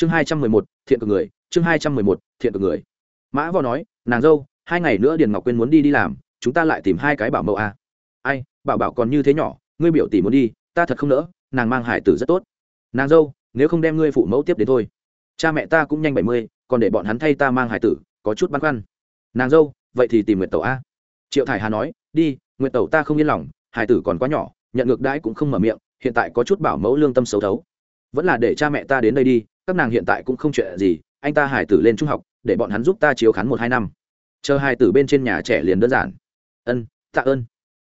chương hai trăm mười một, thiện cực người, chương hai trăm mười một, thiện cực người. Mã võ nói, nàng dâu, hai ngày nữa điền ngọc quyên muốn đi đi làm, chúng ta lại tìm hai cái bảo mẫu a ai, bảo bảo còn như thế nhỏ, ngươi biểu tỷ muốn đi, ta thật không nỡ, nàng mang hải tử rất tốt. Nàng dâu, nếu không đem ngươi phụ mẫu tiếp đến thôi. Cha mẹ ta cũng nhanh bảy mươi, còn để bọn hắn thay ta mang hải tử, có chút băn khoăn. Nàng dâu, vậy thì tìm nguyện Tẩu a triệu thải hà nói, đi nguyện Tẩu ta không yên lòng, hải tử còn quá nhỏ, nhận ngược đãi cũng không mở miệng, hiện tại có chút bảo mẫu lương tâm xấu thấu. Vẫn là để cha mẹ ta đến đây đi các nàng hiện tại cũng không chuyện gì, anh ta hải tử lên trung học, để bọn hắn giúp ta chiếu khán một hai năm. Chờ hải tử bên trên nhà trẻ liền đơn giản. Ân, tạ ơn.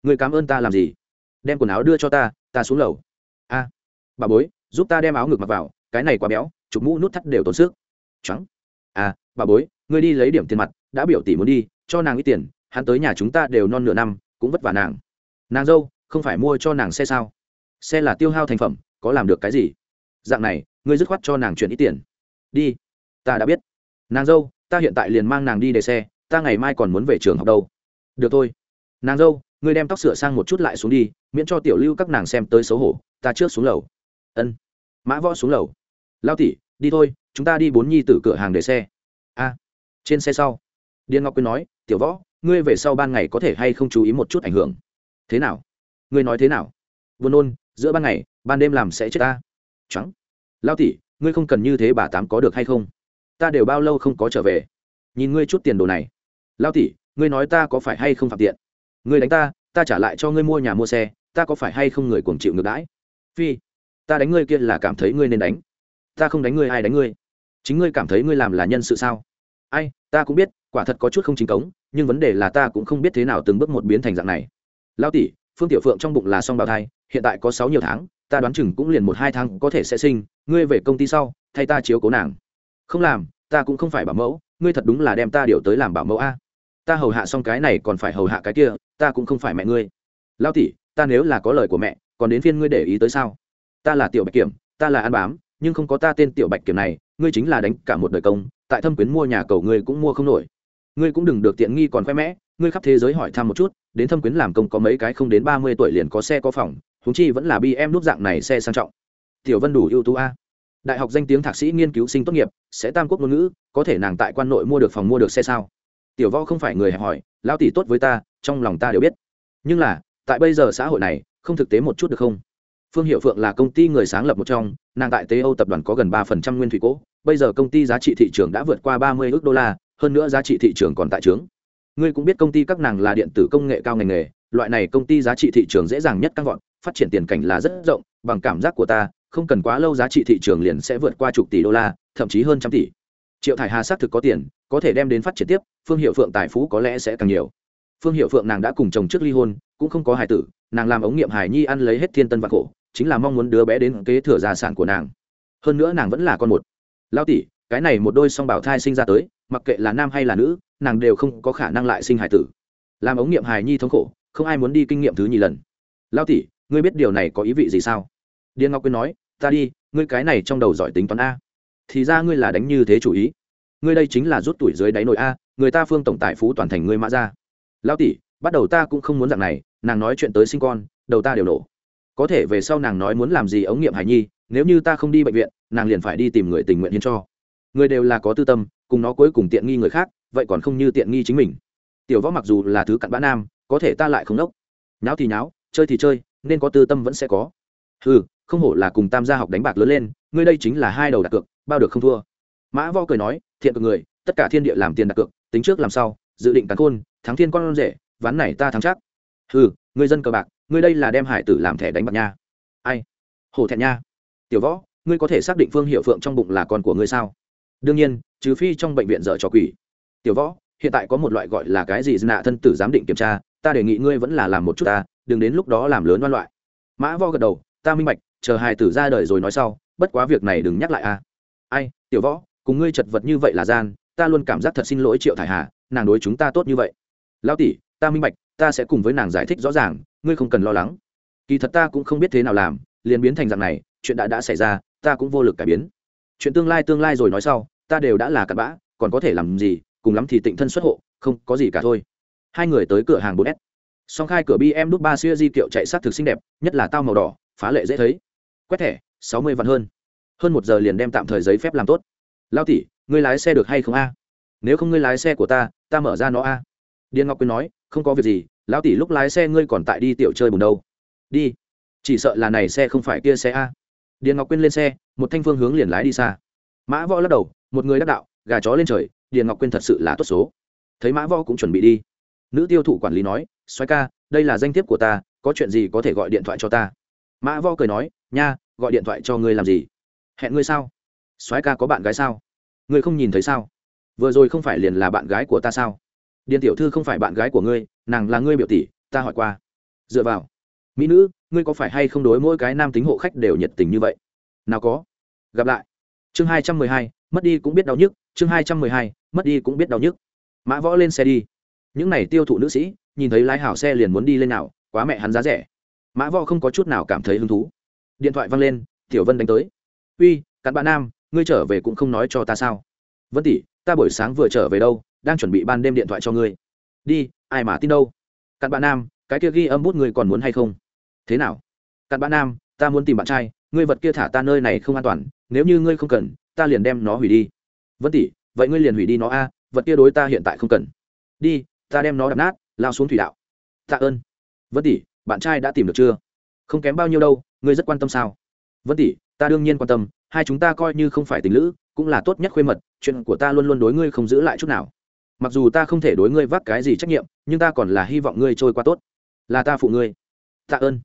Người cảm ơn ta làm gì? Đem quần áo đưa cho ta ta xuống lầu. A, bà bối, giúp ta đem áo ngực mặc vào, cái này quá béo, chụp mũ nút thắt đều tốn sức. Trắng. À bà bối, ngươi đi lấy điểm tiền mặt, đã biểu tỷ muốn đi, cho nàng ít tiền, hắn tới nhà chúng ta đều non nửa năm, cũng vất vả nàng. Nàng dâu, không phải mua cho nàng xe sao? Xe là tiêu hao thành phẩm, có làm được cái gì? Dạng này, ngươi dứt khoát cho nàng chuyển ít tiền. Đi. Ta đã biết. Nàng dâu, ta hiện tại liền mang nàng đi để xe, ta ngày mai còn muốn về trường học đâu. Được thôi. Nàng dâu, ngươi đem tóc sửa sang một chút lại xuống đi, miễn cho tiểu lưu các nàng xem tới xấu hổ, ta trước xuống lầu. Ân. Mã võ xuống lầu. Lao tỉ đi thôi, chúng ta đi bốn nhi từ cửa hàng để xe. A. Trên xe sau, điền ngọc quyên nói, tiểu võ, ngươi về sau ban ngày có thể hay không chú ý một chút ảnh hưởng? Thế nào? Ngươi nói thế nào? Buồn nôn, giữa ban ngày, ban đêm làm sẽ chết ta trắng. Lao tỷ, ngươi không cần như thế bà tám có được hay không? Ta đều bao lâu không có trở về? Nhìn ngươi chút tiền đồ này. Lao tỷ, ngươi nói ta có phải hay không phạm tiện? Ngươi đánh ta ta trả lại cho ngươi mua nhà mua xe ta có phải hay không người cuồng chịu ngược đãi? Phi ta đánh ngươi kia là cảm thấy ngươi nên đánh. Ta không đánh ngươi ai đánh ngươi? Chính ngươi cảm thấy ngươi làm là nhân sự sao? Ai ta cũng biết quả thật có chút không chính cống nhưng vấn đề là ta cũng không biết thế nào từng bước một biến thành dạng này. Lao tỷ phương tiểu phượng trong bụng là song bào thai hiện tại có sáu nhiều tháng ta đoán chừng cũng liền một hai tháng có thể sẽ sinh, ngươi về công ty sau, thay ta chiếu cố nàng. Không làm, ta cũng không phải bảo mẫu, ngươi thật đúng là đem ta điều tới làm bảo mẫu a. Ta hầu hạ xong cái này còn phải hầu hạ cái kia, ta cũng không phải mẹ ngươi. Lao tỷ, ta nếu là có lời của mẹ, còn đến phiên ngươi để ý tới sao? Ta là tiểu bạch kiểm, ta là ăn bám, nhưng không có ta tên tiểu bạch kiểm này, ngươi chính là đánh cả một đời công, tại thâm quyến mua nhà cầu ngươi cũng mua không nổi. Ngươi cũng đừng được tiện nghi còn khoe mẽ, ngươi khắp thế giới hỏi thăm một chút, đến thâm quyến làm công có mấy cái không đến ba mươi tuổi liền có xe có phòng húng chi vẫn là bi em nút dạng này xe sang trọng. Tiểu vân đủ ưu tú a. Đại học danh tiếng thạc sĩ nghiên cứu sinh tốt nghiệp, sẽ tam quốc ngôn ngữ, có thể nàng tại quan nội mua được phòng mua được xe sao? Tiểu võ không phải người hẹp hỏi lao tỷ tốt với ta, trong lòng ta đều biết. Nhưng là, tại bây giờ xã hội này, không thực tế một chút được không? Phương hiệu phượng là công ty người sáng lập một trong, nàng tại tế âu tập đoàn có gần ba phần trăm nguyên thủy cỗ, bây giờ công ty giá trị thị trường đã vượt qua ba mươi ước đô la, hơn nữa giá trị thị trường còn tại trướng. Ngươi cũng biết công ty các nàng là điện tử công nghệ cao ngành nghề, loại này công ty giá trị thị trường dễ dàng nhất căng gọn phát triển tiền cảnh là rất rộng, bằng cảm giác của ta, không cần quá lâu giá trị thị trường liền sẽ vượt qua chục tỷ đô la, thậm chí hơn trăm tỷ. Triệu thải hà xác thực có tiền, có thể đem đến phát triển tiếp, phương hiệu phượng tài phú có lẽ sẽ càng nhiều. Phương hiệu phượng nàng đã cùng chồng trước ly hôn, cũng không có hài tử, nàng làm ống nghiệm hài nhi ăn lấy hết thiên tân và khổ, chính là mong muốn đứa bé đến kế thừa gia sản của nàng. Hơn nữa nàng vẫn là con một. Lao tỷ, cái này một đôi song bảo thai sinh ra tới, mặc kệ là nam hay là nữ, nàng đều không có khả năng lại sinh hài tử. Làm ống nghiệm hài nhi thống khổ, không ai muốn đi kinh nghiệm thứ nhì lần. Lao tỷ ngươi biết điều này có ý vị gì sao? Điền ngọc quyên nói, ta đi, ngươi cái này trong đầu giỏi tính toán a. Thì ra ngươi là đánh như thế chủ ý. Ngươi đây chính là rút tuổi dưới đáy nội a, người ta phương tổng tài phú toàn thành ngươi mã ra. Lao tỷ, bắt đầu ta cũng không muốn dạng này, nàng nói chuyện tới sinh con, đầu ta đều nổ. Có thể về sau nàng nói muốn làm gì ống nghiệm hải nhi, nếu như ta không đi bệnh viện, nàng liền phải đi tìm người tình nguyện hiến cho. Người đều là có tư tâm, cùng nó cuối cùng tiện nghi người khác, vậy còn không như tiện nghi chính mình. Tiểu võ mặc dù là thứ cặn bã nam, có thể ta lại không nốc nháo thì nháo, chơi thì chơi nên có tư tâm vẫn sẽ có. Ừ không hổ là cùng tam gia học đánh bạc lớn lên, ngươi đây chính là hai đầu đặt cược, bao được không thua. Mã võ cười nói, thiện cực người, tất cả thiên địa làm tiền đặt cược, tính trước làm sau, dự định cắn khôn, thắng thiên con rể, ván này ta thắng chắc. Ừ người dân cờ bạc, ngươi đây là đem hải tử làm thẻ đánh bạc nha. Ai? Hổ thẹn nha. Tiểu võ, ngươi có thể xác định phương hiệu phượng trong bụng là con của ngươi sao? Đương nhiên, trừ phi trong bệnh viện dở trò quỷ. Tiểu võ, hiện tại có một loại gọi là cái gì nạ thân tử giám định kiểm tra ta đề nghị ngươi vẫn là làm một chút ta, đừng đến lúc đó làm lớn văn loại. Mã võ gật đầu, ta minh bạch, chờ hài tử ra đời rồi nói sau, bất quá việc này đừng nhắc lại a. Ai, tiểu võ, cùng ngươi chật vật như vậy là gian, ta luôn cảm giác thật xin lỗi triệu thải hà, nàng đối chúng ta tốt như vậy. Lão tỷ, ta minh bạch, ta sẽ cùng với nàng giải thích rõ ràng, ngươi không cần lo lắng. Kỳ thật ta cũng không biết thế nào làm, liền biến thành dạng này, chuyện đã đã xảy ra, ta cũng vô lực cải biến. Chuyện tương lai tương lai rồi nói sau, ta đều đã là cặn bã, còn có thể làm gì, cùng lắm thì tịnh thân xuất hộ, không có gì cả thôi hai người tới cửa hàng 4S. Song khai cửa BM đút ba siêu kiệu chạy sát thực xinh đẹp, nhất là tao màu đỏ, phá lệ dễ thấy. Quét thẻ, 60 vạn hơn. hơn một giờ liền đem tạm thời giấy phép làm tốt. Lao tỷ ngươi lái xe được hay không a? Nếu không ngươi lái xe của ta ta mở ra nó a. Điền ngọc quyên nói không có việc gì lão tỷ lúc lái xe ngươi còn tại đi tiểu chơi bùn đâu. Đi. Chỉ sợ là này xe không phải kia xe a. Điền ngọc quyên lên xe một thanh phương hướng liền lái đi xa. Mã võ lắc đầu một người đắc đạo gà chó lên trời điền ngọc quyên thật sự là tốt số. Thấy mã võ cũng chuẩn bị đi nữ tiêu thụ quản lý nói xoáy ca, đây là danh thiếp của ta, có chuyện gì có thể gọi điện thoại cho ta? Mã võ cười nói, nha, gọi điện thoại cho ngươi làm gì? Hẹn ngươi sao? Soái ca có bạn gái sao? Ngươi không nhìn thấy sao? Vừa rồi không phải liền là bạn gái của ta sao? Điền tiểu thư không phải bạn gái của ngươi, nàng là ngươi biểu tỷ, ta hỏi qua. Dựa vào, mỹ nữ, ngươi có phải hay không đối mỗi cái nam tính hộ khách đều nhiệt tình như vậy? Nào có. Gặp lại. Chương hai trăm mười hai, mất đi cũng biết đau nhức, chương hai trăm mười hai, mất đi cũng biết đau nhức. Mã võ lên xe đi những này tiêu thụ nữ sĩ, nhìn thấy lái hảo xe liền muốn đi lên nào, quá mẹ hắn giá rẻ. Mã võ không có chút nào cảm thấy hứng thú. Điện thoại văng lên, tiểu vân đánh tới. Uy, cặn bạn nam, ngươi trở về cũng không nói cho ta sao? Vân tỷ, ta buổi sáng vừa trở về đâu, đang chuẩn bị ban đêm điện thoại cho ngươi. Đi, ai mà tin đâu. Cặn bạn nam, cái kia ghi âm bút ngươi còn muốn hay không? Thế nào? Cặn bạn nam, ta muốn tìm bạn trai, ngươi vật kia thả ta nơi này không an toàn, nếu như ngươi không cần, ta liền đem nó hủy đi. Vân tỷ, vậy ngươi liền hủy đi nó a, vật kia đối ta hiện tại không cần. Đi ta đem nó đập nát, lao xuống thủy đạo. Tạ ơn. Vân tỷ, bạn trai đã tìm được chưa? Không kém bao nhiêu đâu, ngươi rất quan tâm sao? Vân tỷ, ta đương nhiên quan tâm, hai chúng ta coi như không phải tình lữ, cũng là tốt nhất khuê mật, chuyện của ta luôn luôn đối ngươi không giữ lại chút nào. Mặc dù ta không thể đối ngươi vác cái gì trách nhiệm, nhưng ta còn là hy vọng ngươi trôi qua tốt. Là ta phụ ngươi. Tạ ơn.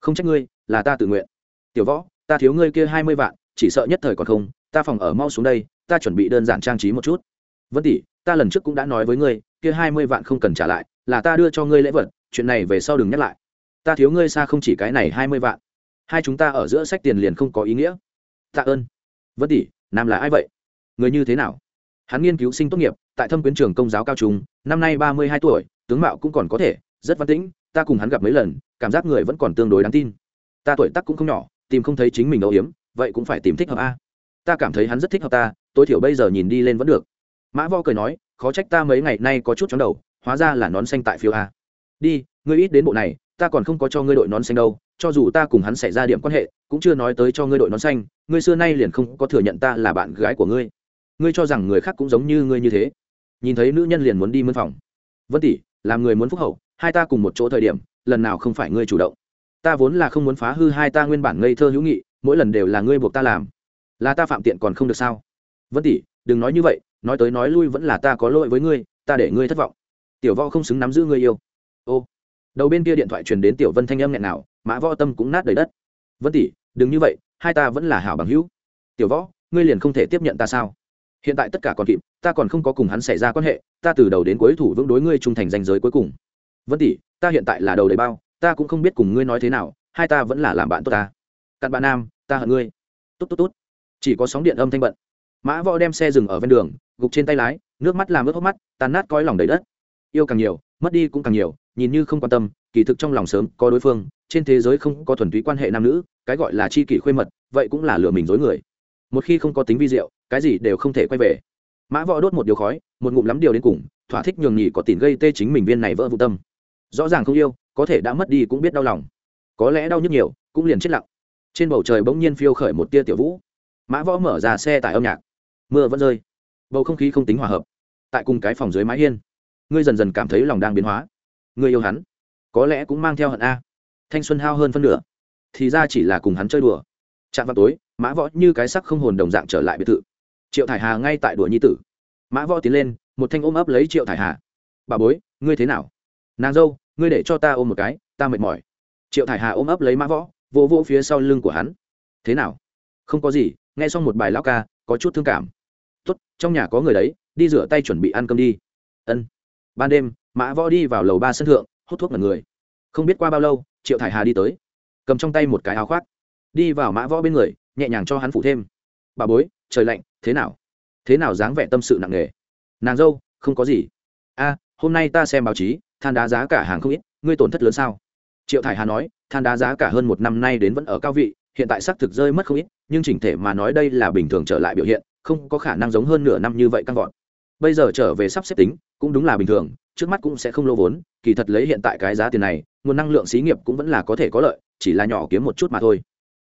Không trách ngươi, là ta tự nguyện. Tiểu võ, ta thiếu ngươi kia hai mươi vạn, chỉ sợ nhất thời còn không, ta phòng ở mau xuống đây, ta chuẩn bị đơn giản trang trí một chút. Vân tỷ ta lần trước cũng đã nói với ngươi, kia hai mươi vạn không cần trả lại, là ta đưa cho ngươi lễ vật, chuyện này về sau đừng nhắc lại. Ta thiếu ngươi xa không chỉ cái này hai mươi vạn. Hai chúng ta ở giữa sách tiền liền không có ý nghĩa. Tạ ơn. Vân tỷ, nam là ai vậy? Người như thế nào? Hắn nghiên cứu sinh tốt nghiệp, tại thâm quyến trường công giáo cao trung, năm nay ba mươi hai tuổi, tướng mạo cũng còn có thể, rất văn tĩnh, ta cùng hắn gặp mấy lần, cảm giác người vẫn còn tương đối đáng tin. Ta tuổi tác cũng không nhỏ, tìm không thấy chính mình âu hiếm vậy cũng phải tìm thích hợp a. Ta cảm thấy hắn rất thích hợp ta, tối thiểu bây giờ nhìn đi lên vẫn được mã vo cười nói, khó trách ta mấy ngày nay có chút chóng đầu, hóa ra là nón xanh tại phiếu a. Đi, ngươi ít đến bộ này, ta còn không có cho ngươi đội nón xanh đâu, cho dù ta cùng hắn xảy ra điểm quan hệ, cũng chưa nói tới cho ngươi đội nón xanh, ngươi xưa nay liền không có thừa nhận ta là bạn gái của ngươi. Ngươi cho rằng người khác cũng giống như ngươi như thế. Nhìn thấy nữ nhân liền muốn đi mân phòng. Vân tỷ, làm người muốn phúc hậu, hai ta cùng một chỗ thời điểm, lần nào không phải ngươi chủ động. Ta vốn là không muốn phá hư hai ta nguyên bản ngây thơ hữu nghị, mỗi lần đều là ngươi buộc ta làm. Là ta phạm tiện còn không được sao? Vân tỷ, đừng nói như vậy nói tới nói lui vẫn là ta có lỗi với ngươi, ta để ngươi thất vọng. Tiểu võ không xứng nắm giữ ngươi yêu. Ô. Đầu bên kia điện thoại truyền đến tiểu vân thanh âm nghẹn nào, mã võ tâm cũng nát đầy đất. Vân tỷ, đừng như vậy, hai ta vẫn là hảo bằng hữu. Tiểu võ, ngươi liền không thể tiếp nhận ta sao? Hiện tại tất cả còn kịp, ta còn không có cùng hắn xảy ra quan hệ, ta từ đầu đến cuối thủ vững đối ngươi trung thành danh giới cuối cùng. Vân tỷ, ta hiện tại là đầu đầy bao, ta cũng không biết cùng ngươi nói thế nào, hai ta vẫn là làm bạn tốt ta. Cặn bạn nam, ta hận ngươi. Tốt tốt tốt. Chỉ có sóng điện âm thanh bận mã võ đem xe dừng ở ven đường, gục trên tay lái, nước mắt làm ướt hốc mắt tàn nát coi lòng đầy đất. Yêu càng nhiều, mất đi cũng càng nhiều, nhìn như không quan tâm, kỳ thực trong lòng sớm có đối phương, trên thế giới không có thuần túy quan hệ nam nữ, cái gọi là chi kỷ khuê mật, vậy cũng là lừa mình dối người. Một khi không có tính vi diệu, cái gì đều không thể quay về. Mã võ đốt một điều khói, một ngụm lắm điều đến cùng, thỏa thích nhường nhị có tiền gây tê chính mình viên này vỡ vụ tâm. Rõ ràng không yêu, có thể đã mất đi cũng biết đau lòng. Có lẽ đau nhức nhiều, cũng liền chết lặng. Trên bầu trời bỗng nhiên phiêu khởi một tia tiểu vũ. Mã võ mở ra xe tải âm nhạc mưa vẫn rơi, bầu không khí không tính hòa hợp. Tại cùng cái phòng dưới mái hiên, ngươi dần dần cảm thấy lòng đang biến hóa. Ngươi yêu hắn, có lẽ cũng mang theo hận a. Thanh xuân hao hơn phân nửa, thì ra chỉ là cùng hắn chơi đùa. Chạm vào tối, mã võ như cái sắc không hồn đồng dạng trở lại biệt thự. Triệu thải hà ngay tại đùa nhi tử. Mã võ tiến lên, một thanh ôm ấp lấy triệu thải hà. Bà bối, ngươi thế nào? Nàng dâu, ngươi để cho ta ôm một cái, ta mệt mỏi. Triệu thải hà ôm ấp lấy mã võ, vỗ vỗ phía sau lưng của hắn. Thế nào? Không có gì nghe xong một bài lão ca, có chút thương cảm. Tốt, trong nhà có người đấy, đi rửa tay chuẩn bị ăn cơm đi. Ân. Ban đêm, mã võ đi vào lầu ba sân thượng, hút thuốc mật người. Không biết qua bao lâu, triệu thải hà đi tới, cầm trong tay một cái áo khoác, đi vào mã võ bên người, nhẹ nhàng cho hắn phủ thêm. Bà bối, trời lạnh, thế nào? Thế nào dáng vẻ tâm sự nặng nề? Nàng dâu, không có gì. A, hôm nay ta xem báo chí, than đá giá cả hàng không ít, ngươi tổn thất lớn sao? Triệu thải hà nói, than đá giá cả hơn một năm nay đến vẫn ở cao vị, hiện tại xác thực rơi mất không ít nhưng chỉnh thể mà nói đây là bình thường trở lại biểu hiện, không có khả năng giống hơn nửa năm như vậy căng gọn. Bây giờ trở về sắp xếp tính, cũng đúng là bình thường, trước mắt cũng sẽ không lô vốn, kỳ thật lấy hiện tại cái giá tiền này, nguồn năng lượng xí nghiệp cũng vẫn là có thể có lợi, chỉ là nhỏ kiếm một chút mà thôi.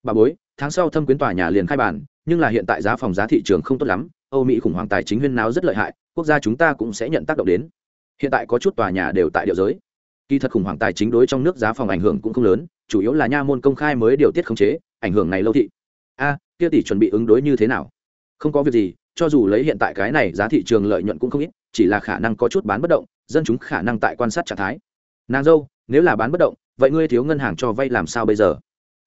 Bà bối, tháng sau thâm quyến tòa nhà liền khai bản, nhưng là hiện tại giá phòng giá thị trường không tốt lắm, âu mỹ khủng hoảng tài chính huyên náo rất lợi hại, quốc gia chúng ta cũng sẽ nhận tác động đến. Hiện tại có chút tòa nhà đều tại địa giới. Kỳ thật khủng hoảng tài chính đối trong nước giá phòng ảnh hưởng cũng không lớn, chủ yếu là nha môn công khai mới điều tiết khống chế, ảnh hưởng này lâu thị a à, kia tỷ chuẩn bị ứng đối như thế nào? Không có việc gì cho dù lấy hiện tại cái này giá thị trường lợi nhuận cũng không ít chỉ là khả năng có chút bán bất động dân chúng khả năng tại quan sát trạng thái. Nàng dâu nếu là bán bất động vậy ngươi thiếu ngân hàng cho vay làm sao bây giờ?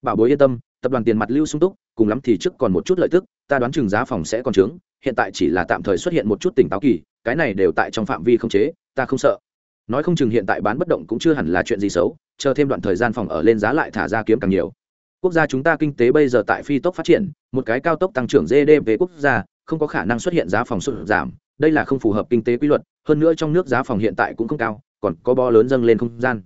Bảo bối yên tâm tập đoàn tiền mặt lưu sung túc cùng lắm thì trước còn một chút lợi tức ta đoán chừng giá phòng sẽ còn trướng hiện tại chỉ là tạm thời xuất hiện một chút tỉnh táo kỳ cái này đều tại trong phạm vi không chế ta không sợ. Nói không chừng hiện tại bán bất động cũng chưa hẳn là chuyện gì xấu chờ thêm đoạn thời gian phòng ở lên giá lại thả ra kiếm càng nhiều quốc gia chúng ta kinh tế bây giờ tại phi tốc phát triển, một cái cao tốc tăng trưởng gdp quốc gia, không có khả năng xuất hiện giá phòng sụt giảm. Đây là không phù hợp kinh tế quy luật, hơn nữa trong nước giá phòng hiện tại cũng không cao, còn có bo lớn dâng lên không gian.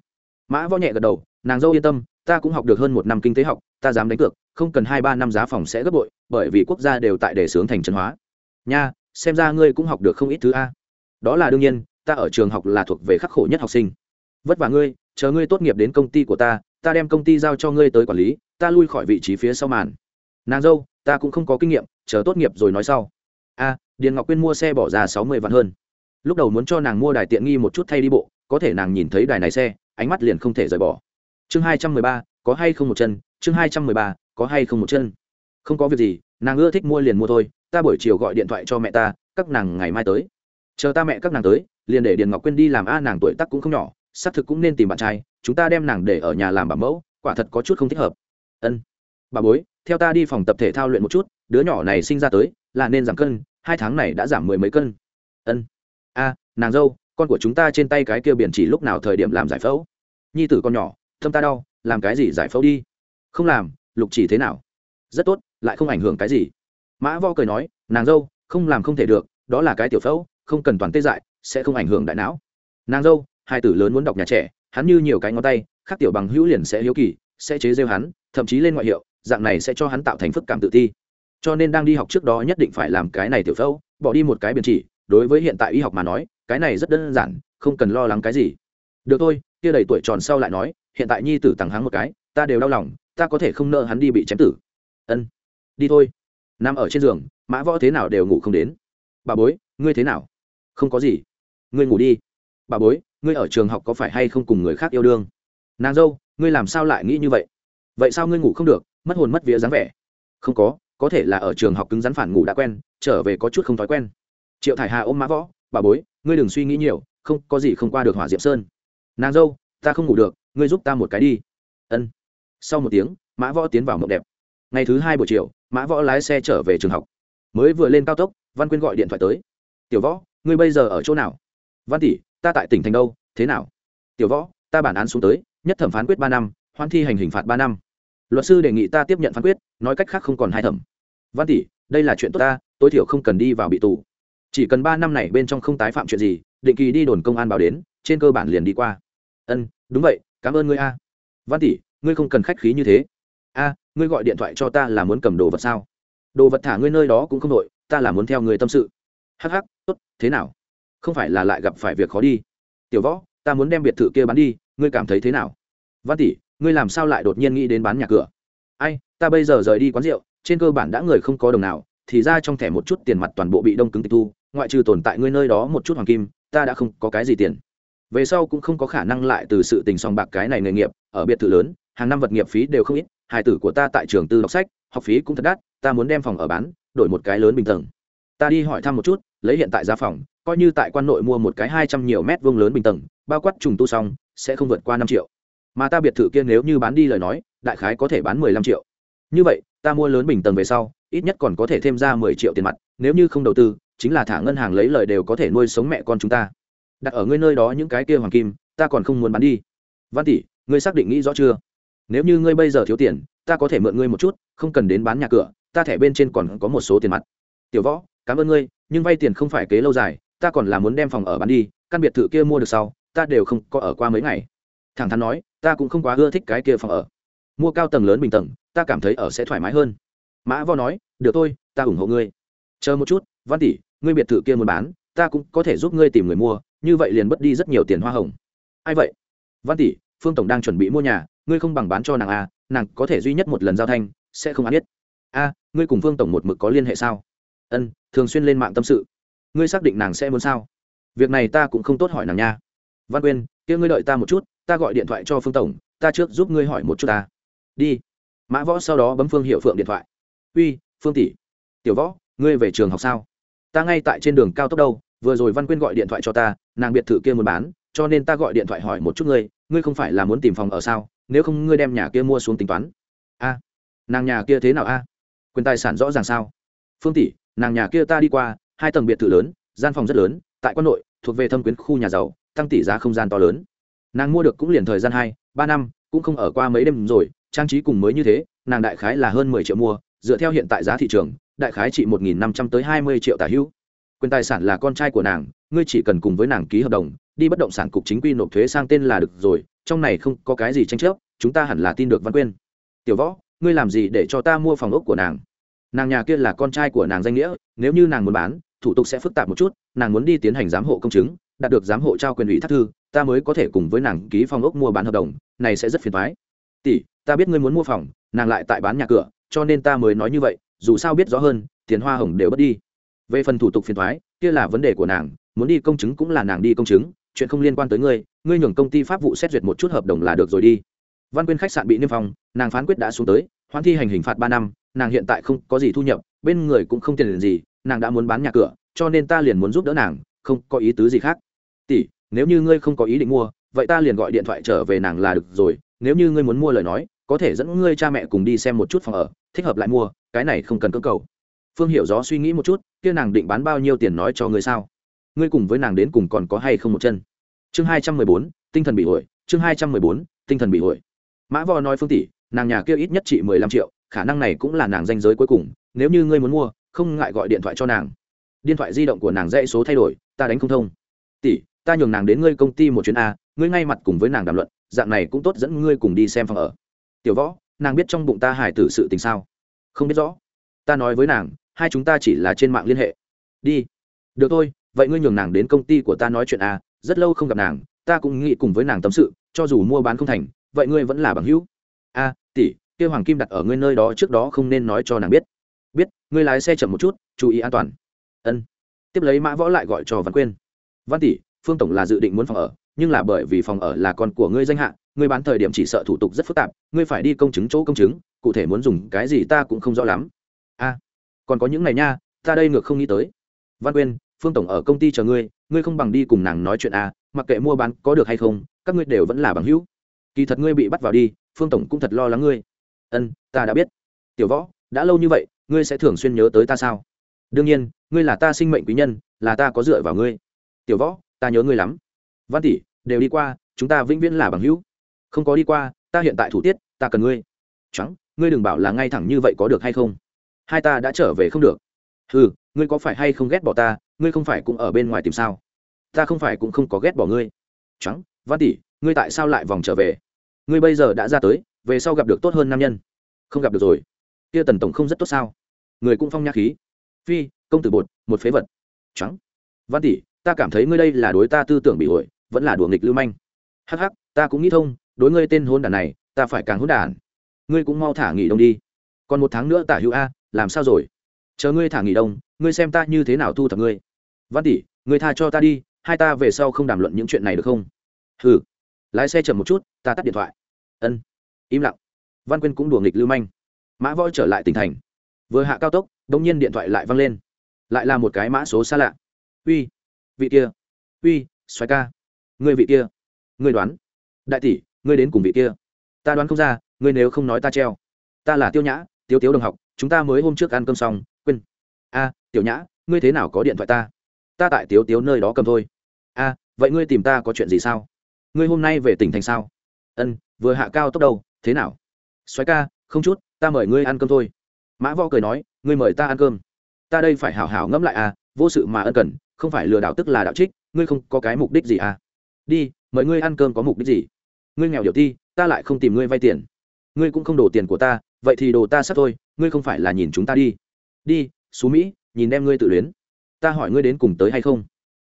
Mã võ nhẹ gật đầu, nàng dâu yên tâm, ta cũng học được hơn một năm kinh tế học, ta dám đánh cược, không cần hai ba năm giá phòng sẽ gấp bội, bởi vì quốc gia đều tại đề xướng thành chân hóa. Nha, xem ra ngươi cũng học được không ít thứ a. Đó là đương nhiên, ta ở trường học là thuộc về khắc khổ nhất học sinh. Vất vả ngươi, chờ ngươi tốt nghiệp đến công ty của ta ta đem công ty giao cho ngươi tới quản lý ta lui khỏi vị trí phía sau màn. Nàng dâu, ta cũng không có kinh nghiệm, chờ tốt nghiệp rồi nói sau. A, điền ngọc quyên mua xe bỏ ra sáu mươi vạn hơn. Lúc đầu muốn cho nàng mua đài tiện nghi một chút thay đi bộ, có thể nàng nhìn thấy đài này xe, ánh mắt liền không thể rời bỏ. Chương hai trăm mười ba, có hay không một chân? Chương hai trăm mười ba, có hay không một chân? Không có việc gì, nàng ưa thích mua liền mua thôi, ta buổi chiều gọi điện thoại cho mẹ ta, các nàng ngày mai tới. Chờ ta mẹ các nàng tới, liền để điền ngọc quyên đi làm a, nàng tuổi tắc cũng không nhỏ, xác thực cũng nên tìm bạn trai, chúng ta đem nàng để ở nhà làm bảo mẫu, quả thật có chút không thích hợp ân. Bà bối, theo ta đi phòng tập thể thao luyện một chút, đứa nhỏ này sinh ra tới, là nên giảm cân, hai tháng này đã giảm mười mấy cân. Ân. A, nàng dâu, con của chúng ta trên tay cái kia biển chỉ lúc nào thời điểm làm giải phẫu? Nhi tử con nhỏ, thâm ta đau, làm cái gì giải phẫu đi? Không làm, lục chỉ thế nào? Rất tốt, lại không ảnh hưởng cái gì. Mã vo cười nói, nàng dâu, không làm không thể được, đó là cái tiểu phẫu, không cần toàn tê dại, sẽ không ảnh hưởng đại não. Nàng dâu, hai tử lớn muốn đọc nhà trẻ, hắn như nhiều cái ngón tay, khác tiểu bằng hữu liền sẽ hiếu kỳ, sẽ chế rêu hắn thậm chí lên ngoại hiệu, dạng này sẽ cho hắn tạo thành phức cảm tự ti. Cho nên đang đi học trước đó nhất định phải làm cái này tiểu phẫu, bỏ đi một cái biên chỉ, đối với hiện tại y học mà nói, cái này rất đơn giản, không cần lo lắng cái gì. Được thôi, kia đầy tuổi tròn sau lại nói, hiện tại nhi tử tằng hắn một cái, ta đều đau lòng, ta có thể không nợ hắn đi bị chém tử. Ân, đi thôi. Nằm ở trên giường, mã võ thế nào đều ngủ không đến. Bà bối, ngươi thế nào? Không có gì. Ngươi ngủ đi. Bà bối, ngươi ở trường học có phải hay không cùng người khác yêu đương? Nàng dâu, ngươi làm sao lại nghĩ như vậy? Vậy sao ngươi ngủ không được, mất hồn mất vía dáng vẻ? Không có có thể là ở trường học cứng rắn phản ngủ đã quen, trở về có chút không thói quen. Triệu thải hà ôm mã võ, bà bối, ngươi đừng suy nghĩ nhiều, không, có gì không qua được hỏa diệm sơn. Nàng dâu, ta không ngủ được, ngươi giúp ta một cái đi. Ân. Sau một tiếng, mã võ tiến vào mộng đẹp. Ngày thứ hai buổi chiều, mã võ lái xe trở về trường học. Mới vừa lên cao tốc, văn quyên gọi điện thoại tới. Tiểu võ, ngươi bây giờ ở chỗ nào? Văn tỷ, ta tại tỉnh thành đâu, thế nào? Tiểu võ, ta bản án xuống tới, nhất thẩm phán quyết ba năm hoan thi hành hình phạt ba năm. Luật sư đề nghị ta tiếp nhận phán quyết, nói cách khác không còn hai thẩm. Văn tỷ, đây là chuyện tốt ta, tối thiểu không cần đi vào bị tù. Chỉ cần ba năm này bên trong không tái phạm chuyện gì, định kỳ đi đồn công an báo đến, trên cơ bản liền đi qua. Ân, đúng vậy, cảm ơn ngươi a. Văn tỷ, ngươi không cần khách khí như thế. A, ngươi gọi điện thoại cho ta là muốn cầm đồ vật sao? Đồ vật thả ngươi nơi đó cũng không đội ta là muốn theo người tâm sự. Hắc hắc, tốt, thế nào? Không phải là lại gặp phải việc khó đi. Tiểu võ, ta muốn đem biệt thự kia bán đi, ngươi cảm thấy thế nào? Văn tỷ ngươi làm sao lại đột nhiên nghĩ đến bán nhà cửa? Ai, ta bây giờ rời đi quán rượu, trên cơ bản đã người không có đồng nào, thì ra trong thẻ một chút tiền mặt toàn bộ bị đông cứng tịch thu, ngoại trừ tồn tại ngươi nơi đó một chút hoàng kim, ta đã không có cái gì tiền. Về sau cũng không có khả năng lại từ sự tình song bạc cái này nghề nghiệp, ở biệt thự lớn, hàng năm vật nghiệp phí đều không ít, hài tử của ta tại trường tư đọc sách, học phí cũng thật đắt, ta muốn đem phòng ở bán, đổi một cái lớn bình tầng. Ta đi hỏi thăm một chút, lấy hiện tại giá phòng, coi như tại quan nội mua một cái hai trăm nhiều mét vuông lớn bình tầng, bao quát trùng tu xong, sẽ không vượt qua năm triệu mà ta biệt thự kia nếu như bán đi lời nói, đại khái có thể bán mười lăm triệu. Như vậy, ta mua lớn bình tầng về sau, ít nhất còn có thể thêm ra mười triệu tiền mặt, nếu như không đầu tư, chính là thả ngân hàng lấy lời đều có thể nuôi sống mẹ con chúng ta. Đặt ở ngươi nơi đó những cái kia hoàng kim, ta còn không muốn bán đi. Văn tỷ, ngươi xác định nghĩ rõ chưa? Nếu như ngươi bây giờ thiếu tiền, ta có thể mượn ngươi một chút, không cần đến bán nhà cửa, ta thẻ bên trên còn có một số tiền mặt. Tiểu võ, cảm ơn ngươi, nhưng vay tiền không phải kế lâu dài, ta còn là muốn đem phòng ở bán đi, căn biệt thự kia mua được sau, ta đều không có ở qua mấy ngày. Thẳng thắn nói ta cũng không quá ưa thích cái kia phòng ở. Mua cao tầng lớn bình tầng, ta cảm thấy ở sẽ thoải mái hơn. Mã vo nói, được thôi, ta ủng hộ ngươi. Chờ một chút, văn tỷ, ngươi biệt thự kia muốn bán, ta cũng có thể giúp ngươi tìm người mua, như vậy liền mất đi rất nhiều tiền hoa hồng. Ai vậy? Văn tỷ, phương tổng đang chuẩn bị mua nhà, ngươi không bằng bán cho nàng à nàng có thể duy nhất một lần giao thanh, sẽ không ăn biết a, ngươi cùng phương tổng một mực có liên hệ sao? Ân, thường xuyên lên mạng tâm sự. Ngươi xác định nàng sẽ muốn sao? Việc này ta cũng không tốt hỏi nàng nha văn quyên, kia ngươi đợi ta một chút, ta gọi điện thoại cho phương tổng, ta trước giúp ngươi hỏi một chút ta. Đi. Mã võ sau đó bấm phương hiệu phượng điện thoại. Uy, phương tỷ. Tiểu võ, ngươi về trường học sao? Ta ngay tại trên đường cao tốc đâu, vừa rồi văn quyên gọi điện thoại cho ta, nàng biệt thự kia muốn bán, cho nên ta gọi điện thoại hỏi một chút ngươi ngươi không phải là muốn tìm phòng ở sao? Nếu không ngươi đem nhà kia mua xuống tính toán. A. Nàng nhà kia thế nào a? Quyền tài sản rõ ràng sao? Phương tỷ, nàng nhà kia ta đi qua, hai tầng biệt thự lớn, gian phòng rất lớn, tại quân nội, thuộc về thâm quyến khu nhà giàu tăng tỷ giá không gian to lớn. Nàng mua được cũng liền thời gian hai, ba năm, cũng không ở qua mấy đêm rồi, trang trí cùng mới như thế, nàng đại khái là hơn mười triệu mua, dựa theo hiện tại giá thị trường, đại khái trị một nghìn năm trăm tới hai mươi triệu tả hữu. Quyền tài sản là con trai của nàng, ngươi chỉ cần cùng với nàng ký hợp đồng, đi bất động sản cục chính quy nộp thuế sang tên là được rồi, trong này không có cái gì tranh chấp, chúng ta hẳn là tin được văn quyên. Tiểu võ, ngươi làm gì để cho ta mua phòng ốc của nàng? Nàng nhà kia là con trai của nàng danh nghĩa, nếu như nàng muốn bán, thủ tục sẽ phức tạp một chút, nàng muốn đi tiến hành giám hộ công chứng đạt được giám hộ trao quyền ủy thác thư, ta mới có thể cùng với nàng ký phòng ốc mua bán hợp đồng, này sẽ rất phiền thoái tỷ, ta biết ngươi muốn mua phòng, nàng lại tại bán nhà cửa, cho nên ta mới nói như vậy, dù sao biết rõ hơn, tiền hoa hồng đều bớt đi. Về phần thủ tục phiền thoái kia là vấn đề của nàng, muốn đi công chứng cũng là nàng đi công chứng, chuyện không liên quan tới ngươi ngươi nhường công ty pháp vụ xét duyệt một chút hợp đồng là được rồi đi. Văn quyên khách sạn bị niêm phong, nàng phán quyết đã xuống tới, hoãn thi hành hình phạt ba năm, nàng hiện tại không có gì thu nhập, bên người cũng không tiền gì, nàng đã muốn bán nhà cửa, cho nên ta liền muốn giúp đỡ nàng không có ý tứ gì khác. Tỷ, nếu như ngươi không có ý định mua, vậy ta liền gọi điện thoại trở về nàng là được rồi, nếu như ngươi muốn mua lời nói, có thể dẫn ngươi cha mẹ cùng đi xem một chút phòng ở, thích hợp lại mua, cái này không cần cơ cầu. Phương hiểu gió suy nghĩ một chút, kia nàng định bán bao nhiêu tiền nói cho ngươi sao? Ngươi cùng với nàng đến cùng còn có hay không một chân? Chương hai trăm mười bốn, tinh thần bị ổi chương hai trăm mười bốn, tinh thần bị ổi mã vò nói phương tỷ, nàng nhà kia ít nhất trị mười lăm triệu, khả năng này cũng là nàng danh giới cuối cùng, nếu như ngươi muốn mua, không ngại gọi điện thoại cho nàng điện thoại di động của nàng dãy số thay đổi, ta đánh không thông. Tỷ, ta nhường nàng đến ngươi công ty một chuyến a, ngươi ngay mặt cùng với nàng đàm luận, dạng này cũng tốt dẫn ngươi cùng đi xem phòng ở. Tiểu võ, nàng biết trong bụng ta hải tử sự tình sao? Không biết rõ. Ta nói với nàng, hai chúng ta chỉ là trên mạng liên hệ. Đi. Được thôi, vậy ngươi nhường nàng đến công ty của ta nói chuyện a, rất lâu không gặp nàng, ta cũng nghĩ cùng với nàng tâm sự, cho dù mua bán không thành, vậy ngươi vẫn là bằng hữu. A, tỷ kêu hoàng kim đặt ở ngươi nơi đó trước đó không nên nói cho nàng biết. Biết, ngươi lái xe chậm một chút, chú ý an toàn ân. Tiếp lấy mã võ lại gọi cho văn quyên. Văn tỷ, phương tổng là dự định muốn phòng ở, nhưng là bởi vì phòng ở là con của ngươi danh hạ, ngươi bán thời điểm chỉ sợ thủ tục rất phức tạp, ngươi phải đi công chứng chỗ công chứng, cụ thể muốn dùng cái gì ta cũng không rõ lắm. A, còn có những ngày nha, ta đây ngược không nghĩ tới. Văn quyên, phương tổng ở công ty chờ ngươi ngươi không bằng đi cùng nàng nói chuyện a, mặc kệ mua bán có được hay không, các ngươi đều vẫn là bằng hữu. Kỳ thật ngươi bị bắt vào đi, phương tổng cũng thật lo lắng ngươi. Ân, ta đã biết. Tiểu võ, đã lâu như vậy, ngươi sẽ thường xuyên nhớ tới ta sao? Đương nhiên, ngươi là ta sinh mệnh quý nhân, là ta có dựa vào ngươi. Tiểu võ, ta nhớ ngươi lắm. Văn tỷ, đều đi qua, chúng ta vĩnh viễn là bằng hữu. Không có đi qua, ta hiện tại thủ tiết, ta cần ngươi. Trắng, ngươi đừng bảo là ngay thẳng như vậy có được hay không? Hai ta đã trở về không được. Ừ ngươi có phải hay không ghét bỏ ta, ngươi không phải cũng ở bên ngoài tìm sao? Ta không phải cũng không có ghét bỏ ngươi. Trắng, văn tỷ, ngươi tại sao lại vòng trở về? Ngươi bây giờ đã ra tới, về sau gặp được tốt hơn nam nhân. Không gặp được rồi. Kia tần tổng không rất tốt sao? Người cũng phong nhã khí phi, công tử bột, một phế vật. Trắng. Văn tỷ, ta cảm thấy ngươi đây là đối ta tư tưởng bị ổi vẫn là đùa nghịch lưu manh. Hắc hắc, ta cũng nghĩ thông, đối ngươi tên hôn đản này, ta phải càng hôn đản. Ngươi cũng mau thả nghỉ đông đi. Còn một tháng nữa tả hữu a, làm sao rồi? Chờ ngươi thả nghỉ đông, ngươi xem ta như thế nào thu thập ngươi. Văn tỷ, ngươi tha cho ta đi, hai ta về sau không đàm luận những chuyện này được không? Ừ lái xe chậm một chút, ta tắt điện thoại. Ân. Im lặng. Văn quyên cũng đùa nghịch lưu manh. Mã võ trở lại tỉnh thành vừa hạ cao tốc đ ỗ n g nhiên điện thoại lại văng lên. Lại là một cái mã số xa lạ. Uy, vị kia. Uy xoài ca. Người vị kia. Người đoán. Đại tỷ ngươi đến cùng vị kia. Ta đoán không ra ngươi nếu không nói ta treo. Ta là tiêu nhã tiêu tiếu đồng học, chúng ta mới hôm trước ăn cơm xong, quên. A, tiểu nhã, ngươi thế nào có điện thoại ta? Ta tại tiếu tiếu nơi đó cầm thôi. A, vậy ngươi tìm ta có chuyện gì sao? Ngươi hôm nay về tỉnh thành sao? Ân, vừa hạ cao tốc đâu, thế nào? Xoáy ca, không chút, ta mời ngươi ăn cơm thôi mã võ cười nói, ngươi mời ta ăn cơm. Ta đây phải hảo hảo ngẫm lại à vô sự mà ân cần, không phải lừa đảo tức là đạo trích, ngươi không có cái mục đích gì à. Đi, mời ngươi ăn cơm có mục đích gì? Ngươi nghèo điều ti, ta lại không tìm ngươi vay tiền. Ngươi cũng không đổ tiền của ta, vậy thì đồ ta sắp thôi, ngươi không phải là nhìn chúng ta đi. Đi, xú mỹ, nhìn em ngươi tự luyến. Ta hỏi ngươi đến cùng tới hay không?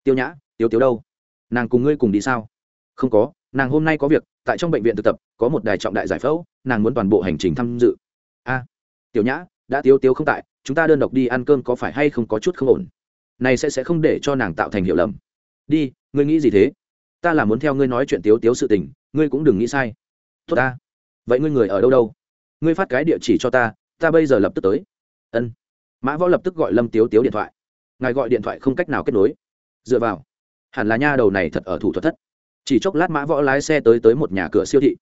Tiêu nhã tiêu tiếu đâu? Nàng cùng ngươi cùng đi sao? Không có, nàng hôm nay có việc, tại trong bệnh viện thực tập, có một đài trọng đại giải phẫu, nàng muốn toàn bộ hành trình tham dự. A tiểu nhã đã tiếu tiếu không tại, chúng ta đơn độc đi ăn cơm có phải hay không có chút không ổn? Này sẽ sẽ không để cho nàng tạo thành hiểu lầm. Đi, ngươi nghĩ gì thế? Ta là muốn theo ngươi nói chuyện tiếu tiếu sự tình, ngươi cũng đừng nghĩ sai. Tốt ta. Vậy ngươi người ở đâu đâu? Ngươi phát cái địa chỉ cho ta ta bây giờ lập tức tới. Ân. Mã võ lập tức gọi lâm tiếu tiếu điện thoại. Ngài gọi điện thoại không cách nào kết nối. Dựa vào. Hẳn là nha đầu này thật ở thủ thuật thất. Chỉ chốc lát mã võ lái xe tới tới một nhà cửa siêu thị.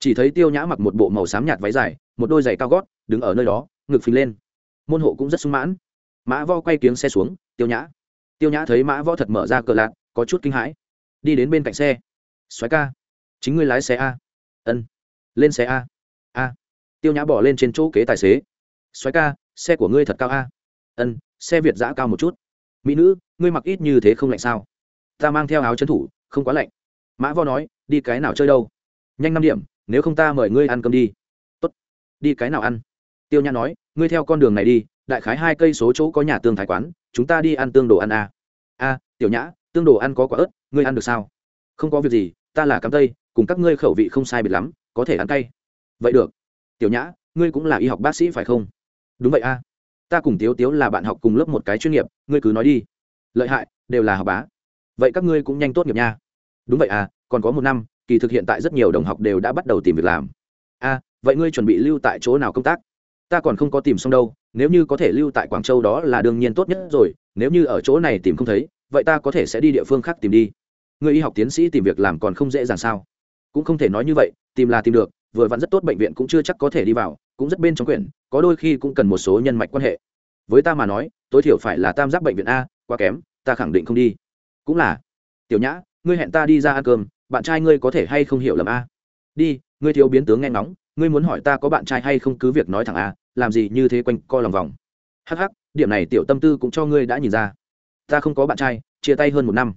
Chỉ thấy tiêu nhã mặc một bộ màu xám nhạt váy dài, một đôi giày cao gót, đứng ở nơi đó ngực phình lên. Môn hộ cũng rất sung mãn. Mã võ quay kiếng xe xuống, tiêu nhã. Tiêu nhã thấy mã võ thật mở ra cờ lạc có chút kinh hãi. Đi đến bên cạnh xe. Xoáy ca, chính ngươi lái xe a. Ân. Lên xe a. A. Tiêu nhã bỏ lên trên chỗ kế tài xế. Xoáy ca, xe của ngươi thật cao a. Ân, xe việt giã cao một chút. Mỹ nữ, ngươi mặc ít như thế không lạnh sao? Ta mang theo áo trấn thủ, không quá lạnh. Mã vo nói, đi cái nào chơi đâu? Nhanh năm điểm, nếu không ta mời ngươi ăn cơm đi. Tốt, đi cái nào ăn? Tiêu nhã nói, ngươi theo con đường này đi, đại khái hai cây số chỗ có nhà tương thái quán, chúng ta đi ăn tương đồ ăn a a, tiểu nhã, tương đồ ăn có quả ớt, ngươi ăn được sao? Không có việc gì, ta là cắm tây, cùng các ngươi khẩu vị không sai biệt lắm, có thể ăn cay. Vậy được. Tiểu nhã, ngươi cũng là y học bác sĩ phải không? Đúng vậy a. Ta cùng tiếu tiếu là bạn học cùng lớp một cái chuyên nghiệp, ngươi cứ nói đi. Lợi hại, đều là học bá. Vậy các ngươi cũng nhanh tốt nghiệp nha. Đúng vậy à còn có một năm, kỳ thực hiện tại rất nhiều đồng học đều đã bắt đầu tìm việc làm. A, vậy ngươi chuẩn bị lưu tại chỗ nào công tác? Ta còn không có tìm xong đâu, nếu như có thể lưu tại quảng châu đó là đương nhiên tốt nhất rồi, nếu như ở chỗ này tìm không thấy, vậy ta có thể sẽ đi địa phương khác tìm đi. Người y học tiến sĩ tìm việc làm còn không dễ dàng sao? Cũng không thể nói như vậy, tìm là tìm được, vừa vặn rất tốt bệnh viện cũng chưa chắc có thể đi vào, cũng rất bên trong quyển, có đôi khi cũng cần một số nhân mạch quan hệ. Với ta mà nói, tối thiểu phải là tam giác bệnh viện a, quá kém, ta khẳng định không đi. Cũng là. Tiểu nhã, ngươi hẹn ta đi ra ăn cơm, bạn trai ngươi có thể hay không hiểu lầm a? Đi, ngươi thiếu biến tướng nghe ngóng ngươi muốn hỏi ta có bạn trai hay không cứ việc nói thẳng a làm gì như thế quanh co lòng vòng. Hắc hắc, điểm này tiểu tâm tư cũng cho ngươi đã nhìn ra. Ta không có bạn trai, chia tay hơn một năm.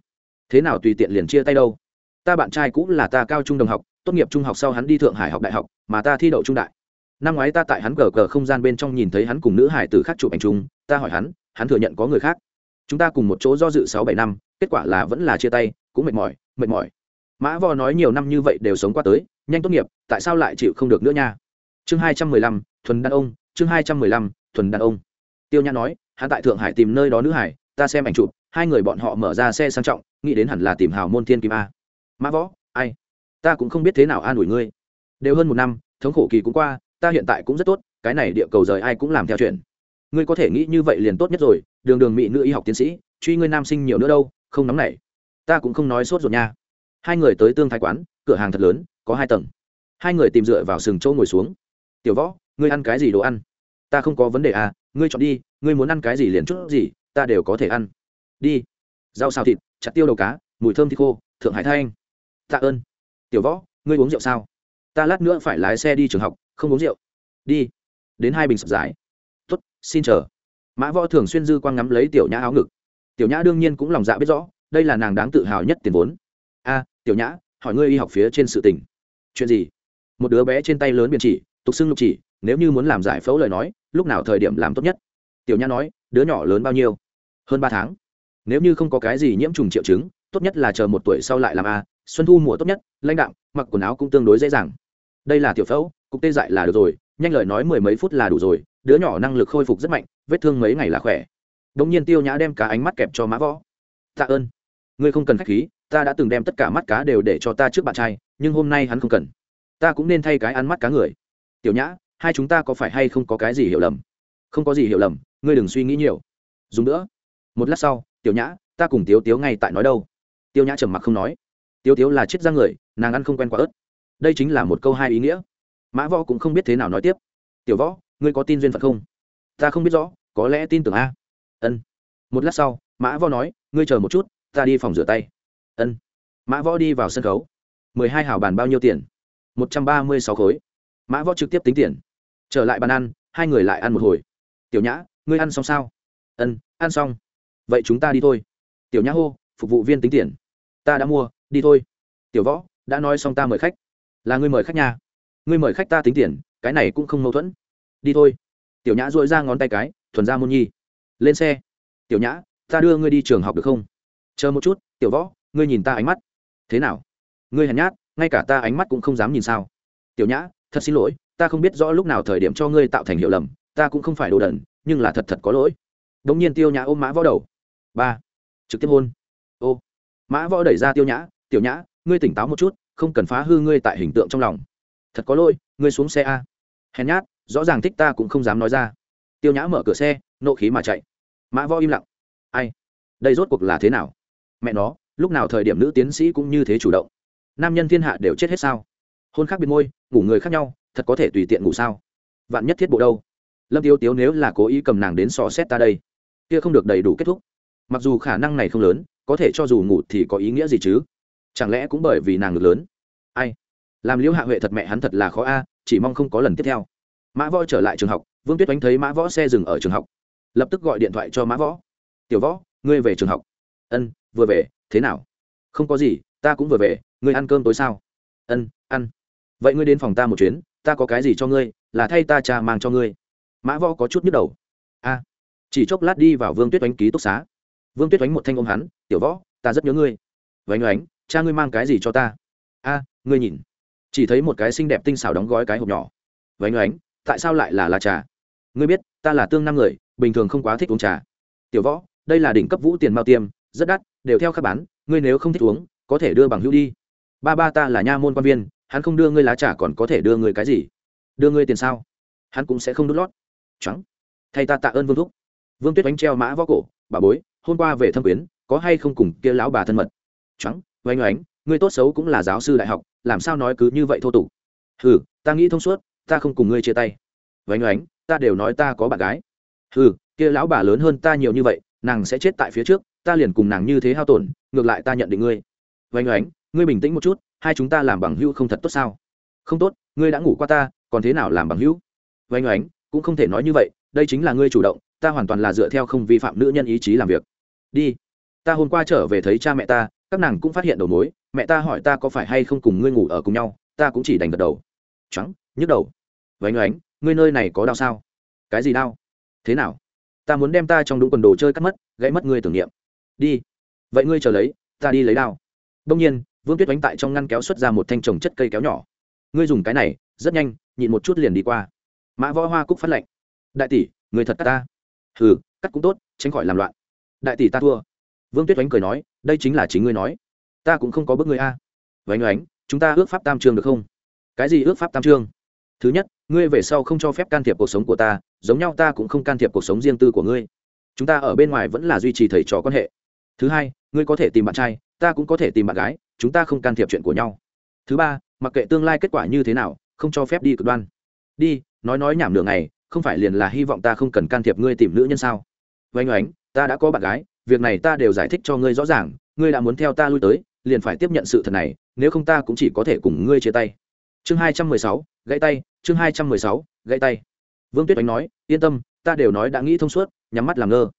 Thế nào tùy tiện liền chia tay đâu? Ta bạn trai cũng là ta cao trung đồng học, tốt nghiệp trung học sau hắn đi thượng hải học đại học, mà ta thi đậu trung đại. Năm ngoái ta tại hắn cờ cờ không gian bên trong nhìn thấy hắn cùng nữ hải tử khác chụp ảnh chung, ta hỏi hắn hắn thừa nhận có người khác. Chúng ta cùng một chỗ do dự sáu bảy năm, kết quả là vẫn là chia tay, cũng mệt mỏi mệt mỏi. Mã vò nói nhiều năm như vậy đều sống qua tới nhanh tốt nghiệp, tại sao lại chịu không được nữa nha? Chương hai trăm mười lăm, thuần đàn ông, chương hai trăm mười lăm, thuần đàn ông. Tiêu nhã nói, hắn tại thượng hải tìm nơi đó nữ hải, ta xem ảnh chụp, hai người bọn họ mở ra xe sang trọng, nghĩ đến hẳn là tìm hào môn thiên kim a. Mã võ, ai? Ta cũng không biết thế nào an ủi ngươi. Đều hơn một năm, thống khổ kỳ cũng qua, ta hiện tại cũng rất tốt, cái này địa cầu rời ai cũng làm theo chuyện. Ngươi có thể nghĩ như vậy liền tốt nhất rồi, đường đường mỹ nữ y học tiến sĩ, truy ngươi nam sinh nhiều nữa đâu, không nóng nảy. Ta cũng không nói sốt ruột nha. Hai người tới tương thái quán, cửa hàng thật lớn có hai tầng. Hai người tìm dựa vào sừng châu ngồi xuống. Tiểu võ, ngươi ăn cái gì đồ ăn? Ta không có vấn đề à ngươi chọn đi, ngươi muốn ăn cái gì liền chút gì, ta đều có thể ăn. Đi. Rau xào thịt, chặt tiêu đầu cá, mùi thơm thịt khô, thượng hải thanh. Tạ ơn. Tiểu võ, ngươi uống rượu sao? Ta lát nữa phải lái xe đi trường học, không uống rượu. Đi. Đến hai bình sập giải. Tuất xin chờ. Mã võ thường xuyên dư quang ngắm lấy tiểu nhã áo ngực. Tiểu nhã đương nhiên cũng lòng dạ biết rõ, đây là nàng đáng tự hào nhất tiền vốn. A, tiểu nhã, hỏi ngươi y học phía trên sự tình chuyện gì? Một đứa bé trên tay lớn biển chỉ, tục xưng lục chỉ, nếu như muốn làm giải phẫu lời nói, lúc nào thời điểm làm tốt nhất? Tiểu nhã nói, đứa nhỏ lớn bao nhiêu? Hơn ba tháng. Nếu như không có cái gì nhiễm trùng triệu chứng, tốt nhất là chờ một tuổi sau lại làm a, xuân thu mùa tốt nhất, lãnh đạo mặc quần áo cũng tương đối dễ dàng. Đây là tiểu phẫu, cục tê dại là được rồi, nhanh lời nói mười mấy phút là đủ rồi, đứa nhỏ năng lực khôi phục rất mạnh, vết thương mấy ngày là khỏe. Đ ỗ n g nhiên tiêu nhã đem cả ánh mắt kẹp cho mã võ. Tạ ơn. Ngươi không cần k h á c h khí ta đã từng đem tất cả mắt cá đều để cho ta trước bạn trai, nhưng hôm nay hắn không cần. Ta cũng nên thay cái ăn mắt cá người. Tiểu nhã, hai chúng ta có phải hay không có cái gì hiểu lầm? Không có gì hiểu lầm, ngươi đừng suy nghĩ nhiều. Dùng nữa. Một lát sau, tiểu nhã, ta cùng tiếu tiếu ngay tại nói đâu. Tiêu nhã trầm mặc không nói. Tiếu tiếu là chết ra người, nàng ăn không quen quả ớt. Đây chính là một câu hai ý nghĩa. Mã võ cũng không biết thế nào nói tiếp. Tiểu võ, ngươi có tin duyên phận không? Ta không biết rõ, có lẽ tin tưởng a. Ân. Một lát sau, mã võ nói, ngươi chờ một chút, ta đi phòng rửa tay ân. Mã võ đi vào sân khấu. mười hai hào bàn bao nhiêu tiền? một trăm ba mươi sáu khối. Mã võ trực tiếp tính tiền. Trở lại bàn ăn, hai người lại ăn một hồi. Tiểu nhã, ngươi ăn xong sao? Ân, ăn xong. Vậy chúng ta đi thôi. Tiểu nhã hô, phục vụ viên tính tiền. Ta đã mua, đi thôi. Tiểu võ, đã nói xong ta mời khách. Là ngươi mời khách nhà ngươi mời khách ta tính tiền, cái này cũng không mâu thuẫn. Đi thôi. Tiểu nhã dội ra ngón tay cái, thuần ra môn nhi. Lên xe. Tiểu nhã, ta đưa ngươi đi trường học được không? Chờ một chút, tiểu võ ngươi nhìn ta ánh mắt. Thế nào? Ngươi hèn nhát, ngay cả ta ánh mắt cũng không dám nhìn sao? Tiểu nhã, thật xin lỗi, ta không biết rõ lúc nào thời điểm cho ngươi tạo thành hiệu lầm, ta cũng không phải đồ đần, nhưng là thật thật có lỗi. Đ ỗ n g nhiên tiêu nhã ôm mã võ đầu. Ba, trực tiếp hôn. Ô, mã võ đẩy ra tiêu nhã, tiểu nhã, ngươi tỉnh táo một chút, không cần phá hư ngươi tại hình tượng trong lòng. Thật có lỗi, ngươi xuống xe a. Hèn nhát, rõ ràng thích ta cũng không dám nói ra. Tiêu nhã mở cửa xe, nộ khí mà chạy. Mã võ im lặng. Ai? Đây rốt cuộc là thế nào? Mẹ nó lúc nào thời điểm nữ tiến sĩ cũng như thế chủ động? Nam nhân thiên hạ đều chết hết sao? Hôn khác biệt môi, ngủ người khác nhau, thật có thể tùy tiện ngủ sao? Vạn nhất thiết bộ đâu? Lâm tiêu tiếu nếu là cố ý cầm nàng đến sò xét ta đây, kia không được đầy đủ kết thúc. Mặc dù khả năng này không lớn, có thể cho dù ngủ thì có ý nghĩa gì chứ? Chẳng lẽ cũng bởi vì nàng ngực lớn? Ai? Làm liễu hạ huệ thật mẹ hắn thật là khó a, chỉ mong không có lần tiếp theo. Mã võ trở lại trường học, vương tuyết oánh thấy mã võ xe dừng ở trường học. Lập tức gọi điện thoại cho mã võ. Tiểu võ, ngươi về trường học. Ân, vừa về thế nào? Không có gì, ta cũng vừa về, ngươi ăn cơm tối sao? Ân, ăn. Vậy ngươi đến phòng ta một chuyến, ta có cái gì cho ngươi, là thay ta cha mang cho ngươi. Mã võ có chút nhức đầu. A, chỉ chốc lát đi vào vương tuyết oánh ký túc xá. Vương tuyết oánh một thanh ôm hắn, tiểu võ, ta rất nhớ ngươi. Vánh oánh, cha ngươi mang cái gì cho ta? A, ngươi nhìn. Chỉ thấy một cái xinh đẹp tinh xảo đóng gói cái hộp nhỏ. Vánh oánh, tại sao lại là là trà? Ngươi biết, ta là tương năm người, bình thường không quá thích uống trà. Tiểu võ, đây là đỉnh cấp vũ tiền mao tiêm rất đắt, đều theo các bán, ngươi nếu không thích uống, có thể đưa bằng hữu đi. Ba ba ta là nha môn quan viên, hắn không đưa ngươi lá trà còn có thể đưa ngươi cái gì? Đưa ngươi tiền sao? Hắn cũng sẽ không đút lót. Trắng. Thay ta tạ ơn vương thúc. Vương tuyết đánh treo mã võ cổ, bà bối, hôm qua về thâm quyến, có hay không cùng kia lão bà thân mật? Trắng. Oanh oánh, ngươi tốt xấu cũng là giáo sư đại học, làm sao nói cứ như vậy thô tục? Hừ, ta nghĩ thông suốt, ta không cùng ngươi chia tay. Oanh oánh, ta đều nói ta có bạn gái. Hừ, kia lão bà lớn hơn ta nhiều như vậy, nàng sẽ chết tại phía trước ta liền cùng nàng như thế hao tổn, ngược lại ta nhận định ngươi. Vánh oánh, ngươi bình tĩnh một chút, hai chúng ta làm bằng hữu không thật tốt sao? Không tốt, ngươi đã ngủ qua ta, còn thế nào làm bằng hữu? Vánh oánh, cũng không thể nói như vậy, đây chính là ngươi chủ động, ta hoàn toàn là dựa theo không vi phạm nữ nhân ý chí làm việc. Đi, ta hôm qua trở về thấy cha mẹ ta, các nàng cũng phát hiện đầu mối, mẹ ta hỏi ta có phải hay không cùng ngươi ngủ ở cùng nhau, ta cũng chỉ đành gật đầu. Trắng, nhức đầu. Vánh oánh, ngươi nơi này có đau sao? Cái gì đau? Thế nào? Ta muốn đem ta trong đúng quần đồ chơi cắt mất, gãy mất ngươi tưởng niệm đi. Vậy ngươi chờ lấy, ta đi lấy đao. Đông nhiên, vương tuyết đánh tại trong ngăn kéo xuất ra một thanh trồng chất cây kéo nhỏ. Ngươi dùng cái này, rất nhanh, nhịn một chút liền đi qua. Mã võ hoa cúc phát lệnh. Đại tỷ, người thật cắt ta. Hừ, cắt cũng tốt, tránh khỏi làm loạn. Đại tỷ ta thua. Vương tuyết oánh cười nói, đây chính là chính ngươi nói. Ta cũng không có bước ngươi a. Vánh oánh, chúng ta ước pháp tam trường được không? Cái gì ước pháp tam trương? Thứ nhất, ngươi về sau không cho phép can thiệp cuộc sống của ta, giống nhau ta cũng không can thiệp cuộc sống riêng tư của ngươi. Chúng ta ở bên ngoài vẫn là duy trì thầy trò quan hệ thứ hai, ngươi có thể tìm bạn trai, ta cũng có thể tìm bạn gái, chúng ta không can thiệp chuyện của nhau. Thứ ba, mặc kệ tương lai kết quả như thế nào, không cho phép đi cực đoan. Đi, nói nói nhảm nửa ngày, không phải liền là hy vọng ta không cần can thiệp ngươi tìm nữ nhân sao? Vênh oánh, ta đã có bạn gái, việc này ta đều giải thích cho ngươi rõ ràng, ngươi đã muốn theo ta lui tới, liền phải tiếp nhận sự thật này, nếu không ta cũng chỉ có thể cùng ngươi chia tay. Chương hai trăm mười sáu, gãy tay, chương hai trăm mười sáu, gãy tay. Vương tuyết oánh nói, yên tâm, ta đều nói đã nghĩ thông suốt, nhắm mắt làm ngơ.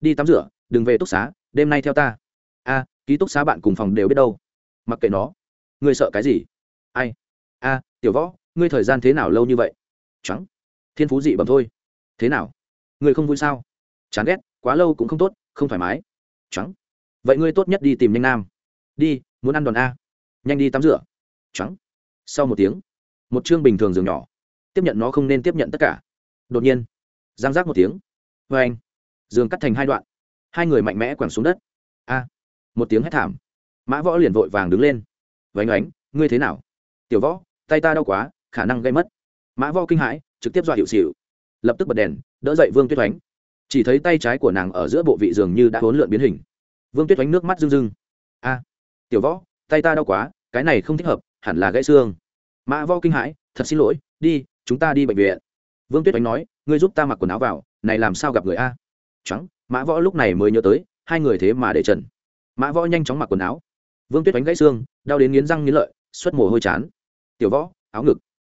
Đi tắm rửa đừng về túc xá, đêm nay theo ta. A, ký túc xá bạn cùng phòng đều biết đâu. Mặc kệ nó. Ngươi sợ cái gì? Ai? A, tiểu võ, ngươi thời gian thế nào lâu như vậy? Trắng. Thiên phú dị bẩm thôi. Thế nào? Ngươi không vui sao? Chán ghét, quá lâu cũng không tốt, không thoải mái. Trắng. Vậy ngươi tốt nhất đi tìm nhanh nam. Đi, muốn ăn đòn a. Nhanh đi tắm rửa. Trắng. Sau một tiếng, một chương bình thường giường nhỏ. Tiếp nhận nó không nên tiếp nhận tất cả. Đột nhiên, giang giác một tiếng. Vê anh giường cắt thành hai đoạn hai người mạnh mẽ quẳng xuống đất. A, một tiếng hét thảm. Mã võ liền vội vàng đứng lên. Vánh ánh ngươi thế nào? Tiểu võ, tay ta đau quá, khả năng gây mất. Mã võ kinh hãi, trực tiếp dọa hiệu xịu lập tức bật đèn, đỡ dậy vương tuyết oánh. Chỉ thấy tay trái của nàng ở giữa bộ vị giường như đã hỗn lượn biến hình. Vương tuyết oánh nước mắt rưng rưng. A, tiểu võ, tay ta đau quá, cái này không thích hợp, hẳn là gãy xương. Mã võ kinh hãi, thật xin lỗi, đi, chúng ta đi bệnh viện. Vương tuyết oánh nói, ngươi giúp ta mặc quần áo vào, này làm sao gặp người a? Trắng mã võ lúc này mới nhớ tới, hai người thế mà để trần. Mã võ nhanh chóng mặc quần áo. Vương tuyết đánh gãy xương, đau đến nghiến răng nghiến lợi, xuất mồ hôi chán. Tiểu võ, áo ngực.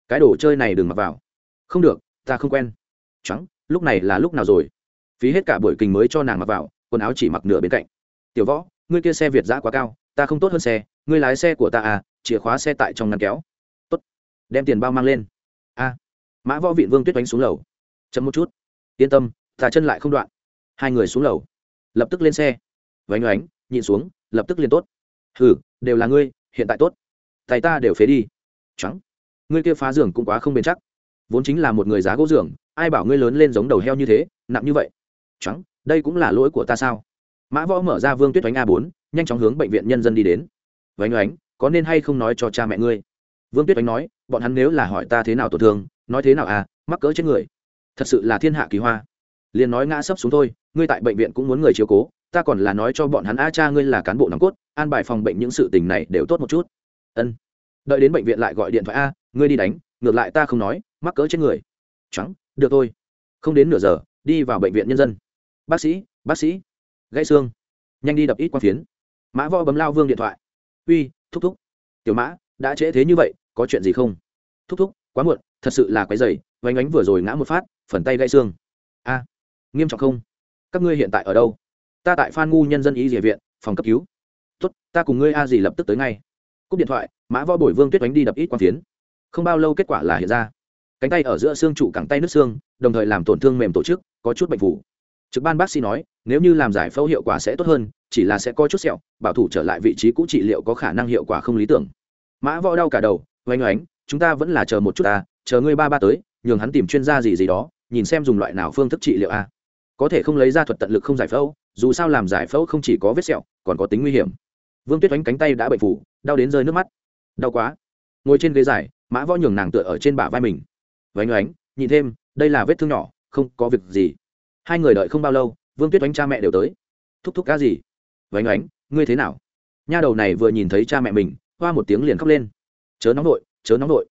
Cái đồ chơi này đừng mặc vào. Không được, ta không quen. Trắng lúc này là lúc nào rồi? Phí hết cả buổi kình mới cho nàng mặc vào, quần áo chỉ mặc nửa bên cạnh. Tiểu võ, ngươi kia xe việt giã quá cao, ta không tốt hơn xe, ngươi lái xe của ta à chìa khóa xe tại trong ngăn kéo. Tốt. Đem tiền bao mang lên. A. Mã võ vị vương tuyết đánh xuống lầu. Chậm một chút. Yên tâm, ta chân lại không đoạn hai người xuống lầu. Lập tức lên xe. Vánh oánh, nhịn xuống, lập tức liền tốt. Hừ, đều là ngươi, hiện tại tốt. Tay ta đều phế đi. Trắng. Ngươi kia phá giường cũng quá không bền chắc. Vốn chính là một người giá gỗ giường, ai bảo ngươi lớn lên giống đầu heo như thế, nặng như vậy. Trắng, đây cũng là lỗi của ta sao? Mã võ mở ra vương tuyết oánh a bốn, nhanh chóng hướng bệnh viện nhân dân đi đến. Vánh oánh, có nên hay không nói cho cha mẹ ngươi? Vương tuyết oánh nói, bọn hắn nếu là hỏi ta thế nào tổn thương, nói thế nào à mắc cỡ chết người. Thật sự là thiên hạ kỳ hoa. Liền nói ngã sấp xuống thôi ngươi tại bệnh viện cũng muốn người chiếu cố, ta còn là nói cho bọn hắn, a cha ngươi là cán bộ nòng cốt, an bài phòng bệnh những sự tình này đều tốt một chút. Ân. Đợi đến bệnh viện lại gọi điện thoại, a, ngươi đi đánh, ngược lại ta không nói, mắc cỡ trên người. Trắng được thôi. Không đến nửa giờ, đi vào bệnh viện nhân dân. Bác sĩ bác sĩ. Gãy xương. Nhanh đi đập ít quang phiến. Mã võ bấm lao vương điện thoại. Uy, thúc thúc. Tiểu mã, đã trễ thế như vậy, có chuyện gì không? Thúc thúc, quá muộn, thật sự là quái dày vánh ánh vừa rồi ngã một phát, phần tay gãy xương. A, nghiêm trọng không? Các ngươi hiện tại ở đâu? Ta tại phan ngu nhân dân y địa viện, phòng cấp cứu. Tốt, ta cùng ngươi a gì lập tức tới ngay. Cúp điện thoại, mã võ bồi vương tuyết đánh đi đập ít quang phiến. Không bao lâu kết quả là hiện ra. Cánh tay ở giữa xương trụ cẳng tay nứt xương, đồng thời làm tổn thương mềm tổ chức, có chút bệnh phủ trực ban bác sĩ nói, nếu như làm giải phẫu hiệu quả sẽ tốt hơn, chỉ là sẽ có chút sẹo, bảo thủ trở lại vị trí cũ trị liệu có khả năng hiệu quả không lý tưởng. Mã võ đau cả đầu oanh oánh, chúng ta vẫn là chờ một chút ta, chờ ngươi ba ba tới, nhường hắn tìm chuyên gia gì gì đó, nhìn xem dùng loại nào phương thức trị liệu a có thể không lấy ra thuật tận lực không giải phẫu, dù sao làm giải phẫu không chỉ có vết sẹo, còn có tính nguy hiểm. Vương tuyết oánh cánh tay đã bệnh phủ, đau đến rơi nước mắt. Đau quá. Ngồi trên ghế dài, mã võ nhường nàng tựa ở trên bả vai mình. Vánh oánh nhìn thêm, đây là vết thương nhỏ, không có việc gì. Hai người đợi không bao lâu, vương tuyết oánh cha mẹ đều tới. Thúc thúc cá gì? Vánh oánh, ngươi thế nào? Nha đầu này vừa nhìn thấy cha mẹ mình, hoa một tiếng liền khóc lên. Chớ nóng nội chớ nóng nội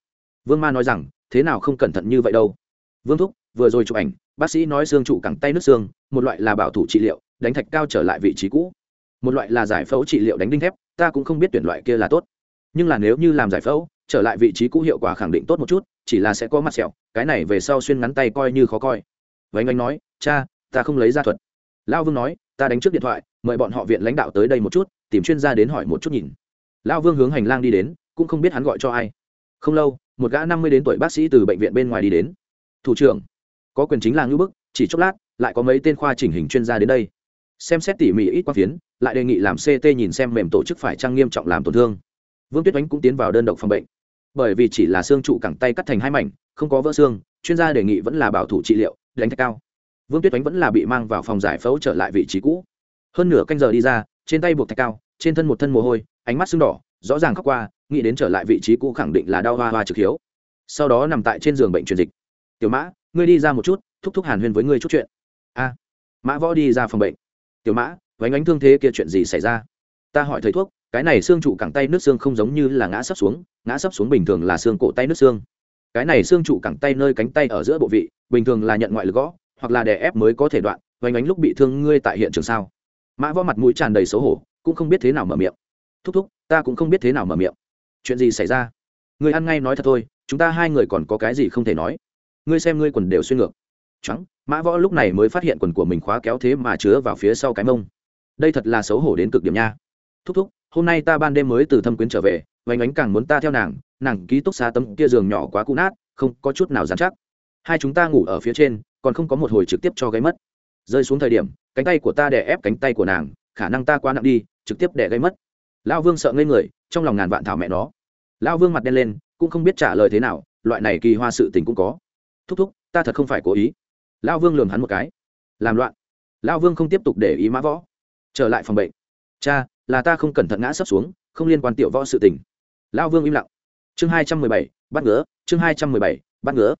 vương ma nói rằng, thế nào không cẩn thận như vậy đâu. Vương thúc vừa rồi chụp ảnh, bác sĩ nói xương trụ cẳng tay nước xương, một loại là bảo thủ trị liệu, đánh thạch cao trở lại vị trí cũ. Một loại là giải phẫu trị liệu đánh đinh thép, ta cũng không biết tuyển loại kia là tốt. Nhưng là nếu như làm giải phẫu, trở lại vị trí cũ hiệu quả khẳng định tốt một chút, chỉ là sẽ có mặt sẹo, cái này về sau xuyên ngắn tay coi như khó coi. Vánh anh nói, cha, ta không lấy ra thuật. Lão vương nói, ta đánh trước điện thoại, mời bọn họ viện lãnh đạo tới đây một chút, tìm chuyên gia đến hỏi một chút nhìn. Lão vương hướng hành lang đi đến, cũng không biết hắn gọi cho ai. Không lâu, một gã năm mươi đến tuổi bác sĩ từ bệnh viện bên ngoài đi đến. Thủ trưởng có quyền chính là ngưỡng bức, chỉ chốc lát, lại có mấy tên khoa chỉnh hình chuyên gia đến đây. Xem xét tỉ mỉ ít qua phiến, lại đề nghị làm ct nhìn xem mềm tổ chức phải trang nghiêm trọng làm tổn thương. Vương tuyết oánh cũng tiến vào đơn độc phòng bệnh. Bởi vì chỉ là xương trụ cẳng tay cắt thành hai mảnh, không có vỡ xương, chuyên gia đề nghị vẫn là bảo thủ trị liệu, đánh thạch cao. Vương tuyết oánh vẫn là bị mang vào phòng giải phẫu trở lại vị trí cũ. Hơn nửa canh giờ đi ra, trên tay buộc thạch cao, trên thân một thân mồ hôi, ánh mắt sưng đỏ, rõ ràng khóc qua, nghĩ đến trở lại vị trí cũ khẳng định là đau hoa hoa trực hiếu. Sau đó nằm tại trên giường bệnh truyền dịch. Tiểu mã ngươi đi ra một chút, thúc thúc hàn huyên với ngươi chút chuyện. A. Mã võ đi ra phòng bệnh. Tiểu mã, vánh ánh thương thế kia chuyện gì xảy ra? Ta hỏi thầy thuốc, cái này xương trụ cẳng tay nước xương không giống như là ngã sấp xuống, ngã sấp xuống bình thường là xương cổ tay nước xương. Cái này xương trụ cẳng tay nơi cánh tay ở giữa bộ vị, bình thường là nhận ngoại lực gõ, hoặc là đè ép mới có thể đoạn, vánh ánh lúc bị thương ngươi tại hiện trường sao? Mã võ mặt mũi tràn đầy xấu hổ, cũng không biết thế nào mở miệng. Thúc thúc, ta cũng không biết thế nào mở miệng. Chuyện gì xảy ra? Người ăn ngay nói thật thôi, chúng ta hai người còn có cái gì không thể nói ngươi xem ngươi quần đều xuyên ngược. Trắng, mã võ lúc này mới phát hiện quần của mình khóa kéo thế mà chứa vào phía sau cái mông. Đây thật là xấu hổ đến cực điểm nha. Thúc thúc, hôm nay ta ban đêm mới từ thâm quyến trở về vánh ánh càng muốn ta theo nàng nàng ký túc xá tấm kia giường nhỏ quá cũ nát, không có chút nào dán chắc. Hai chúng ta ngủ ở phía trên, còn không có một hồi trực tiếp cho gáy mất. Rơi xuống thời điểm, cánh tay của ta đè ép cánh tay của nàng, khả năng ta quá nặng đi, trực tiếp đè gây mất. Lão vương sợ ngây người, trong lòng ngàn vạn thảo mẹ nó. Lão vương mặt đen lên, cũng không biết trả lời thế nào, loại này kỳ hoa sự tình cũng có thúc thúc, ta thật không phải cố ý. Lão vương lường hắn một cái. Làm loạn. Lão vương không tiếp tục để ý mã võ. Trở lại phòng bệnh. Cha, là ta không cẩn thận ngã sấp xuống, không liên quan tiểu võ sự tình. Lão vương im lặng. Chương hai trăm mười bảy, bắt ngứa. Chương hai trăm mười bảy, bắt ngứa.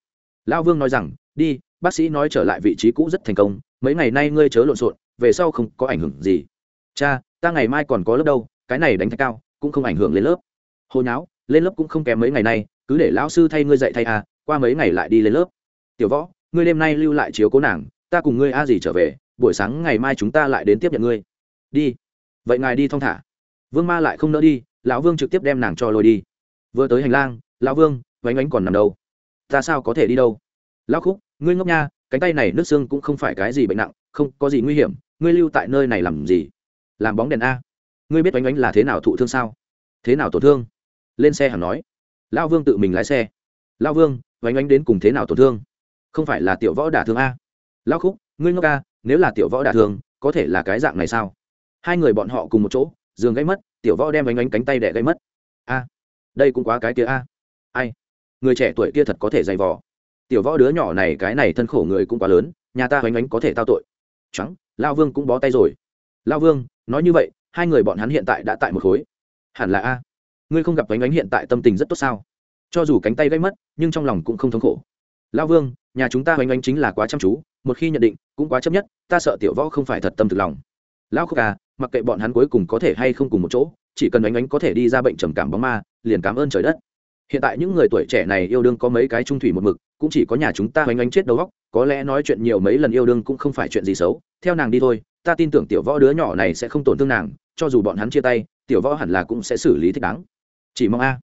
Lão vương nói rằng, đi, bác sĩ nói trở lại vị trí cũ rất thành công, mấy ngày nay ngươi chớ lộn xộn, về sau không có ảnh hưởng gì. Cha, ta ngày mai còn có lớp đâu, cái này đánh thạch cao, cũng không ảnh hưởng lên lớp. Hồi nháo, lên lớp cũng không kém mấy ngày nay, cứ để lão sư thay ngươi dạy thay à qua mấy ngày lại đi lên lớp tiểu võ, ngươi đêm nay lưu lại chiếu cố nàng, ta cùng ngươi a gì trở về, buổi sáng ngày mai chúng ta lại đến tiếp nhận ngươi. Đi. Vậy ngài đi thong thả. Vương ma lại không nỡ đi, lão vương trực tiếp đem nàng cho lôi đi. Vừa tới hành lang, lão vương, vánh ánh còn nằm đâu? Ta sao có thể đi đâu? Lão khúc, ngươi ngốc nha, cánh tay này nước xương cũng không phải cái gì bệnh nặng, không có gì nguy hiểm, ngươi lưu tại nơi này làm gì? Làm bóng đèn a. Ngươi biết oánh ánh là thế nào thụ thương sao? Thế nào tổn thương? Lên xe hẳn nói. Lão vương tự mình lái xe. Lão vương oánh ánh đến cùng thế nào tổn thương? Không phải là tiểu võ đả thương a? Lão khúc, ngươi ngốc a nếu là tiểu võ đả thương, có thể là cái dạng này sao? Hai người bọn họ cùng một chỗ, giường gãy mất, tiểu võ đem oánh oánh cánh tay đẻ gãy mất. A, đây cũng quá cái kia a. Ai? Người trẻ tuổi kia thật có thể dày vò. Tiểu võ đứa nhỏ này, cái này thân khổ người cũng quá lớn, nhà ta oánh oánh có thể tao tội. Trắng lao vương cũng bó tay rồi. Lao vương, nói như vậy, hai người bọn hắn hiện tại đã tại một khối. Hẳn là a. Ngươi không gặp oánh oánh hiện tại tâm tình rất tốt sao? Cho dù cánh tay gãy mất, nhưng trong lòng cũng không thống khổ. Lao vương nhà chúng ta hoành anh chính là quá chăm chú, một khi nhận định, cũng quá chấp nhất, ta sợ tiểu võ không phải thật tâm thực lòng. Lão khúc à mặc kệ bọn hắn cuối cùng có thể hay không cùng một chỗ, chỉ cần hoành oánh có thể đi ra bệnh trầm cảm bóng ma, liền cảm ơn trời đất. Hiện tại những người tuổi trẻ này yêu đương có mấy cái trung thủy một mực, cũng chỉ có nhà chúng ta hoành oánh chết đầu góc có lẽ nói chuyện nhiều mấy lần yêu đương cũng không phải chuyện gì xấu, theo nàng đi thôi, ta tin tưởng tiểu võ đứa nhỏ này sẽ không tổn thương nàng, cho dù bọn hắn chia tay, tiểu võ hẳn là cũng sẽ xử lý thích đáng. Chỉ mong a.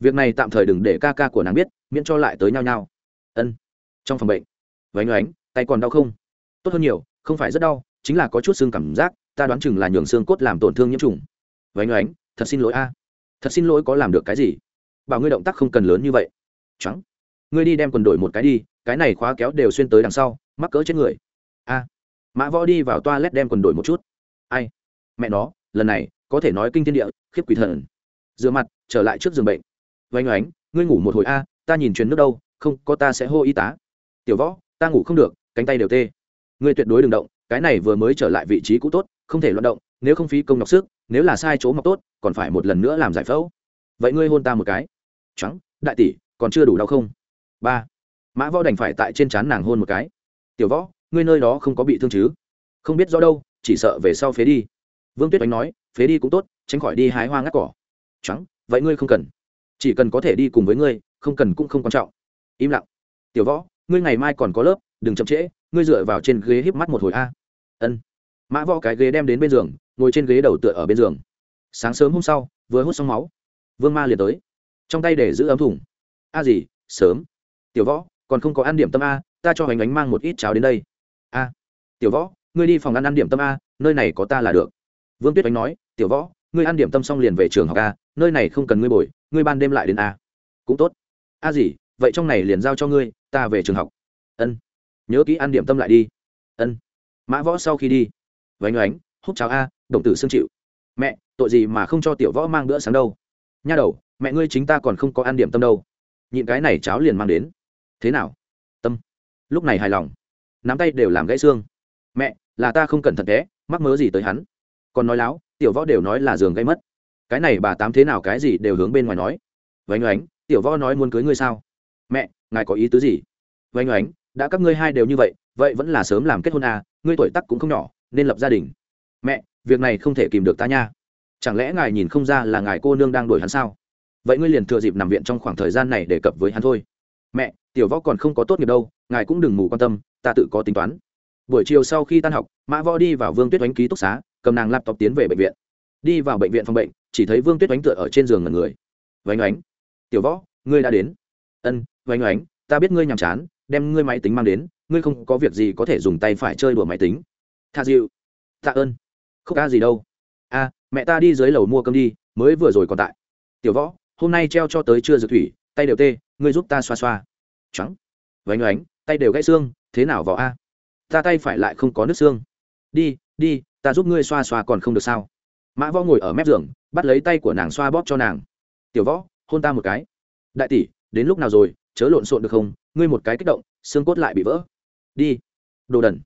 Việc này tạm thời đừng để ca ca của nàng biết, miễn cho lại tới nhau nhau. Ân trong phòng bệnh. Vánh oánh, tay còn đau không? Tốt hơn nhiều, không phải rất đau, chính là có chút xương cảm giác, ta đoán chừng là nhường xương cốt làm tổn thương nhiễm trùng. Vánh oánh, thật xin lỗi a. Thật xin lỗi có làm được cái gì? Bảo ngươi động tác không cần lớn như vậy. Trắng. Ngươi đi đem quần đổi một cái đi, cái này khóa kéo đều xuyên tới đằng sau, mắc cỡ chết người. A. Mã võ đi vào toa lét đem quần đổi một chút. Ai? Mẹ nó, lần này, có thể nói kinh thiên địa, khiếp quỷ thần. Rửa mặt, trở lại trước giường bệnh. Vánh oánh, ngươi ngủ một hồi a, ta nhìn truyền nước đâu, không, có ta sẽ hô y tá tiểu võ, ta ngủ không được, cánh tay đều tê. Ngươi tuyệt đối đừng động, cái này vừa mới trở lại vị trí cũ tốt, không thể loạn động, nếu không phí công nhọc sức, nếu là sai chỗ mọc tốt, còn phải một lần nữa làm giải phẫu. Vậy ngươi hôn ta một cái. Trắng, đại tỷ, còn chưa đủ đau không? Ba. Mã võ đành phải tại trên trán nàng hôn một cái. Tiểu võ, ngươi nơi đó không có bị thương chứ? Không biết do đâu, chỉ sợ về sau phế đi. Vương tuyết oánh nói, phế đi cũng tốt, tránh khỏi đi hái hoa ngắt cỏ. Trắng, vậy ngươi không cần. Chỉ cần có thể đi cùng với ngươi, không cần cũng không quan trọng. Im lặng. Tiểu võ ngươi ngày mai còn có lớp, đừng chậm trễ, ngươi dựa vào trên ghế híp mắt một hồi a. Ân. Mã võ cái ghế đem đến bên giường, ngồi trên ghế đầu tựa ở bên giường. Sáng sớm hôm sau, vừa hút xong máu, vương ma liền tới. Trong tay để giữ ấm thủng a gì, sớm. Tiểu võ, còn không có ăn điểm tâm a, ta cho hoành ánh mang một ít cháo đến đây. A, tiểu võ, ngươi đi phòng ăn ăn điểm tâm a, nơi này có ta là được. Vương tuyết ánh nói, tiểu võ, ngươi ăn điểm tâm xong liền về trường học a, nơi này không cần ngươi bồi, ngươi ban đêm lại đến a. Cũng tốt. A gì vậy trong này liền giao cho ngươi, ta về trường học. Ân, nhớ kỹ ăn điểm tâm lại đi. Ân. Mã võ sau khi đi vánh oánh hút cháo a, đồng tử xương chịu. Mẹ, tội gì mà không cho tiểu võ mang bữa sáng đâu? Nha đầu, mẹ ngươi chính ta còn không có ăn điểm tâm đâu. Nhịn cái này cháo liền mang đến. Thế nào? Tâm. Lúc này hài lòng, nắm tay đều làm gãy xương. Mẹ, là ta không cẩn thận té, mắc mớ gì tới hắn. Còn nói láo, tiểu võ đều nói là giường gây mất. Cái này bà tám thế nào cái gì đều hướng bên ngoài nói. Vánh oánh, tiểu võ nói muốn cưới ngươi sao? Mẹ, ngài có ý tứ gì? Vánh oánh, đã các ngươi hai đều như vậy vậy vẫn là sớm làm kết hôn à ngươi tuổi tắc cũng không nhỏ, nên lập gia đình. Mẹ, việc này không thể kìm được ta nha. Chẳng lẽ ngài nhìn không ra là ngài cô nương đang đuổi hắn sao? Vậy ngươi liền thừa dịp nằm viện trong khoảng thời gian này để cập với hắn thôi. Mẹ, tiểu võ còn không có tốt nghiệp đâu, ngài cũng đừng mù quan tâm, ta tự có tính toán. Buổi chiều sau khi tan học, mã võ đi vào vương tuyết oánh ký túc xá, cầm nàng laptop tiến về bệnh viện. Đi vào bệnh viện phòng bệnh, chỉ thấy vương tuyết oánh tựa ở trên giường ngần người. Vánh oánh, tiểu võ, ngươi đã đến. Ân oanh oánh, ta biết ngươi nhàm chán, đem ngươi máy tính mang đến, ngươi không có việc gì có thể dùng tay phải chơi đùa máy tính. Tha dịu. Tạ ơn. Không ca gì đâu? A, mẹ ta đi dưới lầu mua cơm đi, mới vừa rồi còn tại. Tiểu võ, hôm nay treo cho tới chưa dược thủy, tay đều tê, ngươi giúp ta xoa xoa. Trắng. Vánh oánh, tay đều gãy xương, thế nào vào a? Ta tay phải lại không có nước xương. Đi đi, ta giúp ngươi xoa xoa còn không được sao? Mã võ ngồi ở mép giường, bắt lấy tay của nàng xoa bóp cho nàng. Tiểu võ, hôn ta một cái. Đại tỷ, đến lúc nào rồi? Chớ lộn xộn được không? Ngươi một cái kích động, xương cốt lại bị vỡ. Đi. Đồ đần.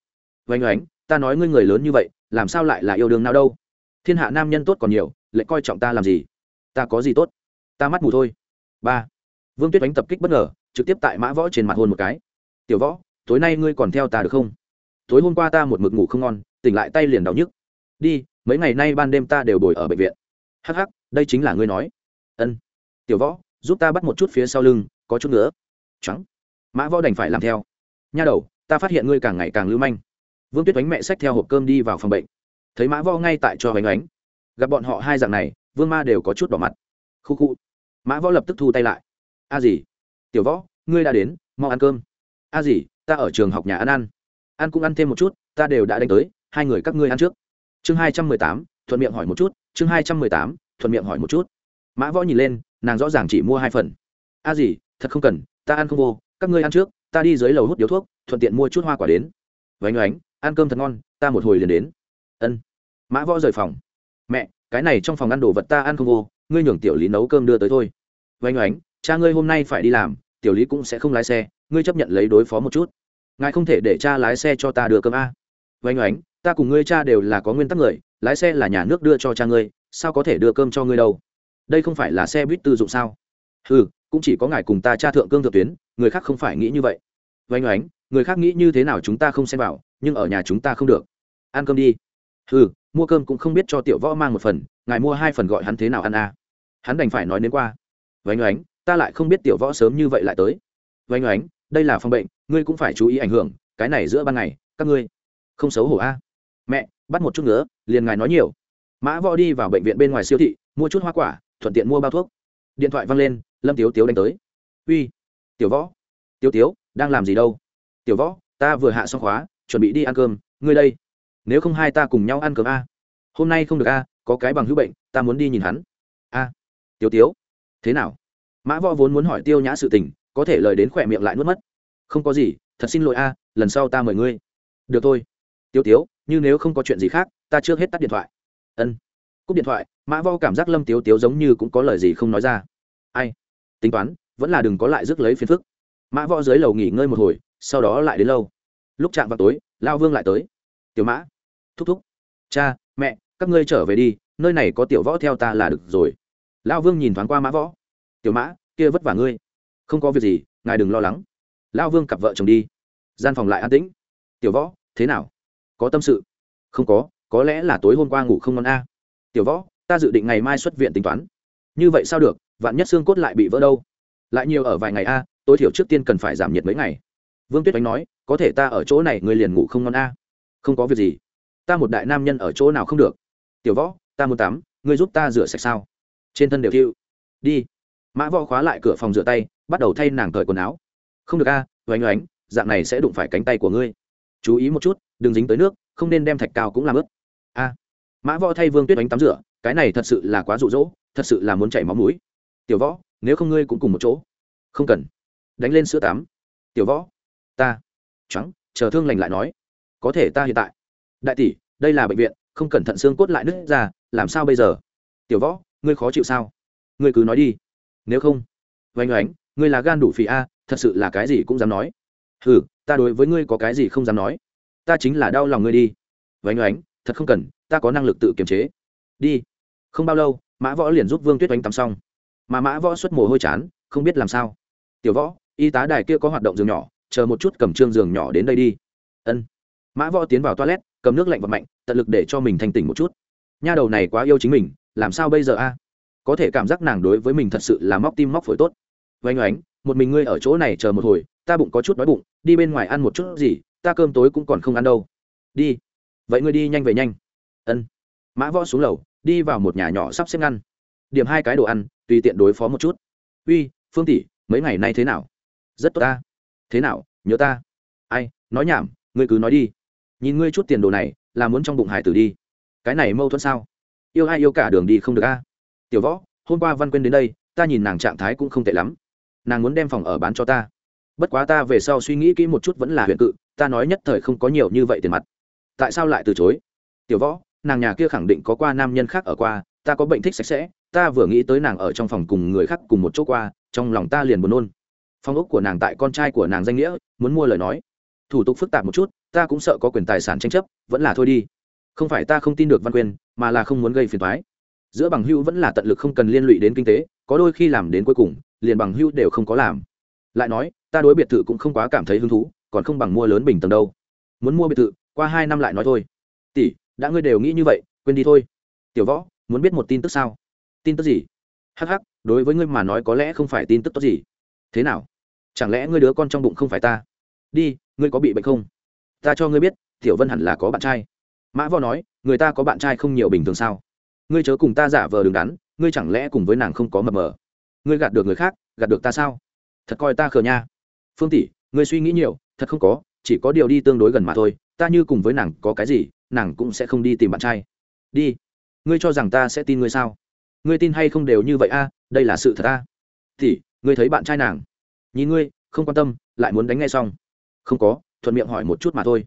Vánh oánh, ta nói ngươi người lớn như vậy, làm sao lại là yêu đương nào đâu? Thiên hạ nam nhân tốt còn nhiều, lại coi trọng ta làm gì? Ta có gì tốt? Ta mắt mù thôi. Ba. Vương tuyết đánh tập kích bất ngờ, trực tiếp tại mã võ trên mặt hôn một cái. Tiểu võ, tối nay ngươi còn theo ta được không? Tối hôm qua ta một mực ngủ không ngon, tỉnh lại tay liền đau nhức. Đi, mấy ngày nay ban đêm ta đều bồi ở bệnh viện. Hh đây chính là ngươi nói. Ân. Tiểu võ, giúp ta bắt một chút phía sau lưng có chút nữa. Trắng. Mã võ đành phải làm theo. Nha đầu, ta phát hiện ngươi càng ngày càng lưu manh. Vương tuyết oánh mẹ xách theo hộp cơm đi vào phòng bệnh. Thấy mã võ ngay tại cho bánh oánh. Gặp bọn họ hai dạng này, vương ma đều có chút đỏ mặt. Khu khu. Mã võ lập tức thu tay lại. A gì tiểu võ, ngươi đã đến, mau ăn cơm. A gì ta ở trường học nhà ăn ăn. Ăn cũng ăn thêm một chút, ta đều đã đánh tới, hai người các ngươi ăn trước. Chương hai trăm mười tám, thuận miệng hỏi một chút, chương hai trăm mười tám, thuận miệng hỏi một chút. Mã võ nhìn lên, nàng rõ ràng chỉ mua hai phần. A gì thật không cần, ta ăn không vô, các ngươi ăn trước, ta đi dưới lầu hút điếu thuốc, thuận tiện mua chút hoa quả đến. Vánh oánh ăn cơm thật ngon, ta một hồi liền đến. Ân. Mã võ rời phòng. Mẹ, cái này trong phòng ăn đồ vật ta ăn không vô, ngươi nhường tiểu lý nấu cơm đưa tới thôi. Vánh oánh cha ngươi hôm nay phải đi làm, tiểu lý cũng sẽ không lái xe, ngươi chấp nhận lấy đối phó một chút. Ngài không thể để cha lái xe cho ta đưa cơm a. Vánh oánh ta cùng ngươi cha đều là có nguyên tắc người, lái xe là nhà nước đưa cho cha ngươi, sao có thể đưa cơm cho ngươi đâu? Đây không phải là xe buýt tư dụng sao? Ừ cũng chỉ có ngài cùng ta cha thượng cương thượng tuyến, người khác không phải nghĩ như vậy. Vánh oánh, người khác nghĩ như thế nào chúng ta không xem vào, nhưng ở nhà chúng ta không được. Ăn cơm đi. Ừ mua cơm cũng không biết cho tiểu võ mang một phần, ngài mua hai phần gọi hắn thế nào ăn à. hắn đành phải nói đến qua. Vánh oánh, ta lại không biết tiểu võ sớm như vậy lại tới. Vánh oánh, đây là phòng bệnh, ngươi cũng phải chú ý ảnh hưởng, cái này giữa ban ngày, các ngươi không xấu hổ a mẹ, bắt một chút nữa liền ngài nói nhiều. Mã võ đi vào bệnh viện bên ngoài siêu thị, mua chút hoa quả, thuận tiện mua bao thuốc điện thoại văng lên lâm tiếu tiếu đánh tới. Uy tiểu võ tiếu tiếu đang làm gì đâu? Tiểu võ ta vừa hạ xong khóa chuẩn bị đi ăn cơm ngươi đây. Nếu không hai ta cùng nhau ăn cơm a. Hôm nay không được a có cái bằng hữu bệnh ta muốn đi nhìn hắn. A à, tiếu tiếu thế nào? Mã võ vốn muốn hỏi tiêu nhã sự tình có thể lời đến khỏe miệng lại nuốt mất. Không có gì thật xin lỗi a lần sau ta mời ngươi. Được thôi. Tiêu tiếu như nếu không có chuyện gì khác ta trước hết tắt điện thoại. Ân. Cúp điện thoại mã vo cảm giác lâm tiếu tiếu giống như cũng có lời gì không nói ra. Ai? Tính toán, vẫn là đừng có lại rước lấy phiền phức. Mã võ dưới lầu nghỉ ngơi một hồi, sau đó lại đến lâu. Lúc chạm vào tối, lao vương lại tới. Tiểu mã. Thúc thúc. Cha, mẹ, các ngươi trở về đi, nơi này có tiểu võ theo ta là được rồi. Lao vương nhìn thoáng qua mã võ. Tiểu mã, kia vất vả ngươi. Không có việc gì, ngài đừng lo lắng. Lao vương cặp vợ chồng đi. Gian phòng lại an tĩnh. Tiểu võ, thế nào? Có tâm sự? Không có có lẽ là tối hôm qua ngủ không ngon a. Tiểu võ ta dự định ngày mai xuất viện tính toán. Như vậy sao được vạn nhất xương cốt lại bị vỡ đâu? Lại nhiều ở vài ngày a tối thiểu trước tiên cần phải giảm nhiệt mấy ngày. Vương tuyết oánh nói có thể ta ở chỗ này người liền ngủ không ngon a. Không có việc gì. Ta một đại nam nhân ở chỗ nào không được. Tiểu võ ta muốn tắm ngươi giúp ta rửa sạch sao? Trên thân đều thiêu. Đi. Mã võ khóa lại cửa phòng rửa tay bắt đầu thay nàng cởi quần áo. Không được a à, oánh oánh dạng này sẽ đụng phải cánh tay của ngươi. Chú ý một chút đừng dính tới nước không nên đem thạch cao cũng làm ướt. A. Mã võ thay vương tuyết oánh tắm rửa cái này thật sự là quá rụ rỗ, thật sự là muốn chảy máu mũi. Tiểu võ, nếu không ngươi cũng cùng một chỗ. Không cần. Đánh lên sữa tắm tiểu võ. Ta. Trắng, chờ thương lành lại nói. Có thể ta hiện tại. Đại tỷ, đây là bệnh viện, không cẩn thận xương cốt lại nứt ra, làm sao bây giờ? Tiểu võ, ngươi khó chịu sao? Ngươi cứ nói đi. Nếu không. Vánh oánh, ngươi là gan đủ phì a, thật sự là cái gì cũng dám nói. Ừ ta đối với ngươi có cái gì không dám nói. Ta chính là đau lòng ngươi đi. Vánh oánh, thật không cần, ta có năng lực tự kiềm chế. Đi không bao lâu, mã võ liền giúp vương tuyết oanh tắm xong. Mà mã võ xuất mồ hôi chán, không biết làm sao. Tiểu võ, y tá đài kia có hoạt động giường nhỏ, chờ một chút cầm trương giường nhỏ đến đây đi. Ân. Mã võ tiến vào toilet, cầm nước lạnh và mạnh, tận lực để cho mình thanh tỉnh một chút. Nha đầu này quá yêu chính mình, làm sao bây giờ a? Có thể cảm giác nàng đối với mình thật sự là móc tim móc phổi tốt. Oanh oánh, một mình ngươi ở chỗ này chờ một hồi, ta bụng có chút đói bụng, đi bên ngoài ăn một chút gì, ta cơm tối cũng còn không ăn đâu. Đi. Vậy ngươi đi nhanh về nhanh. Ân. Mã võ xuống lầu đi vào một nhà nhỏ sắp xếp ngăn. Điểm hai cái đồ ăn, tùy tiện đối phó một chút. Uy, phương tỷ, mấy ngày nay thế nào? Rất tốt ta. Thế nào, nhớ ta? Ai, nói nhảm, ngươi cứ nói đi. Nhìn ngươi chút tiền đồ này, là muốn trong bụng hải tử đi. Cái này mâu thuẫn sao? Yêu ai yêu cả đường đi không được a. Tiểu võ, hôm qua văn quyên đến đây, ta nhìn nàng trạng thái cũng không tệ lắm. Nàng muốn đem phòng ở bán cho ta. Bất quá ta về sau suy nghĩ kỹ một chút vẫn là huyện cự, ta nói nhất thời không có nhiều như vậy tiền mặt. Tại sao lại từ chối? Tiểu võ nàng nhà kia khẳng định có qua nam nhân khác ở qua, ta có bệnh thích sạch sẽ, ta vừa nghĩ tới nàng ở trong phòng cùng người khác cùng một chỗ qua, trong lòng ta liền buồn nôn. Phong ốc của nàng tại con trai của nàng danh nghĩa, muốn mua lời nói. Thủ tục phức tạp một chút, ta cũng sợ có quyền tài sản tranh chấp, vẫn là thôi đi. Không phải ta không tin được văn quyền mà là không muốn gây phiền thoái giữa bằng hưu vẫn là tận lực không cần liên lụy đến kinh tế, có đôi khi làm đến cuối cùng, liền bằng hưu đều không có làm. Lại nói, ta đối biệt thự cũng không quá cảm thấy hứng thú, còn không bằng mua lớn bình tầng đâu. Muốn mua biệt thự, qua hai năm lại nói thôi. Tỷ đã ngươi đều nghĩ như vậy, quên đi thôi. Tiểu võ, muốn biết một tin tức sao? Tin tức gì? Hắc hắc, đối với ngươi mà nói có lẽ không phải tin tức tốt gì. Thế nào? Chẳng lẽ ngươi đứa con trong bụng không phải ta? Đi, ngươi có bị bệnh không? Ta cho ngươi biết, tiểu vân hẳn là có bạn trai. Mã võ nói, người ta có bạn trai không nhiều bình thường sao? Ngươi chớ cùng ta giả vờ đứng đắn, ngươi chẳng lẽ cùng với nàng không có mập mờ? Ngươi gạt được người khác, gạt được ta sao? Thật coi ta khờ nha. Phương tỷ, ngươi suy nghĩ nhiều, thật không có, chỉ có điều đi tương đối gần mà thôi, ta như cùng với nàng có cái gì nàng cũng sẽ không đi tìm bạn trai. Đi. Ngươi cho rằng ta sẽ tin ngươi sao? Ngươi tin hay không đều như vậy a, đây là sự thật a. Thì, ngươi thấy bạn trai nàng. Nhìn ngươi, không quan tâm, lại muốn đánh ngay xong. Không có, thuận miệng hỏi một chút mà thôi.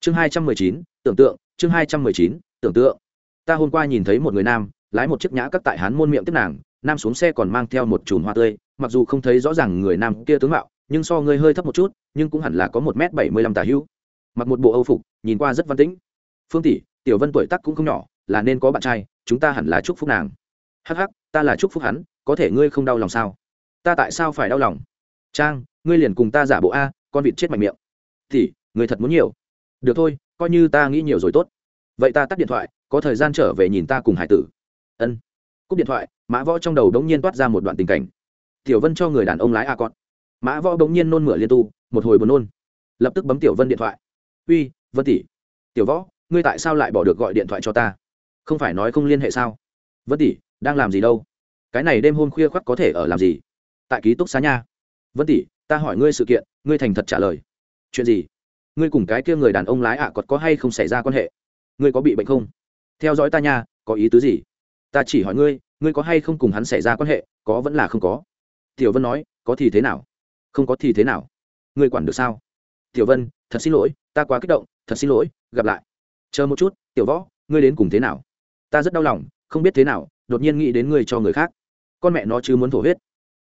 Chương hai trăm mười chín, tưởng tượng, chương hai trăm mười chín, tưởng tượng. Ta hôm qua nhìn thấy một người nam, lái một chiếc nhã cắt tại hán môn miệng tiếp nàng, nam xuống xe còn mang theo một chùm hoa tươi, mặc dù không thấy rõ ràng người nam kia tướng mạo, nhưng so ngươi hơi thấp một chút, nhưng cũng hẳn là có một m bảy mươi lăm tả hữu. Mặc một bộ âu phục, nhìn qua rất văn tĩnh phương tỷ, tiểu vân tuổi tác cũng không nhỏ, là nên có bạn trai, chúng ta hẳn là chúc phúc nàng. Hắc hắc, ta là chúc phúc hắn, có thể ngươi không đau lòng sao? Ta tại sao phải đau lòng? Trang, ngươi liền cùng ta giả bộ a, con vịt chết mạnh miệng. Thì người thật muốn nhiều. Được thôi, coi như ta nghĩ nhiều rồi tốt. Vậy ta tắt điện thoại, có thời gian trở về nhìn ta cùng hải tử. Ân. Cúp điện thoại, mã võ trong đầu đống nhiên toát ra một đoạn tình cảnh. Tiểu vân cho người đàn ông lái a con. Mã võ đống nhiên nôn mửa liên tu, một hồi buồn nôn. Lập tức bấm tiểu vân điện thoại. Uy, vân tỷ. Tiểu võ ngươi tại sao lại bỏ được gọi điện thoại cho ta? Không phải nói không liên hệ sao? Vân tỷ, đang làm gì đâu? Cái này đêm hôm khuya khoác có thể ở làm gì? Tại ký túc xá nha. Vân tỷ, ta hỏi ngươi sự kiện, ngươi thành thật trả lời. Chuyện gì? Ngươi cùng cái kia người đàn ông lái ạ à cọt có hay không xảy ra quan hệ? Ngươi có bị bệnh không? Theo dõi ta nha, có ý tứ gì? Ta chỉ hỏi ngươi ngươi có hay không cùng hắn xảy ra quan hệ, có vẫn là không có? Tiểu vân nói, có thì thế nào? Không có thì thế nào? Ngươi quản được sao? Tiểu vân, thật xin lỗi, ta quá kích động, thật xin lỗi, gặp lại chờ một chút, tiểu võ, ngươi đến cùng thế nào? Ta rất đau lòng, không biết thế nào, đột nhiên nghĩ đến ngươi cho người khác. Con mẹ nó chứ muốn thổ huyết.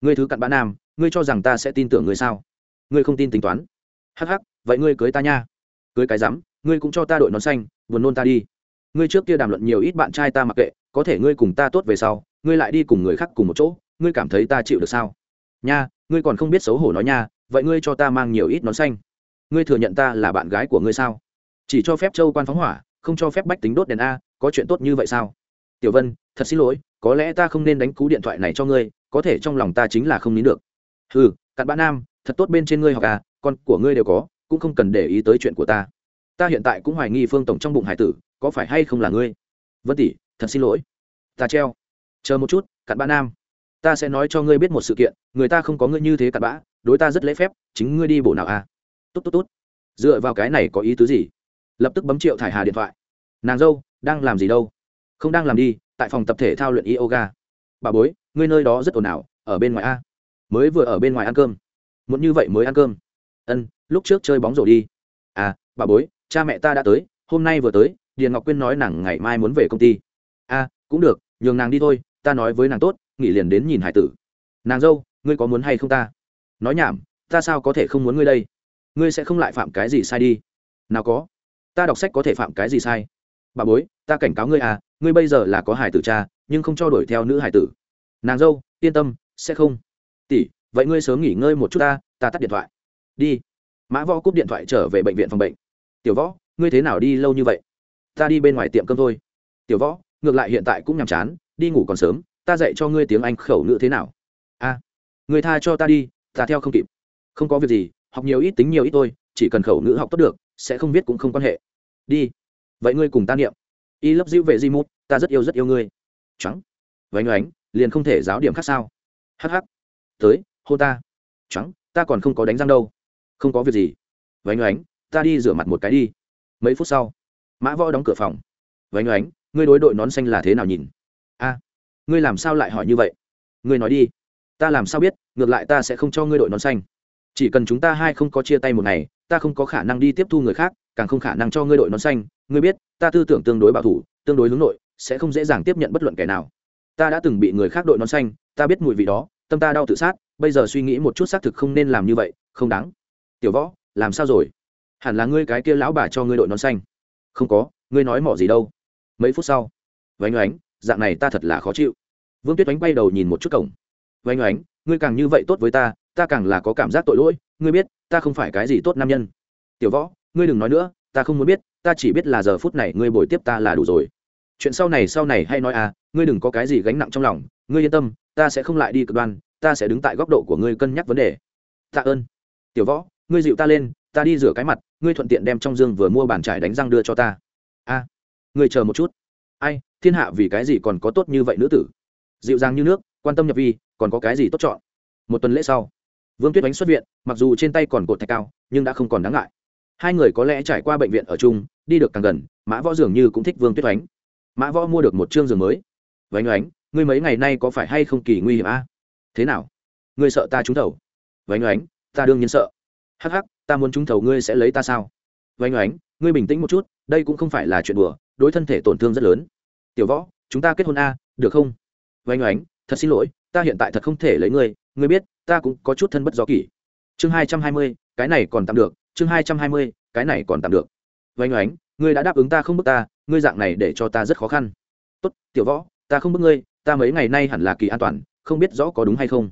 Ngươi thứ cặn bã nam, ngươi cho rằng ta sẽ tin tưởng ngươi sao? Ngươi không tin tính toán. Hắc hắc, vậy ngươi cưới ta nha. Cưới cái rắm, ngươi cũng cho ta đội nón xanh, buồn nôn ta đi. Ngươi trước kia đàm luận nhiều ít bạn trai ta mặc kệ, có thể ngươi cùng ta tốt về sau, ngươi lại đi cùng người khác cùng một chỗ, ngươi cảm thấy ta chịu được sao? Nha, ngươi còn không biết xấu hổ nói nha, vậy ngươi cho ta mang nhiều ít nón xanh. Ngươi thừa nhận ta là bạn gái của ngươi sao? Chỉ cho phép châu quan phóng hỏa, không cho phép bách tính đốt đèn a, có chuyện tốt như vậy sao? Tiểu vân, thật xin lỗi, có lẽ ta không nên đánh cú điện thoại này cho ngươi, có thể trong lòng ta chính là không nín được. Ừ cặn bã nam, thật tốt bên trên ngươi học à con của ngươi đều có, cũng không cần để ý tới chuyện của ta. Ta hiện tại cũng hoài nghi phương tổng trong bụng hải tử, có phải hay không là ngươi? Vân tỷ, thật xin lỗi. Ta treo. Chờ một chút, cặn bã nam. Ta sẽ nói cho ngươi biết một sự kiện, người ta không có ngươi như thế cặn bã, đối ta rất lễ phép, chính ngươi đi bộ nào à tốt tốt tốt. Dựa vào cái này có ý tứ gì? Lập tức bấm triệu thải hà điện thoại. Nàng dâu, đang làm gì đâu? Không đang làm đi, tại phòng tập thể thao luyện yoga. Bà bối, ngươi nơi đó rất ồn ào, ở bên ngoài a. Mới vừa ở bên ngoài ăn cơm. Muốn như vậy mới ăn cơm. Ân, lúc trước chơi bóng rổ đi. À bà bối, cha mẹ ta đã tới, hôm nay vừa tới, điền ngọc quyên nói nàng ngày mai muốn về công ty. A cũng được, nhường nàng đi thôi, ta nói với nàng tốt, nghỉ liền đến nhìn hải tử. Nàng dâu, ngươi có muốn hay không ta? Nói nhảm, ta sao có thể không muốn ngươi đây? Ngươi sẽ không lại phạm cái gì sai đi. Nào có ta đọc sách có thể phạm cái gì sai? Bà bối ta cảnh cáo ngươi à ngươi bây giờ là có hải tử cha nhưng không cho đuổi theo nữ hải tử. Nàng dâu yên tâm sẽ không. Tỷ vậy ngươi sớm nghỉ ngơi một chút ta ta tắt điện thoại. Đi. Mã võ cúp điện thoại trở về bệnh viện phòng bệnh. Tiểu võ ngươi thế nào đi lâu như vậy? Ta đi bên ngoài tiệm cơm thôi. Tiểu võ ngược lại hiện tại cũng nhàm chán đi ngủ còn sớm ta dạy cho ngươi tiếng anh khẩu ngữ thế nào? A à, người tha cho ta đi ta theo không kịp. Không có việc gì học nhiều ít tính nhiều ít thôi chỉ cần khẩu ngữ học tốt được sẽ không biết cũng không quan hệ. Đi. Vậy ngươi cùng ta niệm. Y lấp dữ vệ di mút, ta rất yêu rất yêu ngươi. Trắng vánh oánh, liền không thể giáo điểm khác sao? Hh tới, hô ta. Trắng ta còn không có đánh răng đâu. Không có việc gì. Vánh oánh, ta đi rửa mặt một cái đi. Mấy phút sau, mã võ đóng cửa phòng. Vánh oánh, ngươi đối đội nón xanh là thế nào nhìn? A, ngươi làm sao lại hỏi như vậy? Ngươi nói đi. Ta làm sao biết, ngược lại ta sẽ không cho ngươi đội nón xanh chỉ cần chúng ta hai không có chia tay một ngày, ta không có khả năng đi tiếp thu người khác, càng không khả năng cho ngươi đội nón xanh. Ngươi biết, ta tư tưởng tương đối bảo thủ, tương đối hướng nội, sẽ không dễ dàng tiếp nhận bất luận kẻ nào. Ta đã từng bị người khác đội nón xanh, ta biết mùi vị đó, tâm ta đau tự sát, bây giờ suy nghĩ một chút xác thực không nên làm như vậy, không đáng. Tiểu võ, làm sao rồi? Hẳn là ngươi cái kia lão bà cho ngươi đội nón xanh. Không có, ngươi nói mỏ gì đâu. Mấy phút sau, vánh oánh, dạng này ta thật là khó chịu. Vương tuyết oánh bay đầu nhìn một chút cổng. Vánh oánh, ngươi càng như vậy tốt với ta ta càng là có cảm giác tội lỗi, ngươi biết, ta không phải cái gì tốt nam nhân. Tiểu võ, ngươi đừng nói nữa, ta không muốn biết, ta chỉ biết là giờ phút này ngươi bồi tiếp ta là đủ rồi. Chuyện sau này sau này hay nói à ngươi đừng có cái gì gánh nặng trong lòng, ngươi yên tâm, ta sẽ không lại đi cực đoan, ta sẽ đứng tại góc độ của ngươi cân nhắc vấn đề. Tạ ơn. Tiểu võ, ngươi dịu ta lên, ta đi rửa cái mặt, ngươi thuận tiện đem trong dương vừa mua bàn trải đánh răng đưa cho ta. A, ngươi chờ một chút. Ai, thiên hạ vì cái gì còn có tốt như vậy nữ tử? Dịu dàng như nước, quan tâm nhập vi, còn có cái gì tốt chọn? Một tuần lễ sau vương tuyết đánh xuất viện, mặc dù trên tay còn cột thạch cao, nhưng đã không còn đáng ngại. Hai người có lẽ trải qua bệnh viện ở chung, đi được càng gần, mã võ dường như cũng thích vương tuyết oánh. Mã võ mua được một chương giường mới. Vánh oánh, ngươi mấy ngày nay có phải hay không kỳ nguy hiểm a? Thế nào? Ngươi sợ ta trúng thầu? Vánh oánh, ta đương nhiên sợ. Hắc hắc, ta muốn trúng thầu ngươi sẽ lấy ta sao? Vánh oánh, ngươi bình tĩnh một chút, đây cũng không phải là chuyện đùa, đối thân thể tổn thương rất lớn. Tiểu võ, chúng ta kết hôn a, được không? Vánh oánh, thật xin lỗi, ta hiện tại thật không thể lấy ngươi ngươi biết, ta cũng có chút thân bất do kỷ. Chương hai trăm hai mươi, cái này còn tạm được, chương hai trăm hai mươi, cái này còn tạm được. Vánh oánh, ngươi đã đáp ứng ta không bức ta, ngươi dạng này để cho ta rất khó khăn. Tốt, tiểu võ, ta không bức ngươi, ta mấy ngày nay hẳn là kỳ an toàn, không biết rõ có đúng hay không.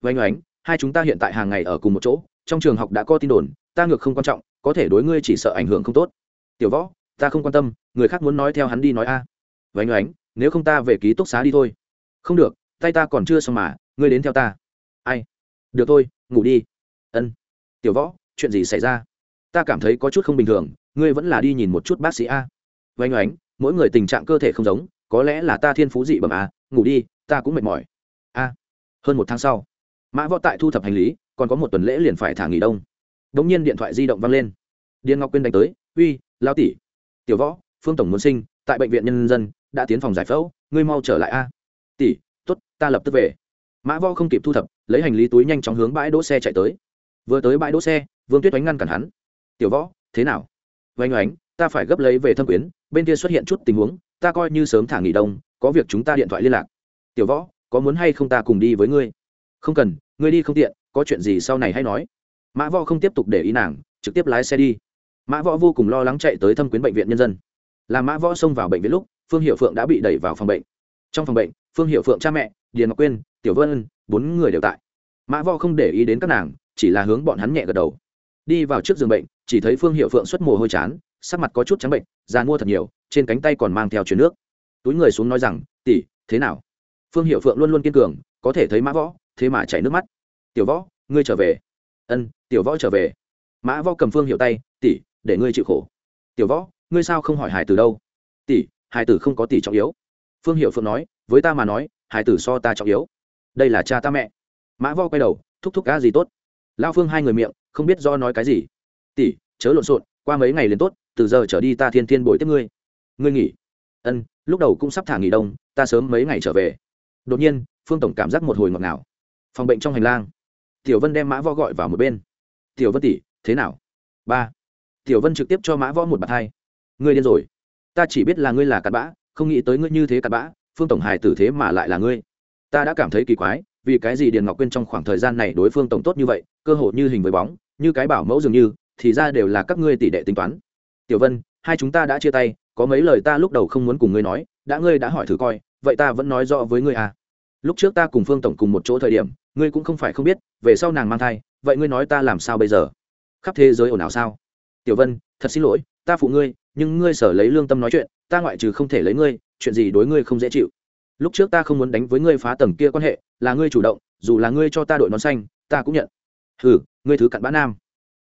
Vánh oánh, hai chúng ta hiện tại hàng ngày ở cùng một chỗ, trong trường học đã có tin đồn, ta ngược không quan trọng, có thể đối ngươi chỉ sợ ảnh hưởng không tốt. Tiểu võ, ta không quan tâm, người khác muốn nói theo hắn đi nói a. À. vánh oánh, nếu không ta về ký túc xá đi thôi. Không được, tay ta còn chưa xong mà, ngươi đến theo ta ai? Được thôi, ngủ đi. Ân. Tiểu võ, chuyện gì xảy ra? Ta cảm thấy có chút không bình thường, ngươi vẫn là đi nhìn một chút bác sĩ a. Vánh oánh, mỗi người tình trạng cơ thể không giống, có lẽ là ta thiên phú dị bẩm a, ngủ đi, ta cũng mệt mỏi. A. Hơn một tháng sau, mã võ tại thu thập hành lý, còn có một tuần lễ liền phải thả nghỉ đông. Đ ỗ n g nhiên điện thoại di động văng lên. Điền ngọc quyên đánh tới, uy, lao tỷ. Tiểu võ, phương tổng muốn sinh, tại bệnh viện nhân dân, đã tiến phòng giải phẫu, ngươi mau trở lại a. Tỷ t ố t ta lập tức về. Mã võ không kịp thu thập lấy hành lý túi nhanh chóng hướng bãi đỗ xe chạy tới. Vừa tới bãi đỗ xe, vương tuyết oánh ngăn cản hắn. Tiểu võ, thế nào? Oanh oánh, ta phải gấp lấy về thâm quyến, bên kia xuất hiện chút tình huống, ta coi như sớm thả nghỉ đông, có việc chúng ta điện thoại liên lạc. Tiểu võ, có muốn hay không ta cùng đi với ngươi? Không cần, ngươi đi không tiện, có chuyện gì sau này hay nói. Mã võ không tiếp tục để ý nàng, trực tiếp lái xe đi. Mã võ vô cùng lo lắng chạy tới thâm quyến bệnh viện nhân dân. Là mã võ xông vào bệnh viện lúc, phương hiệu phượng đã bị đẩy vào phòng bệnh. Trong phòng bệnh, phương hiệu phượng cha mẹ điền ngọc quyên, tiểu vân, bốn người đều tại. Mã võ không để ý đến các nàng, chỉ là hướng bọn hắn nhẹ gật đầu. Đi vào trước giường bệnh, chỉ thấy phương hiệu phượng xuất mồ hôi chán, sắc mặt có chút trắng bệnh già mua thật nhiều, trên cánh tay còn mang theo chuyển nước. Túi người xuống nói rằng, tỷ, thế nào? Phương hiệu phượng luôn luôn kiên cường, có thể thấy mã võ, thế mà chảy nước mắt. Tiểu võ, ngươi trở về. Ân, tiểu võ trở về. Mã võ cầm phương hiệu tay, tỷ, để ngươi chịu khổ. Tiểu võ, ngươi sao không hỏi hải từ đâu? Tỷ, hải tử không có tỷ trọng yếu. Phương hiệu phượng nói, với ta mà nói hai tử so ta trọng yếu. Đây là cha ta mẹ. Mã võ quay đầu, thúc thúc cá gì tốt? Lao phương hai người miệng, không biết do nói cái gì. Tỷ, chớ lộn xộn, qua mấy ngày liền tốt, từ giờ trở đi ta thiên thiên bồi tiếp ngươi. Ngươi nghỉ. Ân, lúc đầu cũng sắp thả nghỉ đông, ta sớm mấy ngày trở về. Đột nhiên, phương tổng cảm giác một hồi ngọt ngào. Phòng bệnh trong hành lang. Tiểu vân đem mã võ gọi vào một bên. Tiểu vân tỷ, thế nào? Ba. Tiểu vân trực tiếp cho mã võ một bạt hai. Ngươi điên rồi. Ta chỉ biết là ngươi là cặn bã, không nghĩ tới ngươi như thế cặn bã phương tổng hài tử thế mà lại là ngươi. Ta đã cảm thấy kỳ quái, vì cái gì điền ngọc quyên trong khoảng thời gian này đối phương tổng tốt như vậy, cơ hội như hình với bóng, như cái bảo mẫu dường như, thì ra đều là các ngươi tỷ đệ tính toán. Tiểu vân, hai chúng ta đã chia tay, có mấy lời ta lúc đầu không muốn cùng ngươi nói, đã ngươi đã hỏi thử coi, vậy ta vẫn nói rõ với ngươi à. Lúc trước ta cùng phương tổng cùng một chỗ thời điểm, ngươi cũng không phải không biết, về sau nàng mang thai, vậy ngươi nói ta làm sao bây giờ? Khắp thế giới ồn ào sao? Tiểu vân, thật xin lỗi, ta phụ ngươi, nhưng ngươi sở lấy lương tâm nói chuyện, ta ngoại trừ không thể lấy ngươi chuyện gì đối ngươi không dễ chịu? Lúc trước ta không muốn đánh với ngươi phá tầng kia quan hệ, là ngươi chủ động, dù là ngươi cho ta đội nón xanh, ta cũng nhận. Ừ ngươi thứ cặn bã nam.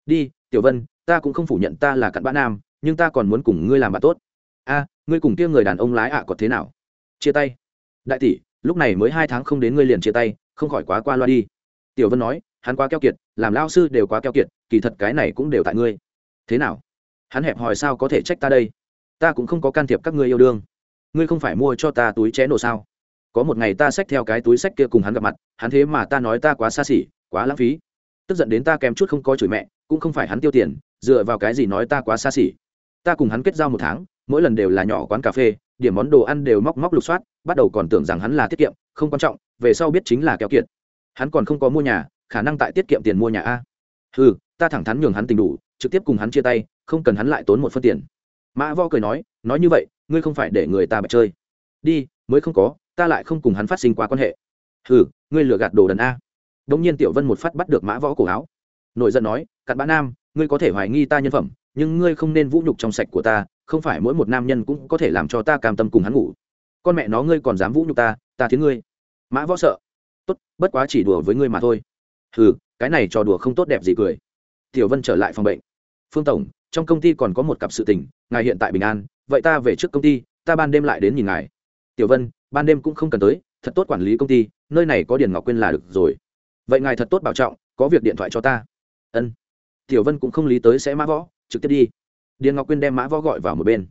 Đi, tiểu vân, ta cũng không phủ nhận ta là cặn bã nam, nhưng ta còn muốn cùng ngươi làm bạn tốt. A, ngươi cùng kia người đàn ông lái ạ à thế nào? Chia tay. Đại tỷ, lúc này mới hai tháng không đến ngươi liền chia tay, không khỏi quá qua loa đi. Tiểu vân nói, hắn quá keo kiệt, làm lao sư đều quá keo kiệt, kỳ thật cái này cũng đều tại ngươi. Thế nào? Hắn hẹp hòi sao có thể trách ta đây? Ta cũng không có can thiệp các ngươi yêu đương ngươi không phải mua cho ta túi chén đồ sao? Có một ngày ta xách theo cái túi sách kia cùng hắn gặp mặt, hắn thế mà ta nói ta quá xa xỉ, quá lãng phí. Tức giận đến ta kèm chút không có chửi mẹ, cũng không phải hắn tiêu tiền, dựa vào cái gì nói ta quá xa xỉ. Ta cùng hắn kết giao một tháng, mỗi lần đều là nhỏ quán cà phê, điểm món đồ ăn đều móc móc lục soát, bắt đầu còn tưởng rằng hắn là tiết kiệm, không quan trọng, về sau biết chính là kéo kiệt. Hắn còn không có mua nhà, khả năng tại tiết kiệm tiền mua nhà a. Ừ ta thẳng thắn nhường hắn tình đủ, trực tiếp cùng hắn chia tay, không cần hắn lại tốn một phân tiền. Mã võ cười nói nói như vậy ngươi không phải để người ta bạch chơi. Đi, mới không có, ta lại không cùng hắn phát sinh qua quan hệ. Ừ ngươi lừa gạt đồ đần a. Đ ỗ n g nhiên tiểu vân một phát bắt được mã võ cổ áo. Nội giận nói, cặn bã nam, ngươi có thể hoài nghi ta nhân phẩm, nhưng ngươi không nên vũ nhục trong sạch của ta, không phải mỗi một nam nhân cũng có thể làm cho ta cam tâm cùng hắn ngủ. Con mẹ nó ngươi còn dám vũ nhục ta ta thiến ngươi. Mã võ sợ. Tốt, bất quá chỉ đùa với ngươi mà thôi. Ừ cái này trò đùa không tốt đẹp gì cười. Tiểu vân trở lại phòng bệnh. Phương tổng, trong công ty còn có một cặp sự tình, ngài hiện tại bình an vậy ta về trước công ty, ta ban đêm lại đến nhìn ngài. Tiểu vân, ban đêm cũng không cần tới, thật tốt quản lý công ty, nơi này có điền ngọc quyên là được rồi. Vậy ngài thật tốt bảo trọng, có việc điện thoại cho ta. Ân. Tiểu vân cũng không lý tới sẽ mã võ, trực tiếp đi. Điền ngọc quyên đem mã võ gọi vào một bên.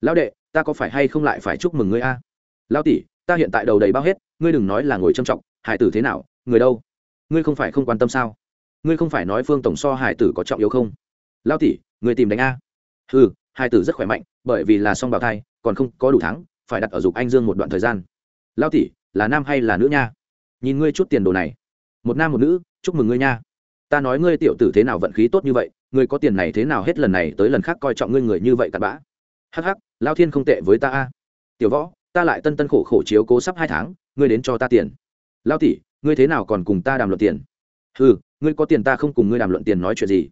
Lão đệ, ta có phải hay không lại phải chúc mừng ngươi a? Lão tỷ, ta hiện tại đầu đầy bao hết, ngươi đừng nói là ngồi trâm trọng, hải tử thế nào, người đâu? Ngươi không phải không quan tâm sao? Ngươi không phải nói phương tổng so hải tử có trọng yếu không? Lao tỷ, người tìm đánh a. Ừ hai tử rất khỏe mạnh, bởi vì là song bào thai, còn không có đủ tháng, phải đặt ở dục anh dương một đoạn thời gian. Lao tỷ, là nam hay là nữ nha? Nhìn ngươi chút tiền đồ này. Một nam một nữ, chúc mừng ngươi nha. Ta nói ngươi tiểu tử thế nào vận khí tốt như vậy, ngươi có tiền này thế nào hết lần này tới lần khác coi trọng ngươi người như vậy cặn bã. Hắc hắc lao thiên không tệ với ta a. Tiểu võ, ta lại tân tân khổ khổ chiếu cố sắp hai tháng, ngươi đến cho ta tiền. Lao tỷ, ngươi thế nào còn cùng ta đàm luận tiền? Ừ ngươi có tiền ta không cùng ngươi đàm luận tiền nói chuyện gì?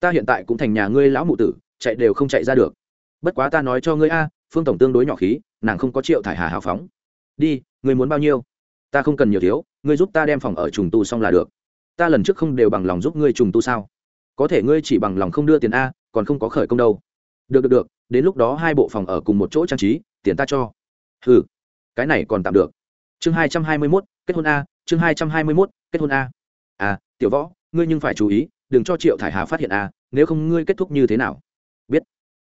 Ta hiện tại cũng thành nhà ngươi lão mụ tử chạy đều không chạy ra được. Bất quá ta nói cho ngươi a, phương tổng tương đối nhỏ khí, nàng không có triệu thải hà hào phóng. Đi, ngươi muốn bao nhiêu? Ta không cần nhiều thiếu, ngươi giúp ta đem phòng ở trùng tu xong là được. Ta lần trước không đều bằng lòng giúp ngươi trùng tu sao? Có thể ngươi chỉ bằng lòng không đưa tiền a, còn không có khởi công đâu. Được được được, đến lúc đó hai bộ phòng ở cùng một chỗ trang trí, tiền ta cho. Ừ cái này còn tạm được. Chương hai trăm hai mươi mốt, kết hôn a, chương hai trăm hai mươi mốt, kết hôn a. À tiểu võ, ngươi nhưng phải chú ý, đừng cho triệu thải hà phát hiện a, nếu không ngươi kết thúc như thế nào?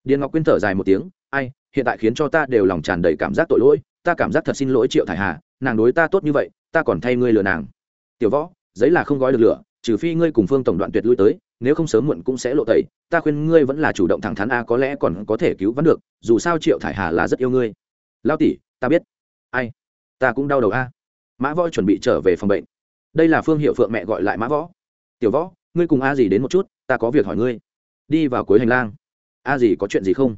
Điền ngọc quyên thở dài một tiếng, ai, hiện tại khiến cho ta đều lòng tràn đầy cảm giác tội lỗi, ta cảm giác thật xin lỗi triệu thải hà, nàng đối ta tốt như vậy, ta còn thay ngươi lừa nàng. Tiểu võ, giấy là không gói được lửa, trừ phi ngươi cùng phương tổng đoạn tuyệt lui tới, nếu không sớm muộn cũng sẽ lộ tẩy, ta khuyên ngươi vẫn là chủ động thẳng thắn a, có lẽ còn có thể cứu vẫn được, dù sao triệu thải hà là rất yêu ngươi. Lao tỷ, ta biết. Ai, ta cũng đau đầu a. Mã võ chuẩn bị trở về phòng bệnh. Đây là phương hiệu phượng mẹ gọi lại mã võ. Tiểu võ, ngươi cùng a gì đến một chút, ta có việc hỏi ngươi. Đi vào cuối hành lang a gì có chuyện gì không?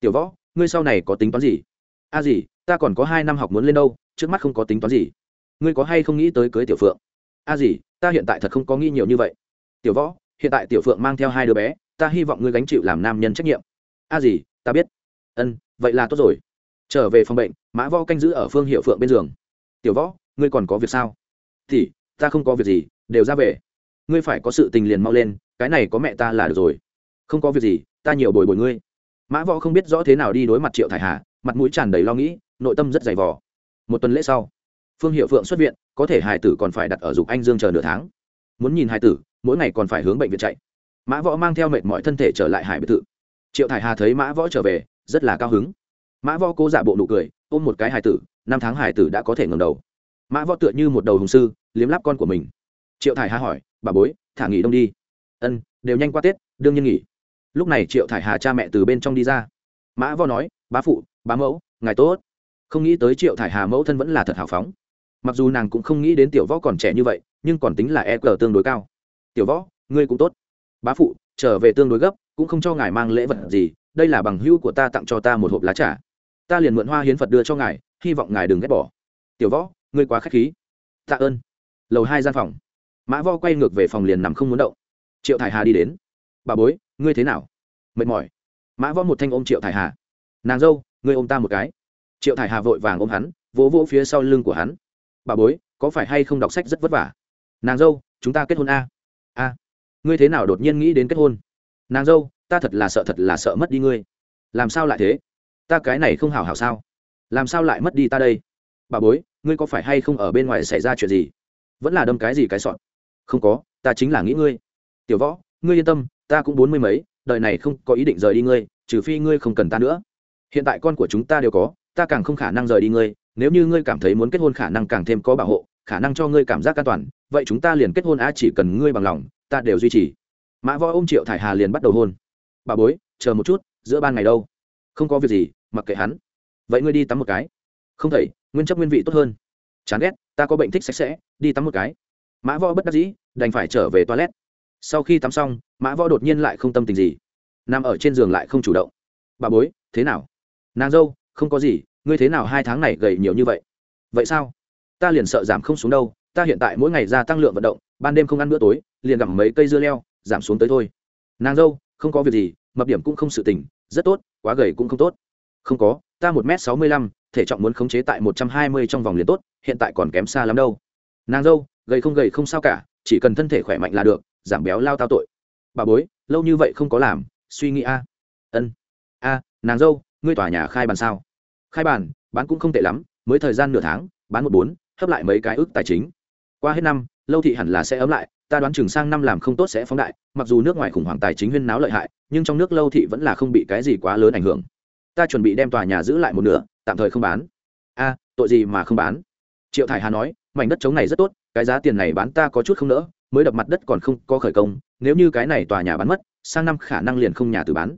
Tiểu võ, ngươi sau này có tính toán gì? A gì, ta còn có hai năm học muốn lên đâu, trước mắt không có tính toán gì. Ngươi có hay không nghĩ tới cưới tiểu phượng? A gì, ta hiện tại thật không có nghĩ nhiều như vậy. Tiểu võ, hiện tại tiểu phượng mang theo hai đứa bé, ta hy vọng ngươi gánh chịu làm nam nhân trách nhiệm. A gì, ta biết. Ân, vậy là tốt rồi. Trở về phòng bệnh, mã võ canh giữ ở phương hiệu phượng bên giường. Tiểu võ, ngươi còn có việc sao? Thì, ta không có việc gì, đều ra về. Ngươi phải có sự tình liền mau lên, cái này có mẹ ta là được rồi. Không có việc gì ta nhiều bồi bồi ngươi. Mã võ không biết rõ thế nào đi đối mặt triệu thải hà, mặt mũi tràn đầy lo nghĩ, nội tâm rất dày vò. Một tuần lễ sau, phương hiệu phượng xuất viện, có thể hải tử còn phải đặt ở dục anh dương chờ nửa tháng. Muốn nhìn hải tử, mỗi ngày còn phải hướng bệnh viện chạy. Mã võ mang theo mệt mọi thân thể trở lại hải biệt thự. Triệu thải hà thấy mã võ trở về, rất là cao hứng. Mã võ cố giả bộ nụ cười, ôm một cái hải tử, năm tháng hải tử đã có thể ngầm đầu. Mã võ tựa như một đầu hùng sư, liếm láp con của mình. Triệu thải hà hỏi, bà bối, thả nghỉ đông đi. Ân, đều nhanh qua tết, đương nhiên nghỉ lúc này triệu thải hà cha mẹ từ bên trong đi ra. Mã võ nói, bá phụ, bá mẫu, ngài tốt. Không nghĩ tới triệu thải hà mẫu thân vẫn là thật hào phóng. Mặc dù nàng cũng không nghĩ đến tiểu võ còn trẻ như vậy, nhưng còn tính là e cờ tương đối cao. Tiểu võ, ngươi cũng tốt. Bá phụ, trở về tương đối gấp, cũng không cho ngài mang lễ vật gì, đây là bằng hữu của ta tặng cho ta một hộp lá trà. Ta liền mượn hoa hiến phật đưa cho ngài, hy vọng ngài đừng ghét bỏ. Tiểu võ, ngươi quá k h á c h khí. Tạ ơn. Lầu hai gian phòng. Mã võ quay ngược về phòng liền nằm không muốn động. Triệu thải hà đi đến. Bà bối ngươi thế nào? Mệt mỏi. Mã võ một thanh ôm triệu thải hà. Nàng dâu, ngươi ôm ta một cái. Triệu thải hà vội vàng ôm hắn, vỗ vỗ phía sau lưng của hắn. Bà bối, có phải hay không đọc sách rất vất vả? Nàng dâu, chúng ta kết hôn a. A. Ngươi thế nào đột nhiên nghĩ đến kết hôn? Nàng dâu, ta thật là sợ thật là sợ mất đi ngươi. Làm sao lại thế? Ta cái này không hảo hảo sao? Làm sao lại mất đi ta đây? Bà bối, ngươi có phải hay không ở bên ngoài xảy ra chuyện gì? Vẫn là đâm cái gì cái sọn không có, ta chính là nghĩ ngươi. Tiểu võ, ngươi yên tâm ta cũng bốn mươi mấy, đời này không có ý định rời đi ngươi, trừ phi ngươi không cần ta nữa. Hiện tại con của chúng ta đều có, ta càng không khả năng rời đi ngươi, nếu như ngươi cảm thấy muốn kết hôn khả năng càng thêm có bảo hộ, khả năng cho ngươi cảm giác an toàn, vậy chúng ta liền kết hôn á, chỉ cần ngươi bằng lòng, ta đều duy trì. Mã võ ôm triệu thải hà liền bắt đầu hôn. Bà bối, chờ một chút, giữa ban ngày đâu? Không có việc gì, mặc kệ hắn. Vậy ngươi đi tắm một cái. Không thầy, nguyên chất nguyên vị tốt hơn. Chán ghét, ta có bệnh thích sạch sẽ, đi tắm một cái. Mã võ bất đắc dĩ, đành phải trở về toilet sau khi tắm xong, mã võ đột nhiên lại không tâm tình gì. Nằm ở trên giường lại không chủ động. Bà bối, thế nào? Nàng dâu, không có gì, ngươi thế nào hai tháng này gầy nhiều như vậy? Vậy sao? Ta liền sợ giảm không xuống đâu, ta hiện tại mỗi ngày ra tăng lượng vận động, ban đêm không ăn bữa tối, liền gặm mấy cây dưa leo, giảm xuống tới thôi. Nàng dâu, không có việc gì, mập điểm cũng không sự tình, rất tốt, quá gầy cũng không tốt. Không có, ta một m sáu mươi lăm, thể trọng muốn khống chế tại một trăm hai mươi trong vòng liền tốt, hiện tại còn kém xa lắm đâu. Nàng dâu, gầy không gầy không sao cả, chỉ cần thân thể khỏe mạnh là được giảm béo lao tao tội. Bà bối, lâu như vậy không có làm, suy nghĩ a. Ân. A, nàng dâu, ngươi tòa nhà khai bàn sao? Khai bàn, bán cũng không tệ lắm, mới thời gian nửa tháng, bán một bốn, hấp lại mấy cái ước tài chính. Qua hết năm, lâu thị hẳn là sẽ ấm lại, ta đoán chừng sang năm làm không tốt sẽ phóng đại, mặc dù nước ngoài khủng hoảng tài chính huyên náo lợi hại, nhưng trong nước lâu thị vẫn là không bị cái gì quá lớn ảnh hưởng. Ta chuẩn bị đem tòa nhà giữ lại một nửa, tạm thời không bán. A, tội gì mà không bán? Triệu thải hà nói, mảnh đất trống này rất tốt, cái giá tiền này bán ta có chút không nỡ mới đập mặt đất còn không có khởi công, nếu như cái này tòa nhà bán mất, sang năm khả năng liền không nhà từ bán.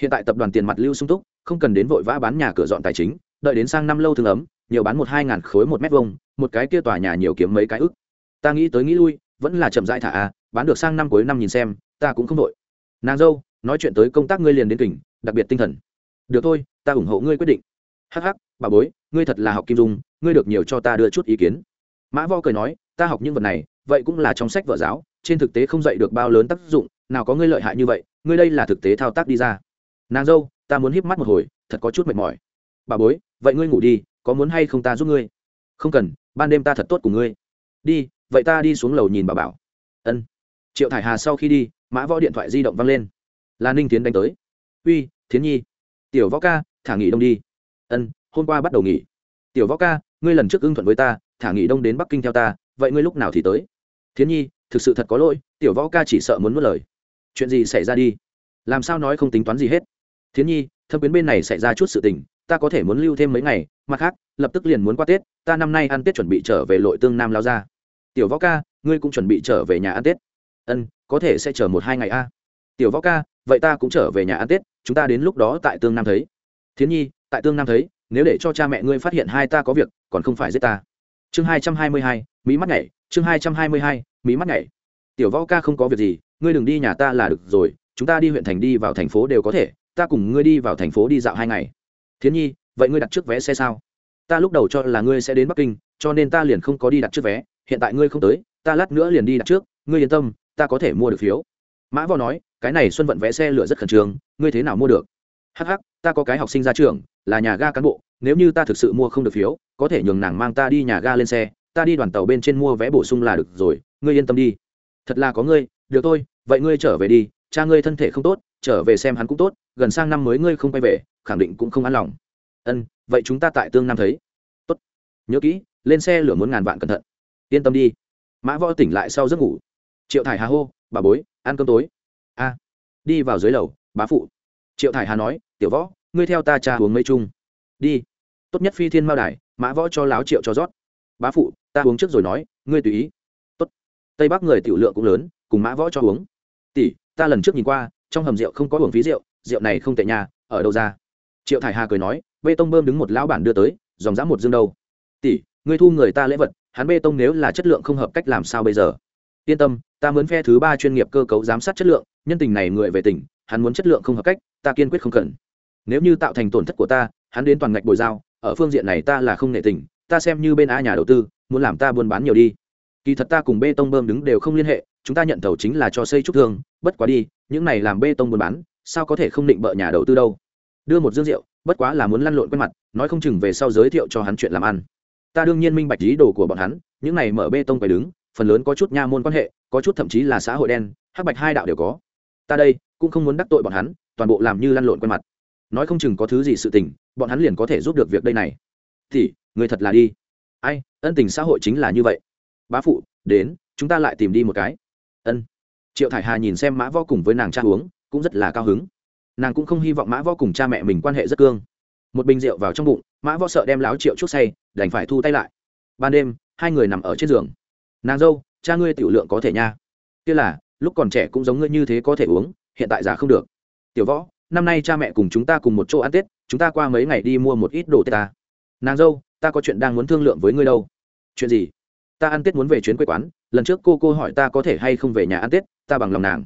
Hiện tại tập đoàn tiền mặt lưu sung túc, không cần đến vội vã bán nhà cửa dọn tài chính, đợi đến sang năm lâu thương ấm, nhiều bán một hai ngàn khối một mét vuông, một cái kia tòa nhà nhiều kiếm mấy cái ức. Ta nghĩ tới nghĩ lui, vẫn là chậm rãi thả a, bán được sang năm cuối năm nhìn xem, ta cũng không đội nàng dâu, nói chuyện tới công tác ngươi liền đến kỉnh, đặc biệt tinh thần. Được thôi, ta ủng hộ ngươi quyết định. Hắc hắc, bà bối, ngươi thật là học kim dung, ngươi được nhiều cho ta đưa chút ý kiến. Mã vo cười nói, ta học những vật này vậy cũng là trong sách vở giáo, trên thực tế không dạy được bao lớn tác dụng, nào có ngươi lợi hại như vậy, ngươi đây là thực tế thao tác đi ra. Nàng dâu, ta muốn híp mắt một hồi, thật có chút mệt mỏi. Bà bối, vậy ngươi ngủ đi, có muốn hay không ta giúp ngươi? Không cần, ban đêm ta thật tốt của ngươi. Đi, vậy ta đi xuống lầu nhìn bà bảo. Ân. Triệu thải hà sau khi đi, mã võ điện thoại di động văng lên. Là ninh tiến đánh tới. Uy, thiến nhi. Tiểu võ ca, thả nghỉ đông đi. Ân, hôm qua bắt đầu nghỉ. Tiểu võ ca, ngươi lần trước ưng thuận với ta, thả nghỉ đông đến bắc kinh theo ta, vậy ngươi lúc nào thì tới? Thiến nhi, thực sự thật có lỗi, tiểu võ ca chỉ sợ muốn mất lời. Chuyện gì xảy ra đi? Làm sao nói không tính toán gì hết? Thiến nhi, thâm quyến bên này xảy ra chút sự tình, ta có thể muốn lưu thêm mấy ngày, mặt khác, lập tức liền muốn qua tết, ta năm nay ăn tết chuẩn bị trở về lội tương nam lao ra. Tiểu võ ca, ngươi cũng chuẩn bị trở về nhà ăn tết. Ân, có thể sẽ chờ một hai ngày a. Tiểu võ ca, vậy ta cũng trở về nhà ăn tết, chúng ta đến lúc đó tại tương nam thấy. Thiến nhi, tại tương nam thấy, nếu để cho cha mẹ ngươi phát hiện hai ta có việc, còn không phải giết ta. Chương hai trăm hai mươi hai mỹ mắt nhảy chương hai trăm hai mươi hai mỹ mắt nhảy. Tiểu võ ca không có việc gì, ngươi đừng đi nhà ta là được rồi, chúng ta đi huyện thành đi vào thành phố đều có thể, ta cùng ngươi đi vào thành phố đi dạo hai ngày. Thiến nhi, vậy ngươi đặt trước vé xe sao? Ta lúc đầu cho là ngươi sẽ đến bắc kinh, cho nên ta liền không có đi đặt trước vé, hiện tại ngươi không tới, ta lát nữa liền đi đặt trước, ngươi yên tâm, ta có thể mua được phiếu. Mã võ nói, cái này xuân vận vé xe lửa rất khẩn trương, ngươi thế nào mua được? Hh ta có cái học sinh ra trường, là nhà ga cán bộ, nếu như ta thực sự mua không được phiếu, có thể nhường nàng mang ta đi nhà ga lên xe ta đi đoàn tàu bên trên mua vé bổ sung là được rồi, ngươi yên tâm đi. Thật là có ngươi, được thôi, vậy ngươi trở về đi, cha ngươi thân thể không tốt, trở về xem hắn cũng tốt, gần sang năm mới ngươi không quay về, khẳng định cũng không an lòng. Ân, vậy chúng ta tại tương nam thấy. Tốt. Nhớ kỹ, lên xe lửa muốn ngàn vạn cẩn thận. Yên tâm đi. Mã võ tỉnh lại sau giấc ngủ. Triệu thải hà hô, bà bối, ăn cơm tối. A. Đi vào dưới lầu, bá phụ. Triệu thải hà nói, tiểu võ, ngươi theo ta cha uống mấy chung. Đi. Tốt nhất phi thiên mao đài, mã võ cho láo triệu cho rót. Bá phụ ta uống trước rồi nói, ngươi tùy ý. Tốt. Tây bắc người tiểu lượng cũng lớn, cùng mã võ cho uống. Tỷ, ta lần trước nhìn qua, trong hầm rượu không có uống phí rượu rượu này không tệ nhà ở đâu ra? Triệu thải hà cười nói, bê tông bơm đứng một lão bản đưa tới, dòng dã một dương đâu. Tỷ, ngươi thu người ta lễ vật, hắn bê tông nếu là chất lượng không hợp cách làm sao bây giờ? Yên tâm, ta muốn phe thứ ba chuyên nghiệp cơ cấu giám sát chất lượng, nhân tình này người về tỉnh, hắn muốn chất lượng không hợp cách, ta kiên quyết không cần. Nếu như tạo thành tổn thất của ta, hắn đến toàn ngạch bồi giao, ở phương diện này ta là không nệ tình, ta xem như bên a nhà đầu tư muốn làm ta buôn bán nhiều đi. Kỳ thật ta cùng bê tông bơm đứng đều không liên hệ, chúng ta nhận thầu chính là cho xây trúc thương, bất quá đi, những này làm bê tông buôn bán, sao có thể không định bợ nhà đầu tư đâu? Đưa một dương rượu, bất quá là muốn lăn lộn quen mặt, nói không chừng về sau giới thiệu cho hắn chuyện làm ăn. Ta đương nhiên minh bạch ý đồ của bọn hắn, những này mở bê tông phải đứng, phần lớn có chút nha môn quan hệ, có chút thậm chí là xã hội đen, hắc bạch hai đạo đều có. Ta đây, cũng không muốn đắc tội bọn hắn, toàn bộ làm như lăn lộn quen mặt. Nói không chừng có thứ gì sự tình, bọn hắn liền có thể giúp được việc đây này. Thì, người thật là đi ân tình xã hội chính là như vậy. Bá phụ, đến, chúng ta lại tìm đi một cái. Ân. Triệu thải hà nhìn xem mã võ cùng với nàng cha uống, cũng rất là cao hứng. Nàng cũng không hy vọng mã võ cùng cha mẹ mình quan hệ rất cương. Một bình rượu vào trong bụng, mã võ sợ đem láo triệu chút say, đành phải thu tay lại. Ban đêm, hai người nằm ở trên giường. Nàng dâu, cha ngươi tiểu lượng có thể nha. Kia là, lúc còn trẻ cũng giống ngươi như thế có thể uống, hiện tại già không được. Tiểu võ, năm nay cha mẹ cùng chúng ta cùng một chỗ ăn tết, chúng ta qua mấy ngày đi mua một ít đồ tết ta. Nàng dâu ta có chuyện đang muốn thương lượng với ngươi đâu. Chuyện gì? Ta ăn tết muốn về chuyến quê quán, lần trước cô cô hỏi ta có thể hay không về nhà ăn tết, ta bằng lòng nàng.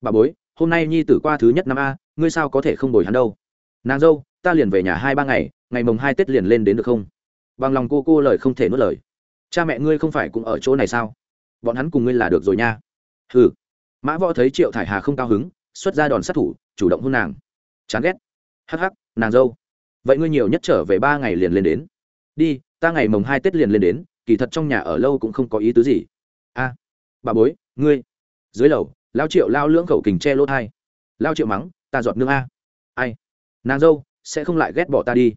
Bà bối, hôm nay nhi tử qua thứ nhất năm a, ngươi sao có thể không đổi hắn đâu? Nàng dâu, ta liền về nhà hai ba ngày ngày mồng hai tết liền lên đến được không? Bằng lòng cô cô lời không thể nuốt lời. Cha mẹ ngươi không phải cũng ở chỗ này sao? Bọn hắn cùng ngươi là được rồi nha. Ừ mã võ thấy triệu thải hà không cao hứng, xuất ra đòn sát thủ, chủ động hôn nàng. Chán ghét. Hắc hắc, nàng dâu. Vậy ngươi nhiều nhất trở về ba ngày liền lên đến đi, ta ngày mồng hai tết liền lên đến, kỳ thật trong nhà ở lâu cũng không có ý tứ gì. A, bà bối, ngươi. Dưới lầu, lao triệu lao lưỡng khẩu kình che lỗ thai. Lao triệu mắng, ta giọt nương a. Ai? Nàng dâu, sẽ không lại ghét bỏ ta đi.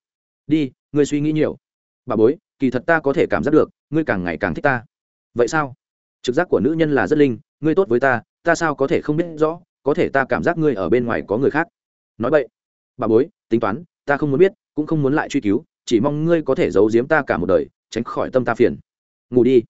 Đi, ngươi suy nghĩ nhiều. Bà bối, kỳ thật ta có thể cảm giác được, ngươi càng ngày càng thích ta. Vậy sao? Trực giác của nữ nhân là rất linh, ngươi tốt với ta ta sao có thể không biết rõ, có thể ta cảm giác ngươi ở bên ngoài có người khác. Nói vậy bà bối, tính toán, ta không muốn biết, cũng không muốn lại truy cứu chỉ mong ngươi có thể giấu giếm ta cả một đời, tránh khỏi tâm ta phiền. Ngủ đi.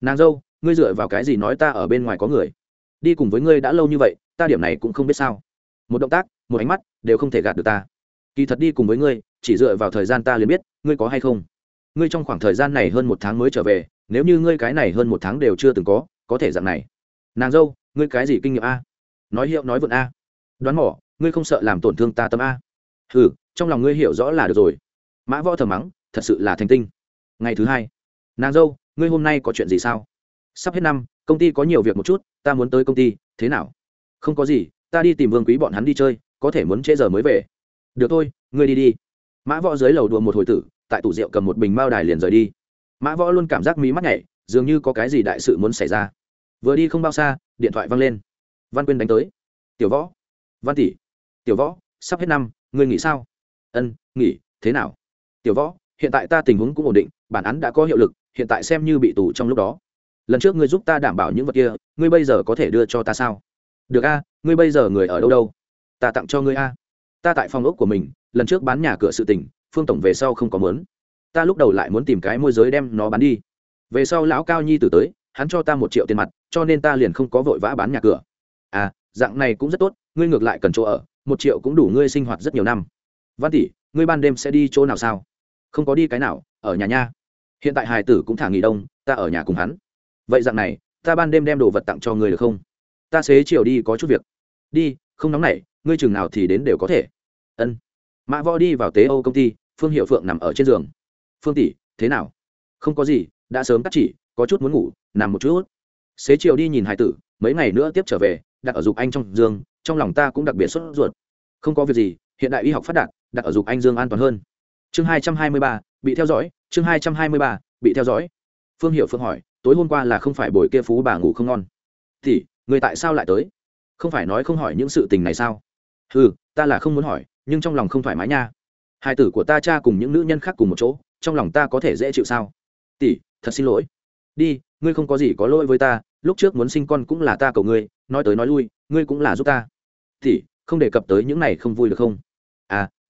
Nàng dâu, ngươi dựa vào cái gì nói ta ở bên ngoài có người? Đi cùng với ngươi đã lâu như vậy, ta điểm này cũng không biết sao. Một động tác, một ánh mắt, đều không thể gạt được ta. Kỳ thật đi cùng với ngươi, chỉ dựa vào thời gian ta liền biết, ngươi có hay không. Ngươi trong khoảng thời gian này hơn một tháng mới trở về, nếu như ngươi cái này hơn một tháng đều chưa từng có có thể dạng này. Nàng dâu, ngươi cái gì kinh nghiệm a? Nói hiệu, nói vượn a. Đoán mỏ ngươi không sợ làm tổn thương ta tâm a? Ừ trong lòng ngươi hiểu rõ là được rồi mã võ thầm mắng, thật sự là thành tinh. Ngày thứ hai, nàng dâu, ngươi hôm nay có chuyện gì sao? Sắp hết năm, công ty có nhiều việc một chút, ta muốn tới công ty, thế nào? Không có gì, ta đi tìm vương quý bọn hắn đi chơi, có thể muốn trễ giờ mới về. Được thôi, ngươi đi đi. Mã võ dưới lầu đùa một hồi tử, tại tủ rượu cầm một bình mao đài liền rời đi. Mã võ luôn cảm giác mí mắt nhảy, dường như có cái gì đại sự muốn xảy ra. Vừa đi không bao xa, điện thoại văng lên. Văn quyên đánh tới. Tiểu võ. Văn tỷ. Tiểu võ, sắp hết năm, ngươi nghỉ sao? Ân, nghỉ, thế nào? Tiểu võ, hiện tại ta tình huống cũng ổn định, bản án đã có hiệu lực, hiện tại xem như bị tù trong lúc đó. Lần trước ngươi giúp ta đảm bảo những vật kia, ngươi bây giờ có thể đưa cho ta sao? Được a, ngươi bây giờ người ở đâu đâu? Ta tặng cho ngươi a. Ta tại phòng ốc của mình, lần trước bán nhà cửa sự tỉnh phương tổng về sau không có mớn ta lúc đầu lại muốn tìm cái môi giới đem nó bán đi. Về sau lão cao nhi tử tới, hắn cho ta một triệu tiền mặt, cho nên ta liền không có vội vã bán nhà cửa. À dạng này cũng rất tốt, ngươi ngược lại cần chỗ ở, một triệu cũng đủ ngươi sinh hoạt rất nhiều năm. Văn tỷ, ngươi ban đêm sẽ đi chỗ nào sao? Không có đi cái nào, ở nhà nha. Hiện tại Hải tử cũng thả nghỉ đông, ta ở nhà cùng hắn. Vậy dạng này, ta ban đêm đem đồ vật tặng cho ngươi được không? Ta xế chiều đi có chút việc. Đi, không nóng nảy, ngươi chừng nào thì đến đều có thể. Ân. Mã võ đi vào tế âu công ty, phương hiệu phượng nằm ở trên giường. Phương tỷ, thế nào? Không có gì, đã sớm cắt chỉ, có chút muốn ngủ, nằm một chút. Xế chiều đi nhìn hải tử, mấy ngày nữa tiếp trở về, đặt ở dục anh trong giường, trong lòng ta cũng đặc biệt sốt ruột. Không có việc gì, hiện đại y học phát đạt, đặt ở dục anh dương an toàn hơn chương hai trăm hai mươi ba, bị theo dõi. Chương hai trăm hai mươi ba, bị theo dõi. Phương hiệu phương hỏi, tối hôm qua là không phải bồi kia phú bà ngủ không ngon? Thì, người tại sao lại tới? Không phải nói không hỏi những sự tình này sao? Ừ ta là không muốn hỏi, nhưng trong lòng không thoải mái nha. Hai tử của ta cha cùng những nữ nhân khác cùng một chỗ, trong lòng ta có thể dễ chịu sao? Tỷ, thật xin lỗi. Đi, ngươi không có gì có lỗi với ta, lúc trước muốn sinh con cũng là ta cầu ngươi, nói tới nói lui, ngươi cũng là giúp ta. Tỷ, không đề cập tới những này không vui được không?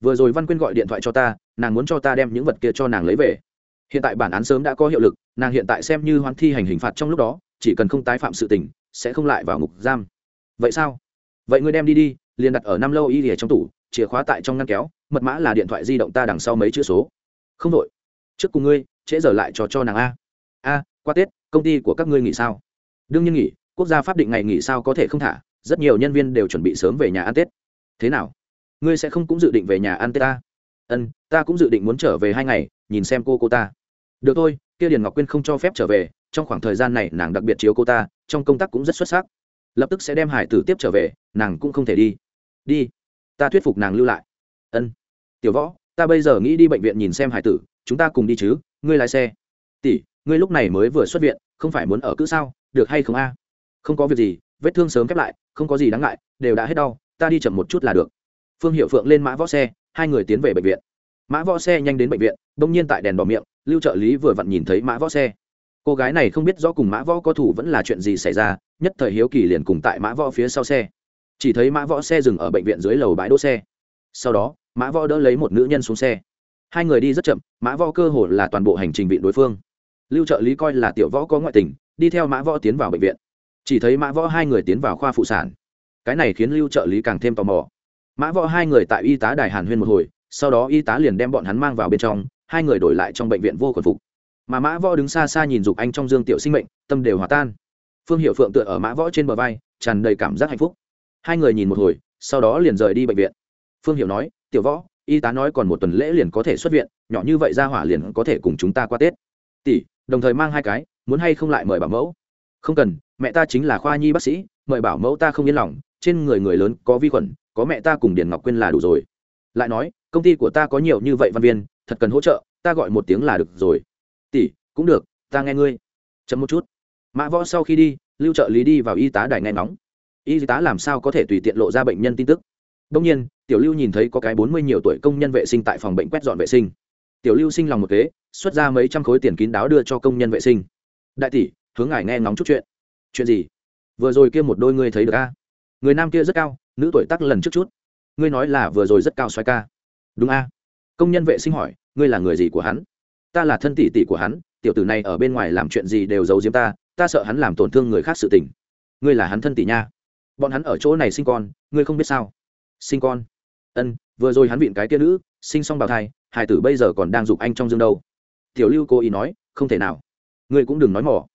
Vừa rồi văn quyên gọi điện thoại cho ta, nàng muốn cho ta đem những vật kia cho nàng lấy về. Hiện tại bản án sớm đã có hiệu lực, nàng hiện tại xem như hoán thi hành hình phạt trong lúc đó, chỉ cần không tái phạm sự tình, sẽ không lại vào ngục giam. Vậy sao? Vậy ngươi đem đi đi, liền đặt ở năm lâu y lìa trong tủ, chìa khóa tại trong ngăn kéo, mật mã là điện thoại di động ta đằng sau mấy chữ số. Không đội trước cùng ngươi, trễ giờ lại cho cho nàng a. A, qua tết, công ty của các ngươi nghỉ sao? Đương nhiên nghỉ, quốc gia pháp định ngày nghỉ sao có thể không thả, rất nhiều nhân viên đều chuẩn bị sớm về nhà ăn tết. Thế nào? Ngươi sẽ không cũng dự định về nhà ăn tết ta? Ân, ta cũng dự định muốn trở về hai ngày, nhìn xem cô cô ta. Được thôi, kia điền ngọc quyên không cho phép trở về, trong khoảng thời gian này nàng đặc biệt chiếu cô ta, trong công tác cũng rất xuất sắc. Lập tức sẽ đem hải tử tiếp trở về, nàng cũng không thể đi. Đi, ta thuyết phục nàng lưu lại. Ân. Tiểu võ, ta bây giờ nghĩ đi bệnh viện nhìn xem hải tử, chúng ta cùng đi chứ, ngươi lái xe. Tỷ, ngươi lúc này mới vừa xuất viện, không phải muốn ở cữ sao, được hay không a? Không có việc gì, vết thương sớm khép lại, không có gì đáng ngại, đều đã hết đau, ta đi chậm một chút là được phương hiệu phượng lên mã võ xe, hai người tiến về bệnh viện. Mã võ xe nhanh đến bệnh viện bỗng nhiên tại đèn bỏ miệng, lưu trợ lý vừa vặn nhìn thấy mã võ xe. Cô gái này không biết rõ cùng mã võ có thủ vẫn là chuyện gì xảy ra, nhất thời hiếu kỳ liền cùng tại mã võ phía sau xe. Chỉ thấy mã võ xe dừng ở bệnh viện dưới lầu bãi đỗ xe. Sau đó, mã võ đỡ lấy một nữ nhân xuống xe. Hai người đi rất chậm, mã võ cơ hồ là toàn bộ hành trình vị đối phương. Lưu trợ lý coi là tiểu võ có ngoại tình, đi theo mã võ tiến vào bệnh viện. Chỉ thấy mã võ hai người tiến vào khoa phụ sản. Cái này khiến lưu trợ lý càng thêm tò mò mã võ hai người tại y tá đài hàn huyên một hồi, sau đó y tá liền đem bọn hắn mang vào bên trong, hai người đổi lại trong bệnh viện vô khuẩn phục. Mà mã võ đứng xa xa nhìn dục anh trong dương tiểu sinh mệnh, tâm đều hòa tan. Phương hiệu phượng tựa ở mã võ trên bờ vai, tràn đầy cảm giác hạnh phúc. Hai người nhìn một hồi, sau đó liền rời đi bệnh viện. Phương hiệu nói, tiểu võ, y tá nói còn một tuần lễ liền có thể xuất viện, nhỏ như vậy ra hỏa liền có thể cùng chúng ta qua tết. Tỷ, đồng thời mang hai cái, muốn hay không lại mời bảo mẫu? Không cần, mẹ ta chính là khoa nhi bác sĩ, mời bảo mẫu ta không yên lòng, trên người người lớn có vi khuẩn có mẹ ta cùng điền ngọc quyên là đủ rồi. Lại nói, công ty của ta có nhiều như vậy văn viên, thật cần hỗ trợ, ta gọi một tiếng là được rồi. Tỷ, cũng được, ta nghe ngươi. Chấm một chút. Mã võ sau khi đi, lưu trợ lý đi vào y tá đài nghe ngóng. Y tá làm sao có thể tùy tiện lộ ra bệnh nhân tin tức? Đông nhiên, tiểu lưu nhìn thấy có cái bốn mươi nhiều tuổi công nhân vệ sinh tại phòng bệnh quét dọn vệ sinh. Tiểu lưu sinh lòng một kế, xuất ra mấy trăm khối tiền kín đáo đưa cho công nhân vệ sinh. Đại tỷ, hướng ngài nghe ngóng chút chuyện. Chuyện gì? Vừa rồi kia một đôi ngươi thấy được a người nam kia rất cao nữ tuổi tác lần trước chút. Ngươi nói là vừa rồi rất cao xoay ca. Đúng a. Công nhân vệ sinh hỏi, ngươi là người gì của hắn? Ta là thân tỷ tỷ của hắn, tiểu tử này ở bên ngoài làm chuyện gì đều giấu giếm ta ta sợ hắn làm tổn thương người khác sự tình. Ngươi là hắn thân tỷ nha. Bọn hắn ở chỗ này sinh con, ngươi không biết sao? Sinh con. Ân, vừa rồi hắn vịn cái kia nữ, sinh xong bào thai hải tử bây giờ còn đang giục anh trong dương đâu. Tiểu lưu cố ý nói, không thể nào. Ngươi cũng đừng nói mỏ.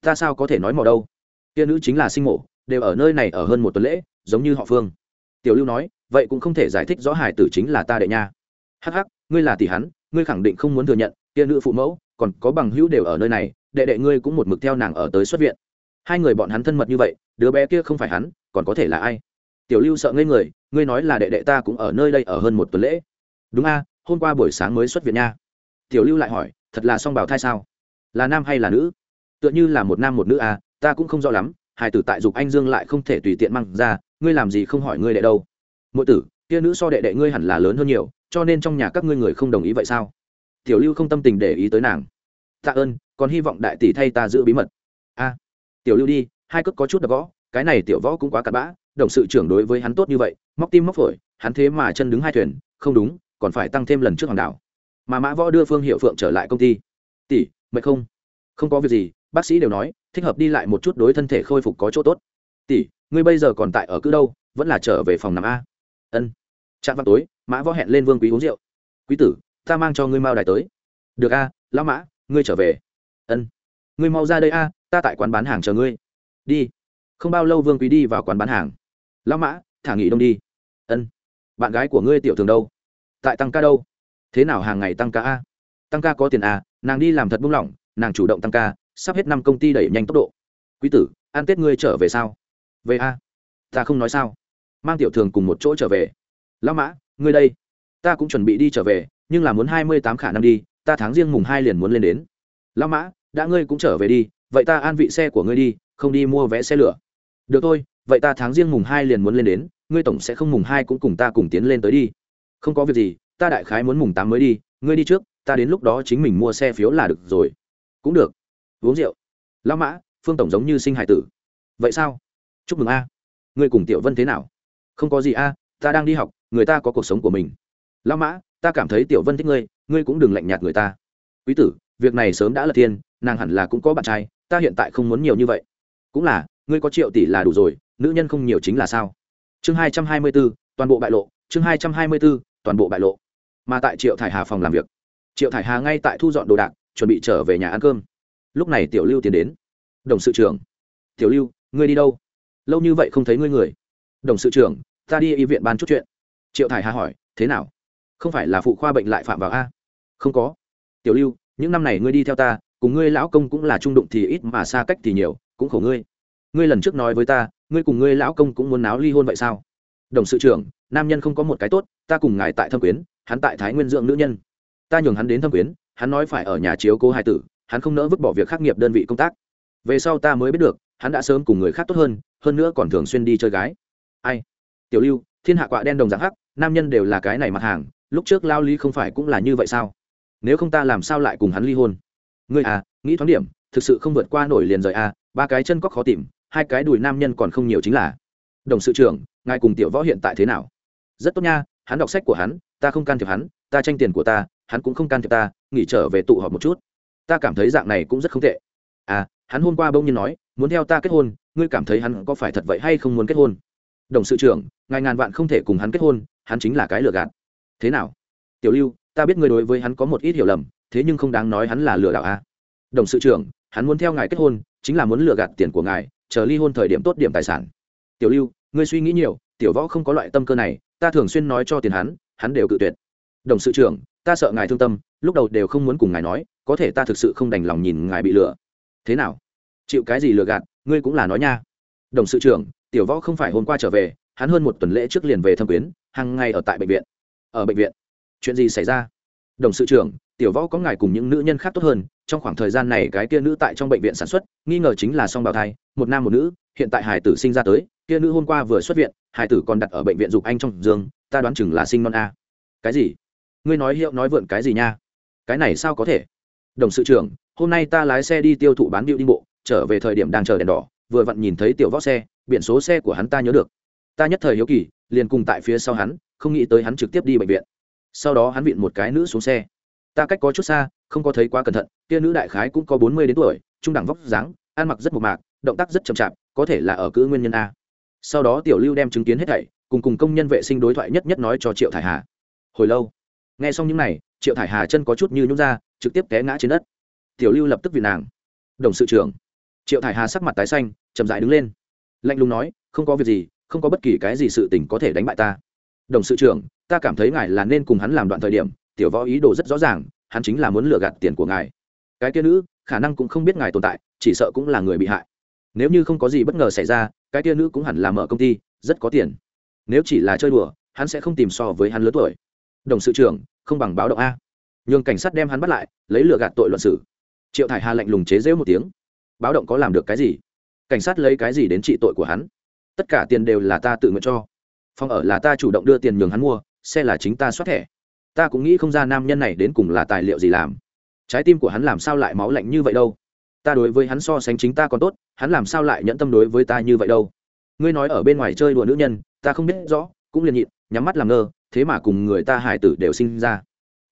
Ta sao có thể nói mỏ đâu? Kia nữ chính là sinh mổ, đều ở nơi này ở hơn một tuần lễ giống như họ phương. Tiểu lưu nói, vậy cũng không thể giải thích rõ hải tử chính là ta đệ nha. Hắc hắc, ngươi là tỷ hắn, ngươi khẳng định không muốn thừa nhận, kia nữ phụ mẫu, còn có bằng hữu đều ở nơi này, đệ đệ ngươi cũng một mực theo nàng ở tới xuất viện. Hai người bọn hắn thân mật như vậy, đứa bé kia không phải hắn, còn có thể là ai? Tiểu lưu sợ ngây người, ngươi nói là đệ đệ ta cũng ở nơi đây ở hơn một tuần lễ. Đúng a, hôm qua buổi sáng mới xuất viện nha. Tiểu lưu lại hỏi, thật là song bào thai sao? Là nam hay là nữ? Tựa như là một nam một nữ a ta cũng không rõ lắm hài tử tại dục anh dương lại không thể tùy tiện mang ra, ngươi làm gì không hỏi ngươi đệ đâu? Mỗi tử, kia nữ so đệ đệ ngươi hẳn là lớn hơn nhiều, cho nên trong nhà các ngươi người không đồng ý vậy sao? Tiểu lưu không tâm tình để ý tới nàng. Tạ ơn, còn hy vọng đại tỷ thay ta giữ bí mật. A, tiểu lưu đi, hai cước có chút đập võ cái này tiểu võ cũng quá cặn bã, đồng sự trưởng đối với hắn tốt như vậy, móc tim móc phổi, hắn thế mà chân đứng hai thuyền, không đúng, còn phải tăng thêm lần trước hoàng đảo mà mã võ đưa phương hiệu phượng trở lại công ty. Tỷ, mệt không? Không có việc gì, bác sĩ đều nói thích hợp đi lại một chút đối thân thể khôi phục có chỗ tốt. Tỷ, ngươi bây giờ còn tại ở cứ đâu, vẫn là trở về phòng nằm a. Ân. Chạm vào tối, mã võ hẹn lên vương quý uống rượu. Quý tử, ta mang cho ngươi mao đài tới. Được a, lão mã, ngươi trở về. Ân. Ngươi mau ra đây a, ta tại quán bán hàng chờ ngươi. Đi. Không bao lâu vương quý đi vào quán bán hàng. Lão mã, thả nghỉ đông đi. Ân. Bạn gái của ngươi tiểu thường đâu? Tại tăng ca đâu? Thế nào hàng ngày tăng ca a? Tăng ca có tiền a, nàng đi làm thật buông lỏng, nàng chủ động tăng ca sắp hết năm công ty đẩy nhanh tốc độ. Quý tử, ăn tết ngươi trở về sao? Về a. Ta không nói sao. Mang tiểu thường cùng một chỗ trở về. Lão mã, ngươi đây. Ta cũng chuẩn bị đi trở về, nhưng là muốn hai mươi tám khả năng đi, ta tháng riêng mùng hai liền muốn lên đến. Lão mã, đã ngươi cũng trở về đi, vậy ta an vị xe của ngươi đi, không đi mua vé xe lửa. Được thôi, vậy ta tháng riêng mùng hai liền muốn lên đến, ngươi tổng sẽ không mùng hai cũng cùng ta cùng tiến lên tới đi. Không có việc gì, ta đại khái muốn mùng tám mới đi, ngươi đi trước, ta đến lúc đó chính mình mua xe phiếu là được rồi. Cũng được uống rượu. Lao mã, phương tổng giống như sinh hải tử. Vậy sao? Chúc mừng a. Ngươi cùng tiểu vân thế nào? Không có gì a, ta đang đi học, người ta có cuộc sống của mình. Lao mã, ta cảm thấy tiểu vân thích ngươi ngươi cũng đừng lạnh nhạt người ta. Quý tử, việc này sớm đã là tiên nàng hẳn là cũng có bạn trai, ta hiện tại không muốn nhiều như vậy. Cũng là, ngươi có triệu tỷ là đủ rồi, nữ nhân không nhiều chính là sao? Chương hai trăm hai mươi b ố toàn bộ bại lộ, chương hai trăm hai mươi b ố toàn bộ bại lộ. Mà tại triệu thải hà phòng làm việc. Triệu thải hà ngay tại thu dọn đồ đạc, chuẩn bị trở về nhà ăn cơm lúc này tiểu lưu tiến đến. Đồng sự trưởng. Tiểu lưu, ngươi đi đâu? Lâu như vậy không thấy ngươi người. Đồng sự trưởng, ta đi y viện ban chút chuyện. Triệu thải hà hỏi, thế nào? Không phải là phụ khoa bệnh lại phạm vào a? Không có. Tiểu lưu, những năm này ngươi đi theo ta, cùng ngươi lão công cũng là trung đụng thì ít mà xa cách thì nhiều, cũng khổ ngươi. Ngươi lần trước nói với ta, ngươi cùng ngươi lão công cũng muốn náo ly hôn vậy sao? Đồng sự trưởng, nam nhân không có một cái tốt, ta cùng ngài tại thâm quyến, hắn tại thái nguyên dưỡng nữ nhân. Ta nhường hắn đến thâm quyến, hắn nói phải ở nhà chiếu cố hai tử hắn không nỡ vứt bỏ việc khắc nghiệp đơn vị công tác. Về sau ta mới biết được, hắn đã sớm cùng người khác tốt hơn hơn nữa còn thường xuyên đi chơi gái. Ai? Tiểu lưu, thiên hạ quạ đen đồng dạng hắc, nam nhân đều là cái này mặt hàng, lúc trước lao ly không phải cũng là như vậy sao? Nếu không ta làm sao lại cùng hắn ly hôn? Ngươi à nghĩ thoáng điểm, thực sự không vượt qua nổi liền rời à ba cái chân có khó tìm, hai cái đùi nam nhân còn không nhiều chính là. Đồng sự trưởng, ngài cùng tiểu võ hiện tại thế nào? Rất tốt nha, hắn đọc sách của hắn, ta không can thiệp hắn, ta tranh tiền của ta, hắn cũng không can thiệp ta, nghỉ trở về tụ họp một chút ta cảm thấy dạng này cũng rất không tệ. À hắn hôm qua bỗng nhiên nói, muốn theo ta kết hôn, ngươi cảm thấy hắn có phải thật vậy hay không muốn kết hôn? Đồng sự trưởng, ngài ngàn vạn không thể cùng hắn kết hôn, hắn chính là cái lừa gạt. Thế nào? Tiểu lưu, ta biết ngươi đối với hắn có một ít hiểu lầm, thế nhưng không đáng nói hắn là lừa đảo à. đồng sự trưởng, hắn muốn theo ngài kết hôn, chính là muốn lừa gạt tiền của ngài, chờ ly hôn thời điểm tốt điểm tài sản. Tiểu lưu, ngươi suy nghĩ nhiều, tiểu võ không có loại tâm cơ này, ta thường xuyên nói cho tiền hắn hắn đều cự tuyệt. Đồng sự trưởng, ta sợ ngài thương tâm lúc đầu đều không muốn cùng ngài nói, có thể ta thực sự không đành lòng nhìn ngài bị lừa. Thế nào? Chịu cái gì lừa gạt, ngươi cũng là nói nha. Đồng sự trưởng, tiểu võ không phải hôm qua trở về, hắn hơn một tuần lễ trước liền về thâm quyến hàng ngày ở tại bệnh viện. Ở bệnh viện. Chuyện gì xảy ra? Đồng sự trưởng, tiểu võ có ngài cùng những nữ nhân khác tốt hơn, trong khoảng thời gian này cái kia nữ tại trong bệnh viện sản xuất, nghi ngờ chính là song bào thai, một nam một nữ, hiện tại hải tử sinh ra tới, kia nữ hôm qua vừa xuất viện, hải tử còn đặt ở bệnh viện dục anh trong giường, ta đoán chừng là sinh non a. Cái gì? Ngươi nói hiệu nói vượn cái gì nha? Cái này sao có thể? Đồng sự trưởng, hôm nay ta lái xe đi tiêu thụ bán điệu đi bộ, trở về thời điểm đang chờ đèn đỏ, vừa vặn nhìn thấy tiểu võ xe, biển số xe của hắn ta nhớ được. Ta nhất thời hiếu kỳ, liền cùng tại phía sau hắn, không nghĩ tới hắn trực tiếp đi bệnh viện. Sau đó hắn vịn một cái nữ xuống xe. Ta cách có chút xa, không có thấy quá cẩn thận, kia nữ đại khái cũng có bốn mươi đến tuổi, trung đẳng vóc dáng, ăn mặc rất mộc mạc, động tác rất chậm chạp, có thể là ở cữ nguyên nhân a. Sau đó tiểu lưu đem chứng kiến hết thảy, cùng cùng công nhân vệ sinh đối thoại nhất nhất nói cho triệu thải hà. Hồi lâu. Nghe xong những n à y triệu thải hà chân có chút như nhút ra, trực tiếp té ngã trên đất. Tiểu lưu lập tức vì nàng. Đồng sự trưởng. Triệu thải hà sắc mặt tái xanh, chậm dại đứng lên. Lạnh lùng nói, không có việc gì, không có bất kỳ cái gì sự tình có thể đánh bại ta. Đồng sự trưởng, ta cảm thấy ngài là nên cùng hắn làm đoạn thời điểm, tiểu võ ý đồ rất rõ ràng, hắn chính là muốn lừa gạt tiền của ngài. Cái kia nữ, khả năng cũng không biết ngài tồn tại, chỉ sợ cũng là người bị hại. Nếu như không có gì bất ngờ xảy ra, cái kia nữ cũng hẳn là mở công ty, rất có tiền. Nếu chỉ là chơi đùa, hắn sẽ không tìm so với hắn lớn tuổi. Đồng sự trưởng không bằng báo động a. Nhường cảnh sát đem hắn bắt lại, lấy lừa gạt tội luận xử. Triệu thải hà lạnh lùng chế rễu một tiếng. Báo động có làm được cái gì? Cảnh sát lấy cái gì đến trị tội của hắn? Tất cả tiền đều là ta tự nguyện cho. Phòng ở là ta chủ động đưa tiền nhường hắn mua, xe là chính ta xoát thẻ. Ta cũng nghĩ không ra nam nhân này đến cùng là tài liệu gì làm. Trái tim của hắn làm sao lại máu lạnh như vậy đâu? Ta đối với hắn so sánh chính ta còn tốt, hắn làm sao lại nhẫn tâm đối với ta như vậy đâu? Ngươi nói ở bên ngoài chơi đùa nữ nhân, ta không biết rõ cũng liền nhịn, nhắm mắt làm ngơ, thế mà cùng người ta hải tử đều sinh ra.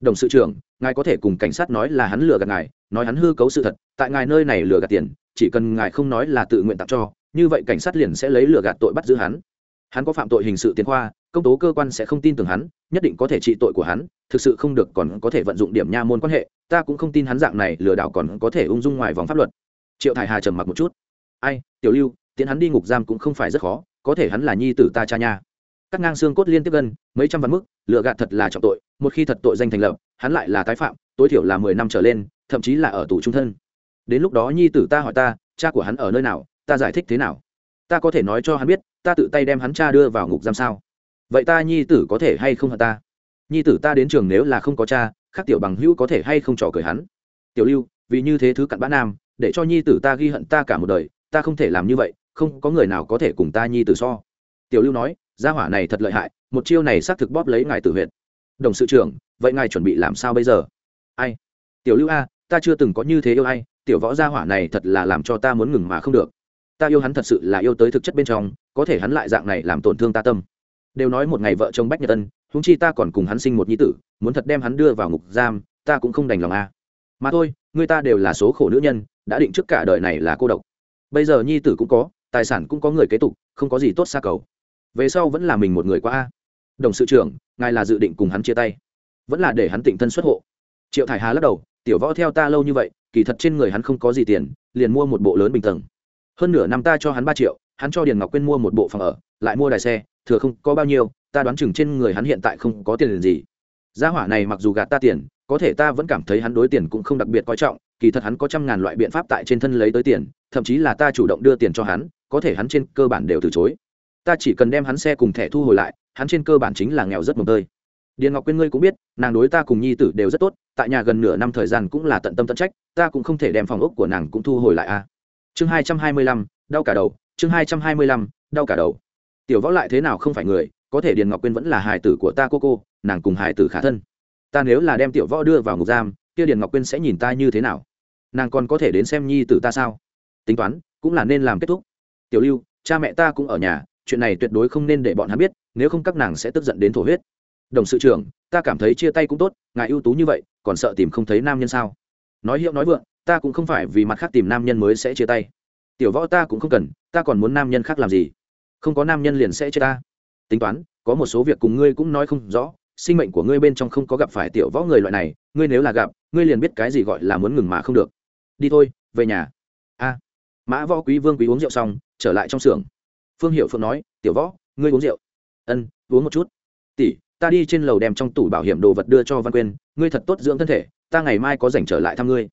Đồng sự trưởng, ngài có thể cùng cảnh sát nói là hắn lừa gạt ngài, nói hắn hư cấu sự thật, tại ngài nơi này lừa gạt tiền, chỉ cần ngài không nói là tự nguyện tặng cho, như vậy cảnh sát liền sẽ lấy lừa gạt tội bắt giữ hắn. Hắn có phạm tội hình sự tiến khoa, công tố cơ quan sẽ không tin tưởng hắn, nhất định có thể trị tội của hắn, thực sự không được còn có thể vận dụng điểm nha môn quan hệ, ta cũng không tin hắn dạng này lừa đảo còn có thể ung dung ngoài vòng pháp luật. Triệu thải hà trầm mặc một chút. Ai, tiểu lưu, tiến hắn đi ngục giam cũng không phải rất khó, có thể hắn là nhi tử ta cha nha cắt ngang xương cốt liên tiếp gần, mấy trăm vạn mức, lựa gạt thật là trọng tội, một khi thật tội danh thành lập, hắn lại là tái phạm, tối thiểu là mười năm trở lên, thậm chí là ở tù trung thân. Đến lúc đó nhi tử ta hỏi ta, cha của hắn ở nơi nào, ta giải thích thế nào? Ta có thể nói cho hắn biết, ta tự tay đem hắn cha đưa vào ngục giam sao? Vậy ta nhi tử có thể hay không hận ta? Nhi tử ta đến trường nếu là không có cha khác tiểu bằng hữu có thể hay không trò cười hắn? Tiểu lưu, vì như thế thứ cặn bã nam, để cho nhi tử ta ghi hận ta cả một đời, ta không thể làm như vậy, không có người nào có thể cùng ta nhi tử so. Tiểu lưu nói gia hỏa này thật lợi hại, một chiêu này xác thực bóp lấy ngài tử huyện đồng sự trưởng, vậy ngài chuẩn bị làm sao bây giờ? Ai? Tiểu lưu a, ta chưa từng có như thế yêu ai, tiểu võ gia hỏa này thật là làm cho ta muốn ngừng mà không được. Ta yêu hắn thật sự là yêu tới thực chất bên trong, có thể hắn lại dạng này làm tổn thương ta tâm. Đều nói một ngày vợ chồng bách nhật tân húng chi ta còn cùng hắn sinh một nhi tử, muốn thật đem hắn đưa vào ngục giam, ta cũng không đành lòng a. Mà thôi, người ta đều là số khổ nữ nhân, đã định trước cả đời này là cô độc. Bây giờ nhi tử cũng có, tài sản cũng có người kế tục, không có gì tốt xa cầu về sau vẫn là mình một người qua a. Đồng sự trưởng, ngài là dự định cùng hắn chia tay. Vẫn là để hắn tịnh thân xuất hộ. Triệu thải hà lắc đầu, tiểu võ theo ta lâu như vậy, kỳ thật trên người hắn không có gì tiền, liền mua một bộ lớn bình tầng hơn nửa năm ta cho hắn ba triệu, hắn cho điền ngọc quyên mua một bộ phòng ở, lại mua đài xe, thừa không có bao nhiêu, ta đoán chừng trên người hắn hiện tại không có tiền liền gì. Gia hỏa này mặc dù gạt ta tiền, có thể ta vẫn cảm thấy hắn đối tiền cũng không đặc biệt coi trọng, kỳ thật hắn có trăm ngàn loại biện pháp tại trên thân lấy tới tiền, thậm chí là ta chủ động đưa tiền cho hắn, có thể hắn trên cơ bản đều từ chối ta chỉ cần đem hắn xe cùng thẻ thu hồi lại, hắn trên cơ bản chính là nghèo rất mồm tơi. Điền ngọc quyên ngươi cũng biết, nàng đối ta cùng nhi tử đều rất tốt, tại nhà gần nửa năm thời gian cũng là tận tâm tận trách, ta cũng không thể đem phòng ốc của nàng cũng thu hồi lại a chương hai trăm hai mươi lăm, đau cả đầu, chương hai trăm hai mươi lăm, đau cả đầu. Tiểu võ lại thế nào không phải người, có thể điền ngọc quyên vẫn là hài tử của ta cô cô, nàng cùng hài tử khả thân. Ta nếu là đem tiểu võ đưa vào ngục giam, kia điền ngọc quyên sẽ nhìn ta như thế nào? Nàng còn có thể đến xem nhi tử ta sao? Tính toán, cũng là nên làm kết thúc. Tiểu lưu, cha mẹ ta cũng ở nhà chuyện này tuyệt đối không nên để bọn hắn biết, nếu không các nàng sẽ tức giận đến thổ huyết. Đồng sự trưởng, ta cảm thấy chia tay cũng tốt, ngài ưu tú như vậy, còn sợ tìm không thấy nam nhân sao? Nói hiệu nói vượng, ta cũng không phải vì mặt khác tìm nam nhân mới sẽ chia tay. Tiểu võ ta cũng không cần, ta còn muốn nam nhân khác làm gì? Không có nam nhân liền sẽ chia ta. Tính toán, có một số việc cùng ngươi cũng nói không rõ, sinh mệnh của ngươi bên trong không có gặp phải tiểu võ người loại này, ngươi nếu là gặp, ngươi liền biết cái gì gọi là muốn ngừng mà không được. Đi thôi, về nhà. A. Mã võ quý vương quý uống rượu xong, trở lại trong xưởng phương hiệu phượng nói, tiểu võ, ngươi uống rượu. Ân, uống một chút. Tỷ, ta đi trên lầu đem trong tủ bảo hiểm đồ vật đưa cho văn quyên, ngươi thật tốt dưỡng thân thể, ta ngày mai có rảnh trở lại thăm ngươi.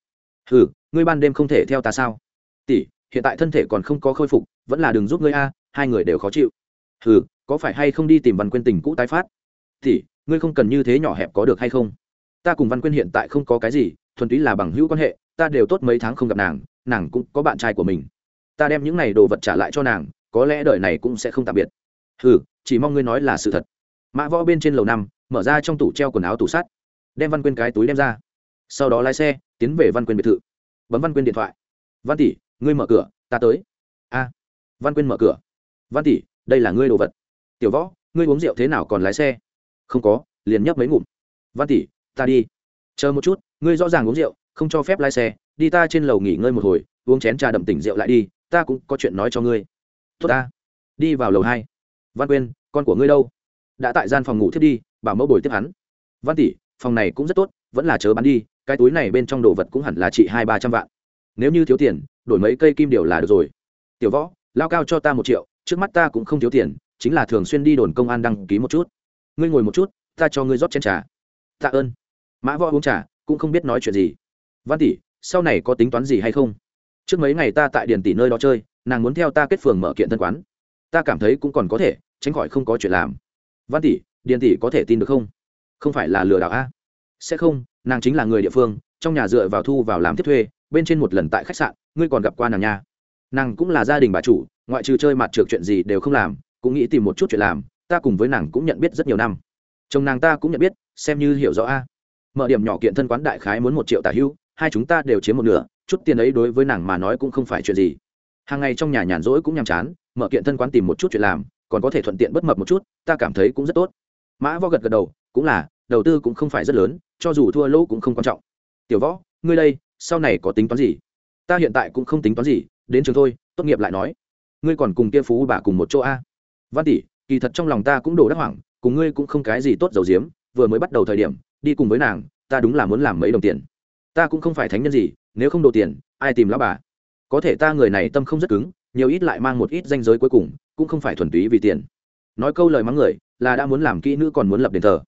Ừ ngươi ban đêm không thể theo ta sao? Tỷ, hiện tại thân thể còn không có khôi phục, vẫn là đừng giúp ngươi a, hai người đều khó chịu. Ừ có phải hay không đi tìm văn quyên tình cũ tái phát? Tỷ, ngươi không cần như thế nhỏ hẹp có được hay không? Ta cùng văn quyên hiện tại không có cái gì, thuần túy là bằng hữu quan hệ, ta đều tốt mấy tháng không gặp nàng nàng cũng có bạn trai của mình. Ta đem những này đồ vật trả lại cho nàng có lẽ đời này cũng sẽ không tạm biệt. Ừ chỉ mong ngươi nói là sự thật. Mã võ bên trên lầu năm, mở ra trong tủ treo quần áo tủ sắt, đem văn quyên cái túi đem ra. Sau đó lái xe, tiến về văn quyên biệt thự. Bấm văn quyên điện thoại. Văn tỷ, ngươi mở cửa, ta tới. A. Văn quyên mở cửa. Văn tỷ, đây là ngươi đồ vật. Tiểu võ, ngươi uống rượu thế nào còn lái xe? Không có, liền nhấp mấy ngụm. Văn tỷ, ta đi. Chờ một chút, ngươi rõ ràng uống rượu, không cho phép lái xe, đi ta trên lầu nghỉ ngơi một hồi, uống chén trà đậm tỉnh rượu lại đi, ta cũng có chuyện nói cho ngươi tốt ta. Đi vào lầu hai. Văn quyên, con của ngươi đâu? Đã tại gian phòng ngủ thiết đi, bảo mẫu bồi tiếp hắn. Văn tỷ, phòng này cũng rất tốt, vẫn là chớ bán đi, cái túi này bên trong đồ vật cũng hẳn là trị hai ba trăm vạn. Nếu như thiếu tiền, đổi mấy cây kim điều là được rồi. Tiểu võ, lao cao cho ta một triệu, trước mắt ta cũng không thiếu tiền, chính là thường xuyên đi đồn công an đăng ký một chút. Ngươi ngồi một chút, ta cho ngươi rót chén trà. Tạ ơn. Mã võ uống trà, cũng không biết nói chuyện gì. Văn tỷ, sau này có tính toán gì hay không? Trước mấy ngày ta tại điền tỷ nơi đó chơi nàng muốn theo ta kết phường mở kiện thân quán. Ta cảm thấy cũng còn có thể, tránh khỏi không có chuyện làm. Văn tỷ, điền tỷ có thể tin được không? Không phải là lừa đảo a? Sẽ không, nàng chính là người địa phương, trong nhà dựa vào thu vào làm tiếp thuê, bên trên một lần tại khách sạn, ngươi còn gặp qua nàng nha. Nàng cũng là gia đình bà chủ, ngoại trừ chơi mặt trượt chuyện gì đều không làm, cũng nghĩ tìm một chút chuyện làm, ta cùng với nàng cũng nhận biết rất nhiều năm. Chồng nàng ta cũng nhận biết, xem như hiểu rõ a. Mở điểm nhỏ kiện thân quán đại khái muốn một triệu tả hưu, hai chúng ta đều chiếm một nửa, chút tiền ấy đối với nàng mà nói cũng không phải chuyện gì hàng ngày trong nhà nhàn rỗi cũng nhàm chán, mở kiện thân quán tìm một chút chuyện làm, còn có thể thuận tiện bất mập một chút, ta cảm thấy cũng rất tốt. Mã võ gật gật đầu, cũng là, đầu tư cũng không phải rất lớn, cho dù thua lỗ cũng không quan trọng. Tiểu võ, ngươi đây, sau này có tính toán gì? Ta hiện tại cũng không tính toán gì, đến trường thôi, tốt nghiệp lại nói. Ngươi còn cùng kia phú bà cùng một chỗ a? Văn tỷ, kỳ thật trong lòng ta cũng đổ đắc hoảng, cùng ngươi cũng không cái gì tốt dầu diếm vừa mới bắt đầu thời điểm, đi cùng với nàng, ta đúng là muốn làm mấy đồng tiền. Ta cũng không phải thánh nhân gì, nếu không đồ tiền, ai tìm lão bà? Có thể ta người này tâm không rất cứng, nhiều ít lại mang một ít danh giới cuối cùng, cũng không phải thuần túy vì tiền. Nói câu lời mắng người, là đã muốn làm kỹ nữ còn muốn lập đền thờ.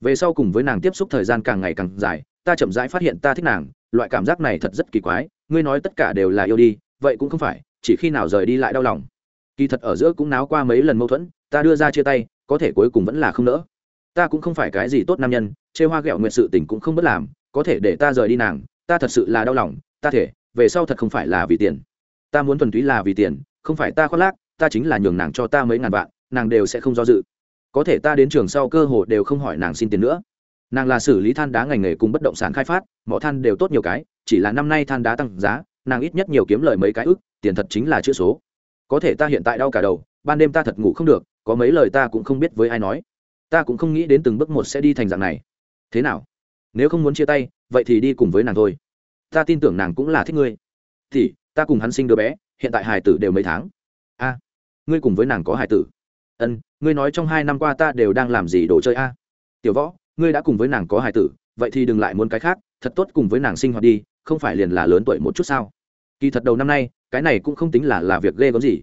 Về sau cùng với nàng tiếp xúc thời gian càng ngày càng dài, ta chậm rãi phát hiện ta thích nàng, loại cảm giác này thật rất kỳ quái, ngươi nói tất cả đều là yêu đi, vậy cũng không phải, chỉ khi nào rời đi lại đau lòng. Kỳ thật ở giữa cũng náo qua mấy lần mâu thuẫn, ta đưa ra chia tay, có thể cuối cùng vẫn là không nỡ. Ta cũng không phải cái gì tốt nam nhân, chê hoa ghẹo nguyện sự tình cũng không bất làm, có thể để ta rời đi nàng, ta thật sự là đau lòng, ta thể về sau thật không phải là vì tiền. Ta muốn thuần túy là vì tiền, không phải ta khoác lác, ta chính là nhường nàng cho ta mấy ngàn vạn, nàng đều sẽ không do dự. Có thể ta đến trường sau cơ hồ đều không hỏi nàng xin tiền nữa. Nàng là xử lý than đá ngành nghề cùng bất động sản khai phát, mỏ than đều tốt nhiều cái, chỉ là năm nay than đá tăng giá, nàng ít nhất nhiều kiếm lời mấy cái ức tiền thật chính là chữ số. Có thể ta hiện tại đau cả đầu, ban đêm ta thật ngủ không được, có mấy lời ta cũng không biết với ai nói. Ta cũng không nghĩ đến từng bước một sẽ đi thành dạng này. Thế nào? Nếu không muốn chia tay, vậy thì đi cùng với nàng thôi ta tin tưởng nàng cũng là thích ngươi. Thì, ta cùng hắn sinh đứa bé, hiện tại hài tử đều mấy tháng. A, ngươi cùng với nàng có hài tử. Ân, ngươi nói trong hai năm qua ta đều đang làm gì đồ chơi a? Tiểu võ, ngươi đã cùng với nàng có hài tử, vậy thì đừng lại muốn cái khác, thật tốt cùng với nàng sinh hoạt đi, không phải liền là lớn tuổi một chút sao? Kỳ thật đầu năm nay, cái này cũng không tính là là việc ghê gớm gì.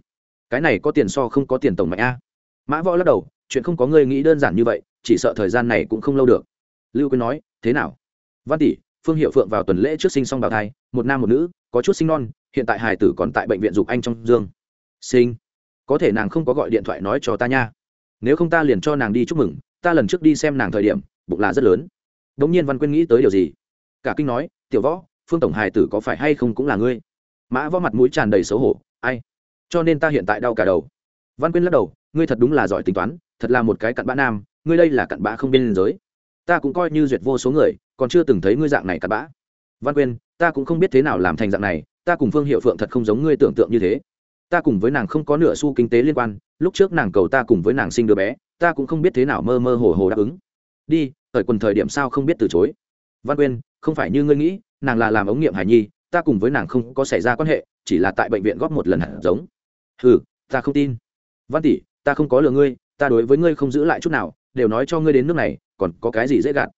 Cái này có tiền so không có tiền tổng mạnh a. Mã võ lắc đầu, chuyện không có ngươi nghĩ đơn giản như vậy, chỉ sợ thời gian này cũng không lâu được. Lưu quyên nói, thế nào? Văn tỷ phương hiệu phượng vào tuần lễ trước sinh xong bào thai, một nam một nữ, có chút sinh non, hiện tại Hải tử còn tại bệnh viện dục anh trong dương. Sinh. Có thể nàng không có gọi điện thoại nói cho ta nha. Nếu không ta liền cho nàng đi chúc mừng, ta lần trước đi xem nàng thời điểm, bụng là rất lớn. Đ ỗ n g nhiên văn quyên nghĩ tới điều gì? Cả kinh nói, tiểu võ, phương tổng Hải tử có phải hay không cũng là ngươi? Mã võ mặt mũi tràn đầy xấu hổ, ai? Cho nên ta hiện tại đau cả đầu. Văn quyên lắc đầu, ngươi thật đúng là giỏi tính toán, thật là một cái cặn bã nam, ngươi đây là cặn bã không biên giới ta cũng coi như duyệt vô số người, còn chưa từng thấy ngươi dạng này cặn bã. Văn quyên, ta cũng không biết thế nào làm thành dạng này, ta cùng phương hiệu phượng thật không giống ngươi tưởng tượng như thế. Ta cùng với nàng không có nửa xu kinh tế liên quan, lúc trước nàng cầu ta cùng với nàng sinh đứa bé, ta cũng không biết thế nào mơ mơ hồ hồ đáp ứng. Đi ở quần thời điểm sao không biết từ chối. Văn quyên, không phải như ngươi nghĩ, nàng là làm ống nghiệm hải nhi, ta cùng với nàng không có xảy ra quan hệ, chỉ là tại bệnh viện góp một lần hạt giống. Ừ ta không tin. Văn tỷ, ta không có lừa ngươi, ta đối với ngươi không giữ lại chút nào đều nói cho ngươi đến nước này, còn có cái gì dễ gạt?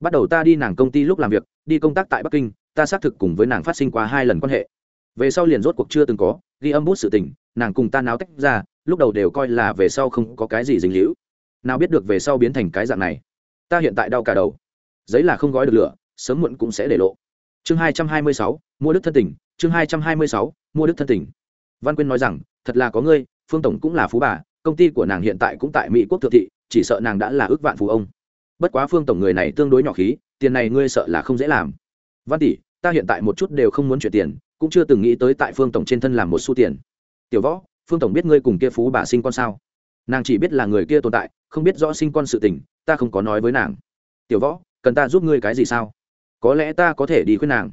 Bắt đầu ta đi nàng công ty lúc làm việc, đi công tác tại bắc kinh, ta xác thực cùng với nàng phát sinh qua hai lần quan hệ. Về sau liền rốt cuộc chưa từng có, ghi âm bút sự tình, nàng cùng ta náo tách ra, lúc đầu đều coi là về sau không có cái gì dính hữu nào biết được về sau biến thành cái dạng này. Ta hiện tại đau cả đầu. Giấy là không gói được lửa, sớm muộn cũng sẽ để lộ. Chương hai trăm hai mươi sáu, mua đức thân tỉnh chương hai trăm hai mươi sáu, mua đức thân tỉnh văn quyên nói rằng, thật là có ngươi, phương tổng cũng là phú bà, công ty của nàng hiện tại cũng tại mỹ quốc thượng thị chỉ sợ nàng đã là ước vạn phú ông. Bất quá phương tổng người này tương đối nhỏ khí, tiền này ngươi sợ là không dễ làm. Văn tỷ, ta hiện tại một chút đều không muốn chuyển tiền, cũng chưa từng nghĩ tới tại phương tổng trên thân làm một xu tiền. Tiểu võ, phương tổng biết ngươi cùng kia phú bà sinh con sao? Nàng chỉ biết là người kia tồn tại, không biết rõ sinh con sự tình, ta không có nói với nàng. Tiểu võ, cần ta giúp ngươi cái gì sao? Có lẽ ta có thể đi khuyên nàng.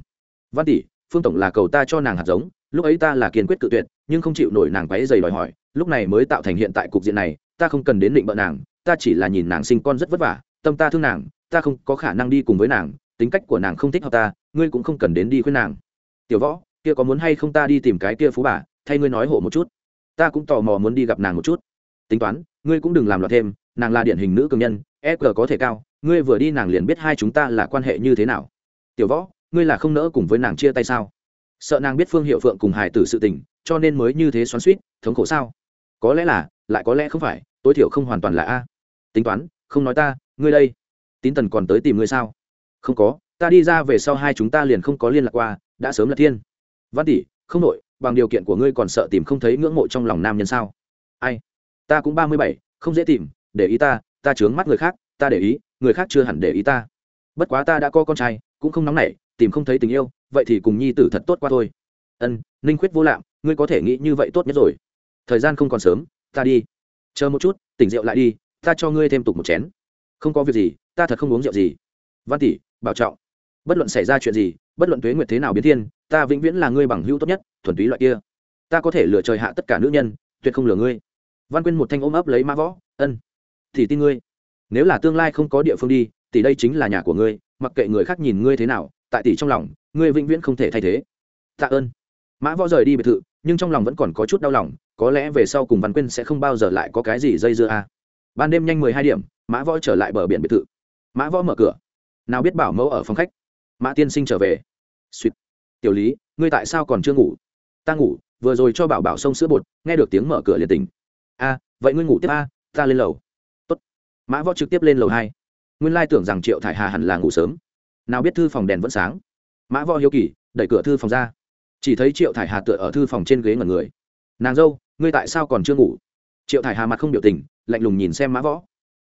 Văn tỷ, phương tổng là cầu ta cho nàng hạt giống, lúc ấy ta là kiên quyết cự tuyệt, nhưng không chịu nổi nàng váy dày đòi hỏi, lúc này mới tạo thành hiện tại cục diện này, ta không cần đến định bợ nàng ta chỉ là nhìn nàng sinh con rất vất vả, tâm ta thương nàng, ta không có khả năng đi cùng với nàng, tính cách của nàng không thích hợp ta, ngươi cũng không cần đến đi khuyên nàng. Tiểu võ, kia có muốn hay không ta đi tìm cái kia phú bà, thay ngươi nói hộ một chút. Ta cũng tò mò muốn đi gặp nàng một chút. Tính toán, ngươi cũng đừng làm loạn thêm, nàng là điển hình nữ cường nhân e g có thể cao, ngươi vừa đi nàng liền biết hai chúng ta là quan hệ như thế nào. Tiểu võ, ngươi là không nỡ cùng với nàng chia tay sao? Sợ nàng biết phương hiệu phượng cùng hải tử sự tình, cho nên mới như thế xoắn suýt thống khổ sao? Có lẽ là, lại có lẽ không phải, tối thiểu không hoàn toàn là a tính toán, không nói ta, ngươi đây. Tín tần còn tới tìm ngươi sao? Không có, ta đi ra về sau hai chúng ta liền không có liên lạc qua, đã sớm là thiên. Văn tỷ, không nội, bằng điều kiện của ngươi còn sợ tìm không thấy ngưỡng mộ trong lòng nam nhân sao? Ai? Ta cũng ba mươi bảy, không dễ tìm, để ý ta ta chướng mắt người khác, ta để ý, người khác chưa hẳn để ý ta. Bất quá ta đã có con trai, cũng không nóng nảy, tìm không thấy tình yêu, vậy thì cùng nhi tử thật tốt qua thôi. Ân, ninh khuyết vô lạm, ngươi có thể nghĩ như vậy tốt nhất rồi. Thời gian không còn sớm, ta đi. Chờ một chút, tỉnh rượu lại đi ta cho ngươi thêm tục một chén. Không có việc gì, ta thật không uống rượu gì. Văn tỷ, bảo trọng. Bất luận xảy ra chuyện gì, bất luận tuế nguyệt thế nào biến thiên, ta vĩnh viễn là ngươi bằng hữu tốt nhất, thuần túy loại kia. Ta có thể lừa trời hạ tất cả nữ nhân, tuyệt không lừa ngươi. Văn quyên một thanh ôm ấp lấy mã võ, ân thì tin ngươi. Nếu là tương lai không có địa phương đi thì đây chính là nhà của ngươi, mặc kệ người khác nhìn ngươi thế nào, tại tỷ trong lòng, ngươi vĩnh viễn không thể thay thế. Tạ ơn. Mã võ rời đi biệt thự, nhưng trong lòng vẫn còn có chút đau lòng, có lẽ về sau cùng văn quyên sẽ không bao giờ lại có cái gì dây dưa a ban đêm nhanh mười hai điểm, mã võ trở lại bờ biển biệt thự. Mã võ mở cửa. Nào biết bảo mẫu ở phòng khách. Mã tiên sinh trở về. Suýt tiểu lý, ngươi tại sao còn chưa ngủ? Ta ngủ, vừa rồi cho bảo bảo sông sữa bột, nghe được tiếng mở cửa liền tỉnh. A, vậy ngươi ngủ tiếp a, ta lên lầu. Tốt. mã võ trực tiếp lên lầu hai. Nguyên lai tưởng rằng triệu thải hà hẳn là ngủ sớm. Nào biết thư phòng đèn vẫn sáng. Mã võ hiếu kỳ, đẩy cửa thư phòng ra. Chỉ thấy triệu thải hà tựa ở thư phòng trên ghế ngẩn người. Nàng dâu, ngươi tại sao còn chưa ngủ? Triệu thải hà mặt không biểu tình, lạnh lùng nhìn xem mã võ.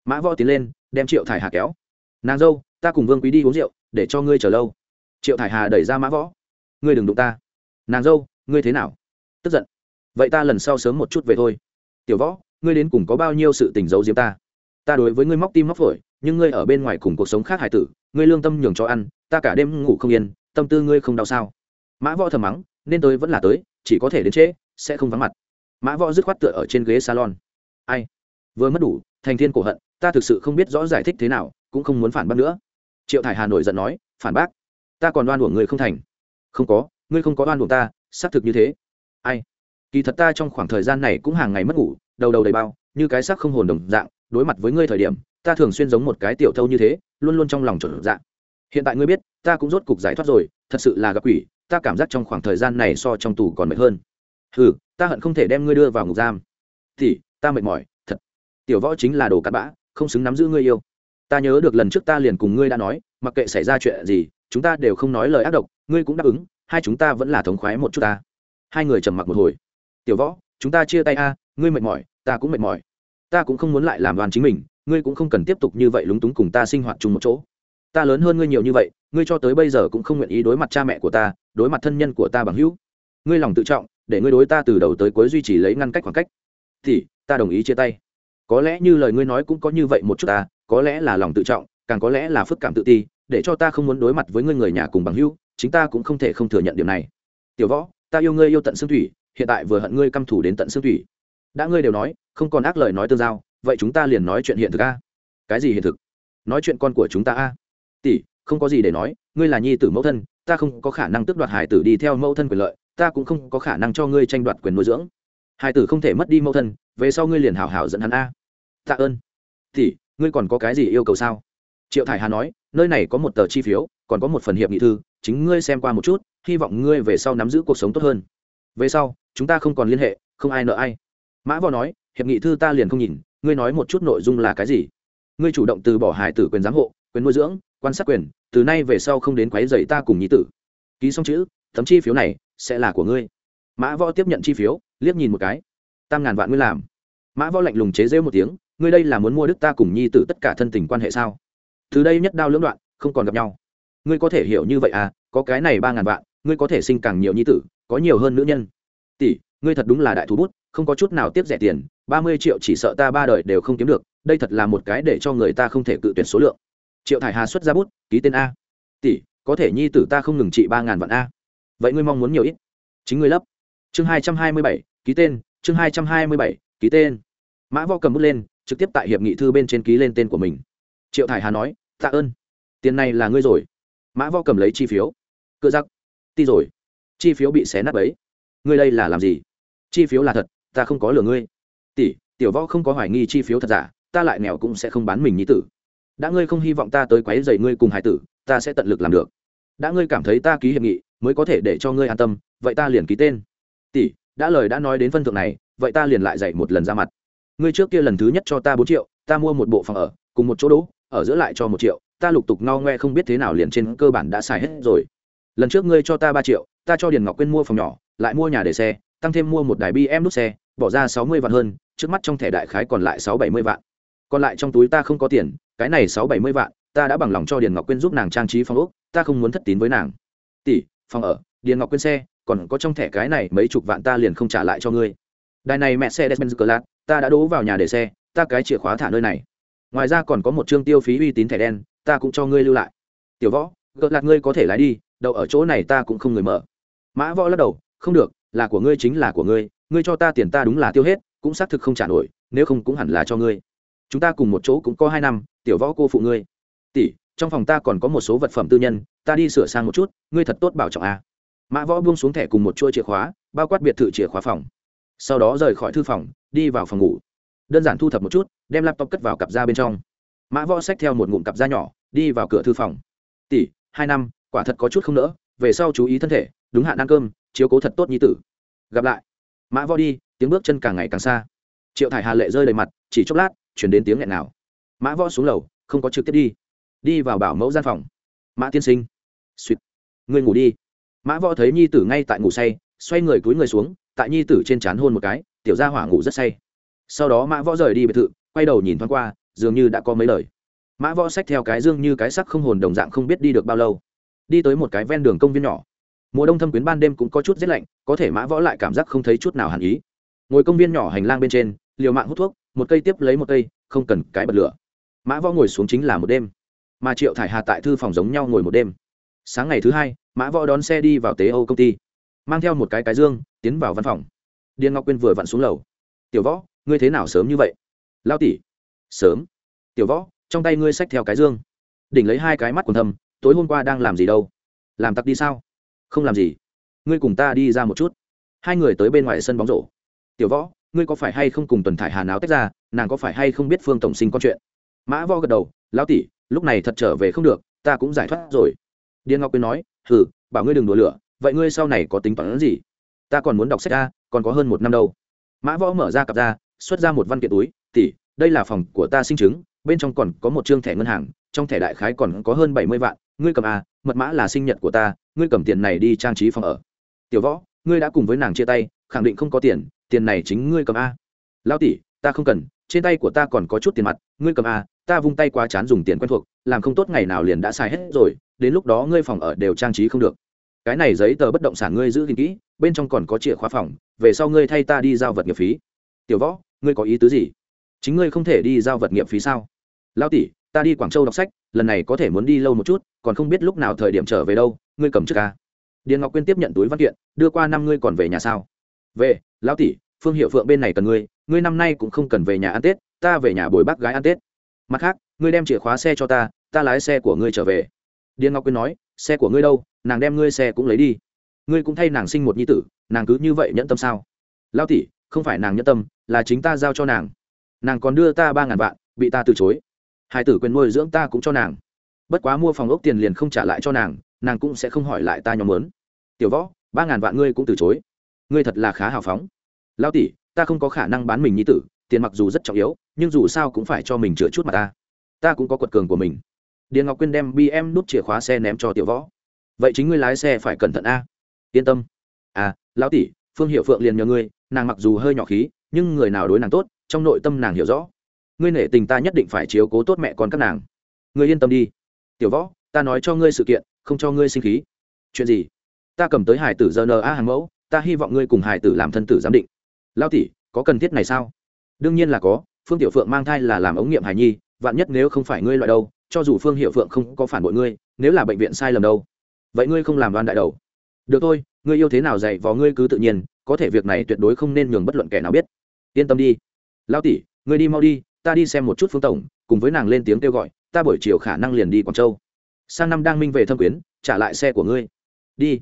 Mã võ tiến lên, đem triệu thải hà kéo. Nàng dâu, ta cùng vương quý đi uống rượu, để cho ngươi chờ lâu. Triệu thải hà đẩy ra mã võ. Ngươi đừng đụng ta. Nàng dâu, ngươi thế nào? Tức giận. Vậy ta lần sau sớm một chút về thôi. Tiểu võ, ngươi đến cùng có bao nhiêu sự tình giấu diếm ta? Ta đối với ngươi móc tim móc phổi, nhưng ngươi ở bên ngoài cùng cuộc sống khác hải tử, ngươi lương tâm nhường cho ăn, ta cả đêm ngủ không yên, tâm tư ngươi không đau sao? Mã võ thầm mắng, nên tới vẫn là tới, chỉ có thể đến trễ, sẽ không vắng mặt mã võ dứt khoát tựa ở trên ghế salon. Ai? Vừa mất đủ, thành thiên cổ hận, ta thực sự không biết rõ giải thích thế nào, cũng không muốn phản bác nữa. Triệu thải hà nổi giận nói, phản bác? Ta còn đoan của người không thành. Không có, ngươi không có đoan của ta, xác thực như thế. Ai? Kỳ thật ta trong khoảng thời gian này cũng hàng ngày mất ngủ, đầu đầu đầy bao, như cái xác không hồn đồng dạng, đối mặt với ngươi thời điểm, ta thường xuyên giống một cái tiểu thâu như thế, luôn luôn trong lòng trở dạng. Hiện tại ngươi biết, ta cũng rốt cục giải thoát rồi, thật sự là gặp quỷ, ta cảm giác trong khoảng thời gian này so trong tù còn mệt hơn ừ ta hận không thể đem ngươi đưa vào ngục giam. Thì, ta mệt mỏi, thật. Tiểu võ chính là đồ cặn bã, không xứng nắm giữ ngươi yêu. Ta nhớ được lần trước ta liền cùng ngươi đã nói, mặc kệ xảy ra chuyện gì, chúng ta đều không nói lời ác độc, ngươi cũng đáp ứng, hai chúng ta vẫn là thống khoái một chút ta. Hai người trầm mặc một hồi. Tiểu võ, chúng ta chia tay a, ngươi mệt mỏi, ta cũng mệt mỏi. Ta cũng không muốn lại làm đoàn chính mình, ngươi cũng không cần tiếp tục như vậy lúng túng cùng ta sinh hoạt chung một chỗ. Ta lớn hơn ngươi nhiều như vậy, ngươi cho tới bây giờ cũng không nguyện ý đối mặt cha mẹ của ta, đối mặt thân nhân của ta bằng hữu. Ngươi lòng tự trọng để ngươi đối ta từ đầu tới cuối duy trì lấy ngăn cách khoảng cách. Thì, ta đồng ý chia tay. Có lẽ như lời ngươi nói cũng có như vậy một chút ta, có lẽ là lòng tự trọng, càng có lẽ là phức cảm tự ti, để cho ta không muốn đối mặt với ngươi người nhà cùng bằng hữu, chính ta cũng không thể không thừa nhận điều này. Tiểu võ, ta yêu ngươi yêu tận xương thủy, hiện tại vừa hận ngươi căm thủ đến tận xương thủy. Đã ngươi đều nói, không còn ác lời nói tương giao, vậy chúng ta liền nói chuyện hiện thực a. Cái gì hiện thực? Nói chuyện con của chúng ta a. Tỷ, không có gì để nói, ngươi là nhi tử mẫu thân, ta không có khả năng tước đoạt hải tử đi theo mẫu thân quyền lợi ta cũng không có khả năng cho ngươi tranh đoạt quyền nuôi dưỡng. Hải tử không thể mất đi mẫu thân, về sau ngươi liền hào hào dẫn hắn a. Tạ ơn. Tỷ, ngươi còn có cái gì yêu cầu sao? Triệu thải hà nói, nơi này có một tờ chi phiếu, còn có một phần hiệp nghị thư, chính ngươi xem qua một chút, hy vọng ngươi về sau nắm giữ cuộc sống tốt hơn. Về sau, chúng ta không còn liên hệ, không ai nợ ai. Mã võ nói, hiệp nghị thư ta liền không nhìn, ngươi nói một chút nội dung là cái gì? Ngươi chủ động từ bỏ hải tử quyền giám hộ, quyền nuôi dưỡng, quan sát quyền, từ nay về sau không đến quấy dày ta cùng nhi tử. Ký xong chữ, tấm chi phiếu này sẽ là của ngươi. Mã võ tiếp nhận chi phiếu, liếc nhìn một cái. Tam ngàn vạn ngươi làm. Mã võ lạnh lùng chế rêu một tiếng, ngươi đây là muốn mua đức ta cùng nhi tử tất cả thân tình quan hệ sao? Từ đây nhất đao lưỡng đoạn, không còn gặp nhau. Ngươi có thể hiểu như vậy à có cái này ba ngàn vạn, ngươi có thể sinh càng nhiều nhi tử, có nhiều hơn nữ nhân. Tỷ, ngươi thật đúng là đại thú bút, không có chút nào tiếp rẻ tiền, ba mươi triệu chỉ sợ ta ba đời đều không kiếm được, đây thật là một cái để cho người ta không thể cự tuyển số lượng. Triệu thải hà xuất ra bút, ký tên a. Tỷ, có thể nhi tử ta không ngừng trị ba ngàn vạn a vậy ngươi mong muốn nhiều ít? Chính ngươi lấp. Chương hai trăm hai mươi bảy, ký tên, chương hai trăm hai mươi bảy, ký tên. Mã võ cầm bút lên, trực tiếp tại hiệp nghị thư bên trên ký lên tên của mình. Triệu thải hà nói, tạ ơn. Tiền này là ngươi rồi. Mã võ cầm lấy chi phiếu. Cựa giặc. Ti rồi. Chi phiếu bị xé nát ấy ngươi đây là làm gì? Chi phiếu là thật, ta không có lừa ngươi. Tỷ, tiểu võ không có hoài nghi chi phiếu thật giả, ta lại nghèo cũng sẽ không bán mình như tử. Đã ngươi không hy vọng ta tới quấy dày ngươi cùng hải tử, ta sẽ tận lực làm được. Đã ngươi cảm thấy ta ký hiệp nghị mới có thể để cho ngươi an tâm, vậy ta liền ký tên. Tỷ, đã lời đã nói đến phân thượng này, vậy ta liền lại dạy một lần ra mặt. Ngươi trước kia lần thứ nhất cho ta bốn triệu, ta mua một bộ phòng ở, cùng một chỗ đỗ, ở giữa lại cho một triệu, ta lục tục no ngoe không biết thế nào liền trên cơ bản đã xài hết rồi. Lần trước ngươi cho ta ba triệu, ta cho điền ngọc quyên mua phòng nhỏ, lại mua nhà để xe, tăng thêm mua một đài bm đút xe, bỏ ra sáu mươi vạn hơn, trước mắt trong thẻ đại khái còn lại sáu bảy mươi vạn. Còn lại trong túi ta không có tiền, cái này sáu bảy mươi vạn, ta đã bằng lòng cho điền ngọc quyên giúp nàng trang trí phòng úc ta không muốn thất tín với nàng. Tỷ phòng ở, điền ngọc quên xe, còn có trong thẻ cái này mấy chục vạn ta liền không trả lại cho ngươi. Đài này mẹ xe desmond cờ ta đã đỗ vào nhà để xe, ta cái chìa khóa thả nơi này. Ngoài ra còn có một chương tiêu phí uy tín thẻ đen, ta cũng cho ngươi lưu lại. Tiểu võ gợ lạc ngươi có thể lái đi, đậu ở chỗ này ta cũng không người mở. Mã võ lắc đầu, không được, là của ngươi chính là của ngươi ngươi cho ta tiền ta đúng là tiêu hết, cũng xác thực không trả nổi, nếu không cũng hẳn là cho ngươi. Chúng ta cùng một chỗ cũng có hai năm, tiểu võ cô phụ ngươi. Tỷ trong phòng ta còn có một số vật phẩm tư nhân, ta đi sửa sang một chút, ngươi thật tốt bảo trọng a. Mã võ buông xuống thẻ cùng một chuỗi chìa khóa, bao quát biệt thự chìa khóa phòng. Sau đó rời khỏi thư phòng, đi vào phòng ngủ. Đơn giản thu thập một chút, đem laptop cất vào cặp da bên trong. Mã võ xách theo một ngụm cặp da nhỏ, đi vào cửa thư phòng. Tỷ, hai năm, quả thật có chút không nỡ, về sau chú ý thân thể, đúng hạn ăn cơm, chiếu cố thật tốt như tử. Gặp lại. Mã võ đi, tiếng bước chân càng ngày càng xa. Triệu thải hà lệ rơi đầy mặt, chỉ chốc lát, chuyển đến tiếng nghẹn nào mã võ xuống lầu, không có trực tiếp đi đi vào bảo mẫu gian phòng. Mã tiên sinh. Suýt người ngủ đi. Mã võ thấy nhi tử ngay tại ngủ say, xoay người cúi người xuống, tại nhi tử trên c h á n hôn một cái, tiểu gia hỏa ngủ rất say. Sau đó mã võ rời đi biệt thự, quay đầu nhìn thoáng qua, dường như đã có mấy lời. Mã võ xách theo cái dương như cái sắc không hồn đồng dạng không biết đi được bao lâu. Đi tới một cái ven đường công viên nhỏ. Mùa đông thâm quyến ban đêm cũng có chút rét lạnh, có thể mã võ lại cảm giác không thấy chút nào hàn ý. Ngồi công viên nhỏ hành lang bên trên, liều mạng hút thuốc, một cây tiếp lấy một cây, không cần cái bật lửa. Mã võ ngồi xuống chính là một đêm mà triệu thải hà tại thư phòng giống nhau ngồi một đêm sáng ngày thứ hai mã võ đón xe đi vào tế âu công ty mang theo một cái cái dương tiến vào văn phòng điền ngọc quyên vừa vặn xuống lầu tiểu võ ngươi thế nào sớm như vậy lao tỉ sớm tiểu võ trong tay ngươi xách theo cái dương đỉnh lấy hai cái mắt còn thầm tối hôm qua đang làm gì đâu làm tặc đi sao không làm gì ngươi cùng ta đi ra một chút hai người tới bên ngoài sân bóng rổ tiểu võ ngươi có phải hay không cùng tuần thải hà náo tách ra nàng có phải hay không biết phương tổng sinh con chuyện mã võ gật đầu lão tỷ lúc này thật trở về không được, ta cũng giải thoát rồi. Điền ngọc quyên nói, hừ, bảo ngươi đừng đùa lửa, vậy ngươi sau này có tính toán gì? Ta còn muốn đọc sách a, còn có hơn một năm đâu. Mã võ mở ra cặp ra, xuất ra một văn kiện túi, tỷ, đây là phòng của ta sinh chứng bên trong còn có một chương thẻ ngân hàng, trong thẻ đại khái còn có hơn bảy mươi vạn, ngươi cầm a, mật mã là sinh nhật của ta, ngươi cầm tiền này đi trang trí phòng ở. Tiểu võ, ngươi đã cùng với nàng chia tay, khẳng định không có tiền tiền này chính ngươi cầm a. Lao tỷ, ta không cần, trên tay của ta còn có chút tiền mặt, ngươi cầm a ta vung tay quá chán dùng tiền quen thuộc, làm không tốt ngày nào liền đã xài hết rồi, đến lúc đó ngươi phòng ở đều trang trí không được. Cái này giấy tờ bất động sản ngươi giữ gìn kỹ, bên trong còn có chìa khóa phòng, về sau ngươi thay ta đi giao vật nghiệp phí. Tiểu võ, ngươi có ý tứ gì? Chính ngươi không thể đi giao vật nghiệp phí sao? Lao tỷ, ta đi quảng châu đọc sách, lần này có thể muốn đi lâu một chút, còn không biết lúc nào thời điểm trở về đâu, ngươi cầm trước ca. Điền ngọc quyên tiếp nhận túi văn kiện, đưa qua năm ngươi còn về nhà sao? Về, lão tỷ, phương hiệu phượng bên này cần ngươi ngươi năm nay cũng không cần về nhà ăn tết, ta về nhà bồi bác gái ăn tết mặt khác, ngươi đem chìa khóa xe cho ta ta lái xe của ngươi trở về. Điền ngọc quyên nói, xe của ngươi đâu, nàng đem ngươi xe cũng lấy đi. Ngươi cũng thay nàng sinh một nhi tử, nàng cứ như vậy nhẫn tâm sao? Lao tỷ, không phải nàng nhẫn tâm, là chính ta giao cho nàng. Nàng còn đưa ta ba ngàn vạn, bị ta từ chối. Hai tử quyền nuôi dưỡng ta cũng cho nàng. Bất quá mua phòng ốc tiền liền không trả lại cho nàng nàng cũng sẽ không hỏi lại ta nhóm lớn. Tiểu võ, ba ngàn vạn ngươi cũng từ chối. Ngươi thật là khá hào phóng. Lao tỷ, ta không có khả năng bán mình nhi tử tiền mặc dù rất trọng yếu, nhưng dù sao cũng phải cho mình chữa chút mà ta. Ta cũng có quật cường của mình. Điền ngọc quyên đem bm nút chìa khóa xe ném cho tiểu võ. Vậy chính ngươi lái xe phải cẩn thận a. Yên tâm. À lão tỷ, phương hiệu phượng liền nhờ ngươi, nàng mặc dù hơi nhỏ khí, nhưng người nào đối nàng tốt, trong nội tâm nàng hiểu rõ. Ngươi nể tình ta nhất định phải chiếu cố tốt mẹ con các nàng. Ngươi yên tâm đi. Tiểu võ, ta nói cho ngươi sự kiện, không cho ngươi sinh khí. Chuyện gì? Ta cầm tới hải tử giờ a hàng mẫu, ta hy vọng ngươi cùng hải tử làm thân tử giám định. Lao tỷ, có cần thiết này sao? Đương nhiên là có, phương tiểu phượng mang thai là làm ống nghiệm hài nhi, vạn nhất nếu không phải ngươi loại đâu cho dù phương hiệu phượng không có phản bội ngươi, nếu là bệnh viện sai lầm đâu. Vậy ngươi không làm đoan đại đầu. Được thôi, ngươi yêu thế nào dạy vò ngươi cứ tự nhiên, có thể việc này tuyệt đối không nên nhường bất luận kẻ nào biết. Yên tâm đi. Lao tỷ, ngươi đi mau đi, ta đi xem một chút phương tổng, cùng với nàng lên tiếng kêu gọi, ta buổi chiều khả năng liền đi quảng châu. Sang năm đang minh về thâm quyến, trả lại xe của ngươi. Đi.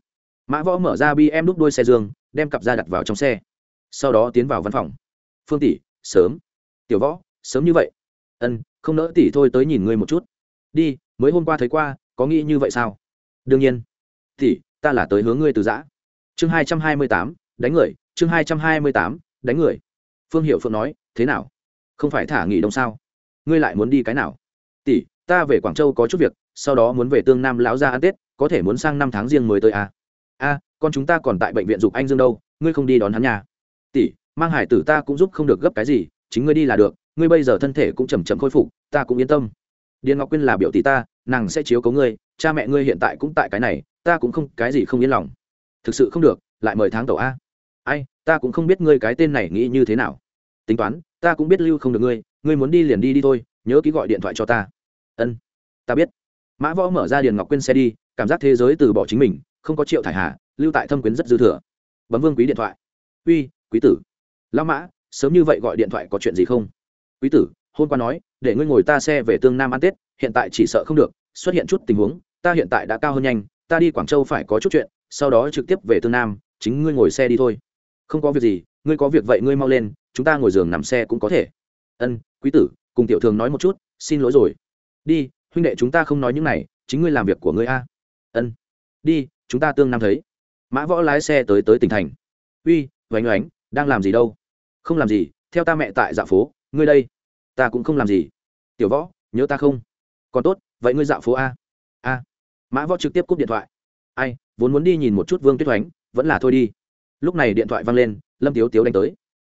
Mã võ mở ra bi em đúc đuôi xe dương đem cặp ra đặt vào trong xe. Sau đó tiến vào văn phòng. Phương tỷ sớm. Tiểu võ, sớm như vậy. Ân, không nỡ tỷ thôi tới nhìn ngươi một chút. Đi, mới hôm qua thấy qua, có nghĩ như vậy sao? Đương nhiên. Tỷ ta là tới hướng ngươi từ giã. Chương hai trăm hai mươi tám, đánh người. Chương hai trăm hai mươi tám, đánh người. Phương hiệu phượng nói, thế nào? Không phải thả nghỉ đông sao? Ngươi lại muốn đi cái nào? Tỷ ta về quảng châu có chút việc, sau đó muốn về tương nam lão ra ăn tết, có thể muốn sang năm tháng riêng mới tới à? a con chúng ta còn tại bệnh viện dục anh dương đâu, ngươi không đi đón hắn nhà. Tỷ mang hải tử ta cũng giúp không được gấp cái gì, chính ngươi đi là được, ngươi bây giờ thân thể cũng chầm chậm khôi phục, ta cũng yên tâm. Điền ngọc quyên là biểu tỷ ta, nàng sẽ chiếu cấu ngươi, cha mẹ ngươi hiện tại cũng tại cái này, ta cũng không, cái gì không yên lòng. Thực sự không được, lại mời tháng tàu a. Ai, ta cũng không biết ngươi cái tên này nghĩ như thế nào. Tính toán, ta cũng biết lưu không được ngươi ngươi muốn đi liền đi đi thôi, nhớ ký gọi điện thoại cho ta. Ân, ta biết. Mã võ mở ra điền ngọc quyên xe đi, cảm giác thế giới từ bỏ chính mình, không có triệu thải hà, lưu tại thâm quyến rất dư thừa. Bấm vương quý điện thoại. Uy, quý tử lão mã, sớm như vậy gọi điện thoại có chuyện gì không? Quý tử, hôm qua nói, để ngươi ngồi ta xe về tương nam ăn tết, hiện tại chỉ sợ không được, xuất hiện chút tình huống, ta hiện tại đã cao hơn nhanh, ta đi quảng châu phải có chút chuyện, sau đó trực tiếp về tương nam, chính ngươi ngồi xe đi thôi. Không có việc gì, ngươi có việc vậy ngươi mau lên, chúng ta ngồi giường nằm xe cũng có thể. Ân, quý tử, cùng tiểu thường nói một chút, xin lỗi rồi. Đi, huynh đệ chúng ta không nói những này, chính ngươi làm việc của ngươi a. Ân, đi, chúng ta tương nam thấy. Mã võ lái xe tới tới tỉnh thành. Uy vánh oánh, đang làm gì đâu? Không làm gì, theo ta mẹ tại dạo phố, ngươi đây. Ta cũng không làm gì. Tiểu võ, nhớ ta không? Còn tốt, vậy ngươi dạo phố a. A. Mã võ trực tiếp cúp điện thoại. Ai, vốn muốn đi nhìn một chút vương tuyết oánh vẫn là thôi đi. Lúc này điện thoại văng lên, lâm tiếu tiếu đánh tới.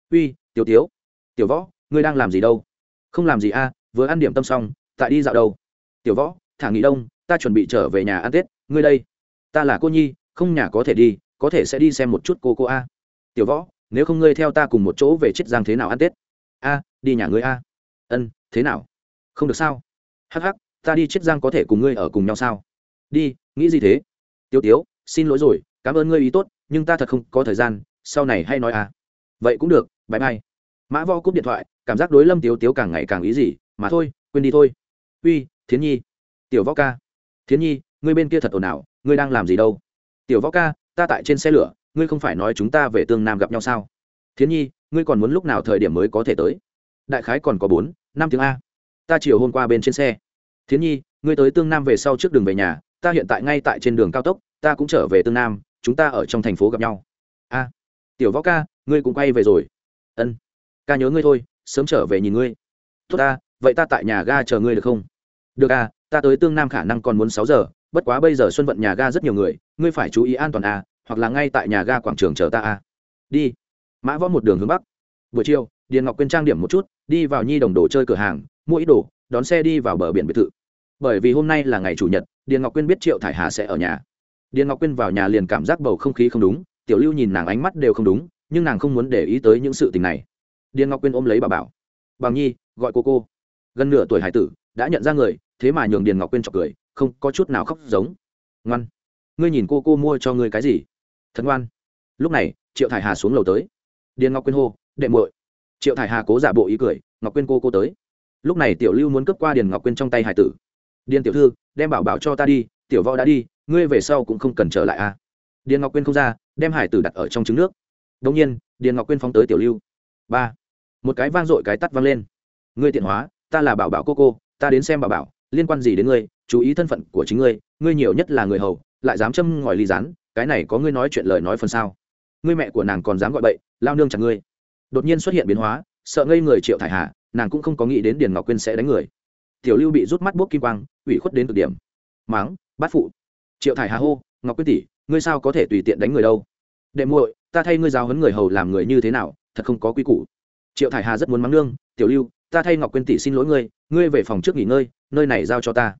Uy tiểu tiếu. Tiểu võ, ngươi đang làm gì đâu? Không làm gì a, vừa ăn điểm tâm xong, tại đi dạo đâu? Tiểu võ, thả nghỉ đông, ta chuẩn bị trở về nhà ăn tết. Ngươi đây. Ta là cô nhi, không nhà có thể đi, có thể sẽ đi xem một chút cô cô a. Tiểu võ nếu không ngươi theo ta cùng một chỗ về chiết giang thế nào ăn tết? A, đi nhà ngươi a. Ân, thế nào? Không được sao? Hắc hắc, ta đi chiết giang có thể cùng ngươi ở cùng nhau sao? Đi, nghĩ gì thế? Tiêu tiếu, xin lỗi rồi, cảm ơn ngươi ý tốt, nhưng ta thật không có thời gian, sau này hay nói à vậy cũng được bãi mai mã vo cúp điện thoại, cảm giác đối lâm tiếu tiếu càng ngày càng ý gì, mà thôi, quên đi thôi. Uy, thiến nhi. Tiểu võ ca. Thiến nhi, ngươi bên kia thật ồn ào, ngươi đang làm gì đâu? Tiểu võ ca, ta tại trên xe lửa ngươi không phải nói chúng ta về tương nam gặp nhau sao? Thiến nhi, ngươi còn muốn lúc nào thời điểm mới có thể tới? Đại khái còn có bốn, năm tiếng a. Ta chiều hôm qua bên trên xe. Thiến nhi, ngươi tới tương nam về sau trước đường về nhà, ta hiện tại ngay tại trên đường cao tốc, ta cũng trở về tương nam, chúng ta ở trong thành phố gặp nhau. A. Tiểu võ ca, ngươi cũng quay về rồi. Ân. Ca nhớ ngươi thôi, sớm trở về nhìn ngươi. Tốt ta, vậy ta tại nhà ga chờ ngươi được không? Được à ta tới tương nam khả năng còn muốn sáu giờ, bất quá bây giờ xuân vận nhà ga rất nhiều người, ngươi phải chú ý an toàn à hoặc là ngay tại nhà ga quảng trường chờ ta a đi. Mã võ một đường hướng bắc. Buổi chiều, điền ngọc quyên trang điểm một chút, đi vào nhi đồng đồ chơi cửa hàng, mua ít đồ, đón xe đi vào bờ biển biệt thự. Bởi vì hôm nay là ngày chủ nhật, điền ngọc quyên biết triệu thải hà sẽ ở nhà. Điền ngọc quyên vào nhà liền cảm giác bầu không khí không đúng, tiểu lưu nhìn nàng ánh mắt đều không đúng, nhưng nàng không muốn để ý tới những sự tình này. Điền ngọc quyên ôm lấy bà bảo, bằng nhi, gọi cô cô. Gần nửa tuổi hải tử, đã nhận ra người, thế mà nhường điền ngọc quyên chọc cười, không có chút nào khóc giống. Ngoan, ngươi nhìn cô cô mua cho ngươi cái gì? Thần ngoan lúc này, triệu thải hà xuống lầu tới. Điền ngọc quyên hô, đệ muội. Triệu thải hà cố giả bộ ý cười, ngọc quyên cô cô tới. Lúc này tiểu lưu muốn cướp qua điền ngọc quyên trong tay hải tử. Điền tiểu thư, đem bảo bảo cho ta đi, tiểu võ đã đi, ngươi về sau cũng không cần trở lại à? Điền ngọc quyên không ra, đem hải tử đặt ở trong trứng nước. Đông nhiên, điền ngọc quyên phóng tới tiểu lưu. Ba. Một cái vang dội cái tắt vang lên. Ngươi tiện hóa, ta là bảo bảo cô cô, ta đến xem bảo bảo, liên quan gì đến ngươi, chú ý thân phận của chính ngươi ngươi nhiều nhất là người hầu, lại dám châm ngòi ly rán cái này có ngươi nói chuyện lời nói phần sao? Ngươi mẹ của nàng còn dám gọi bậy, lao nương chặt ngươi. Đột nhiên xuất hiện biến hóa, sợ ngây người triệu thải hà, nàng cũng không có nghĩ đến điền ngọc quyên sẽ đánh người. Tiểu lưu bị rút mắt bốc kim quang, ủy khuất đến cực điểm. Máng, bát phụ. Triệu thải hà hô, ngọc quyên tỷ, ngươi sao có thể tùy tiện đánh người đâu? Đệ muội, ta thay ngươi giáo huấn người hầu làm người như thế nào, thật không có quy củ. Triệu thải hà rất muốn mắng nương, tiểu lưu, ta thay ngọc quyên tỷ xin lỗi ngươi ngươi về phòng trước nghỉ ngơi, nơi này giao cho ta.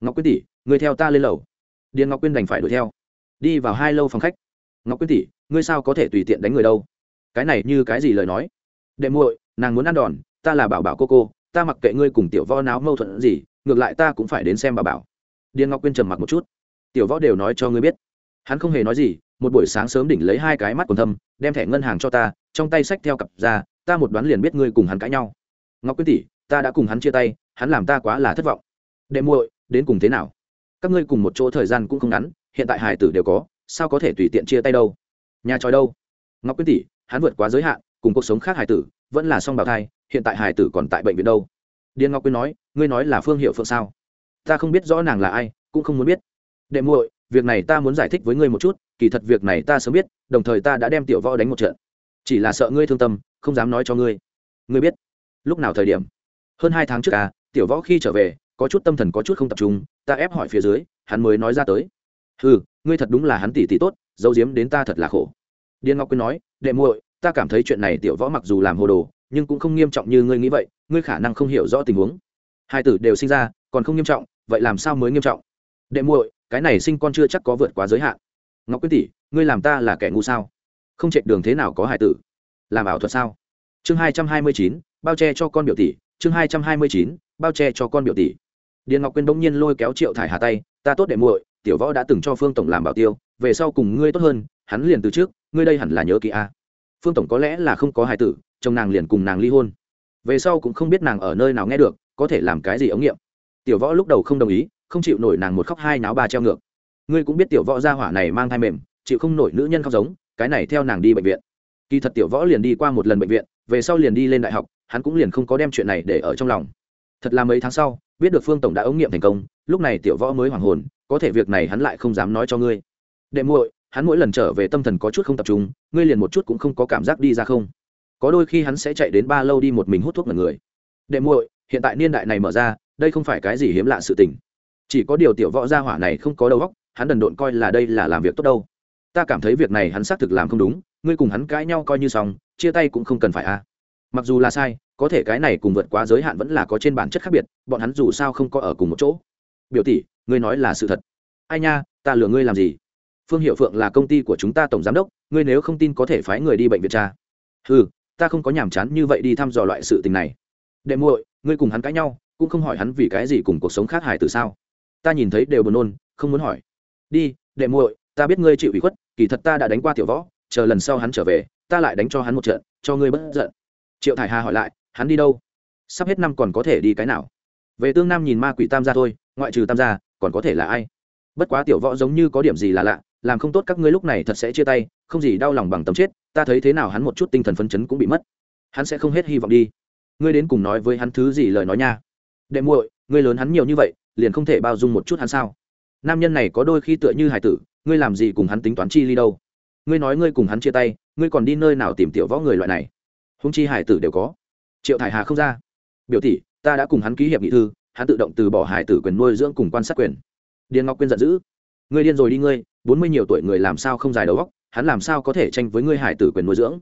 Ngọc quyên tỷ, ngươi theo ta lên lầu. Điền ngọc quyên đành phải đuổi theo đi vào hai lâu phòng khách. Ngọc quyên tỷ, ngươi sao có thể tùy tiện đánh người đâu? Cái này như cái gì lời nói? Đệ muội, nàng muốn ăn đòn, ta là bảo bảo cô cô, ta mặc kệ ngươi cùng tiểu võ náo mâu thuẫn gì, ngược lại ta cũng phải đến xem bảo bảo. Điền ngọc quyên trầm mặc một chút. Tiểu võ đều nói cho ngươi biết. Hắn không hề nói gì, một buổi sáng sớm đỉnh lấy hai cái mắt còn thâm, đem thẻ ngân hàng cho ta, trong tay sách theo cặp ra, ta một đoán liền biết ngươi cùng hắn cãi nhau. Ngọc quyên tỷ, ta đã cùng hắn chia tay, hắn làm ta quá là thất vọng. Đệ muội, đến cùng thế nào? Các ngươi cùng một chỗ thời gian cũng không ngắn hiện tại hải tử đều có, sao có thể tùy tiện chia tay đâu? Nhà tròi đâu? Ngọc quyên tỷ, hắn vượt quá giới hạn, cùng cuộc sống khác hải tử, vẫn là song bào thai, hiện tại hải tử còn tại bệnh viện đâu? Điền ngọc quyên nói, ngươi nói là phương hiệu phượng sao? Ta không biết rõ nàng là ai, cũng không muốn biết. Đệ muội, việc này ta muốn giải thích với ngươi một chút, kỳ thật việc này ta sớm biết, đồng thời ta đã đem tiểu võ đánh một trận. Chỉ là sợ ngươi thương tâm, không dám nói cho ngươi. Ngươi biết, lúc nào thời điểm? Hơn hai tháng trước à tiểu võ khi trở về, có chút tâm thần có chút không tập trung, ta ép hỏi phía dưới, hắn mới nói ra tới ừ ngươi thật đúng là hắn tỷ tỷ tốt, giấu diếm đến ta thật là khổ. Điền ngọc quyên nói, đệ muội, ta cảm thấy chuyện này tiểu võ mặc dù làm hồ đồ, nhưng cũng không nghiêm trọng như ngươi nghĩ vậy, ngươi khả năng không hiểu rõ tình huống. Hai tử đều sinh ra, còn không nghiêm trọng, vậy làm sao mới nghiêm trọng? Đệ muội, cái này sinh con chưa chắc có vượt quá giới hạn. Ngọc quyên tỷ, ngươi làm ta là kẻ ngu sao? Không chạy đường thế nào có hải tử? Làm ảo thuật sao? Chương hai trăm hai mươi chín, bao che cho con biểu tỷ, chương hai trăm hai mươi chín, bao che cho con biểu tỷ. Điền ngọc quyên bỗng nhiên lôi kéo triệu thải hà tay, ta tốt đệ muội tiểu võ đã từng cho phương tổng làm bảo tiêu, về sau cùng ngươi tốt hơn, hắn liền từ trước, ngươi đây hẳn là nhớ kỹ a. Phương tổng có lẽ là không có hài tử, chồng nàng liền cùng nàng ly hôn. Về sau cũng không biết nàng ở nơi nào nghe được, có thể làm cái gì ống nghiệm. Tiểu võ lúc đầu không đồng ý, không chịu nổi nàng một khóc hai náo ba treo ngược. Ngươi cũng biết tiểu võ gia hỏa này mang thai mềm, chịu không nổi nữ nhân khóc giống, cái này theo nàng đi bệnh viện. Kỳ thật tiểu võ liền đi qua một lần bệnh viện, về sau liền đi lên đại học, hắn cũng liền không có đem chuyện này để ở trong lòng. Thật là mấy tháng sau, biết được phương tổng đã ống nghiệm thành công, lúc này tiểu võ mới hoảng hồn có thể việc này hắn lại không dám nói cho ngươi. Đệ muội, hắn mỗi lần trở về tâm thần có chút không tập trung, ngươi liền một chút cũng không có cảm giác đi ra không? Có đôi khi hắn sẽ chạy đến ba lâu đi một mình hút thuốc mật người. Đệ muội, hiện tại niên đại này mở ra, đây không phải cái gì hiếm lạ sự tình. Chỉ có điều tiểu võ gia hỏa này không có đầu óc, hắn đần độn coi là đây là làm việc tốt đâu. Ta cảm thấy việc này hắn xác thực làm không đúng, ngươi cùng hắn cãi nhau coi như xong, chia tay cũng không cần phải a. À. Mặc dù là sai, có thể cái này cùng vượt quá giới hạn vẫn là có trên bản chất khác biệt, bọn hắn dù sao không có ở cùng một chỗ. Biểu tỷ ngươi nói là sự thật. Ai nha, ta lừa ngươi làm gì? Phương hiệu phượng là công ty của chúng ta tổng giám đốc, ngươi nếu không tin có thể phái người đi bệnh viện tra. ừ ta không có nhàm chán như vậy đi thăm dò loại sự tình này. Đệ muội, ngươi cùng hắn cãi nhau, cũng không hỏi hắn vì cái gì cùng cuộc sống khác hài từ sao? Ta nhìn thấy đều buồn nôn, không muốn hỏi. Đi, đệ muội, ta biết ngươi chịu ủy khuất, kỳ thật ta đã đánh qua tiểu võ, chờ lần sau hắn trở về, ta lại đánh cho hắn một trận, cho ngươi bất giận. Triệu thải hà hỏi lại, hắn đi đâu? Sắp hết năm còn có thể đi cái nào? Về tương nam nhìn ma quỷ tam gia thôi, ngoại trừ tam gia còn có thể là ai? Bất quá tiểu võ giống như có điểm gì là lạ, làm không tốt các ngươi lúc này thật sẽ chia tay, không gì đau lòng bằng tấm chết, ta thấy thế nào hắn một chút tinh thần phấn chấn cũng bị mất. Hắn sẽ không hết hy vọng đi. Ngươi đến cùng nói với hắn thứ gì lời nói nha. Đệ muội, ngươi lớn hắn nhiều như vậy, liền không thể bao dung một chút hắn sao? Nam nhân này có đôi khi tựa như hải tử, ngươi làm gì cùng hắn tính toán chi ly đâu? Ngươi nói ngươi cùng hắn chia tay, ngươi còn đi nơi nào tìm tiểu võ người loại này? Húng chi hải tử đều có. Triệu thải hà không ra. Biểu tỷ, ta đã cùng hắn ký hiệp nghị thư hắn tự động từ bỏ hải tử quyền nuôi dưỡng cùng quan sát quyền. Điền ngọc quyên giận dữ, ngươi điên rồi đi ngươi, bốn mươi nhiều tuổi người làm sao không dài đầu góc hắn làm sao có thể tranh với ngươi hải tử quyền nuôi dưỡng?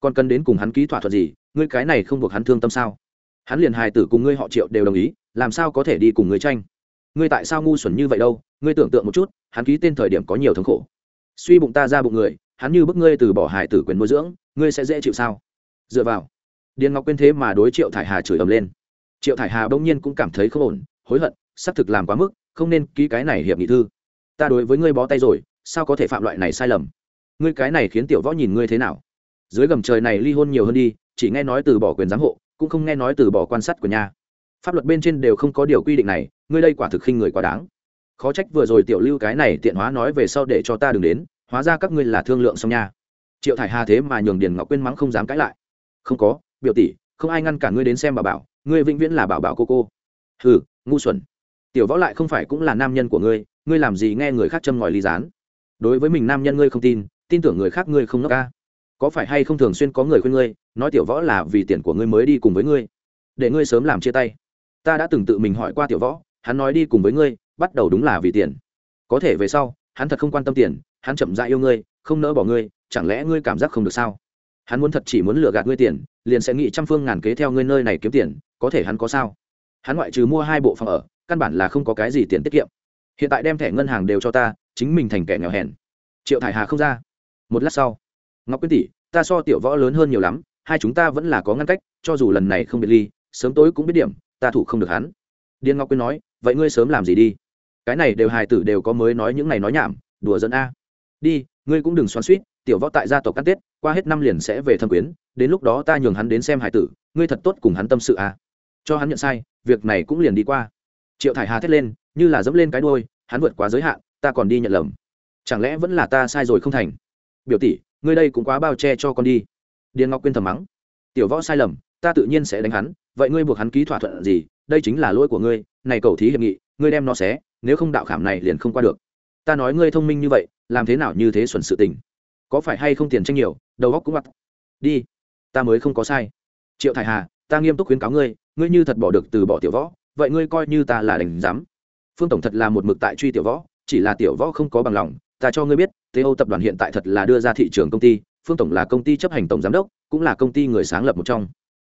Còn cần đến cùng hắn ký thỏa thuận gì, ngươi cái này không buộc hắn thương tâm sao? Hắn liền hải tử cùng ngươi họ triệu đều đồng ý, làm sao có thể đi cùng ngươi tranh? Ngươi tại sao ngu xuẩn như vậy đâu? Ngươi tưởng tượng một chút, hắn ký tên thời điểm có nhiều thống khổ. Suy bụng ta ra bụng người, hắn như bức ngươi từ bỏ hải tử quyền nuôi dưỡng, ngươi sẽ dễ chịu sao? Dựa vào, điền ngọc quyên thế mà đối triệu thải hà chửi ầm lên triệu thải hà bỗng nhiên cũng cảm thấy không ổn, hối hận, xác thực làm quá mức, không nên ký cái này hiệp nghị thư. Ta đối với ngươi bó tay rồi, sao có thể phạm loại này sai lầm? Ngươi cái này khiến tiểu võ nhìn ngươi thế nào? Dưới gầm trời này ly hôn nhiều hơn đi, chỉ nghe nói từ bỏ quyền giám hộ, cũng không nghe nói từ bỏ quan sát của nhà. Pháp luật bên trên đều không có điều quy định này, ngươi đây quả thực khinh người quá đáng. Khó trách vừa rồi tiểu lưu cái này tiện hóa nói về sau để cho ta đừng đến, hóa ra các ngươi là thương lượng xong nha. Triệu thải hà thế mà nhường điền ngọc quyên mắng không dám cãi lại. Không có, biểu tỷ không ai ngăn cả ngươi đến xem bà bảo, ngươi vĩnh viễn là bảo bảo cô cô. Hừ, ngu xuẩn. Tiểu võ lại không phải cũng là nam nhân của ngươi ngươi làm gì nghe người khác châm ngòi ly gián? Đối với mình nam nhân ngươi không tin tin tưởng người khác ngươi không nốc ca có phải hay không thường xuyên có người khuyên ngươi, nói tiểu võ là vì tiền của ngươi mới đi cùng với ngươi? Để ngươi sớm làm chia tay. Ta đã từng tự mình hỏi qua tiểu võ, hắn nói đi cùng với ngươi, bắt đầu đúng là vì tiền. Có thể về sau, hắn thật không quan tâm tiền, hắn chậm dại yêu ngươi, không nỡ bỏ ngươi, chẳng lẽ ngươi cảm giác không được sao? Hắn muốn thật chỉ muốn lừa gạt ngươi tiền, liền sẽ nghĩ trăm phương ngàn kế theo ngươi nơi này kiếm tiền, có thể hắn có sao? Hắn ngoại trừ mua hai bộ phòng ở, căn bản là không có cái gì tiền tiết kiệm. Hiện tại đem thẻ ngân hàng đều cho ta, chính mình thành kẻ nghèo hèn. Triệu thải hà không ra. Một lát sau, ngọc quyên tỷ, ta so tiểu võ lớn hơn nhiều lắm, hai chúng ta vẫn là có ngăn cách, cho dù lần này không biệt ly, sớm tối cũng biết điểm, ta thủ không được hắn. Điên ngọc quyên nói, vậy ngươi sớm làm gì đi? Cái này đều hài tử đều có mới nói những này nói nhảm, đùa dẫn a. Đi, ngươi cũng đừng xoắn suýt tiểu võ tại gia tộc cắt tết, qua hết năm liền sẽ về thâm quyến, đến lúc đó ta nhường hắn đến xem hải tử, ngươi thật tốt cùng hắn tâm sự à? cho hắn nhận sai, việc này cũng liền đi qua. Triệu thải hà thét lên, như là dẫm lên cái đôi hắn vượt quá giới hạn, ta còn đi nhận lầm. Chẳng lẽ vẫn là ta sai rồi không thành? Biểu tỷ, ngươi đây cũng quá bao che cho con đi. Điền ngọc quyên thầm mắng. Tiểu võ sai lầm, ta tự nhiên sẽ đánh hắn, vậy ngươi buộc hắn ký thỏa thuận gì? Đây chính là lỗi của ngươi, này cầu thí hiệp nghị, ngươi đem nó xé, nếu không đạo khảm này liền không qua được. Ta nói ngươi thông minh như vậy, làm thế nào như thế xuẩn sự tình? Có phải hay không tiền tranh nhiều, đầu góc cũng mặt đi, ta mới không có sai. Triệu thải hà, ta nghiêm túc khuyến cáo ngươi ngươi như thật bỏ được từ bỏ tiểu võ, vậy ngươi coi như ta là đành giám. Phương tổng thật là một mực tại truy tiểu võ, chỉ là tiểu võ không có bằng lòng, ta cho ngươi biết thế âu tập đoàn hiện tại thật là đưa ra thị trường công ty, phương tổng là công ty chấp hành tổng giám đốc, cũng là công ty người sáng lập một trong.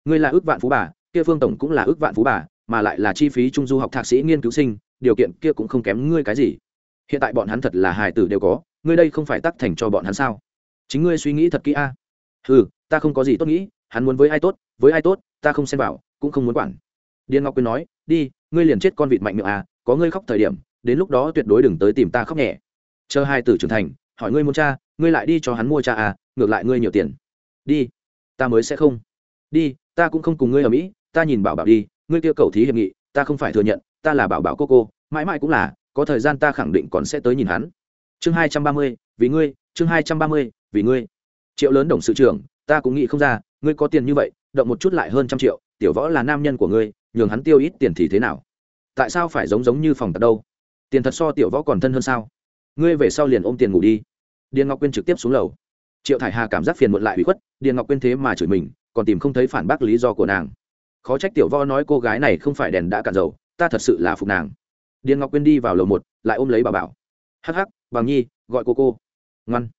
Ngươi là ước vạn phú bà, kia phương tổng cũng là ước vạn phú bà, mà lại là chi phí trung du học thạc sĩ nghiên cứu sinh, điều kiện kia cũng không kém ngươi cái gì. Hiện tại bọn hắn thật là hài tử đều có, ngươi đây không phải tắc thành cho bọn hắn sao? Chính ngươi suy nghĩ thật kỹ a. À. ừ ta không có gì tốt nghĩ, hắn muốn với ai tốt, với ai tốt, ta không xem vào, cũng không muốn quản. Điền ngọc quyên nói, đi, ngươi liền chết con vịt mạnh miệng à có ngươi khóc thời điểm, đến lúc đó tuyệt đối đừng tới tìm ta khóc nhẹ. Chờ hai tử trưởng thành, hỏi ngươi muốn cha, ngươi lại đi cho hắn mua cha à ngược lại ngươi nhiều tiền. Đi, ta mới sẽ không. Đi, ta cũng không cùng ngươi ở mỹ, ta nhìn bảo bảo đi, ngươi kia cầu thí hiệp nghị, ta không phải thừa nhận, ta là bảo bảo cô cô, mãi mãi cũng là, có thời gian ta khẳng định còn sẽ tới nhìn hắn. Chương hai trăm ba mươi, vì ngươi, chương hai trăm ba mươi vì ngươi. Triệu lớn đồng sự trưởng, ta cũng nghĩ không ra, ngươi có tiền như vậy, động một chút lại hơn trăm triệu, tiểu võ là nam nhân của ngươi, nhường hắn tiêu ít tiền thì thế nào? Tại sao phải giống giống như phòng tật đâu? Tiền thật so tiểu võ còn thân hơn sao? Ngươi về sau liền ôm tiền ngủ đi. Điền ngọc quyên trực tiếp xuống lầu. Triệu thải hà cảm giác phiền muộn lại bị khuất, điền ngọc quyên thế mà chửi mình, còn tìm không thấy phản bác lý do của nàng. Khó trách tiểu võ nói cô gái này không phải đèn đã cạn dầu, ta thật sự là phục nàng. Điền ngọc quyên đi vào lầu một, lại ôm lấy bà bảo. Hắc hắc, bằng nhi, gọi cô cô. Ngoan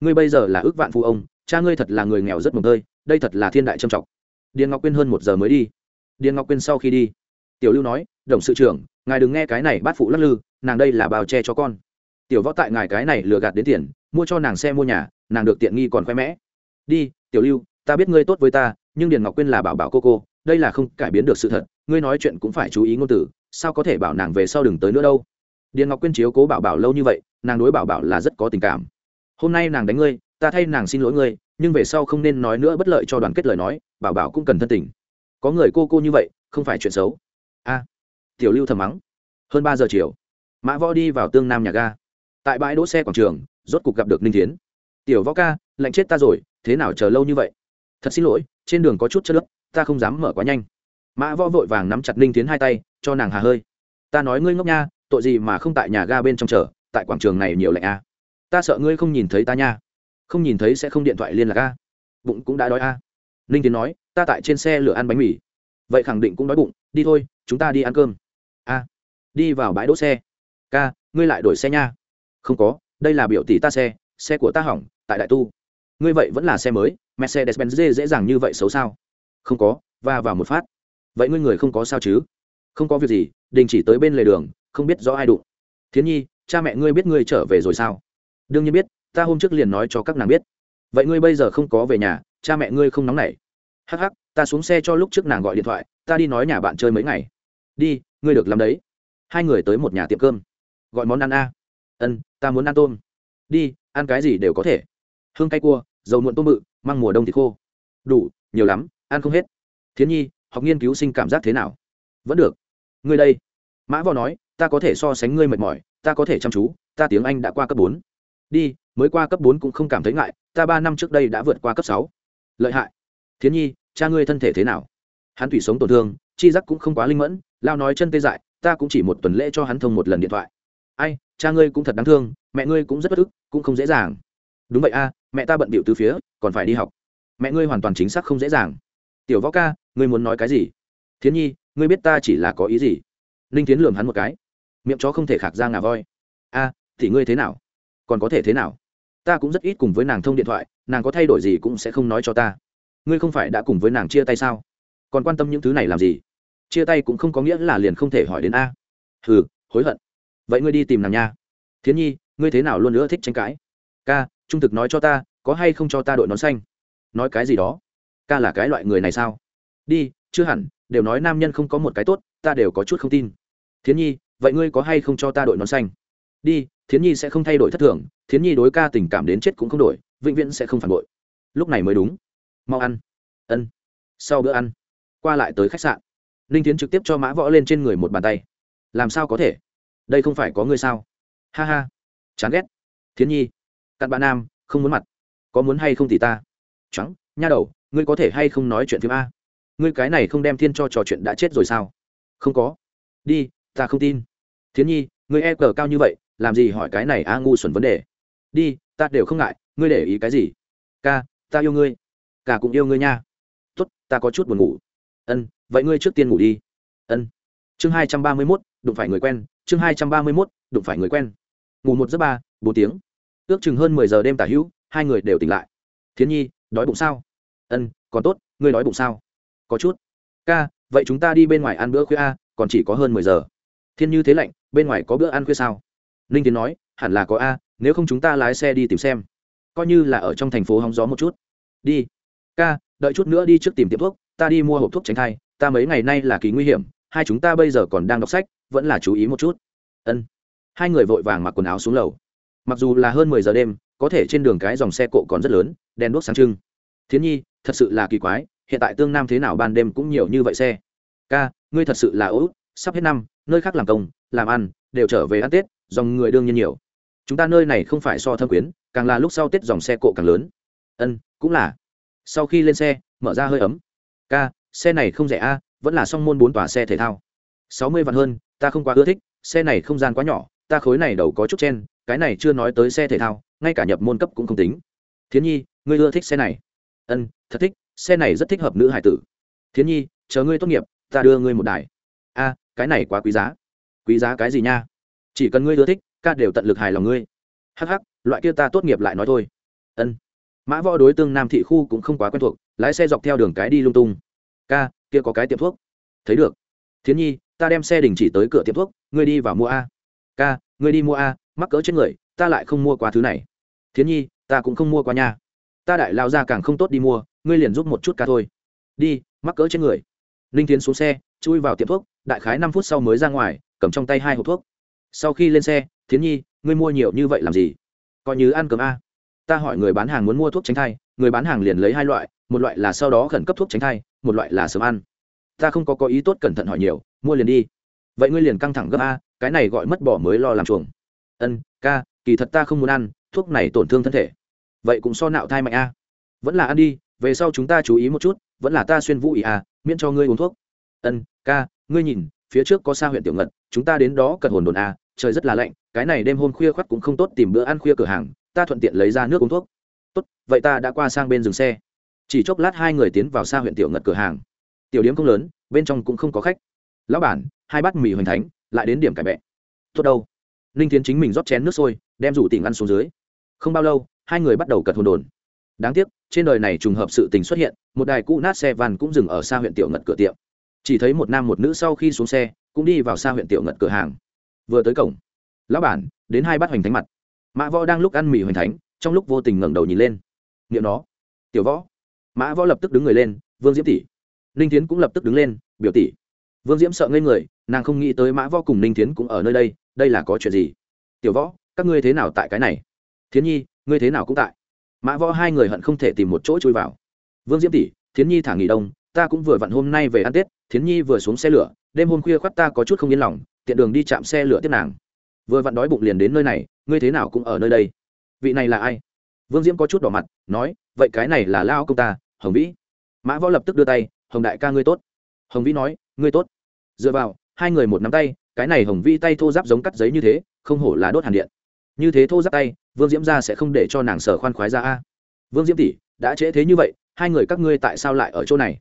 ngươi bây giờ là ước vạn phụ ông, cha ngươi thật là người nghèo rất mồm tơi, đây thật là thiên đại trầm trọng. Điền ngọc quyên hơn một giờ mới đi. Điền ngọc quyên sau khi đi, tiểu lưu nói, đồng sự trưởng, ngài đừng nghe cái này bắt phụ lắc lư, nàng đây là bào che cho con. Tiểu võ tại ngài cái này lừa gạt đến tiền, mua cho nàng xe mua nhà, nàng được tiện nghi còn khoe mẽ. Đi, tiểu lưu, ta biết ngươi tốt với ta, nhưng điền ngọc quyên là bảo bảo cô cô, đây là không cải biến được sự thật, ngươi nói chuyện cũng phải chú ý ngôn từ, sao có thể bảo nàng về sau đừng tới nữa đâu? Điền ngọc quyên chiếu cố bảo bảo lâu như vậy, nàng đối bảo bảo là rất có tình cảm hôm nay nàng đánh ngươi, ta thay nàng xin lỗi ngươi, nhưng về sau không nên nói nữa bất lợi cho đoàn kết lời nói, bảo bảo cũng cần thân tình. Có người cô cô như vậy, không phải chuyện xấu. A. Tiểu lưu thầm mắng. Hơn ba giờ chiều, mã võ đi vào tương nam nhà ga. Tại bãi đỗ xe quảng trường, rốt cục gặp được ninh tiến tiểu võ ca, lạnh chết ta rồi, thế nào chờ lâu như vậy? Thật xin lỗi, trên đường có chút chất lớp ta không dám mở quá nhanh. Mã võ vội vàng nắm chặt ninh tiến hai tay, cho nàng hà hơi. Ta nói ngươi ngốc nha, tội gì mà không tại nhà ga bên trong chờ, tại quảng trường này nhiều lạnh a ta sợ ngươi không nhìn thấy ta nha. Không nhìn thấy sẽ không điện thoại liên lạc a. Bụng cũng đã đói a. Ninh tiến nói, ta tại trên xe lửa ăn bánh mì. Vậy khẳng định cũng đói bụng, đi thôi, chúng ta đi ăn cơm. A. Đi vào bãi đỗ xe. Ca, ngươi lại đổi xe nha. Không có, đây là biểu tỷ ta xe xe của ta hỏng, tại đại tu. Ngươi vậy vẫn là xe mới mercedes benz dễ dàng như vậy xấu sao? Không có, va vào một phát. Vậy ngươi người không có sao chứ? Không có việc gì, đình chỉ tới bên lề đường, không biết rõ ai đụng. Thiến nhi, cha mẹ ngươi biết ngươi trở về rồi sao? Đương nhiên biết, ta hôm trước liền nói cho các nàng biết. Vậy ngươi bây giờ không có về nhà, cha mẹ ngươi không nóng nảy. Hắc hắc, ta xuống xe cho lúc trước nàng gọi điện thoại, ta đi nói nhà bạn chơi mấy ngày. Đi, ngươi được làm đấy. Hai người tới một nhà tiệm cơm. Gọi món ăn a. Ân, ta muốn ăn tôm. Đi, ăn cái gì đều có thể. Hương cay cua, dầu muộn tôm bự, măng mùa đông thì khô. Đủ, nhiều lắm, ăn không hết. Thiến nhi, học nghiên cứu sinh cảm giác thế nào? Vẫn được. Ngươi đây. Mã võ nói, ta có thể so sánh ngươi mệt mỏi, ta có thể chăm chú, ta tiếng anh đã qua cấp bốn đi, mới qua cấp bốn cũng không cảm thấy ngại, ta ba năm trước đây đã vượt qua cấp sáu. Lợi hại. Thiến nhi, cha ngươi thân thể thế nào? Hắn thủy sống tổn thương, chi giác cũng không quá linh mẫn, lao nói chân tê dại, ta cũng chỉ một tuần lễ cho hắn thông một lần điện thoại. Ai, cha ngươi cũng thật đáng thương, mẹ ngươi cũng rất bất ức, cũng không dễ dàng. Đúng vậy a, mẹ ta bận bịu từ phía, còn phải đi học. Mẹ ngươi hoàn toàn chính xác không dễ dàng. Tiểu võ ca, ngươi muốn nói cái gì? Thiến nhi, ngươi biết ta chỉ là có ý gì? Ninh tiến lường hắn một cái. Miệng chó không thể khạc ra ngà voi. A, thì ngươi thế nào? Còn có thể thế nào? Ta cũng rất ít cùng với nàng thông điện thoại, nàng có thay đổi gì cũng sẽ không nói cho ta. Ngươi không phải đã cùng với nàng chia tay sao? Còn quan tâm những thứ này làm gì? Chia tay cũng không có nghĩa là liền không thể hỏi đến a. Hừ, hối hận. Vậy ngươi đi tìm nàng nha. Thiến nhi, ngươi thế nào luôn nữa thích tranh cãi? Ca, trung thực nói cho ta, có hay không cho ta đội nón xanh? Nói cái gì đó? Ca là cái loại người này sao? Đi, chưa hẳn, đều nói nam nhân không có một cái tốt, ta đều có chút không tin. Thiến nhi, vậy ngươi có hay không cho ta đội nón xanh? Đi, thiến nhi sẽ không thay đổi thất thường, thiến nhi đối ca tình cảm đến chết cũng không đổi, vĩnh viễn sẽ không phản bội. Lúc này mới đúng. Mau ăn. Ân. Sau bữa ăn, qua lại tới khách sạn. Ninh tiến trực tiếp cho mã võ lên trên người một bàn tay. Làm sao có thể? Đây không phải có ngươi sao? Ha ha. Chán ghét. Thiến nhi. Cặn bạn nam, không muốn mặt. Có muốn hay không thì ta. Trắng, nha đầu, ngươi có thể hay không nói chuyện phim a? Ngươi cái này không đem thiên cho trò chuyện đã chết rồi sao? Không có. Đi, ta không tin. Thiến nhi, ngươi e cờ cao như vậy làm gì hỏi cái này a ngu xuẩn vấn đề. Đi, ta đều không ngại, ngươi để ý cái gì? Ca, ta yêu ngươi. Ca cũng yêu ngươi nha. Tốt, ta có chút buồn ngủ. Ân, vậy ngươi trước tiên ngủ đi. Ân. Chương hai trăm ba mươi mốt, đụng phải người quen. Chương hai trăm ba mươi mốt, đụng phải người quen. Ngủ một giấc ba, bốn tiếng. Ước chừng hơn mười giờ đêm tả hữu, hai người đều tỉnh lại. Thiến nhi, đói bụng sao? Ân, còn tốt, ngươi đói bụng sao? Có chút. Ca, vậy chúng ta đi bên ngoài ăn bữa khuya a, còn chỉ có hơn mười giờ. Thiên như thế lạnh, bên ngoài có bữa ăn khuya sao? Ninh tiến nói, hẳn là có a, nếu không chúng ta lái xe đi tìm xem. Coi như là ở trong thành phố hóng gió một chút. Đi. Ca, đợi chút nữa đi trước tìm tiệm thuốc, ta đi mua hộp thuốc tránh thai, ta mấy ngày nay là kỳ nguy hiểm, hai chúng ta bây giờ còn đang đọc sách, vẫn là chú ý một chút. Ân. Hai người vội vàng mặc quần áo xuống lầu. Mặc dù là hơn mười giờ đêm, có thể trên đường cái dòng xe cộ còn rất lớn, đèn đuốc sáng trưng. Thiến nhi, thật sự là kỳ quái, hiện tại tương nam thế nào ban đêm cũng nhiều như vậy xe. Ca, ngươi thật sự là ố sắp hết năm, nơi khác làm công, làm ăn, đều trở về ăn tết dòng người đương nhiên nhiều. Chúng ta nơi này không phải so thâm quyến, càng là lúc sau tết dòng xe cộ càng lớn. Ân, cũng là. Sau khi lên xe, mở ra hơi ấm. Ca, xe này không rẻ a, vẫn là song môn bốn tòa xe thể thao. Sáu mươi vạn hơn, ta không quá ưa thích, xe này không gian quá nhỏ, ta khối này đầu có chút chen, cái này chưa nói tới xe thể thao, ngay cả nhập môn cấp cũng không tính. Thiến nhi, ngươi ưa thích xe này? Ân, thật thích, xe này rất thích hợp nữ hải tử. Thiến nhi, chờ ngươi tốt nghiệp, ta đưa ngươi một đài. A, cái này quá quý giá. Quý giá cái gì nha? Chỉ cần ngươi ưa thích, ca đều tận lực hài lòng ngươi. Hh ắ c ắ c loại kia ta tốt nghiệp lại nói thôi. Ân. Mã võ đối tương nam thị khu cũng không quá quen thuộc, lái xe dọc theo đường cái đi lung tung. Ca, kia có cái tiệm thuốc. Thấy được. Thiến nhi, ta đem xe đình chỉ tới cửa tiệm thuốc, ngươi đi vào mua a. Ca, ngươi đi mua a, mắc cỡ chết người, ta lại không mua qua thứ này. Thiến nhi, ta cũng không mua qua nha. Ta đại lao ra càng không tốt đi mua, ngươi liền giúp một chút ca thôi. Đi, mắc cỡ chết người. Ninh tiến xuống xe, chui vào tiệm thuốc, đại khái năm phút sau mới ra ngoài, cầm trong tay hai hộp thuốc sau khi lên xe thiến nhi ngươi mua nhiều như vậy làm gì? Coi như ăn cơm a. Ta hỏi người bán hàng muốn mua thuốc tránh thai người bán hàng liền lấy hai loại một loại là sau đó khẩn cấp thuốc tránh thai một loại là sớm ăn. Ta không có có ý tốt cẩn thận hỏi nhiều mua liền đi. Vậy ngươi liền căng thẳng gấp a cái này gọi mất bỏ mới lo làm chuồng. Ân ca kỳ thật ta không muốn ăn thuốc này tổn thương thân thể. Vậy cũng so nạo thai mạnh a. Vẫn là ăn đi về sau chúng ta chú ý một chút vẫn là ta xuyên vũ ý à, miễn cho ngươi uống thuốc. Ân ca ngươi nhìn phía trước có xa huyện tiểu ngật, chúng ta đến đó cần hồn đồn a, trời rất là lạnh, cái này đêm hôm khuya khoắt cũng không tốt tìm bữa ăn khuya cửa hàng, ta thuận tiện lấy ra nước uống thuốc. Tốt, vậy ta đã qua sang bên dừng xe. Chỉ chốc lát hai người tiến vào xa huyện tiểu ngật cửa hàng. Tiểu điếm không lớn, bên trong cũng không có khách. Lão bản, hai bát mì hoành thánh, lại đến điểm cải bẹ. Tốt đâu? Ninh tiến chính mình rót chén nước sôi, đem rủ tỉnh ăn xuống dưới. Không bao lâu, hai người bắt đầu cật hồn đồn. Đáng tiếc, trên đời này trùng hợp sự tình xuất hiện, một đài cũ nát xe van cũng dừng ở xa huyện tiểu ngật cửa tiệm chỉ thấy một nam một nữ sau khi xuống xe, cũng đi vào xa huyện tiểu ngật cửa hàng. Vừa tới cổng, lão bản, đến hai bát hoành thánh mặt. Mã võ đang lúc ăn mì hoành thánh, trong lúc vô tình ngẩng đầu nhìn lên. Niệm nó. Tiểu võ. Mã võ lập tức đứng người lên, vương diễm tỷ. Ninh tiến cũng lập tức đứng lên, biểu tỷ. Vương diễm sợ ngây người, nàng không nghĩ tới mã võ cùng ninh tiến cũng ở nơi đây đây là có chuyện gì? Tiểu võ, các ngươi thế nào tại cái này? Thiến nhi, ngươi thế nào cũng tại. Mã võ hai người hận không thể tìm một chỗ chui vào. Vương diễm tỷ, thiến nhi thả nghỉ đông ta cũng vừa vặn hôm nay về ăn tết, thiến nhi vừa xuống xe lửa, đêm hôm khuya khoắt ta có chút không yên lòng, tiện đường đi chạm xe lửa tiếp nàng. Vừa vặn đói bụng liền đến nơi này, ngươi thế nào cũng ở nơi đây. Vị này là ai? Vương diễm có chút đỏ mặt, nói, vậy cái này là lao công ta, hồng vĩ. Mã võ lập tức đưa tay, hồng đại ca ngươi tốt. Hồng vĩ nói, ngươi tốt. Dựa vào, hai người một nắm tay, cái này hồng vĩ tay thô giáp giống cắt giấy như thế, không hổ là đốt hàn điện. Như thế thô giáp tay, vương diễm ra sẽ không để cho nàng sở khoan khoái ra a. Vương diễm tỷ, đã trễ thế như vậy, hai người các ngươi tại sao lại ở chỗ này?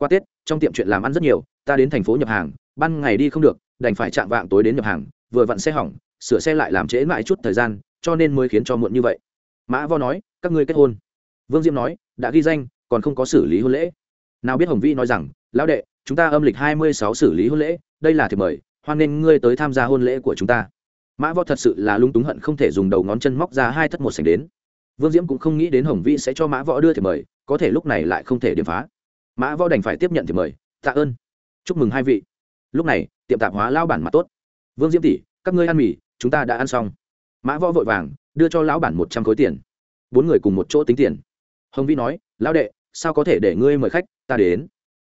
Qua tết, trong tiệm chuyện làm ăn rất nhiều, ta đến thành phố nhập hàng, ban ngày đi không được, đành phải chạm vạng tối đến nhập hàng, vừa vặn xe hỏng, sửa xe lại làm trễ mãi chút thời gian, cho nên mới khiến cho muộn như vậy. Mã vo nói, các ngươi kết hôn. Vương diễm nói, đã ghi danh, còn không có xử lý hôn lễ. Nào biết hồng vi nói rằng, lão đệ, chúng ta âm lịch hai mươi sáu xử lý hôn lễ, đây là thiệp mời, hoan nghênh ngươi tới tham gia hôn lễ của chúng ta. Mã võ thật sự là lung túng hận không thể dùng đầu ngón chân móc ra hai thất một sành đến. Vương diễm cũng không nghĩ đến hồng vĩ sẽ cho mã võ đưa thiệp mời, có thể lúc này lại không thể điểm phá mã võ đành phải tiếp nhận thì mời, tạ ơn. Chúc mừng hai vị. Lúc này, tiệm tạp hóa lao bản mặt tốt. Vương diễm tỷ, các ngươi ăn mì, chúng ta đã ăn xong. Mã võ vội vàng, đưa cho lão bản một trăm khối tiền. Bốn người cùng một chỗ tính tiền. Hồng vĩ nói, lão đệ, sao có thể để ngươi mời khách, ta đến?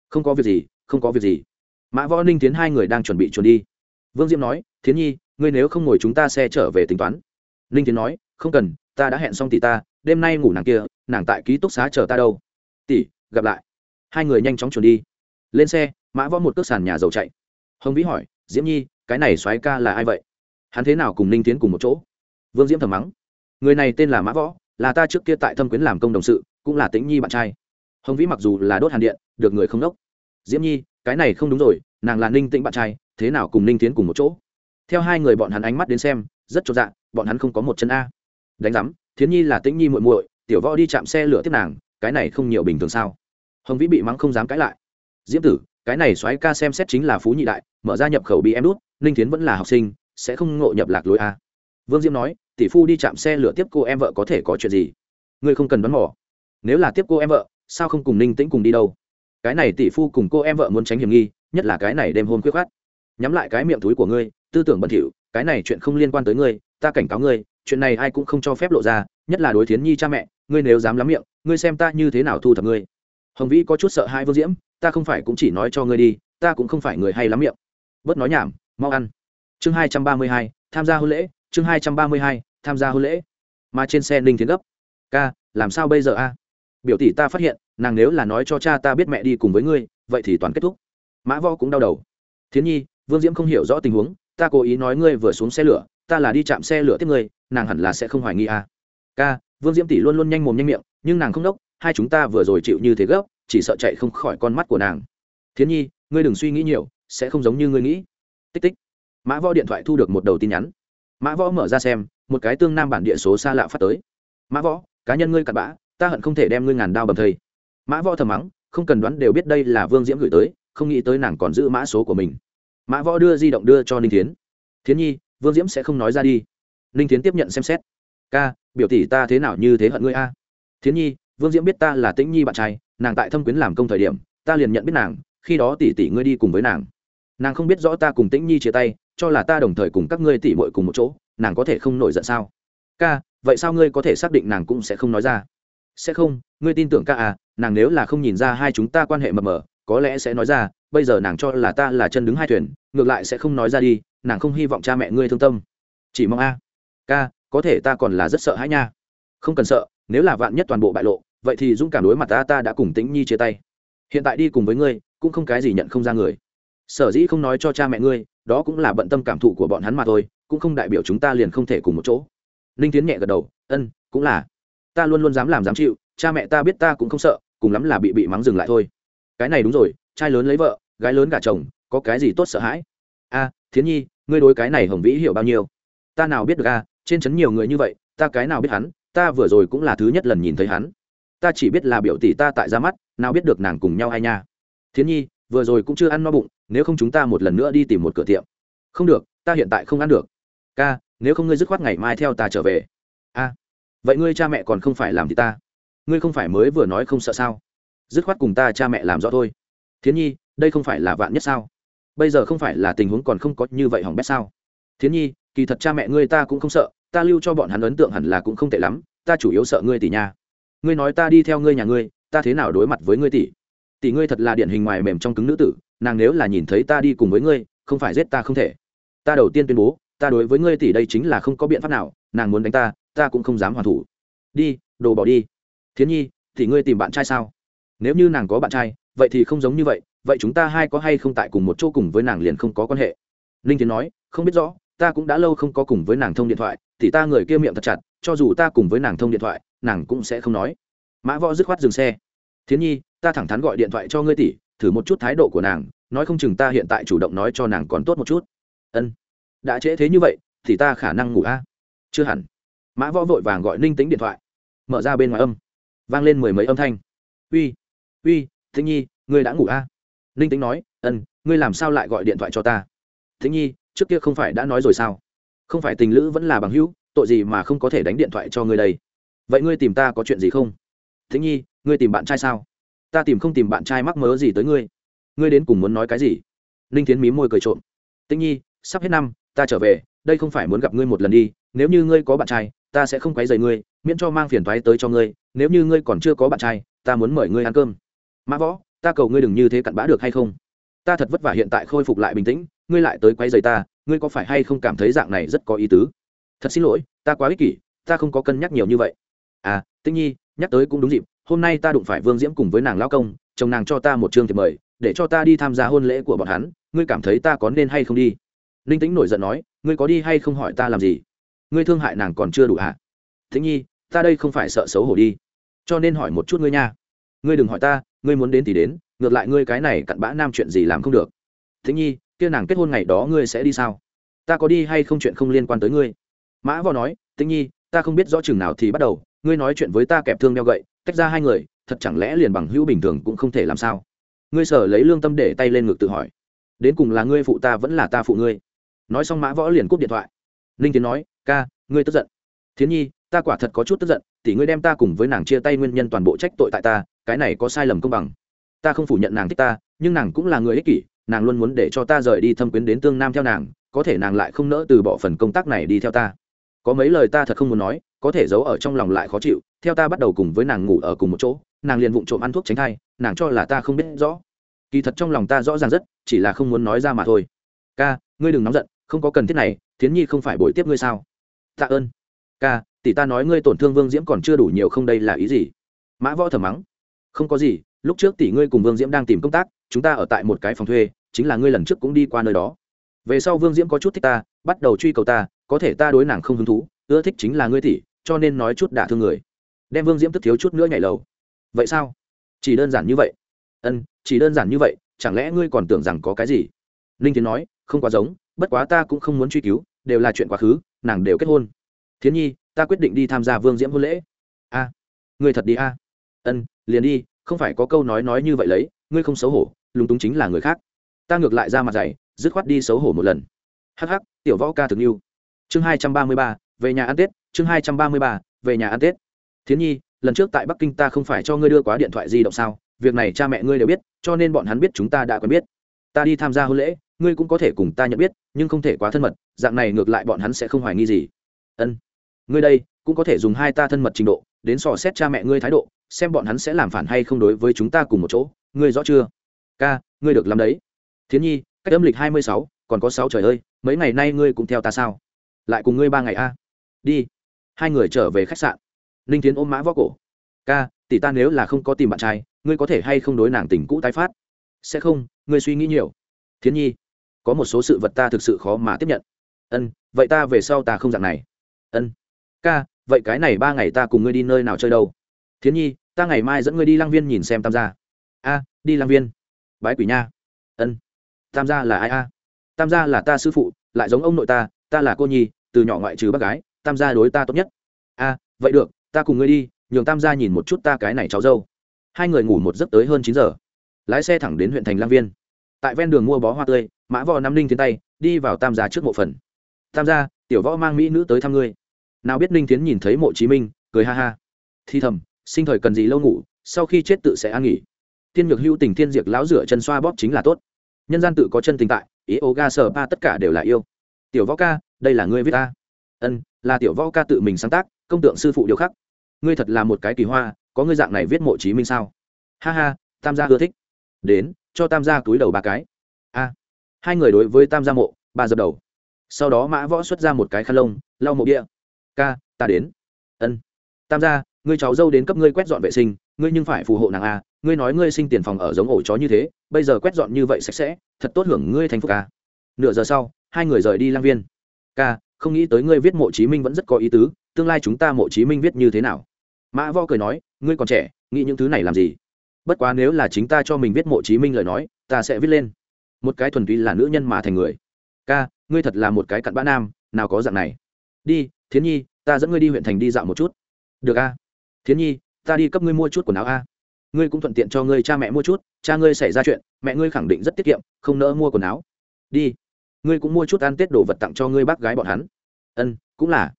Không có việc gì, không có việc gì. Mã võ ninh tiến hai người đang chuẩn bị chuẩn đi. Vương diễm nói, thiến nhi, ngươi nếu không ngồi chúng ta xe trở về tính toán. Ninh tiến nói, không cần, ta đã hẹn xong tỷ ta, đêm nay ngủ nàng kia, nàng tại ký túc xá chờ ta đâu. Tỷ, gặp lại hai người nhanh chóng chuồn đi. Lên xe, mã võ một cước sàn nhà dầu chạy. Hồng vĩ hỏi, diễm nhi, cái này soái ca là ai vậy? Hắn thế nào cùng ninh tiến cùng một chỗ? Vương diễm thầm mắng, người này tên là mã võ, là ta trước kia tại thâm quyến làm công đồng sự, cũng là tĩnh nhi bạn trai. Hồng vĩ mặc dù là đốt hàn điện, được người không đốc. Diễm nhi, cái này không đúng rồi, nàng là ninh tĩnh bạn trai, thế nào cùng ninh tiến cùng một chỗ? Theo hai người bọn hắn ánh mắt đến xem, rất cho dạ bọn hắn không có một chân a. Đánh giám, thiến nhi là tĩnh nhi muội muội, tiểu võ đi chạm xe lửa tiếp nàng, cái này không nhiều bình thường sao? Hồng vĩ bị mắng không dám cãi lại. Diễm tử, cái này xoáy ca xem xét chính là phú nhị đại, mở ra nhập khẩu bị em đút, ninh tiến vẫn là học sinh, sẽ không ngộ nhập lạc lối a. Vương diễm nói, tỷ phu đi chạm xe lửa tiếp cô em vợ có thể có chuyện gì? Ngươi không cần đoán mỏ. nếu là tiếp cô em vợ, sao không cùng ninh tĩnh cùng đi đâu? Cái này tỷ phu cùng cô em vợ muốn tránh hiểm nghi, nhất là cái này đêm hôn khuyết khát nhắm lại cái miệng túi của ngươi, tư tưởng bẩn thỉu, cái này chuyện không liên quan tới ngươi, ta cảnh cáo ngươi, chuyện này ai cũng không cho phép lộ ra, nhất là đối thiến nhi cha mẹ, ngươi nếu dám lắm miệng, ngươi xem ta như thế nào thu thập ngươi hồng vĩ có chút sợ hai vương diễm, ta không phải cũng chỉ nói cho ngươi đi, ta cũng không phải người hay lắm miệng. Bớt nói nhảm, mau ăn. Chương hai trăm ba mươi hai, tham gia hôn lễ, chương hai trăm ba mươi hai, tham gia hôn lễ. Mà trên xe ninh tiến gấp, ca, làm sao bây giờ a? Biểu tỷ ta phát hiện, nàng nếu là nói cho cha ta biết mẹ đi cùng với ngươi, vậy thì toàn kết thúc. Mã võ cũng đau đầu. Thiến nhi, vương diễm không hiểu rõ tình huống, ta cố ý nói ngươi vừa xuống xe lửa, ta là đi chạm xe lửa tiếp ngươi, nàng hẳn là sẽ không hoài nghi à. ca, vương diễm tỷ luôn luôn nhanh mồm nhanh miệng, nhưng nàng không đốc hai chúng ta vừa rồi chịu như thế gấp, chỉ sợ chạy không khỏi con mắt của nàng. Thiến nhi, ngươi đừng suy nghĩ nhiều, sẽ không giống như ngươi nghĩ. Tích tích. Mã võ điện thoại thu được một đầu tin nhắn. Mã võ mở ra xem, một cái tương nam bản địa số xa lạ phát tới. Mã võ, cá nhân ngươi cặn bã, ta hận không thể đem ngươi ngàn đao bầm thây mã võ thầm mắng, không cần đoán đều biết đây là vương diễm gửi tới, không nghĩ tới nàng còn giữ mã số của mình. Mã võ đưa di động đưa cho ninh thiến. Thiến nhi, vương diễm sẽ không nói ra đi. Ninh thiến tiếp nhận xem xét. Ca, biểu tỷ ta thế nào như thế hận ngươi a? Thiến nhi vương diễm biết ta là tĩnh nhi bạn trai, nàng tại thâm quyến làm công thời điểm, ta liền nhận biết nàng, khi đó tỷ tỷ ngươi đi cùng với nàng. Nàng không biết rõ ta cùng tĩnh nhi chia tay, cho là ta đồng thời cùng các ngươi tỷ muội cùng một chỗ, nàng có thể không nổi giận sao? Ca, vậy sao ngươi có thể xác định nàng cũng sẽ không nói ra? Sẽ không, ngươi tin tưởng ca à nàng nếu là không nhìn ra hai chúng ta quan hệ mập mờ, có lẽ sẽ nói ra, bây giờ nàng cho là ta là chân đứng hai thuyền, ngược lại sẽ không nói ra đi, nàng không hy vọng cha mẹ ngươi thương tâm. Chỉ mong a. Ca, có thể ta còn là rất sợ hãi nha. Không cần sợ nếu là vạn nhất toàn bộ bại lộ, vậy thì dũng cảm đối mặt ta ta đã cùng tĩnh nhi chia tay. Hiện tại đi cùng với ngươi, cũng không cái gì nhận không ra người. Sở dĩ không nói cho cha mẹ ngươi, đó cũng là bận tâm cảm thụ của bọn hắn mà thôi, cũng không đại biểu chúng ta liền không thể cùng một chỗ. Ninh tiến nhẹ gật đầu, ân, cũng là. Ta luôn luôn dám làm dám chịu, cha mẹ ta biết ta cũng không sợ, cùng lắm là bị bị mắng dừng lại thôi. Cái này đúng rồi, trai lớn lấy vợ, gái lớn gả chồng, có cái gì tốt sợ hãi? A, thiến nhi, ngươi đối cái này hồng vĩ hiểu bao nhiêu? Ta nào biết được a, trên trấn nhiều người như vậy, ta cái nào biết hắn ta vừa rồi cũng là thứ nhất lần nhìn thấy hắn. Ta chỉ biết là biểu tỷ ta tại ra mắt, nào biết được nàng cùng nhau ai nha. Thiến nhi, vừa rồi cũng chưa ăn no bụng, nếu không chúng ta một lần nữa đi tìm một cửa tiệm. Không được, ta hiện tại không ăn được. Ca, nếu không ngươi dứt khoát ngày mai theo ta trở về. A, vậy ngươi cha mẹ còn không phải làm thì ta? Ngươi không phải mới vừa nói không sợ sao? Dứt khoát cùng ta cha mẹ làm rõ thôi. Thiến nhi, đây không phải là vạn nhất sao? Bây giờ không phải là tình huống còn không có như vậy hỏng bét sao? Thiến nhi, kỳ thật cha mẹ ngươi ta cũng không sợ ta lưu cho bọn hắn ấn tượng hẳn là cũng không tệ lắm, ta chủ yếu sợ ngươi tỷ nha. Ngươi nói ta đi theo ngươi nhà ngươi, ta thế nào đối mặt với ngươi tỷ tỷ ngươi thật là điển hình ngoài mềm trong cứng nữ tử, nàng nếu là nhìn thấy ta đi cùng với ngươi, không phải giết ta không thể. Ta đầu tiên tuyên bố, ta đối với ngươi tỷ đây chính là không có biện pháp nào, nàng muốn đánh ta ta cũng không dám hoàn thủ. Đi, đồ bỏ đi. Thiến nhi thì ngươi tìm bạn trai sao? Nếu như nàng có bạn trai, vậy thì không giống như vậy vậy chúng ta hai có hay không tại cùng một chỗ cùng với nàng liền không có quan hệ? Ninh thiến nói, không biết rõ ta cũng đã lâu không có cùng với nàng thông điện thoại, thì ta người kia miệng thật chặt, cho dù ta cùng với nàng thông điện thoại, nàng cũng sẽ không nói. Mã võ dứt khoát dừng xe. Thiến nhi, ta thẳng thắn gọi điện thoại cho ngươi tỷ thử một chút thái độ của nàng, nói không chừng ta hiện tại chủ động nói cho nàng còn tốt một chút. Ân. Đã trễ thế như vậy, thì ta khả năng ngủ a. Chưa hẳn. Mã võ vội vàng gọi ninh tính điện thoại. Mở ra bên ngoài âm. Vang lên mười mấy âm thanh. Uy uy thính nhi, ngươi đã ngủ a? Ninh tính nói, ân, ngươi làm sao lại gọi điện thoại cho ta? Thính nhi trước kia không phải đã nói rồi sao? Không phải tình lữ vẫn là bằng hữu, tội gì mà không có thể đánh điện thoại cho ngươi đây? Vậy ngươi tìm ta có chuyện gì không? Thính nhi, ngươi tìm bạn trai sao? Ta tìm không tìm bạn trai mắc mớ gì tới ngươi? Ngươi đến cùng muốn nói cái gì? Ninh tiến mí môi cười trộm. Tĩnh nhi, sắp hết năm, ta trở về, đây không phải muốn gặp ngươi một lần đi. Nếu như ngươi có bạn trai, ta sẽ không quấy rầy ngươi, miễn cho mang phiền toái tới cho ngươi. Nếu như ngươi còn chưa có bạn trai, ta muốn mời ngươi ăn cơm. Mã võ, ta cầu ngươi đừng như thế cặn bã được hay không? Ta thật vất vả hiện tại khôi phục lại bình tĩnh ngươi lại tới quấy rầy ta, ngươi có phải hay không cảm thấy dạng này rất có ý tứ? Thật xin lỗi, ta quá ích kỷ, ta không có cân nhắc nhiều như vậy. À tinh nhi, nhắc tới cũng đúng dịp, hôm nay ta đụng phải vương diễm cùng với nàng lao công, chồng nàng cho ta một chương thiệp mời, để cho ta đi tham gia hôn lễ của bọn hắn, ngươi cảm thấy ta có nên hay không đi? Ninh tĩnh nổi giận nói, ngươi có đi hay không hỏi ta làm gì? Ngươi thương hại nàng còn chưa đủ hả? À? thính nhi, ta đây không phải sợ xấu hổ đi. Cho nên hỏi một chút ngươi nha. Ngươi đừng hỏi ta, ngươi muốn đến thì đến, ngược lại ngươi cái này cặn bã nam chuyện gì làm không được. Thế nhi kia nàng kết hôn ngày đó ngươi sẽ đi sao? Ta có đi hay không chuyện không liên quan tới ngươi? Mã võ nói, tĩnh nhi, ta không biết rõ chừng nào thì bắt đầu, ngươi nói chuyện với ta kẹp thương đeo gậy, tách ra hai người, thật chẳng lẽ liền bằng hữu bình thường cũng không thể làm sao? Ngươi sở lấy lương tâm để tay lên ngực tự hỏi, đến cùng là ngươi phụ ta vẫn là ta phụ ngươi? Nói xong mã võ liền cúp điện thoại. Ninh tiến nói, ca, ngươi tức giận. Thiến nhi, ta quả thật có chút tức giận thì ngươi đem ta cùng với nàng chia tay nguyên nhân toàn bộ trách tội tại ta, cái này có sai lầm công bằng. Ta không phủ nhận nàng thích ta, nhưng nàng cũng là người ích kỷ nàng luôn muốn để cho ta rời đi thâm quyến đến tương nam theo nàng, có thể nàng lại không nỡ từ bỏ phần công tác này đi theo ta. Có mấy lời ta thật không muốn nói, có thể giấu ở trong lòng lại khó chịu, theo ta bắt đầu cùng với nàng ngủ ở cùng một chỗ, nàng liền vụng trộm ăn thuốc tránh thai, nàng cho là ta không biết rõ. Kỳ thật trong lòng ta rõ ràng rất, chỉ là không muốn nói ra mà thôi. Ca, ngươi đừng nóng giận, không có cần thiết này, thiến nhi không phải bồi tiếp ngươi sao? Tạ ơn. Ca, tỷ ta nói ngươi tổn thương vương diễm còn chưa đủ nhiều không đây là ý gì? Mã võ thầm mắng. Không có gì, lúc trước tỷ ngươi cùng vương diễm đang tìm công tác chúng ta ở tại một cái phòng thuê chính là ngươi lần trước cũng đi qua nơi đó. Về sau vương diễm có chút thích ta bắt đầu truy cầu ta có thể ta đối nàng không hứng thú ưa thích chính là ngươi tỷ cho nên nói chút đả thương người. Đem vương diễm tức thiếu chút nữa nhảy lầu. Vậy sao? Chỉ đơn giản như vậy. Ân chỉ đơn giản như vậy chẳng lẽ ngươi còn tưởng rằng có cái gì? Ninh tiến nói không quá giống bất quá ta cũng không muốn truy cứu đều là chuyện quá khứ nàng đều kết hôn. Thiến nhi ta quyết định đi tham gia vương diễm hôn lễ. A à, ngươi thật đi a. Ân liền đi không phải có câu nói nói như vậy lấy ngươi không xấu hổ, lúng túng chính là người khác. Ta ngược lại ra mặt dày, dứt khoát đi xấu hổ một lần. Hắc hắc, tiểu võ ca thực yêu. Chương hai trăm ba mươi ba, về nhà ăn tết, chương hai trăm ba mươi ba, về nhà ăn tết. Thiến nhi, lần trước tại bắc kinh ta không phải cho ngươi đưa quá điện thoại di động sao? Việc này cha mẹ ngươi đều biết, cho nên bọn hắn biết chúng ta đã quen biết. Ta đi tham gia hôn lễ, ngươi cũng có thể cùng ta nhận biết, nhưng không thể quá thân mật, dạng này ngược lại bọn hắn sẽ không hoài nghi gì. Ân. Ngươi đây, cũng có thể dùng hai ta thân mật trình độ, đến sò xét cha mẹ ngươi thái độ xem bọn hắn sẽ làm phản hay không đối với chúng ta cùng một chỗ, ngươi rõ chưa? Ca, ngươi được làm đấy. Thiến nhi, cách âm lịch hai mươi sáu, còn có sáu trời ơi, mấy ngày nay ngươi cũng theo ta sao? Lại cùng ngươi ba ngày a. Đi. Hai người trở về khách sạn. Ninh tiến ôm mã võ cổ. Ca, tỷ ta nếu là không có tìm bạn trai, ngươi có thể hay không đối nàng tình cũ tái phát? Sẽ không, ngươi suy nghĩ nhiều. Thiến nhi, có một số sự vật ta thực sự khó mà tiếp nhận. Ân, vậy ta về sau ta không dạng này. Ân. Ca, vậy cái này ba ngày ta cùng ngươi đi nơi nào chơi đâu? Thiến nhi, ta ngày mai dẫn ngươi đi lang viên nhìn xem tam gia. A, đi lang viên. Bái quỷ nha. Ân. Tam gia là ai a? Tam gia là ta sư phụ, lại giống ông nội ta ta là cô nhi, từ nhỏ ngoại trừ bác gái, tam gia đối ta tốt nhất. A, vậy được, ta cùng ngươi đi, nhường tam gia nhìn một chút ta cái này cháu dâu. Hai người ngủ một giấc tới hơn chín giờ. Lái xe thẳng đến huyện thành lang viên. Tại ven đường mua bó hoa tươi, mã võ nam ninh tiến tay, đi vào tam gia trước mộ phần. Tam gia, tiểu võ mang mỹ nữ tới thăm ngươi. Nào biết ninh tiến nhìn thấy mộ chí minh, cười ha ha. Thi thầm sinh thời cần gì lâu ngủ, sau khi chết tự sẽ an nghỉ. Thiên nhược hữu tình thiên diệt lão rửa chân xoa bóp chính là tốt. Nhân gian tự có chân tình tại, ý ô ga sờ ba tất cả đều là yêu. Tiểu võ ca, đây là ngươi viết ta. Ân, là tiểu võ ca tự mình sáng tác, công tượng sư phụ điều khắc. Ngươi thật là một cái kỳ hoa, có ngươi dạng này viết mộ chí minh sao? Ha ha, tam gia ưa thích. Đến, cho tam gia túi đầu ba cái. A. Hai người đối với tam gia mộ, ba dập đầu. Sau đó mã võ xuất ra một cái khăn lông, lau mộ địa ca, ta đến. Ân. Tam gia ngươi cháu dâu đến cấp ngươi quét dọn vệ sinh, ngươi nhưng phải phù hộ nàng a, ngươi nói ngươi sinh tiền phòng ở giống ổ chó như thế, bây giờ quét dọn như vậy sạch sẽ, thật tốt hưởng ngươi thành phúc ca nửa giờ sau, hai người rời đi lang viên. Ca, không nghĩ tới ngươi viết mộ chí minh vẫn rất có ý tứ, tương lai chúng ta mộ chí minh viết như thế nào? Mã võ cười nói, ngươi còn trẻ, nghĩ những thứ này làm gì? Bất quá nếu là chính ta cho mình viết mộ chí minh lời nói, ta sẽ viết lên. Một cái thuần túy là nữ nhân mà thành người. Ca, ngươi thật là một cái cặn bã nam, nào có dạng này. Đi, thiến nhi, ta dẫn ngươi đi huyện thành đi dạo một chút. Được a thiến nhi, ta đi cấp ngươi mua chút quần áo a. Ngươi cũng thuận tiện cho ngươi cha mẹ mua chút, cha ngươi xảy ra chuyện, mẹ ngươi khẳng định rất tiết kiệm, không nỡ mua quần áo. Đi, ngươi cũng mua chút ăn tết đồ vật tặng cho ngươi bác gái bọn hắn. Ân, cũng là.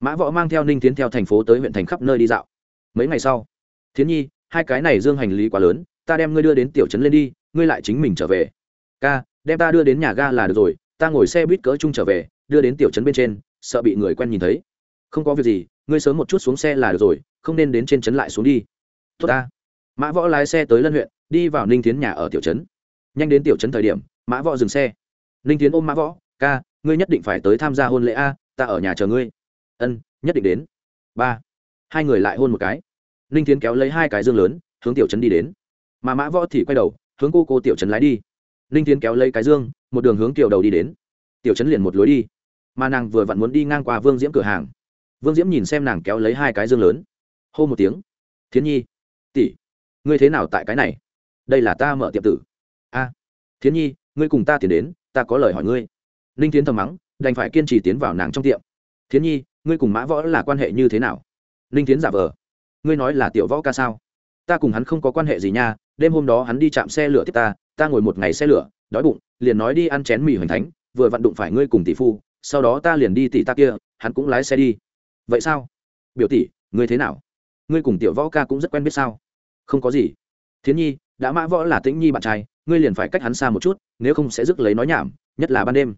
Mã võ mang theo ninh tiến theo thành phố tới huyện thành khắp nơi đi dạo. Mấy ngày sau, thiến nhi, hai cái này dương hành lý quá lớn, ta đem ngươi đưa đến tiểu trấn lên đi, ngươi lại chính mình trở về. Ca, đem ta đưa đến nhà ga là được rồi, ta ngồi xe buýt cỡ chung trở về, đưa đến tiểu trấn bên trên, sợ bị người quen nhìn thấy. Không có việc gì, ngươi sớm một chút xuống xe là được rồi không nên đến trên trấn lại xuống đi. Tốt ta. Mã võ lái xe tới lân huyện, đi vào ninh tiến nhà ở tiểu trấn. Nhanh đến tiểu trấn thời điểm, mã võ dừng xe. Ninh tiến ôm mã võ, ca, ngươi nhất định phải tới tham gia hôn lễ a, ta ở nhà chờ ngươi. Ân, nhất định đến. Ba. Hai người lại hôn một cái. Ninh tiến kéo lấy hai cái dương lớn, hướng tiểu trấn đi đến. Mà mã võ thì quay đầu, hướng cô cô tiểu trấn lái đi. Ninh tiến kéo lấy cái dương, một đường hướng tiểu đầu đi đến. Tiểu trấn liền một lối đi. Mà nàng vừa vặn muốn đi ngang qua vương diễm cửa hàng. Vương diễm nhìn xem nàng kéo lấy hai cái dương lớn hô một tiếng. Thiến nhi, tỷ, ngươi thế nào tại cái này? Đây là ta mở tiệm tử. A, thiến nhi, ngươi cùng ta tiến đến, ta có lời hỏi ngươi. Ninh tiến thầm mắng, đành phải kiên trì tiến vào nàng trong tiệm. Thiến nhi, ngươi cùng mã võ là quan hệ như thế nào? Ninh tiến giả vờ, ngươi nói là tiểu võ ca sao? Ta cùng hắn không có quan hệ gì nha, đêm hôm đó hắn đi chạm xe lửa tiếp ta ta ngồi một ngày xe lửa, đói bụng, liền nói đi ăn chén mì hoành thánh, vừa vặn đụng phải ngươi cùng tỷ phu, sau đó ta liền đi tỷ ta kia, hắn cũng lái xe đi. Vậy sao? Biểu tỷ, ngươi thế nào? Ngươi cùng tiểu võ ca cũng rất quen biết sao? Không có gì. Thiến nhi, đã mã võ là tĩnh nhi bạn trai, ngươi liền phải cách hắn xa một chút, nếu không sẽ rước lấy nói nhảm, nhất là ban đêm.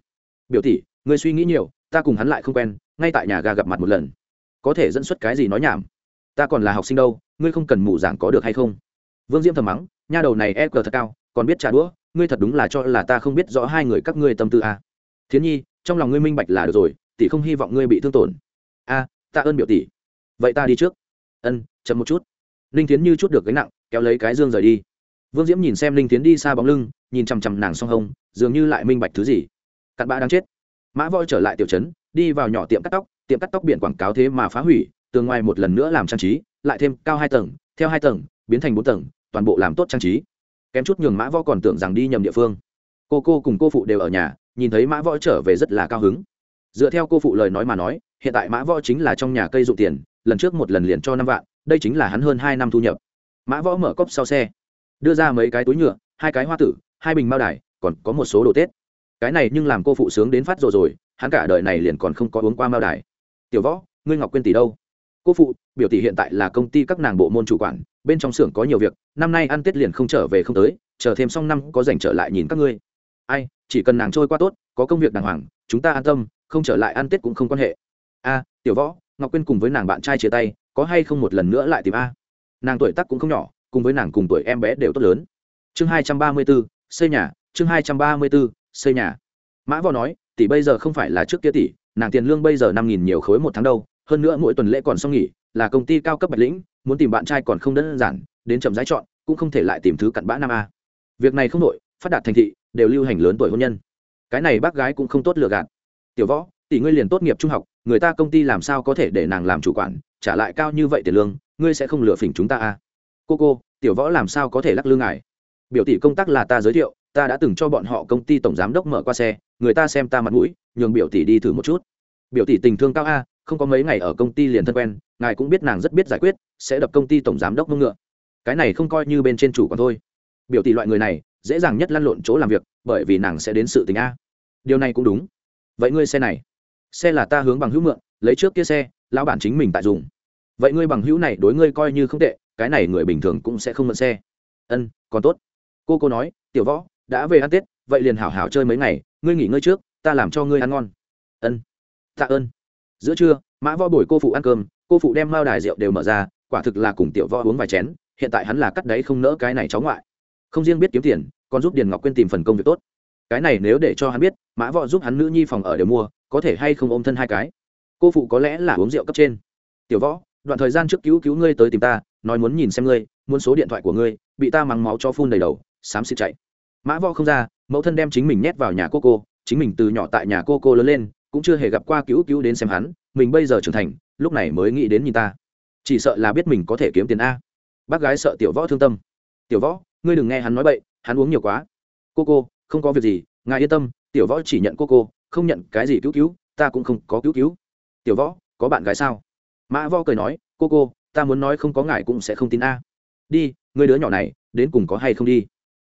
Biểu tỷ, ngươi suy nghĩ nhiều, ta cùng hắn lại không quen, ngay tại nhà ga gặp mặt một lần. Có thể dẫn xuất cái gì nói nhảm? Ta còn là học sinh đâu, ngươi không cần mù giảng có được hay không? Vương diễm thầm mắng, nha đầu này e cờ thật cao, còn biết trả đũa, ngươi thật đúng là cho là ta không biết rõ hai người các ngươi tâm tư à. thiến nhi, trong lòng ngươi minh bạch là được rồi, tỷ không hy vọng ngươi bị thương tổn. A, ta ơn biểu tỷ. Vậy ta đi trước ân, chậm một chút. Ninh tiến như chút được gánh nặng, kéo lấy cái dương rời đi. Vương diễm nhìn xem ninh tiến đi xa bóng lưng, nhìn chằm chằm nàng song hông dường như lại minh bạch thứ gì. Cặn bã đang chết. Mã voi trở lại tiểu trấn, đi vào nhỏ tiệm cắt tóc, tiệm cắt tóc biển quảng cáo thế mà phá hủy, tường ngoài một lần nữa làm trang trí, lại thêm cao hai tầng, theo hai tầng, biến thành bốn tầng, toàn bộ làm tốt trang trí. Kém chút nhường mã võ còn tưởng rằng đi nhầm địa phương. Cô cô cùng cô phụ đều ở nhà, nhìn thấy mã võ trở về rất là cao hứng. Dựa theo cô phụ lời nói mà nói, hiện tại mã võ chính là trong nhà cây dụng tiền lần trước một lần liền cho năm vạn, đây chính là hắn hơn hai năm thu nhập. Mã võ mở cốc sau xe, đưa ra mấy cái túi nhựa, hai cái hoa tử, hai bình bao đài, còn có một số đồ tết. Cái này nhưng làm cô phụ sướng đến phát rồi rồi, hắn cả đời này liền còn không có uống qua bao đài. Tiểu võ, ngươi ngọc quên tỷ đâu? Cô phụ, biểu tỷ hiện tại là công ty các nàng bộ môn chủ quản, bên trong xưởng có nhiều việc, năm nay ăn tết liền không trở về không tới, chờ thêm xong năm có dành trở lại nhìn các ngươi. Ai, chỉ cần nàng trôi qua tốt, có công việc đàng hoàng, chúng ta an tâm, không trở lại ăn tết cũng không quan hệ. A, tiểu võ ngọc quyên cùng với nàng bạn trai chia tay, có hay không một lần nữa lại tìm a? Nàng tuổi tác cũng không nhỏ, cùng với nàng cùng tuổi em bé đều tốt lớn. Chương hai trăm ba mươi b ố xây nhà, chương hai trăm ba mươi b ố xây nhà. Mã võ nói, tỷ bây giờ không phải là trước kia tỷ, nàng tiền lương bây giờ năm nghìn nhiều khối một tháng đâu, hơn nữa mỗi tuần lễ còn xong nghỉ, là công ty cao cấp bạch lĩnh, muốn tìm bạn trai còn không đơn giản, đến chậm rãi chọn, cũng không thể lại tìm thứ cặn bã năm a. Việc này không đội phát đạt thành thị, đều lưu hành lớn tuổi hôn nhân. Cái này bác gái cũng không tốt lừa gạt. Tiểu võ tỷ ngươi liền tốt nghiệp trung học, người ta công ty làm sao có thể để nàng làm chủ quản, trả lại cao như vậy tiền lương, ngươi sẽ không lừa phỉnh chúng ta à? Cô cô, tiểu võ làm sao có thể lắc lương ngài? Biểu tỷ công tác là ta giới thiệu, ta đã từng cho bọn họ công ty tổng giám đốc mở qua xe, người ta xem ta mặt mũi, nhường biểu tỷ đi thử một chút. Biểu tỷ tình thương cao a, không có mấy ngày ở công ty liền thân quen, ngài cũng biết nàng rất biết giải quyết, sẽ đập công ty tổng giám đốc mông ngựa. Cái này không coi như bên trên chủ còn thôi. Biểu tỷ loại người này, dễ dàng nhất lăn lộn chỗ làm việc, bởi vì nàng sẽ đến sự tình a. Điều này cũng đúng. Vậy ngươi xe này? Xe là ta hướng bằng hữu mượn, lấy trước kia xe, lão bản chính mình tại dùng. Vậy ngươi bằng hữu này đối ngươi coi như không tệ, cái này người bình thường cũng sẽ không mượn xe. Ân, còn tốt. Cô cô nói, tiểu võ, đã về ăn tết, vậy liền hảo hảo chơi mấy ngày, ngươi nghỉ ngơi trước, ta làm cho ngươi ăn ngon. Ân. Tạ ơn. Giữa trưa, mã võ bồi cô phụ ăn cơm, cô phụ đem mao đài rượu đều mở ra, quả thực là cùng tiểu võ uống vài chén, hiện tại hắn là cắt đấy không nỡ cái này cháu ngoại. Không riêng biết kiếm tiền, còn giúp điền ngọc quyên tìm phần công việc tốt. Cái này nếu để cho hắn biết, mã võ giúp hắn nữ nhi phòng ở đều mua có thể hay không ôm thân hai cái? Cô phụ có lẽ là uống rượu cấp trên. Tiểu võ, đoạn thời gian trước cứu cứu ngươi tới tìm ta, nói muốn nhìn xem ngươi, muốn số điện thoại của ngươi, bị ta mắng máu cho phun đầy đầu, xám xịt chạy. Mã võ không ra, mẫu thân đem chính mình nhét vào nhà cô cô, chính mình từ nhỏ tại nhà cô cô lớn lên, cũng chưa hề gặp qua cứu cứu đến xem hắn, mình bây giờ trưởng thành, lúc này mới nghĩ đến nhìn ta. Chỉ sợ là biết mình có thể kiếm tiền a. Bác gái sợ tiểu võ thương tâm. Tiểu võ, ngươi đừng nghe hắn nói bậy, hắn uống nhiều quá. Cô cô, không có việc gì, ngài yên tâm, tiểu võ chỉ nhận cô cô không nhận cái gì cứu cứu, ta cũng không có cứu cứu. Tiểu võ, có bạn gái sao? Mã võ cười nói, cô cô, ta muốn nói không có ngài cũng sẽ không tin a. Đi, người đứa nhỏ này, đến cùng có hay không đi?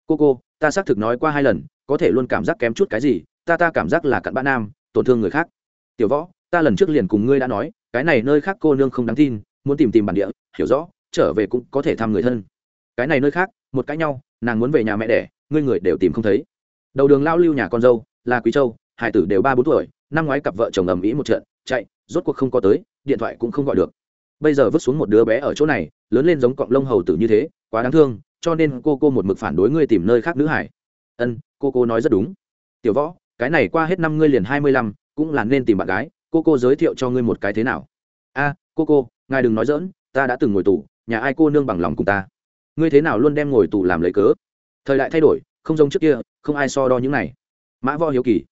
Cô cô, ta xác thực nói qua hai lần, có thể luôn cảm giác kém chút cái gì, ta ta cảm giác là cặn bã nam, tổn thương người khác. Tiểu võ, ta lần trước liền cùng ngươi đã nói, cái này nơi khác cô nương không đáng tin, muốn tìm tìm bản địa, hiểu rõ, trở về cũng có thể thăm người thân. Cái này nơi khác, một cãi nhau, nàng muốn về nhà mẹ đẻ, ngươi người đều tìm không thấy. Đầu đường lao lưu nhà con dâu, là quý châu hải tử đều ba bốn tuổi, năm ngoái cặp vợ chồng ầm ĩ một trận, chạy, rốt cuộc không có tới, điện thoại cũng không gọi được. Bây giờ vứt xuống một đứa bé ở chỗ này, lớn lên giống cọng lông hầu tử như thế, quá đáng thương, cho nên cô cô một mực phản đối ngươi tìm nơi khác nữ hải. Ân, cô cô nói rất đúng. Tiểu võ, cái này qua hết năm ngươi liền hai mươi lăm, cũng là nên tìm bạn gái, cô cô giới thiệu cho ngươi một cái thế nào? A, cô cô, ngài đừng nói dỡn ta đã từng ngồi tù, nhà ai cô nương bằng lòng cùng ta? Ngươi thế nào luôn đem ngồi tù làm lấy cớ? Thời đại thay đổi, không giống trước kia, không ai so đo những này. Mã võ hiếu kỳ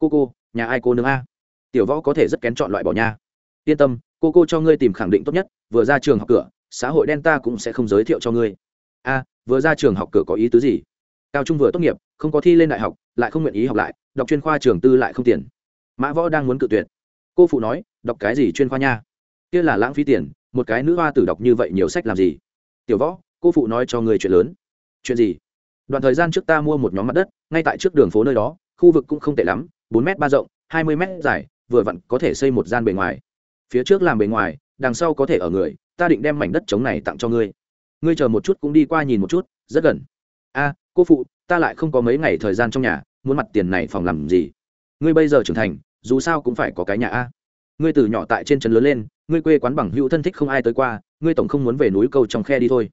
cô cô, nhà ai cô nương a? Tiểu võ có thể rất kén chọn loại bỏ nha. Yên tâm, cô cô cho ngươi tìm khẳng định tốt nhất, vừa ra trường học cửa, xã hội đen ta cũng sẽ không giới thiệu cho ngươi. A, vừa ra trường học cửa có ý tứ gì? Cao trung vừa tốt nghiệp, không có thi lên đại học, lại không nguyện ý học lại, đọc chuyên khoa trường tư lại không tiền. Mã võ đang muốn cự tuyệt. Cô phụ nói, đọc cái gì chuyên khoa nha? Kia là lãng phí tiền, một cái nữ hoa tử đọc như vậy nhiều sách làm gì? Tiểu võ, cô phụ nói cho người chuyện lớn. Chuyện gì? Đoạn thời gian trước ta mua một nhóm mặt đất, ngay tại trước đường phố nơi đó, khu vực cũng không tệ lắm bốn m ba rộng, hai mươi m dài, vừa vặn có thể xây một gian bề ngoài. Phía trước làm bề ngoài, đằng sau có thể ở người, ta định đem mảnh đất trống này tặng cho ngươi. Ngươi chờ một chút cũng đi qua nhìn một chút, rất gần. A, cô phụ, ta lại không có mấy ngày thời gian trong nhà, muốn mặt tiền này phòng làm gì? Ngươi bây giờ trưởng thành, dù sao cũng phải có cái nhà a. Ngươi từ nhỏ tại trên trấn lớn lên, ngươi quê quán bằng hữu thân thích không ai tới qua, ngươi tổng không muốn về núi câu trong khe đi thôi.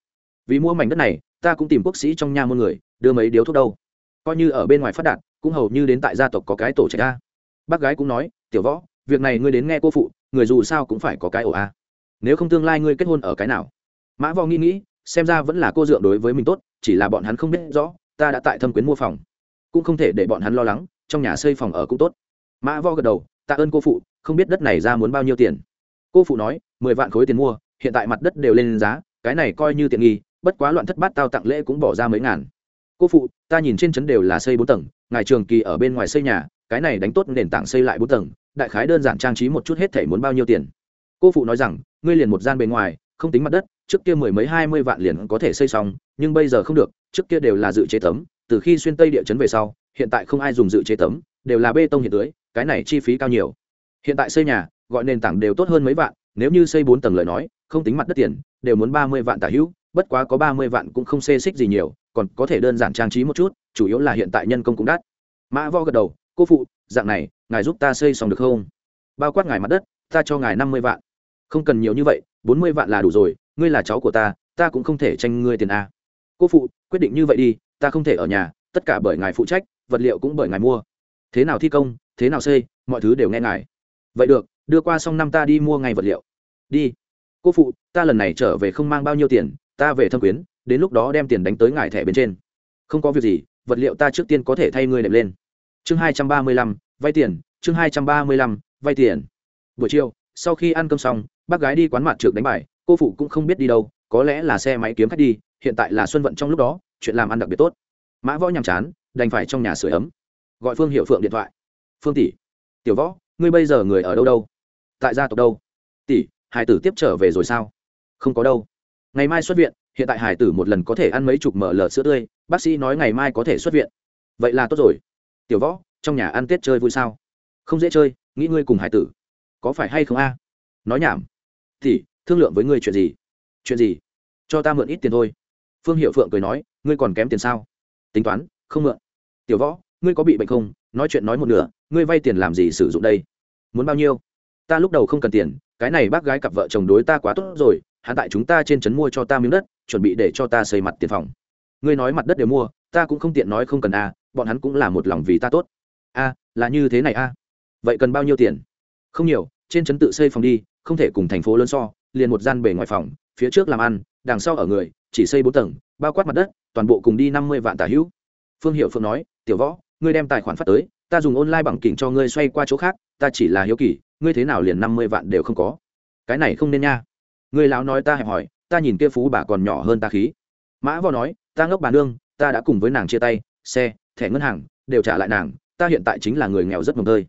Vì mua mảnh đất này, ta cũng tìm quốc sĩ trong nhà muôn người, đưa mấy điếu thuốc đâu. Coi như ở bên ngoài phát đạt cũng hầu như đến tại gia tộc có cái tổ trạch a. Bác gái cũng nói, tiểu võ, việc này ngươi đến nghe cô phụ, người dù sao cũng phải có cái ổ a. Nếu không tương lai ngươi kết hôn ở cái nào? Mã võ nghĩ nghĩ, xem ra vẫn là cô dượng đối với mình tốt, chỉ là bọn hắn không biết rõ, ta đã tại thâm quyến mua phòng. Cũng không thể để bọn hắn lo lắng, trong nhà xây phòng ở cũng tốt. Mã võ gật đầu, tạ ơn cô phụ, không biết đất này ra muốn bao nhiêu tiền? Cô phụ nói, mười vạn khối tiền mua, hiện tại mặt đất đều lên giá, cái này coi như tiện nghi, bất quá loạn thất bát tao tặng lễ cũng bỏ ra mấy ngàn. Cô phụ, ta nhìn trên trấn đều là xây bốn tầng ngài trường kỳ ở bên ngoài xây nhà, cái này đánh tốt nền tảng xây lại bốn tầng, đại khái đơn giản trang trí một chút hết thể muốn bao nhiêu tiền? Cô phụ nói rằng, ngươi liền một gian bề ngoài, không tính mặt đất, trước kia mười mấy hai mươi vạn liền có thể xây xong, nhưng bây giờ không được, trước kia đều là dự chế tấm, từ khi xuyên tây địa chấn về sau, hiện tại không ai dùng dự chế tấm, đều là bê tông hiện tưới, cái này chi phí cao nhiều. Hiện tại xây nhà, gọi nền tảng đều tốt hơn mấy vạn, nếu như xây bốn tầng lời nói, không tính mặt đất tiền, đều muốn ba mươi vạn tả hữu, bất quá có ba mươi vạn cũng không xê xích gì nhiều, còn có thể đơn giản trang trí một chút chủ yếu là hiện tại nhân công cũng đắt. Mã võ gật đầu, cô phụ, dạng này, ngài giúp ta xây xong được không? Bao quát ngài mặt đất, ta cho ngài năm mươi vạn. Không cần nhiều như vậy, bốn mươi vạn là đủ rồi, ngươi là cháu của ta ta cũng không thể tranh ngươi tiền a. Cô phụ, quyết định như vậy đi, ta không thể ở nhà, tất cả bởi ngài phụ trách, vật liệu cũng bởi ngài mua. Thế nào thi công, thế nào xây, mọi thứ đều nghe ngài. Vậy được, đưa qua xong năm ta đi mua ngay vật liệu. Đi. Cô phụ, ta lần này trở về không mang bao nhiêu tiền, ta về thâm quyến, đến lúc đó đem tiền đánh tới ngài thẻ bên trên. Không có việc gì vật liệu ta trước tiên có thể thay ngươi đệm lên. Chương hai trăm ba mươi lăm, vay tiền, chương hai trăm ba mươi lăm, vay tiền. Buổi chiều, sau khi ăn cơm xong, bác gái đi quán mặt trượt đánh bài, cô phụ cũng không biết đi đâu, có lẽ là xe máy kiếm khách đi, hiện tại là xuân vận trong lúc đó, chuyện làm ăn đặc biệt tốt. Mã võ nhàm chán, đành phải trong nhà sửa ấm. Gọi phương hiệu phượng điện thoại. Phương tỷ, tiểu võ, ngươi bây giờ người ở đâu đâu? Tại gia tộc đâu? Tỷ hải tử tiếp trở về rồi sao? Không có đâu. Ngày mai xuất viện hiện tại hải tử một lần có thể ăn mấy chục mở lờ sữa tươi, bác sĩ nói ngày mai có thể xuất viện. Vậy là tốt rồi. Tiểu võ, trong nhà ăn tết chơi vui sao? Không dễ chơi, nghĩ ngươi cùng hải tử. Có phải hay không a? Nói nhảm. Thì, thương lượng với ngươi chuyện gì? Chuyện gì? Cho ta mượn ít tiền thôi. Phương hiệu phượng cười nói, ngươi còn kém tiền sao? Tính toán, không mượn. Tiểu võ, ngươi có bị bệnh không? Nói chuyện nói một nửa, ngươi vay tiền làm gì sử dụng đây? Muốn bao nhiêu? Ta lúc đầu không cần tiền, cái này bác gái cặp vợ chồng đối ta quá tốt rồi hắn tại chúng ta trên trấn mua cho ta miếng đất, chuẩn bị để cho ta xây mặt tiền phòng. Ngươi nói mặt đất đều mua, ta cũng không tiện nói không cần a bọn hắn cũng là một lòng vì ta tốt. A là như thế này a vậy cần bao nhiêu tiền? Không nhiều, trên trấn tự xây phòng đi, không thể cùng thành phố lớn so, liền một gian bề ngoài phòng, phía trước làm ăn, đằng sau ở người, chỉ xây bốn tầng, bao quát mặt đất, toàn bộ cùng đi năm mươi vạn tả hữu. Phương hiệu phượng nói, tiểu võ, ngươi đem tài khoản phát tới, ta dùng online bằng kỉnh cho ngươi xoay qua chỗ khác, ta chỉ là hiếu kỳ, ngươi thế nào liền năm mươi vạn đều không có? Cái này không nên nha. Người lão nói ta hẹp hỏi, ta nhìn kia phú bà còn nhỏ hơn ta khí. Mã võ nói, ta ngốc bà nương, ta đã cùng với nàng chia tay, xe, thẻ ngân hàng, đều trả lại nàng, ta hiện tại chính là người nghèo rất mồng tơi.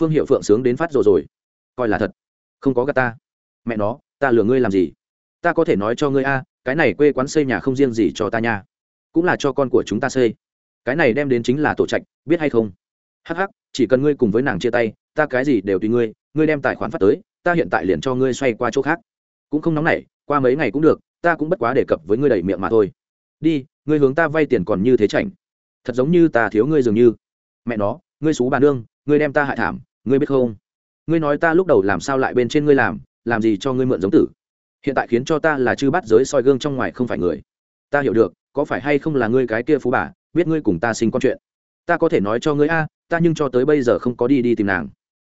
Phương hiệu phượng sướng đến phát rồi rồi. Coi là thật. Không có gà ta. Mẹ nó, ta lừa ngươi làm gì? Ta có thể nói cho ngươi a, cái này quê quán xây nhà không riêng gì cho ta nha. Cũng là cho con của chúng ta xây. Cái này đem đến chính là tổ trạch, biết hay không? Hh chỉ cần ngươi cùng với nàng chia tay, ta cái gì đều tùy ngươi ngươi đem tài khoản phát tới, ta hiện tại liền cho ngươi xoay qua chỗ khác cũng không nóng nảy, qua mấy ngày cũng được, ta cũng bất quá đề cập với ngươi đầy miệng mà thôi. Đi, ngươi hướng ta vay tiền còn như thế chảnh. Thật giống như ta thiếu ngươi dường như. Mẹ nó, ngươi xú bà nương, ngươi đem ta hại thảm, ngươi biết không? Ngươi nói ta lúc đầu làm sao lại bên trên ngươi làm làm gì cho ngươi mượn giống tử? Hiện tại khiến cho ta là chư bắt giới soi gương trong ngoài không phải người. Ta hiểu được, có phải hay không là ngươi cái kia phú bà, biết ngươi cùng ta sinh con chuyện. Ta có thể nói cho ngươi a, ta nhưng cho tới bây giờ không có đi đi tìm nàng.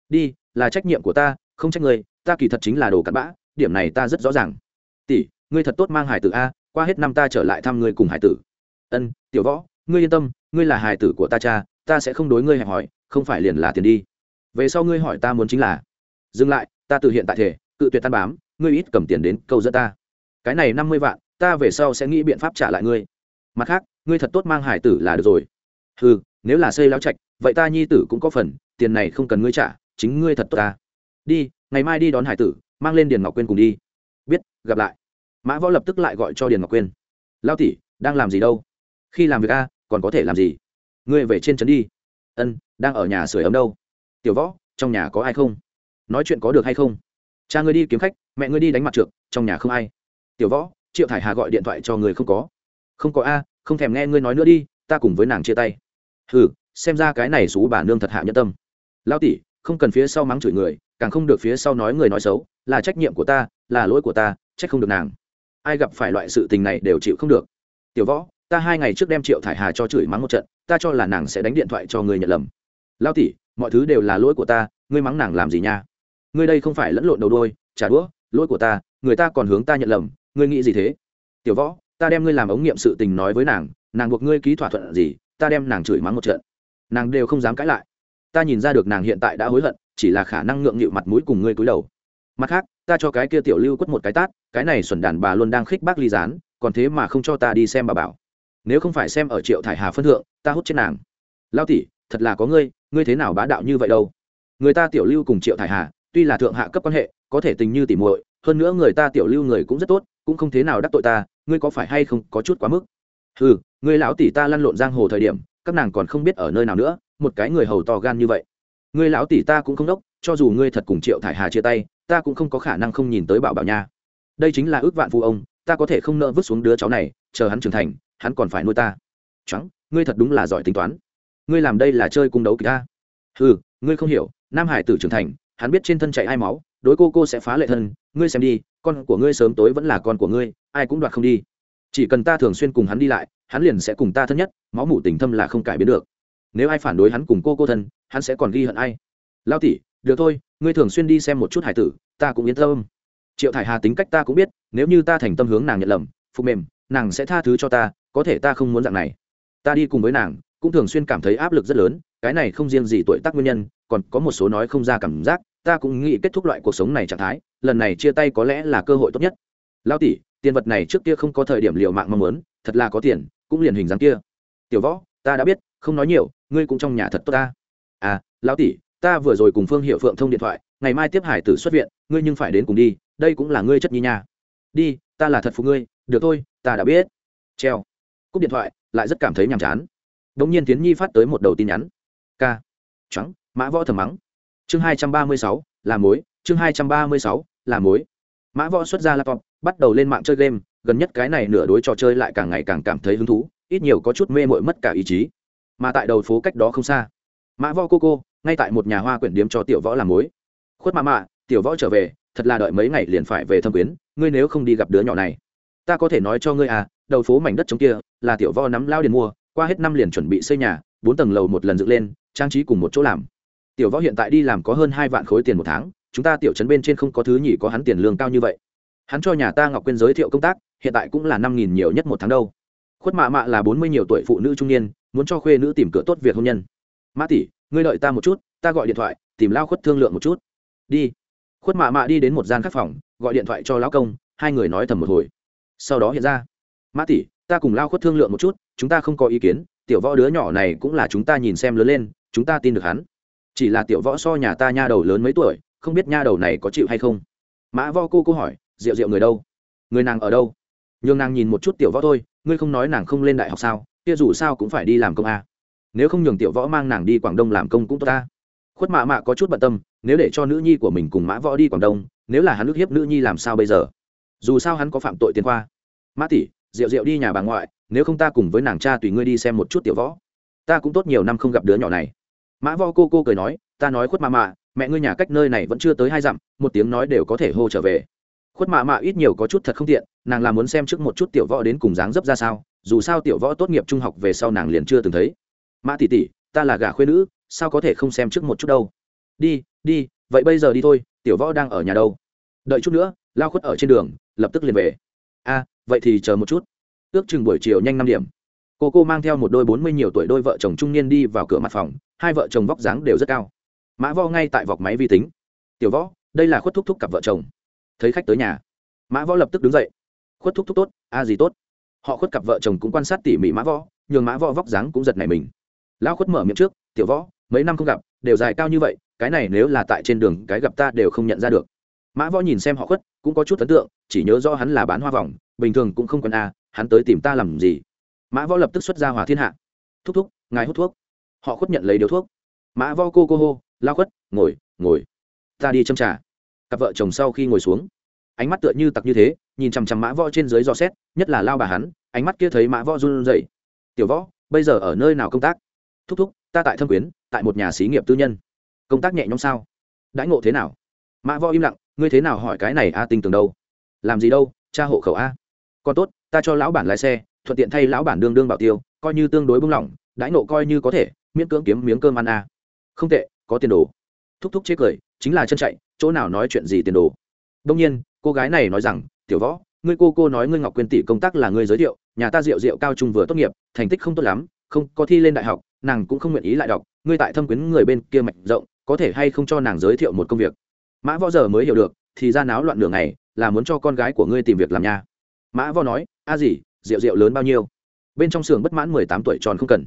Đi, là trách nhiệm của ta, không trách ngươi, ta kỳ thật chính là đồ cặn bã điểm này ta rất rõ ràng. Tỷ, ngươi thật tốt mang hải tử a, qua hết năm ta trở lại thăm ngươi cùng hải tử. Ân, tiểu võ, ngươi yên tâm, ngươi là hải tử của ta cha, ta sẽ không đối ngươi hẹn hỏi không phải liền là tiền đi. Về sau ngươi hỏi ta muốn chính là, dừng lại, ta từ hiện tại thể, cự tuyệt tan bám, ngươi ít cầm tiền đến câu dẫn ta. Cái này năm mươi vạn, ta về sau sẽ nghĩ biện pháp trả lại ngươi. Mặt khác, ngươi thật tốt mang hải tử là được rồi. Ừ nếu là xây lao trạch, vậy ta nhi tử cũng có phần, tiền này không cần ngươi trả, chính ngươi thật tốt ta. Đi, ngày mai đi đón hải tử mang lên điền ngọc quyên cùng đi. Biết, gặp lại. Mã võ lập tức lại gọi cho điền ngọc quyên. Lao tỷ, đang làm gì đâu? Khi làm việc a, còn có thể làm gì? Ngươi về trên trấn đi. Ân, đang ở nhà sửa ấm đâu. Tiểu võ, trong nhà có ai không? Nói chuyện có được hay không? Cha ngươi đi kiếm khách, mẹ ngươi đi đánh mặt trượt trong nhà không ai. Tiểu võ, triệu thải hà gọi điện thoại cho người không có. Không có a, không thèm nghe ngươi nói nữa đi, ta cùng với nàng chia tay. Ừ xem ra cái này xú bà nương thật hạ nhân tâm. Lao tỷ không cần phía sau mắng chửi người, càng không được phía sau nói người nói xấu, là trách nhiệm của ta, là lỗi của ta, trách không được nàng. Ai gặp phải loại sự tình này đều chịu không được. Tiểu võ, ta hai ngày trước đem triệu thải hà cho chửi mắng một trận, ta cho là nàng sẽ đánh điện thoại cho người nhận lầm. Lao tỷ, mọi thứ đều là lỗi của ta, ngươi mắng nàng làm gì nha? Ngươi đây không phải lẫn lộn đầu đôi trả đũa, lỗi của ta, người ta còn hướng ta nhận lầm, ngươi nghĩ gì thế? Tiểu võ, ta đem ngươi làm ống nghiệm sự tình nói với nàng nàng buộc ngươi ký thỏa thuận gì, ta đem nàng chửi mắng một trận. Nàng đều không dám cãi lại ta nhìn ra được nàng hiện tại đã hối hận, chỉ là khả năng ngượng nghịu mặt mũi cùng ngươi cúi đầu. Mặt khác, ta cho cái kia tiểu lưu quất một cái tát, cái này xuẩn đàn bà luôn đang khích bác ly gián, còn thế mà không cho ta đi xem bà bảo. Nếu không phải xem ở triệu thải hà phân thượng, ta hút trên nàng. Lao tỷ, thật là có ngươi ngươi thế nào bá đạo như vậy đâu? Người ta tiểu lưu cùng triệu thải hà, tuy là thượng hạ cấp quan hệ, có thể tình như tỉ muội, hơn nữa người ta tiểu lưu người cũng rất tốt, cũng không thế nào đắc tội ta, ngươi có phải hay không có chút quá mức? Ừ người lão tỷ ta lăn lộn giang hồ thời điểm, các nàng còn không biết ở nơi nào nữa một cái người hầu to gan như vậy. Người lão tỷ ta cũng không đốc, cho dù ngươi thật cùng triệu thải hà chia tay, ta cũng không có khả năng không nhìn tới bảo bảo nha. Đây chính là ước vạn phụ ông, ta có thể không nợ vứt xuống đứa cháu này, chờ hắn trưởng thành, hắn còn phải nuôi ta. Trắng ngươi thật đúng là giỏi tính toán. Ngươi làm đây là chơi cung đấu kịch ta ừ ngươi không hiểu, nam hải tử trưởng thành, hắn biết trên thân chạy ai máu, đối cô cô sẽ phá lệ thân, ngươi xem đi, con của ngươi sớm tối vẫn là con của ngươi, ai cũng đoạt không đi. Chỉ cần ta thường xuyên cùng hắn đi lại, hắn liền sẽ cùng ta thân nhất, máu mủ tình thâm là không cải biến được nếu ai phản đối hắn cùng cô cô thân, hắn sẽ còn ghi hận ai? Lao tỷ, được thôi, ngươi thường xuyên đi xem một chút hải tử, ta cũng yên tâm. Triệu thải hà tính cách ta cũng biết, nếu như ta thành tâm hướng nàng nhận lầm, phục mềm, nàng sẽ tha thứ cho ta, có thể ta không muốn dạng này. Ta đi cùng với nàng, cũng thường xuyên cảm thấy áp lực rất lớn, cái này không riêng gì tuổi tác nguyên nhân, còn có một số nói không ra cảm giác, ta cũng nghĩ kết thúc loại cuộc sống này trạng thái, lần này chia tay có lẽ là cơ hội tốt nhất. Lao tỷ, tiền vật này trước kia không có thời điểm liệu mạng mong muốn, thật là có tiền, cũng liền hình dáng kia. Tiểu võ, ta đã biết không nói nhiều, ngươi cũng trong nhà thật tốt ta. À lão tỷ, ta vừa rồi cùng phương hiệu phượng thông điện thoại, ngày mai tiếp hải tử xuất viện, ngươi nhưng phải đến cùng đi, đây cũng là ngươi chất nhi nha. Đi, ta là thật phụ ngươi, được thôi, ta đã biết. Treo. Cúp điện thoại, lại rất cảm thấy nhàm chán. Đ ỗ n g nhiên tiến nhi phát tới một đầu tin nhắn. K trắng, mã võ thầm mắng. Chương hai trăm ba mươi sáu, là mối, chương hai trăm ba mươi sáu, là mối. Mã võ xuất ra laptop, bắt đầu lên mạng chơi game, gần nhất cái này nửa đối trò chơi lại càng ngày càng cảm thấy hứng thú, ít nhiều có chút mê mội mất cả ý chí mà tại đầu phố cách đó không xa. Mã võ cô cô, ngay tại một nhà hoa quyển điếm cho tiểu võ làm mối. Khuất mạ mạ tiểu võ trở về, thật là đợi mấy ngày liền phải về thâm quyến, ngươi nếu không đi gặp đứa nhỏ này. Ta có thể nói cho ngươi à đầu phố mảnh đất trống kia, là tiểu võ nắm lao điền mua, qua hết năm liền chuẩn bị xây nhà, bốn tầng lầu một lần dựng lên, trang trí cùng một chỗ làm. Tiểu võ hiện tại đi làm có hơn hai vạn khối tiền một tháng, chúng ta tiểu trấn bên trên không có thứ nhỉ có hắn tiền lương cao như vậy. Hắn cho nhà ta ngọc quyên giới thiệu công tác, hiện tại cũng là năm nghìn nhiều nhất một tháng đâu khuất mạ mạ là bốn mươi nhiều tuổi phụ nữ trung niên, muốn cho khuê nữ tìm cửa tốt việc hôn nhân. Mã tỷ, ngươi đợi ta một chút, ta gọi điện thoại, tìm lao khuất thương lượng một chút. Đi. Khuất mạ mạ đi đến một gian khắc phòng, gọi điện thoại cho lão công, hai người nói thầm một hồi. Sau đó hiện ra. Mã tỷ, ta cùng lao khuất thương lượng một chút, chúng ta không có ý kiến, tiểu võ đứa nhỏ này cũng là chúng ta nhìn xem lớn lên, chúng ta tin được hắn. Chỉ là tiểu võ so nhà ta nha đầu lớn mấy tuổi, không biết nha đầu này có chịu hay không. Mã vo cô cô hỏi, rượu rượu người đâu? Người nàng ở đâu? Nhường nàng nhìn một chút tiểu võ thôi ngươi không nói nàng không lên đại học sao? Kia dù sao cũng phải đi làm công a. Nếu không nhường tiểu võ mang nàng đi quảng đông làm công cũng tốt ta. Khuất mạ mạ có chút bận tâm, nếu để cho nữ nhi của mình cùng mã võ đi quảng đông, nếu là hắn ức hiếp nữ nhi làm sao bây giờ? Dù sao hắn có phạm tội tiền khoa. Mã tỷ, rượu rượu đi nhà bà ngoại, nếu không ta cùng với nàng cha tùy ngươi đi xem một chút tiểu võ. Ta cũng tốt nhiều năm không gặp đứa nhỏ này. Mã võ cô cô cười nói, ta nói khuất mạ mạ, mẹ ngươi nhà cách nơi này vẫn chưa tới hai dặm, một tiếng nói đều có thể hô trở về khuất mạ mạ ít nhiều có chút thật không tiện, nàng là muốn xem trước một chút tiểu võ đến cùng dáng dấp ra sao, dù sao tiểu võ tốt nghiệp trung học về sau nàng liền chưa từng thấy. Mã tỷ tỷ, ta là gà khuyên nữ, sao có thể không xem trước một chút đâu? Đi đi, vậy bây giờ đi thôi, tiểu võ đang ở nhà đâu? Đợi chút nữa, lao khuất ở trên đường, lập tức liền về. A, vậy thì chờ một chút. Ước chừng buổi chiều nhanh năm điểm. Cô cô mang theo một đôi bốn mươi nhiều tuổi đôi vợ chồng trung niên đi vào cửa mặt phòng, hai vợ chồng vóc dáng đều rất cao. Mã võ ngay tại vọc máy vi tính. Tiểu võ, đây là khuất thúc thúc cặp vợ chồng thấy khách tới nhà. Mã võ lập tức đứng dậy. Khuất thúc thúc tốt, a gì tốt. Họ khuất cặp vợ chồng cũng quan sát tỉ mỉ mã võ, nhường mã võ vóc dáng cũng giật này mình. Lão khuất mở miệng trước, tiểu võ, mấy năm không gặp, đều dài cao như vậy, cái này nếu là tại trên đường, cái gặp ta đều không nhận ra được. Mã võ nhìn xem họ khuất, cũng có chút ấn tượng, chỉ nhớ rõ hắn là bán hoa vòng, bình thường cũng không quen a, hắn tới tìm ta làm gì? Mã võ lập tức xuất ra hòa thiên hạ. Thúc thúc, ngài hút thuốc. Họ khuất nhận lấy điếu thuốc. Mã võ cô cô hô, lao khuất, ngồi ngồi. Ta đi châm trà cặp vợ chồng sau khi ngồi xuống. Ánh mắt tựa như tặc như thế, nhìn chằm chằm mã võ trên dưới dò xét, nhất là lao bà hắn, ánh mắt kia thấy mã võ run rẩy. Tiểu võ, bây giờ ở nơi nào công tác? Thúc thúc, ta tại thâm quyến, tại một nhà xí nghiệp tư nhân. Công tác nhẹ nhõm sao? Đãi ngộ thế nào? Mã võ im lặng, ngươi thế nào hỏi cái này a tinh tường đâu? Làm gì đâu, cha hộ khẩu a. Còn tốt, ta cho lão bản lái xe, thuận tiện thay lão bản đương đương bảo tiêu, coi như tương đối bung lỏng, đãi nộ coi như có thể, miễn cưỡng kiếm miếng cơm ăn a. Không tệ, có tiền đồ. Thúc thúc chế cười, chính là chân chạy chỗ nào nói chuyện gì tiền đồ. Đông nhiên, cô gái này nói rằng, tiểu võ, ngươi cô cô nói ngươi ngọc quyên tỷ công tác là ngươi giới thiệu, nhà ta rượu rượu cao trung vừa tốt nghiệp, thành tích không tốt lắm, không có thi lên đại học, nàng cũng không nguyện ý lại đọc, ngươi tại thâm quyến người bên kia mạnh rộng, có thể hay không cho nàng giới thiệu một công việc? Mã võ giờ mới hiểu được, thì ra náo loạn đường này là muốn cho con gái của ngươi tìm việc làm nha. Mã võ nói, a gì, rượu rượu lớn bao nhiêu? Bên trong xưởng bất mãn mười tám tuổi tròn không cần.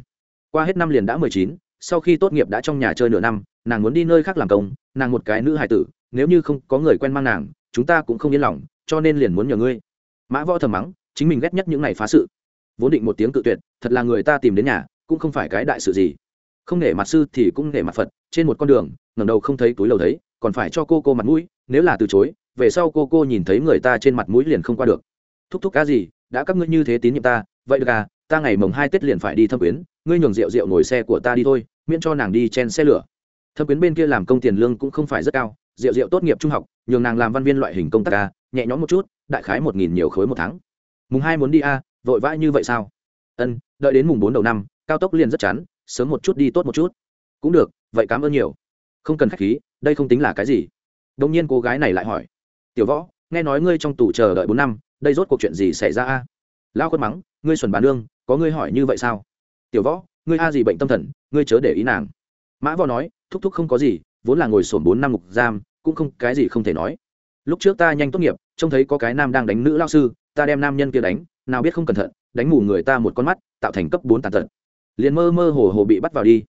Qua hết năm liền đã mười chín sau khi tốt nghiệp đã trong nhà chơi nửa năm, nàng muốn đi nơi khác làm công, nàng một cái nữ hài tử, nếu như không có người quen mang nàng, chúng ta cũng không yên lòng, cho nên liền muốn nhờ ngươi. Mã võ thầm mắng, chính mình ghét nhất những ngày phá sự. Vốn định một tiếng cự tuyệt, thật là người ta tìm đến nhà, cũng không phải cái đại sự gì. Không nể mặt sư thì cũng nể mặt phật, trên một con đường ngầm đầu không thấy túi lầu thấy, còn phải cho cô cô mặt mũi, nếu là từ chối, về sau cô cô nhìn thấy người ta trên mặt mũi liền không qua được. Thúc thúc cá gì, đã các ngươi như thế tín nhiệm ta, vậy được à ta ngày mồng hai tết liền phải đi thâm quyến, ngươi nhường rượu rượu ngồi xe của ta đi thôi, miễn cho nàng đi chen xe lửa. Thâm quyến bên kia làm công tiền lương cũng không phải rất cao, rượu rượu tốt nghiệp trung học, nhường nàng làm văn viên loại hình công tác ca nhẹ nhõm một chút, đại khái một nghìn nhiều khối một tháng. Mùng hai muốn đi a, vội vã như vậy sao? Ân, đợi đến mùng bốn đầu năm, cao tốc liền rất chán sớm một chút đi tốt một chút. Cũng được, vậy cảm ơn nhiều. Không cần khách khí, đây không tính là cái gì. Đông nhiên cô gái này lại hỏi. Tiểu võ, nghe nói ngươi trong tù chờ đợi bốn năm, đây rốt cuộc chuyện gì xảy ra a? Lao khuất mắng, ngươi xuẩn bà đương có ngươi hỏi như vậy sao? Tiểu võ, ngươi a gì bệnh tâm thần, ngươi chớ để ý nàng. Mã võ nói, thúc thúc không có gì, vốn là ngồi sổn bốn năm ngục giam, cũng không, cái gì không thể nói. Lúc trước ta nhanh tốt nghiệp, trông thấy có cái nam đang đánh nữ lao sư, ta đem nam nhân kia đánh, nào biết không cẩn thận, đánh mù người ta một con mắt, tạo thành cấp bốn tàn tật. Liền mơ mơ hồ hồ bị bắt vào đi.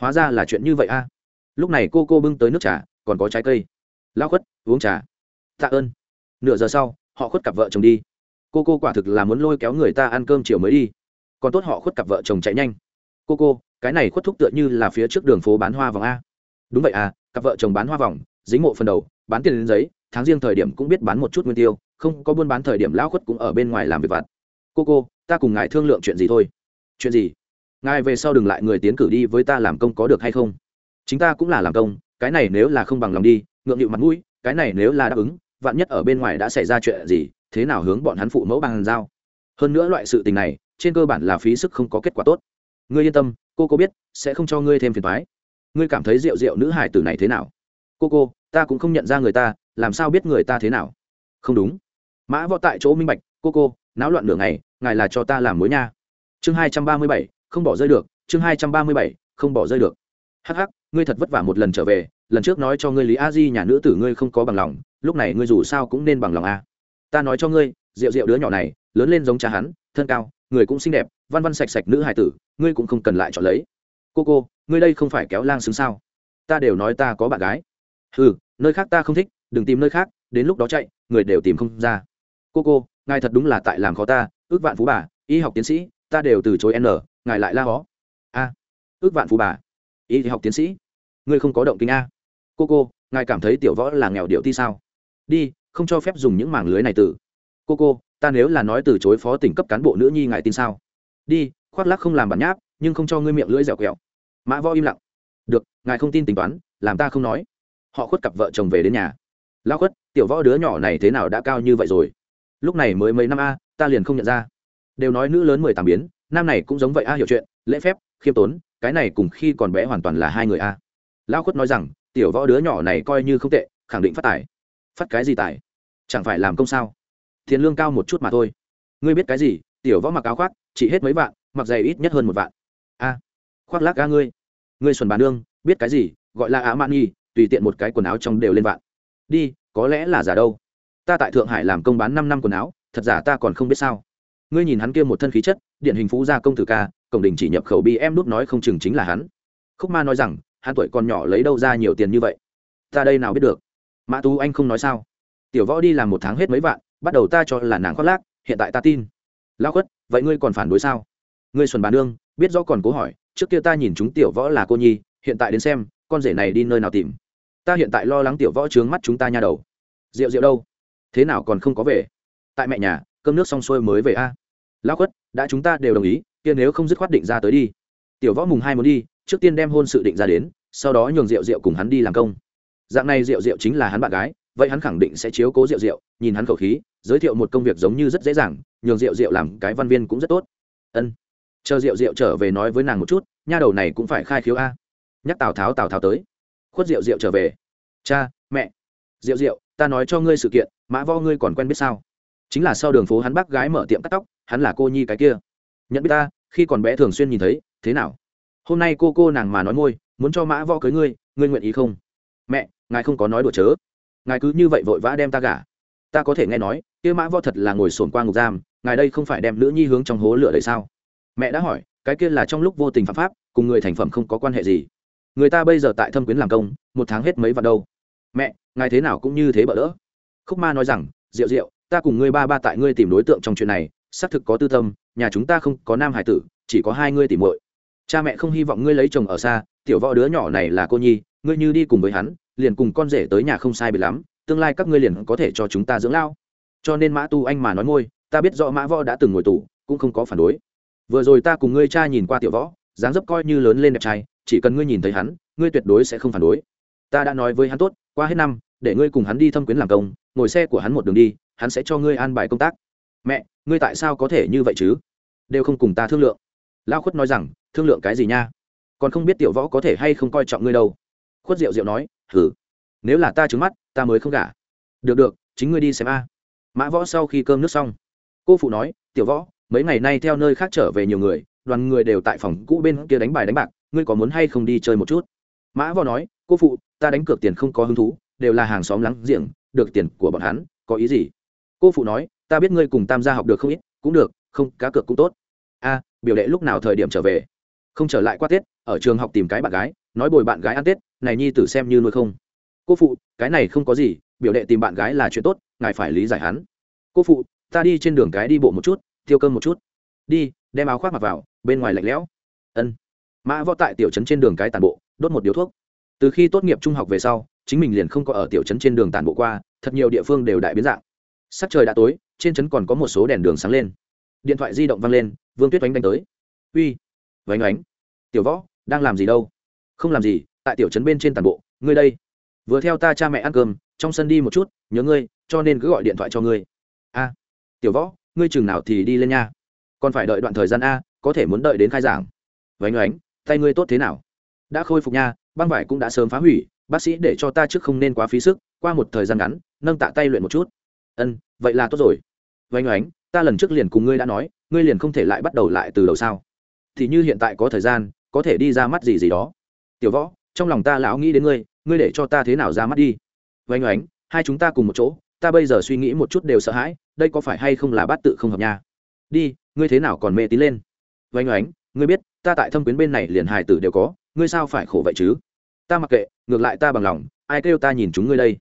Hóa ra là chuyện như vậy a. Lúc này cô cô bưng tới nước trà, còn có trái cây. Lao khuất, uống trà. Tạ ơn. Nửa giờ sau, họ khuất cặp vợ chồng đi. Cô cô quả thực là muốn lôi kéo người ta ăn cơm chiều mới đi còn tốt họ khuất cặp vợ chồng chạy nhanh. Cô cô, cái này khuất thúc tựa như là phía trước đường phố bán hoa vòng a. Đúng vậy à cặp vợ chồng bán hoa vòng, dính mộ phần đầu, bán tiền đến giấy, tháng riêng thời điểm cũng biết bán một chút nguyên tiêu, không có buôn bán thời điểm lão khuất cũng ở bên ngoài làm việc vặt. Cô cô, ta cùng ngài thương lượng chuyện gì thôi? Chuyện gì? Ngài về sau đừng lại người tiến cử đi với ta làm công có được hay không? Chính ta cũng là làm công, cái này nếu là không bằng lòng đi, ngượng nghịu mặt mũi, cái này nếu là đáp ứng, vạn nhất ở bên ngoài đã xảy ra chuyện gì, thế nào hướng bọn hắn phụ mẫu bằng giao? Hơn nữa loại sự tình này trên cơ bản là phí sức không có kết quả tốt. Ngươi yên tâm, cô cô biết, sẽ không cho ngươi thêm phiền thoái ngươi cảm thấy rượu rượu nữ hải tử này thế nào? Cô cô, ta cũng không nhận ra người ta, làm sao biết người ta thế nào? Không đúng. Mã võ tại chỗ minh bạch, cô cô, náo loạn nửa ngày, ngài là cho ta làm mối nha. Chương hai trăm ba mươi bảy, không bỏ rơi được. Chương hai trăm ba mươi bảy, không bỏ rơi được. Hắc hắc, ngươi thật vất vả một lần trở về, lần trước nói cho ngươi lý a di nhà nữ tử ngươi không có bằng lòng, lúc này ngươi dù sao cũng nên bằng lòng a ta nói cho ngươi, rượu rượu đứa nhỏ này, lớn lên giống cha hắn, thân cao người cũng xinh đẹp, văn văn sạch sạch nữ hải tử, ngươi cũng không cần lại chọn lấy. Cô cô, ngươi đây không phải kéo lang xứng sao? Ta đều nói ta có bạn gái. Ừ nơi khác ta không thích, đừng tìm nơi khác, đến lúc đó chạy, người đều tìm không ra. Cô cô, ngài thật đúng là tại làm khó ta, ước vạn phú bà, y học tiến sĩ, ta đều từ chối n, ngài lại la hó. A, ước vạn phú bà, y học tiến sĩ. Ngươi không có động kinh a. Cô cô, ngài cảm thấy tiểu võ là nghèo điệu ti sao? Đi, không cho phép dùng những mảng lưới này từ cô cô ta nếu là nói từ chối phó tỉnh cấp cán bộ nữ nhi ngài tin sao? Đi, khoác lắc không làm bản nháp, nhưng không cho ngươi miệng lưỡi dẻo quẹo. Mã võ im lặng. Được, ngài không tin tính toán, làm ta không nói. Họ khuất cặp vợ chồng về đến nhà. Lao khuất, tiểu võ đứa nhỏ này thế nào đã cao như vậy rồi? Lúc này mới mấy năm a, ta liền không nhận ra. Đều nói nữ lớn mười tám biến, nam này cũng giống vậy a, hiểu chuyện, lễ phép, khiêm tốn, cái này cùng khi còn bé hoàn toàn là hai người a. Lao khuất nói rằng, tiểu võ đứa nhỏ này coi như không tệ, khẳng định phát tài. Phát cái gì tài? Chẳng phải làm công sao? Tiền lương cao một chút mà thôi. Ngươi biết cái gì? Tiểu võ mặc áo khoác, chỉ hết mấy vạn, mặc giày ít nhất hơn một vạn. A, khoác lác ga ngươi. Ngươi xuân bà nương, biết cái gì? Gọi là á man nghi tùy tiện một cái quần áo trong đều lên vạn. Đi, có lẽ là giả đâu. Ta tại thượng hải làm công bán năm năm quần áo, thật giả ta còn không biết sao. Ngươi nhìn hắn kia một thân khí chất điện hình phú gia công tử ca, cổng đình chỉ nhập khẩu bi em đút nói không chừng chính là hắn. Khúc ma nói rằng, hắn tuổi còn nhỏ lấy đâu ra nhiều tiền như vậy? Ta đây nào biết được? Mã tú anh không nói sao. Tiểu võ đi làm một tháng hết mấy vạn bắt đầu ta cho là nàng khoác lác, hiện tại ta tin. Lao khuất, vậy ngươi còn phản đối sao? Ngươi xuân bàn đương biết rõ còn cố hỏi, trước kia ta nhìn chúng tiểu võ là cô nhi, hiện tại đến xem, con rể này đi nơi nào tìm? Ta hiện tại lo lắng tiểu võ trướng mắt chúng ta nha đầu. Rượu rượu đâu? Thế nào còn không có về? Tại mẹ nhà, cơm nước xong xuôi mới về a. À? lão khuất, đã chúng ta đều đồng ý, kia nếu không dứt khoát định ra tới đi. Tiểu võ mùng hai muốn đi, trước tiên đem hôn sự định ra đến, sau đó nhường rượu rượu cùng hắn đi làm công. Dạng này rượu rượu chính là hắn bạn gái vậy hắn khẳng định sẽ chiếu cố rượu rượu nhìn hắn khẩu khí, giới thiệu một công việc giống như rất dễ dàng, nhường rượu rượu làm cái văn viên cũng rất tốt. Ân. Chờ rượu rượu trở về nói với nàng một chút, nha đầu này cũng phải khai khiếu a. Nhắc tào tháo tào tháo tới. Khuất rượu rượu trở về. Cha, mẹ. Rượu rượu ta nói cho ngươi sự kiện, mã vo ngươi còn quen biết sao? Chính là sau đường phố hắn bác gái mở tiệm cắt tóc, hắn là cô nhi cái kia. Nhận biết ta, khi còn bé thường xuyên nhìn thấy, thế nào? Hôm nay cô cô nàng mà nói môi, muốn cho mã vo cưới ngươi ngươi nguyện ý không? Mẹ, ngài không có nói đùa chớ ngài cứ như vậy vội vã đem ta gả. Ta có thể nghe nói, kia mã võ thật là ngồi sồn qua ngục giam, ngài đây không phải đem nữ nhi hướng trong hố lửa đấy sao? Mẹ đã hỏi, cái kia là trong lúc vô tình phạm pháp, cùng người thành phẩm không có quan hệ gì. Người ta bây giờ tại thâm quyến làm công, một tháng hết mấy vạn đâu. Mẹ, ngài thế nào cũng như thế bỡ đỡ khúc ma nói rằng rượu rượu ta cùng ngươi ba ba tại ngươi tìm đối tượng trong chuyện này, xác thực có tư tâm, nhà chúng ta không có nam hải tử, chỉ có hai ngươi tìm muội. Cha mẹ không hy vọng ngươi lấy chồng ở xa, tiểu võ đứa nhỏ này là cô nhi, ngươi như đi cùng với hắn liền cùng con rể tới nhà không sai bị lắm, tương lai các ngươi liền có thể cho chúng ta dưỡng lao. Cho nên mã tu anh mà nói ngôi, ta biết rõ mã võ đã từng ngồi tù, cũng không có phản đối. Vừa rồi ta cùng ngươi cha nhìn qua tiểu võ, dáng dấp coi như lớn lên đẹp trai, chỉ cần ngươi nhìn thấy hắn, ngươi tuyệt đối sẽ không phản đối. Ta đã nói với hắn tốt, qua hết năm, để ngươi cùng hắn đi thâm quyến làm công, ngồi xe của hắn một đường đi, hắn sẽ cho ngươi an bài công tác. Mẹ, ngươi tại sao có thể như vậy chứ? Đều không cùng ta thương lượng. Lao khuất nói rằng, thương lượng cái gì nha? Còn không biết tiểu võ có thể hay không coi trọng ngươi đâu khuất diệu diệu nói hử nếu là ta trứng mắt, ta mới không gả. Được được, chính ngươi đi xem a. Mã võ sau khi cơm nước xong, cô phụ nói, tiểu võ, mấy ngày nay theo nơi khác trở về nhiều người, đoàn người đều tại phòng cũ bên kia đánh bài đánh bạc, ngươi có muốn hay không đi chơi một chút? Mã võ nói, cô phụ, ta đánh cược tiền không có hứng thú, đều là hàng xóm láng giềng, được tiền của bọn hắn, có ý gì? Cô phụ nói, ta biết ngươi cùng tam gia học được không ít, cũng được, không, cá cược cũng tốt. A, biểu đệ lúc nào thời điểm trở về? Không trở lại qua tết, ở trường học tìm cái bạn gái, nói bồi bạn gái ăn tết, này nhi tử xem như nuôi không. Cô phụ, cái này không có gì, biểu đệ tìm bạn gái là chuyện tốt, ngài phải lý giải hắn. Cô phụ, ta đi trên đường cái đi bộ một chút, tiêu cơm một chút. Đi, đem áo khoác mặc vào, bên ngoài lạnh lẽo. Ân. Mã võ tại tiểu trấn trên đường cái tàn bộ, đốt một điếu thuốc. Từ khi tốt nghiệp trung học về sau, chính mình liền không có ở tiểu trấn trên đường tàn bộ qua, thật nhiều địa phương đều đại biến dạng. Sắc trời đã tối, trên trấn còn có một số đèn đường sáng lên. Điện thoại di động văng lên, vương tuyết oánh đánh tới. Uy vánh oánh tiểu võ, đang làm gì đâu? Không làm gì, tại tiểu trấn bên trên tàn bộ, ngươi đây. Vừa theo ta cha mẹ ăn cơm, trong sân đi một chút, nhớ ngươi, cho nên cứ gọi điện thoại cho ngươi. A, tiểu võ, ngươi chừng nào thì đi lên nha. Còn phải đợi đoạn thời gian a, có thể muốn đợi đến khai giảng. Vánh oánh, tay ngươi tốt thế nào? Đã khôi phục nha, băng vải cũng đã sớm phá hủy, bác sĩ để cho ta trước không nên quá phí sức, qua một thời gian ngắn, nâng tạ tay luyện một chút. Ân, vậy là tốt rồi. Vánh oánh, ta lần trước liền cùng ngươi đã nói, ngươi liền không thể lại bắt đầu lại từ đầu sao? Thì như hiện tại có thời gian có thể đi ra mắt gì gì đó. Tiểu võ, trong lòng ta lão nghĩ đến ngươi ngươi để cho ta thế nào ra mắt đi? Vánh oánh, hai chúng ta cùng một chỗ, ta bây giờ suy nghĩ một chút đều sợ hãi, đây có phải hay không là bát tự không hợp nha? Đi, ngươi thế nào còn mê tín lên? Vánh oánh, ngươi biết, ta tại thâm quyến bên này liền hài tử đều có, ngươi sao phải khổ vậy chứ? Ta mặc kệ, ngược lại ta bằng lòng, ai kêu ta nhìn chúng ngươi đây?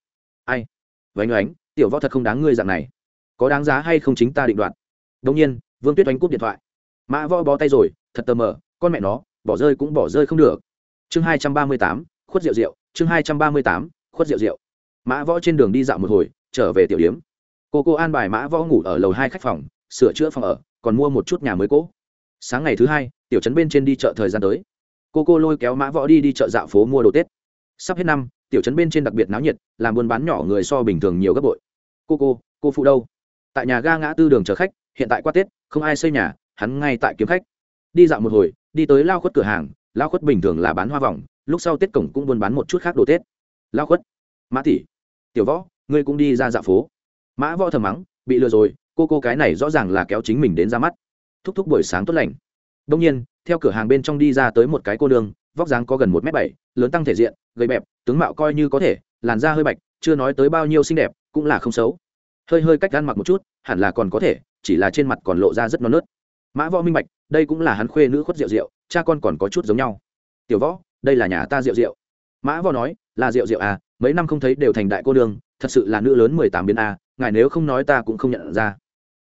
Ai? Vánh oánh, tiểu võ thật không đáng ngươi dạng này. Có đáng giá hay không chính ta định đoạt? Đông nhiên, vương tuyết oánh cúp điện thoại. Mã võ bó tay rồi, thật tờ mờ, con mẹ nó bỏ rơi cũng bỏ rơi không được. Chương hai trăm ba mươi tám, khuất rượu rượu. Chương hai trăm ba mươi tám, khuất rượu rượu. Mã võ trên đường đi dạo một hồi, trở về tiểu điếm. Cô cô an bài mã võ ngủ ở lầu hai khách phòng, sửa chữa phòng ở, còn mua một chút nhà mới cỗ sáng ngày thứ hai, tiểu trấn bên trên đi chợ thời gian tới. Cô cô lôi kéo mã võ đi đi chợ dạo phố mua đồ tết. Sắp hết năm, tiểu trấn bên trên đặc biệt náo nhiệt, làm buôn bán nhỏ người so bình thường nhiều gấp bội. Cô cô cô phụ đâu? Tại nhà ga ngã tư đường chờ khách, hiện tại qua tết, không ai xây nhà, hắn ngay tại kiếm khách. Đi dạo một hồi đi tới lao khuất cửa hàng, lao khuất bình thường là bán hoa vòng, lúc sau tết cổng cũng buôn bán một chút khác đồ tết. Lao khuất, mã tỷ, tiểu võ, ngươi cũng đi ra dạo phố. Mã võ thầm mắng, bị lừa rồi, cô cô cái này rõ ràng là kéo chính mình đến ra mắt. Thúc thúc buổi sáng tốt lành. Đông nhiên, theo cửa hàng bên trong đi ra tới một cái cô nương, vóc dáng có gần một m bảy, lớn tăng thể diện, gầy bẹp, tướng mạo coi như có thể, làn da hơi bạch, chưa nói tới bao nhiêu xinh đẹp, cũng là không xấu. Hơi hơi cách gan mặc một chút, hẳn là còn có thể, chỉ là trên mặt còn lộ ra rất non nớt. Mã võ minh bạch đây cũng là hắn khuê nữ khuất rượu rượu, cha con còn có chút giống nhau. Tiểu võ, đây là nhà ta rượu rượu. Mã võ nói, là rượu rượu à mấy năm không thấy đều thành đại cô đương thật sự là nữ lớn mười tám biến a, ngài nếu không nói ta cũng không nhận ra.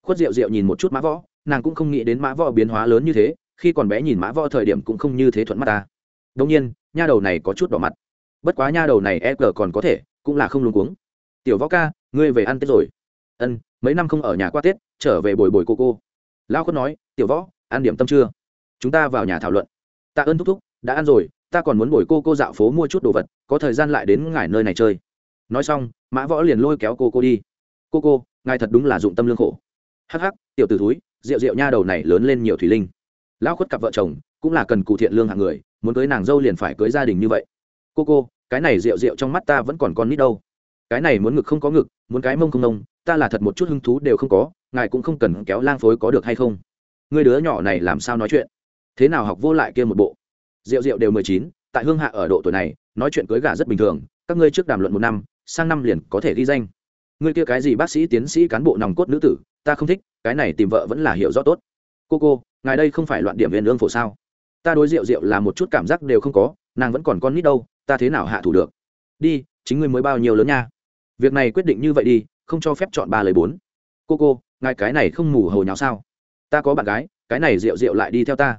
Khuất rượu rượu nhìn một chút mã võ, nàng cũng không nghĩ đến mã võ biến hóa lớn như thế, khi còn bé nhìn mã võ thời điểm cũng không như thế thuận mắt ta. Đông nhiên, nha đầu này có chút đỏ mặt. Bất quá nha đầu này e g còn có thể, cũng là không luôn cuống. Tiểu võ ca, ngươi về ăn tết rồi. Ân, mấy năm không ở nhà qua tết, trở về bồi bồi cô cô. Lão khuất nói, tiểu võ ăn điểm tâm trưa, chúng ta vào nhà thảo luận. Tạ ơn thúc thúc đã ăn rồi ta còn muốn bồi cô cô dạo phố mua chút đồ vật có thời gian lại đến ngài nơi này chơi. Nói xong mã võ liền lôi kéo cô cô đi. Cô cô ngài thật đúng là dụng tâm lương khổ. Hắc hắc tiểu t ử thúi rượu rượu nha đầu này lớn lên nhiều thủy linh. Lão khuất cặp vợ chồng cũng là cần cụ thiện lương hạng người muốn cưới nàng dâu liền phải cưới gia đình như vậy. Cô cô cái này rượu rượu trong mắt ta vẫn còn con nít đâu. Cái này muốn ngực không có ngực muốn cái mông không nông ta là thật một chút hứng thú đều không có ngài cũng không cần kéo lang phối có được hay không ngươi đứa nhỏ này làm sao nói chuyện? Thế nào học vô lại kia một bộ? Rượu rượu đều mười chín, tại hương hạ ở độ tuổi này, nói chuyện cưới gà rất bình thường, các ngươi trước đàm luận một năm, sang năm liền có thể ghi danh. Ngươi kia cái gì bác sĩ tiến sĩ cán bộ nòng cốt nữ tử, ta không thích, cái này tìm vợ vẫn là hiểu rõ tốt. Cô cô, ngài đây không phải loạn điểm viên lương phổ sao? Ta đối rượu rượu là một chút cảm giác đều không có, nàng vẫn còn con nít đâu, ta thế nào hạ thủ được? Đi, chính ngươi mới bao nhiêu lớn nha? Việc này quyết định như vậy đi, không cho phép chọn ba lời bốn. Cô cô, ngài cái này không mù hồ nháo sao? Ta có bạn gái, cái này rượu rượu lại đi theo ta.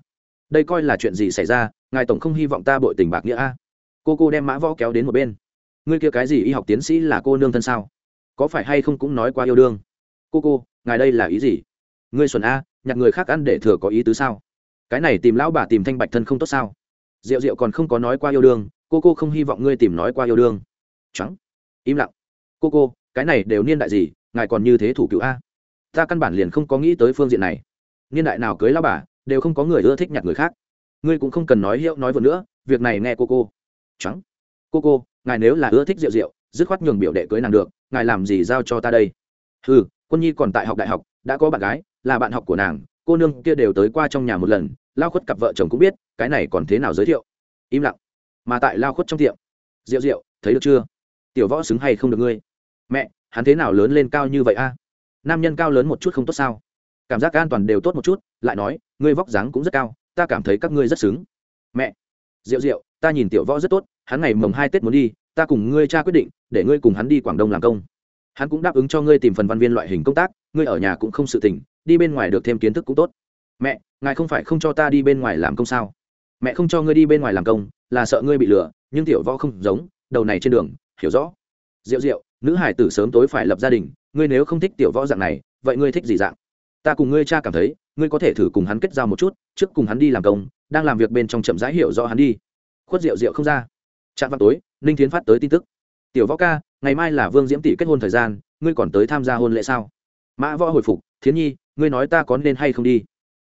Đây coi là chuyện gì xảy ra, ngài tổng không hy vọng ta bội tình bạc nghĩa a? Cô cô đem mã võ kéo đến một bên. Ngươi kia cái gì y học tiến sĩ là cô nương thân sao? Có phải hay không cũng nói qua yêu đương? Cô cô, ngài đây là ý gì? Ngươi xuẩn a, nhặt người khác ăn để thừa có ý tứ sao? Cái này tìm lão bà tìm thanh bạch thân không tốt sao? Rượu rượu còn không có nói qua yêu đương, cô cô không hy vọng ngươi tìm nói qua yêu đương. Trắng. Im lặng. Cô cô, cái này đều niên đại gì, ngài còn như thế thủ cựu a? Ta căn bản liền không có nghĩ tới phương diện này niên đại nào cưới lao bà, đều không có người ưa thích nhặt người khác. Ngươi cũng không cần nói hiệu nói vừa nữa, việc này nghe cô cô. Trắng. Cô cô, ngài nếu là ưa thích rượu rượu, dứt khoát nhường biểu đệ cưới nàng được, ngài làm gì giao cho ta đây? Ừ quân nhi còn tại học đại học, đã có bạn gái, là bạn học của nàng, cô nương kia đều tới qua trong nhà một lần, lao khuất cặp vợ chồng cũng biết, cái này còn thế nào giới thiệu? Im lặng. Mà tại lao khuất trong tiệm. Rượu rượu, thấy được chưa? Tiểu võ xứng hay không được ngươi? Mẹ, hắn thế nào lớn lên cao như vậy a? Nam nhân cao lớn một chút không tốt sao? Cảm giác an toàn đều tốt một chút, lại nói, ngươi vóc dáng cũng rất cao, ta cảm thấy các ngươi rất xứng. Mẹ rượu rượu ta nhìn tiểu võ rất tốt, hắn ngày mồng hai tết muốn đi, ta cùng ngươi cha quyết định, để ngươi cùng hắn đi quảng đông làm công. Hắn cũng đáp ứng cho ngươi tìm phần văn viên loại hình công tác, ngươi ở nhà cũng không sự tỉnh đi bên ngoài được thêm kiến thức cũng tốt. Mẹ, ngài không phải không cho ta đi bên ngoài làm công sao? Mẹ không cho ngươi đi bên ngoài làm công, là sợ ngươi bị lừa, nhưng tiểu võ không giống, đầu này trên đường, hiểu rõ. Rượu rượu nữ hải tử sớm tối phải lập gia đình, ngươi nếu không thích tiểu võ dạng này, vậy ngươi thích gì dạng? Ta cùng ngươi cha cảm thấy, ngươi có thể thử cùng hắn kết giao một chút, trước cùng hắn đi làm công, đang làm việc bên trong chậm rãi hiểu rõ hắn đi. Khuất rượu rượu không ra. Chạm vào tối, ninh thiến phát tới tin tức. Tiểu võ ca, ngày mai là vương diễm tỷ kết hôn thời gian, ngươi còn tới tham gia hôn lễ sao? Mã võ hồi phục, thiến nhi, ngươi nói ta có nên hay không đi?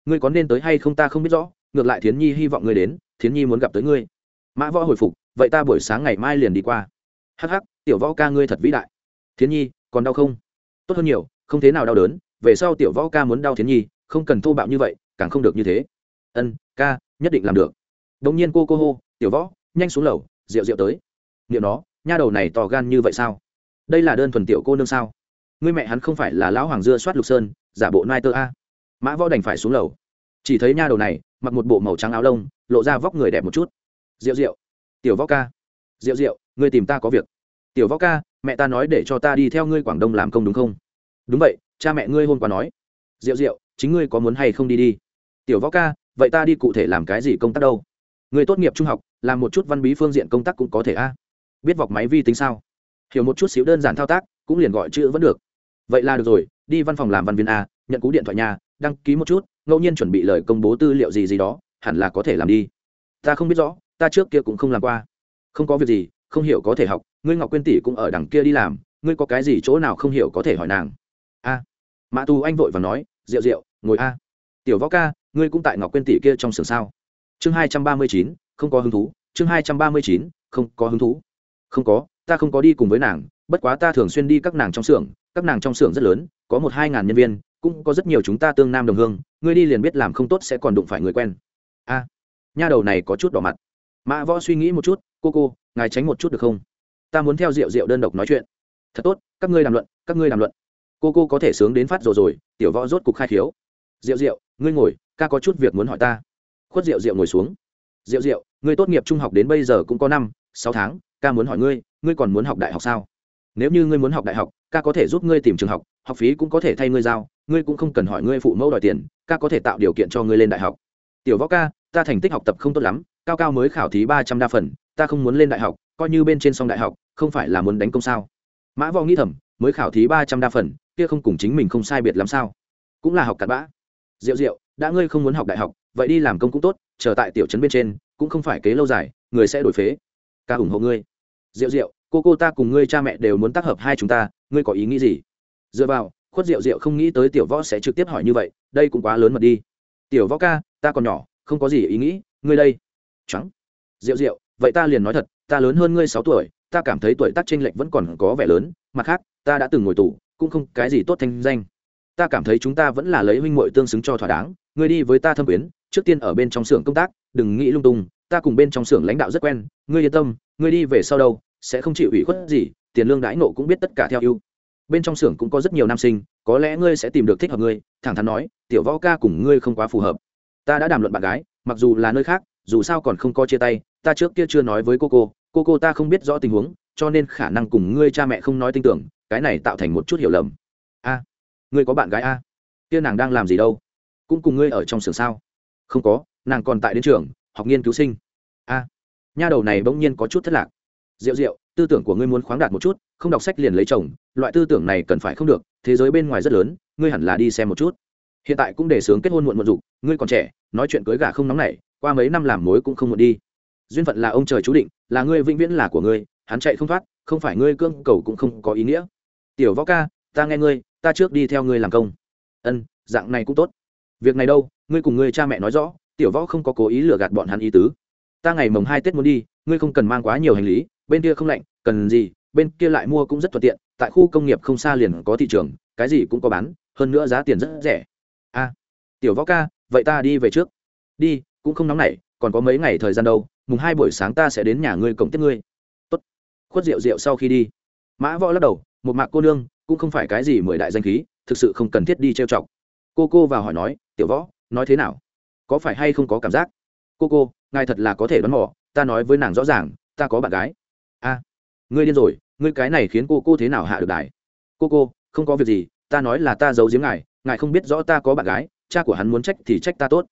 Ngươi có nên tới hay không ta không biết rõ, ngược lại thiến nhi hy vọng ngươi đến, thiến nhi muốn gặp tới ngươi. Mã võ hồi phục, vậy ta buổi sáng ngày mai liền đi qua. Hắc hắc, tiểu võ ca ngươi thật vĩ đại. Thiến nhi, còn đau không? Tốt hơn nhiều, không thế nào đau đớn về sau tiểu võ ca muốn đau thiến nhi, không cần thô bạo như vậy, càng không được như thế. Ân, ca, nhất định làm được. Đ ỗ n g nhiên cô cô hô, tiểu võ, nhanh xuống lầu, rượu rượu tới. Liệu nó, nha đầu này to gan như vậy sao? Đây là đơn thuần tiểu cô nương sao? Người mẹ hắn không phải là lão hoàng dưa soát lục sơn, giả bộ nai tơ a. Mã võ đành phải xuống lầu. Chỉ thấy nha đầu này, mặc một bộ màu trắng áo lông, lộ ra vóc người đẹp một chút. Rượu rượu. Tiểu võ ca. Rượu rượu người tìm ta có việc. Tiểu võ ca, mẹ ta nói để cho ta đi theo ngươi quảng đông làm công đúng không? Đúng vậy, cha mẹ ngươi hôm qua nói. Rượu rượu chính ngươi có muốn hay không đi đi? Tiểu võ ca, vậy ta đi cụ thể làm cái gì công tác đâu? Người tốt nghiệp trung học, làm một chút văn bí phương diện công tác cũng có thể a. Biết vọc máy vi tính sao? Hiểu một chút xíu đơn giản thao tác, cũng liền gọi chữ vẫn được. Vậy là được rồi, đi văn phòng làm văn viên a, nhận cú điện thoại nhà, đăng ký một chút, ngẫu nhiên chuẩn bị lời công bố tư liệu gì gì đó, hẳn là có thể làm đi. Ta không biết rõ, ta trước kia cũng không làm qua. Không có việc gì, không hiểu có thể học, ngươi ngọc quyên tỷ cũng ở đằng kia đi làm, ngươi có cái gì chỗ nào không hiểu có thể hỏi nàng? Mã tu anh vội và nói rượu rượu ngồi a. Tiểu võ ca, ngươi cũng tại ngọc quyên tỷ kia trong sườn sao? Chương hai trăm ba mươi chín, không có hứng thú. Chương hai trăm ba mươi chín, không có hứng thú. Không có, ta không có đi cùng với nàng, bất quá ta thường xuyên đi các nàng trong xưởng, các nàng trong xưởng rất lớn, có một hai ngàn nhân viên, cũng có rất nhiều chúng ta tương nam đồng hương, ngươi đi liền biết làm không tốt sẽ còn đụng phải người quen. A, nha đầu này có chút đỏ mặt. Mã võ suy nghĩ một chút, cô cô, ngài tránh một chút được không? Ta muốn theo rượu rượu đơn độc nói chuyện. Thật tốt, các ngươi đàm luận, các ngươi đàm luận cô cô có thể sướng đến phát rồi rồi, tiểu võ rốt cục khai khiếu. Rượu rượu ngươi ngồi, ca có chút việc muốn hỏi ta. Khuất rượu rượu ngồi xuống. Rượu rượu ngươi tốt nghiệp trung học đến bây giờ cũng có năm, sáu tháng, ca muốn hỏi ngươi ngươi còn muốn học đại học sao? Nếu như ngươi muốn học đại học, ca có thể giúp ngươi tìm trường học học phí cũng có thể thay ngươi giao, ngươi cũng không cần hỏi ngươi phụ mẫu đòi tiền, ca có thể tạo điều kiện cho ngươi lên đại học. Tiểu võ ca, ta thành tích học tập không tốt lắm, cao cao mới khảo thí ba trăm đa phần, ta không muốn lên đại học, coi như bên trên song đại học, không phải là muốn đánh công sao? Mã võ nghĩ thầm, mới khảo thí ba trăm đa phần kia không cùng chính mình không sai biệt lắm sao? Cũng là học cặn bã. Diệu diệu, đã ngươi không muốn học đại học, vậy đi làm công cũng tốt, chờ tại tiểu trấn bên trên, cũng không phải kế lâu dài, người sẽ đổi phế. Ca ủng hộ ngươi. Diệu diệu, cô cô ta cùng ngươi cha mẹ đều muốn tác hợp hai chúng ta, ngươi có ý nghĩ gì? Dựa vào, khuất diệu diệu không nghĩ tới tiểu võ sẽ trực tiếp hỏi như vậy, đây cũng quá lớn mật đi. Tiểu võ ca, ta còn nhỏ, không có gì ý nghĩ, ngươi đây. Trắng. Diệu diệu, vậy ta liền nói thật, ta lớn hơn ngươi sáu tuổi, ta cảm thấy tuổi tác tranh lệch vẫn còn có vẻ lớn, mặt khác, ta đã từng ngồi tù cũng không cái gì tốt thanh danh. Ta cảm thấy chúng ta vẫn là lấy huynh muội tương xứng cho thỏa đáng. Ngươi đi với ta thâm quyến, trước tiên ở bên trong xưởng công tác, đừng nghĩ lung tung, ta cùng bên trong xưởng lãnh đạo rất quen, ngươi yên tâm, ngươi đi về sau đâu, sẽ không chịu ủy khuất gì, tiền lương đãi nộ cũng biết tất cả theo ưu. Bên trong xưởng cũng có rất nhiều nam sinh, có lẽ ngươi sẽ tìm được thích hợp ngươi, thẳng thắn nói, tiểu võ ca cùng ngươi không quá phù hợp. Ta đã đàm luận bạn gái, mặc dù là nơi khác, dù sao còn không có chia tay, ta trước kia chưa nói với cô cô cô cô ta không biết rõ tình huống, cho nên khả năng cùng ngươi cha mẹ không nói tin tưởng cái này tạo thành một chút hiểu lầm. A, ngươi có bạn gái a? Kia nàng đang làm gì đâu? Cũng cùng ngươi ở trong xưởng sao? Không có, nàng còn tại đến trường, học nghiên cứu sinh. A, nha đầu này bỗng nhiên có chút thất lạc. Diệu diệu, tư tưởng của ngươi muốn khoáng đạt một chút, không đọc sách liền lấy chồng, loại tư tưởng này cần phải không được, thế giới bên ngoài rất lớn, ngươi hẳn là đi xem một chút. Hiện tại cũng để sướng kết hôn muộn muộn dục, ngươi còn trẻ, nói chuyện cưới gà không nóng nảy, qua mấy năm làm mối cũng không muộn đi. Duyên phận là ông trời chú định, là ngươi vĩnh viễn là của ngươi, hắn chạy không thoát, không phải ngươi cương cầu cũng không có ý nghĩa tiểu võ ca, ta nghe ngươi, ta trước đi theo ngươi làm công. Ân, dạng này cũng tốt. Việc này đâu, ngươi cùng ngươi cha mẹ nói rõ, tiểu võ không có cố ý lừa gạt bọn hắn ý tứ. Ta ngày mồng hai tết muốn đi, ngươi không cần mang quá nhiều hành lý, bên kia không lạnh, cần gì, bên kia lại mua cũng rất thuận tiện, tại khu công nghiệp không xa liền có thị trường, cái gì cũng có bán, hơn nữa giá tiền rất rẻ. A, tiểu võ ca, vậy ta đi về trước. Đi, cũng không nóng nảy, còn có mấy ngày thời gian đâu, mùng hai buổi sáng ta sẽ đến nhà ngươi cổng tiếp ngươi. Tốt. Khuất rượu rượu sau khi đi, mã võ lắc đầu một mạc cô nương cũng không phải cái gì mười đại danh khí, thực sự không cần thiết đi trêu chọc. Cô cô vào hỏi nói, tiểu võ, nói thế nào? Có phải hay không có cảm giác? Cô cô, ngài thật là có thể đoán mò, ta nói với nàng rõ ràng, ta có bạn gái. A, ngươi điên rồi, ngươi cái này khiến cô cô thế nào hạ được đài? Cô cô, không có việc gì, ta nói là ta giấu giếm ngài ngài không biết rõ ta có bạn gái, cha của hắn muốn trách thì trách ta tốt.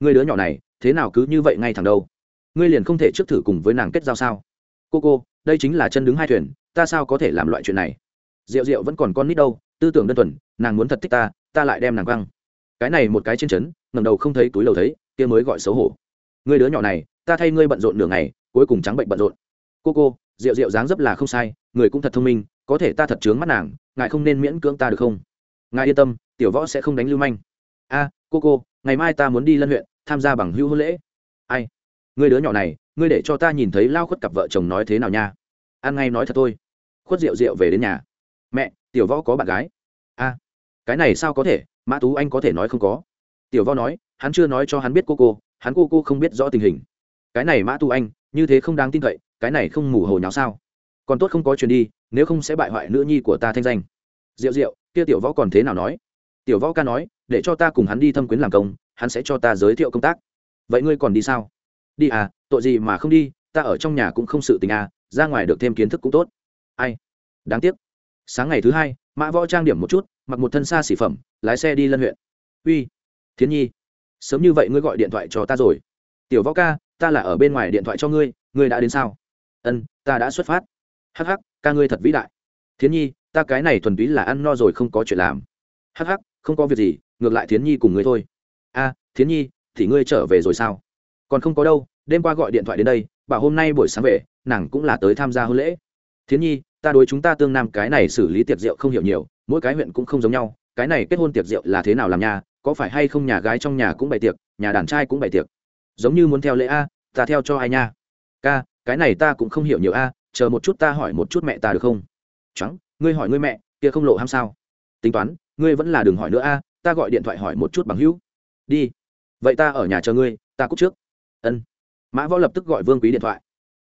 Ngươi đứa nhỏ này, thế nào cứ như vậy ngay thẳng đâu? Ngươi liền không thể trước thử cùng với nàng kết giao sao? Cô cô, đây chính là chân đứng hai thuyền, ta sao có thể làm loại chuyện này? Rượu rượu vẫn còn con nít đâu tư tưởng đơn thuần nàng muốn thật thích ta ta lại đem nàng văng. cái này một cái trên chấn, ngầm đầu không thấy túi đầu thấy kia mới gọi xấu hổ. Người đứa nhỏ này ta thay ngươi bận rộn nửa ngày cuối cùng trắng bệnh bận rộn. Cô cô rượu rượu dáng dấp là không sai người cũng thật thông minh có thể ta thật chướng mắt nàng ngài không nên miễn cưỡng ta được không? Ngài yên tâm tiểu võ sẽ không đánh lưu manh. A cô cô ngày mai ta muốn đi lân huyện tham gia bằng hữu hôn lễ. Ai? Người đứa nhỏ này ngươi để cho ta nhìn thấy lao khuất cặp vợ chồng nói thế nào nha? Ăn ngay nói thật thôi. Khuất rượu rượu về đến nhà mẹ, tiểu võ có bạn gái. A, cái này sao có thể? Mã tú anh có thể nói không có. Tiểu võ nói, hắn chưa nói cho hắn biết cô cô, hắn cô cô không biết rõ tình hình. Cái này mã tú anh, như thế không đáng tin cậy, cái này không mù hồ nháo sao? Còn tốt không có chuyện đi, nếu không sẽ bại hoại nữ nhi của ta thanh danh. Diệu diệu kia tiểu võ còn thế nào nói? Tiểu võ ca nói, để cho ta cùng hắn đi thâm quyến làm công, hắn sẽ cho ta giới thiệu công tác. Vậy ngươi còn đi sao? Đi à tội gì mà không đi, ta ở trong nhà cũng không sự tình à ra ngoài được thêm kiến thức cũng tốt. Ai? Đáng tiếc sáng ngày thứ hai, mã võ trang điểm một chút, mặc một thân xa xỉ phẩm, lái xe đi lân huyện. Uy, thiến nhi, sớm như vậy ngươi gọi điện thoại cho ta rồi. Tiểu võ ca, ta là ở bên ngoài điện thoại cho ngươi ngươi đã đến sao? Ân, ta đã xuất phát. Hắc hắc, ca ngươi thật vĩ đại. Thiến nhi, ta cái này thuần túy là ăn no rồi không có chuyện làm. Hắc hắc, không có việc gì, ngược lại thiến nhi cùng ngươi thôi. A, thiến nhi, thì ngươi trở về rồi sao? Còn không có đâu, đêm qua gọi điện thoại đến đây, bảo hôm nay buổi sáng về, nàng cũng là tới tham gia hôn lễ. Thiến nhi ta đối chúng ta tương nam cái này xử lý tiệc rượu không hiểu nhiều, mỗi cái huyện cũng không giống nhau, cái này kết hôn tiệc rượu là thế nào làm nhà, có phải hay không nhà gái trong nhà cũng bày tiệc, nhà đàn trai cũng bày tiệc? Giống như muốn theo lễ a, ta theo cho ai nha? Ca, cái này ta cũng không hiểu nhiều a, chờ một chút ta hỏi một chút mẹ ta được không? Trắng ngươi hỏi ngươi mẹ, kia không lộ ham sao? Tính toán, ngươi vẫn là đừng hỏi nữa a, ta gọi điện thoại hỏi một chút bằng hữu. Đi. Vậy ta ở nhà chờ ngươi, ta cúc trước. Ân. Mã võ lập tức gọi vương quý điện thoại.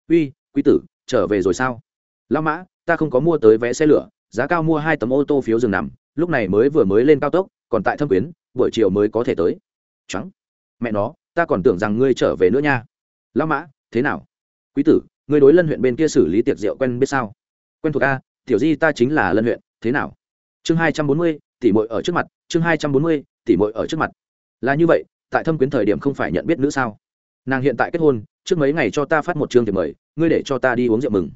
Uy, quý tử, trở về rồi sao? Lao mã ta không có mua tới vé xe lửa, giá cao mua hai tấm ô tô phiếu giường nằm, lúc này mới vừa mới lên cao tốc, còn tại thâm quyến, buổi chiều mới có thể tới. Trắng. Mẹ nó, ta còn tưởng rằng ngươi trở về nữa nha. Lão mã, thế nào? Quý tử, ngươi đối lân huyện bên kia xử lý tiệc rượu quen biết sao? Quen thuộc a, tiểu di ta chính là lân huyện, thế nào? Chương hai trăm bốn mươi tỷ mội ở trước mặt, chương hai trăm bốn mươi tỷ mội ở trước mặt. Là như vậy, tại thâm quyến thời điểm không phải nhận biết nữ sao? Nàng hiện tại kết hôn, trước mấy ngày cho ta phát một chương thì mời, ngươi để cho ta đi uống rượu mừng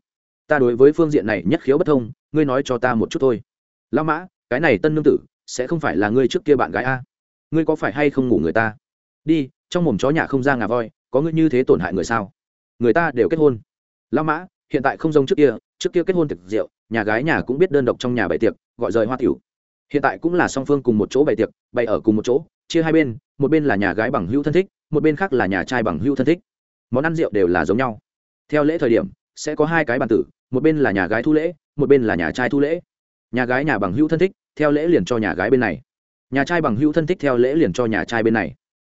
ta đối với phương diện này nhất khiếu bất thông, ngươi nói cho ta một chút thôi. Lão mã, cái này tân nương tử, sẽ không phải là ngươi trước kia bạn gái a? Ngươi có phải hay không ngủ người ta? Đi, trong mồm chó nhà không ra ngà voi, có ngươi như thế tổn hại người sao? Người ta đều kết hôn. Lão mã, hiện tại không giống trước kia trước kia kết hôn thực rượu, nhà gái nhà cũng biết đơn độc trong nhà bày tiệc, gọi rời hoa tiểu. Hiện tại cũng là song phương cùng một chỗ bày tiệc, bày ở cùng một chỗ, chia hai bên, một bên là nhà gái bằng hữu thân thích, một bên khác là nhà trai bằng hữu thân thích. Món ăn rượu đều là giống nhau. Theo lễ thời điểm sẽ có hai cái bàn tử, một bên là nhà gái thu lễ, một bên là nhà trai thu lễ. Nhà gái nhà bằng hữu thân thích, theo lễ liền cho nhà gái bên này. Nhà trai bằng hữu thân thích theo lễ liền cho nhà trai bên này.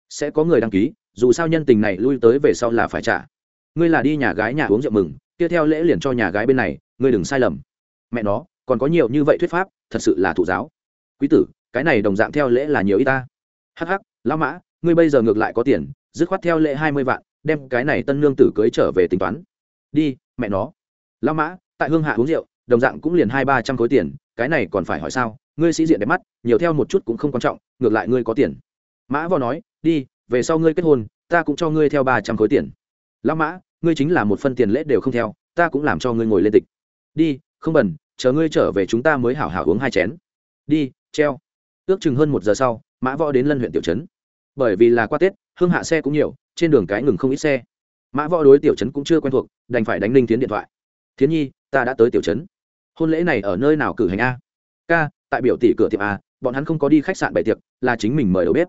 Sẽ có người đăng ký, dù sao nhân tình này lui tới về sau là phải trả. Ngươi là đi nhà gái nhà uống rượu mừng, kia theo lễ liền cho nhà gái bên này, ngươi đừng sai lầm. Mẹ nó, còn có nhiều như vậy thuyết pháp, thật sự là thụ giáo. Quý tử, cái này đồng dạng theo lễ là nhiều y ta. Hh lão mã, ngươi bây giờ ngược lại có tiền, dứt khoát theo lễ hai mươi vạn, đem cái này tân lương tử cưới trở về tính toán đi, mẹ nó. Lao mã, tại hương hạ uống rượu, đồng dạng cũng liền hai ba trăm khối tiền, cái này còn phải hỏi sao? Ngươi sĩ diện đẹp mắt, nhiều theo một chút cũng không quan trọng, ngược lại ngươi có tiền. Mã vò nói, đi, về sau ngươi kết hôn, ta cũng cho ngươi theo ba trăm khối tiền. Lao mã, ngươi chính là một phân tiền lễ đều không theo, ta cũng làm cho ngươi ngồi lên tịch. Đi, không bẩn, chờ ngươi trở về chúng ta mới hảo hảo uống hai chén. Đi, treo. Ước chừng hơn một giờ sau, mã võ đến lân huyện tiểu trấn. Bởi vì là qua tết, hương hạ xe cũng nhiều, trên đường cái ngừng không ít xe mã võ đối tiểu trấn cũng chưa quen thuộc, đành phải đánh linh tiến điện thoại. Thiến nhi, ta đã tới tiểu trấn. Hôn lễ này ở nơi nào cử hành a? Ca, tại biểu tỷ cửa tiệm a, bọn hắn không có đi khách sạn bày tiệc, là chính mình mời đầu bếp.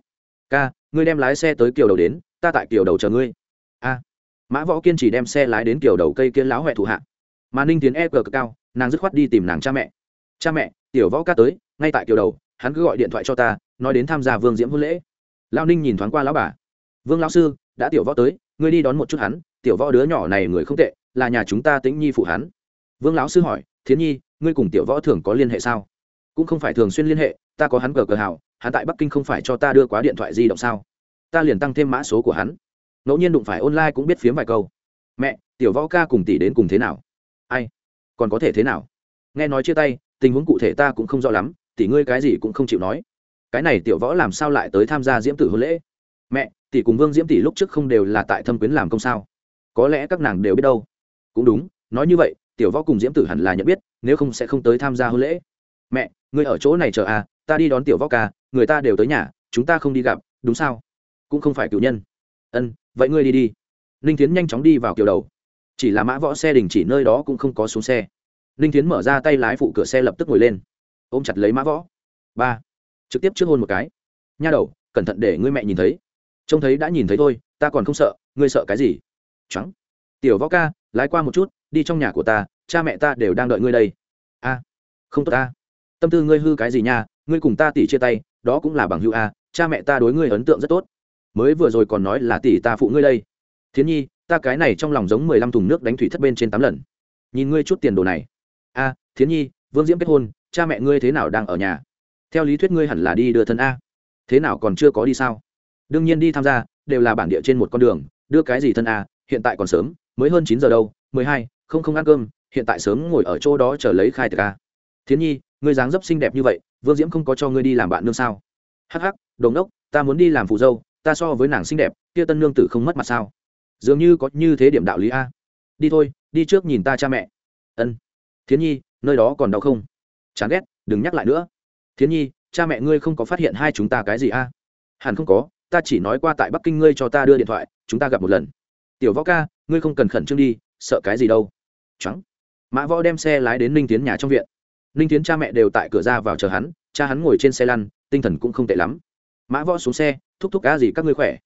Ca, ngươi đem lái xe tới kiều đầu đến, ta tại kiều đầu chờ ngươi. A. Mã võ kiên trì đem xe lái đến kiều đầu cây kiên láo huệ thủ hạ. Mà ninh tiến e cờ cực cao, nàng dứt khoát đi tìm nàng cha mẹ. Cha mẹ, tiểu võ ca tới, ngay tại kiều đầu, hắn cứ gọi điện thoại cho ta, nói đến tham gia vương diễm hôn lễ. Lao ninh nhìn thoáng qua lão bà. Vương lão sư đã tiểu võ tới, ngươi đi đón một chút hắn, tiểu võ đứa nhỏ này người không tệ, là nhà chúng ta tĩnh nhi phụ hắn. Vương lão sư hỏi, thiến nhi, ngươi cùng tiểu võ thường có liên hệ sao? Cũng không phải thường xuyên liên hệ, ta có hắn cờ cờ hào, hắn tại bắc kinh không phải cho ta đưa quá điện thoại di động sao? Ta liền tăng thêm mã số của hắn. Ngẫu nhiên đụng phải online cũng biết phiếm vài câu. Mẹ, tiểu võ ca cùng tỷ đến cùng thế nào? Ai? Còn có thể thế nào? Nghe nói chia tay, tình huống cụ thể ta cũng không rõ lắm, tỷ ngươi cái gì cũng không chịu nói. Cái này tiểu võ làm sao lại tới tham gia diễm tử hôn lễ? Mẹ tỷ cùng vương diễm tỷ lúc trước không đều là tại thâm quyến làm công sao? Có lẽ các nàng đều biết đâu. Cũng đúng, nói như vậy, tiểu võ cùng diễm tử hẳn là nhận biết, nếu không sẽ không tới tham gia hôn lễ. Mẹ, ngươi ở chỗ này chờ à ta đi đón tiểu võ ca, người ta đều tới nhà, chúng ta không đi gặp, đúng sao? Cũng không phải cựu nhân. Ân, vậy ngươi đi đi. Ninh tiến nhanh chóng đi vào kiểu đầu. Chỉ là mã võ xe đình chỉ nơi đó cũng không có xuống xe. Ninh tiến mở ra tay lái phụ cửa xe lập tức ngồi lên. Ôm chặt lấy mã võ. Ba, trực tiếp trước hôn một cái. Nha đầu, cẩn thận để ngươi mẹ nhìn thấy trông thấy đã nhìn thấy thôi, ta còn không sợ, ngươi sợ cái gì? Trắng. Tiểu võ ca, lái qua một chút, đi trong nhà của ta, cha mẹ ta đều đang đợi ngươi đây. A. Không tốt ta. Tâm tư ngươi hư cái gì nha, ngươi cùng ta tỷ chia tay, đó cũng là bằng hữu a, cha mẹ ta đối ngươi ấn tượng rất tốt. Mới vừa rồi còn nói là tỷ ta phụ ngươi đây. Thiến nhi, ta cái này trong lòng giống mười lăm thùng nước đánh thủy thất bên trên tám lần. Nhìn ngươi chút tiền đồ này. A, thiến nhi, vương diễm kết hôn, cha mẹ ngươi thế nào đang ở nhà? Theo lý thuyết ngươi hẳn là đi đưa thân a. Thế nào còn chưa có đi sao? Đương nhiên đi tham gia, đều là bản địa trên một con đường, đưa cái gì thân à hiện tại còn sớm, mới hơn chín giờ đâu, mười hai, không không ăn cơm, hiện tại sớm ngồi ở chỗ đó chờ lấy khai tiệc a thiến nhi, ngươi dáng dấp xinh đẹp như vậy, vương diễm không có cho ngươi đi làm bạn nương sao? Hắc hắc đồn đốc, ta muốn đi làm phù dâu, ta so với nàng xinh đẹp, kia tân nương tử không mất mặt sao? Dường như có như thế điểm đạo lý a đi thôi, đi trước nhìn ta cha mẹ. Ân. Thiến nhi, nơi đó còn đau không? Chán ghét, đừng nhắc lại nữa. Thiến nhi, cha mẹ ngươi không có phát hiện hai chúng ta cái gì a hẳn không có ta chỉ nói qua tại bắc kinh ngươi cho ta đưa điện thoại, chúng ta gặp một lần. Tiểu võ ca, ngươi không cần khẩn trương đi, sợ cái gì đâu. Trắng. Mã võ đem xe lái đến ninh tiến nhà trong viện. Ninh tiến cha mẹ đều tại cửa ra vào chờ hắn, cha hắn ngồi trên xe lăn, tinh thần cũng không tệ lắm. Mã võ xuống xe, thúc thúc cá gì các ngươi khỏe?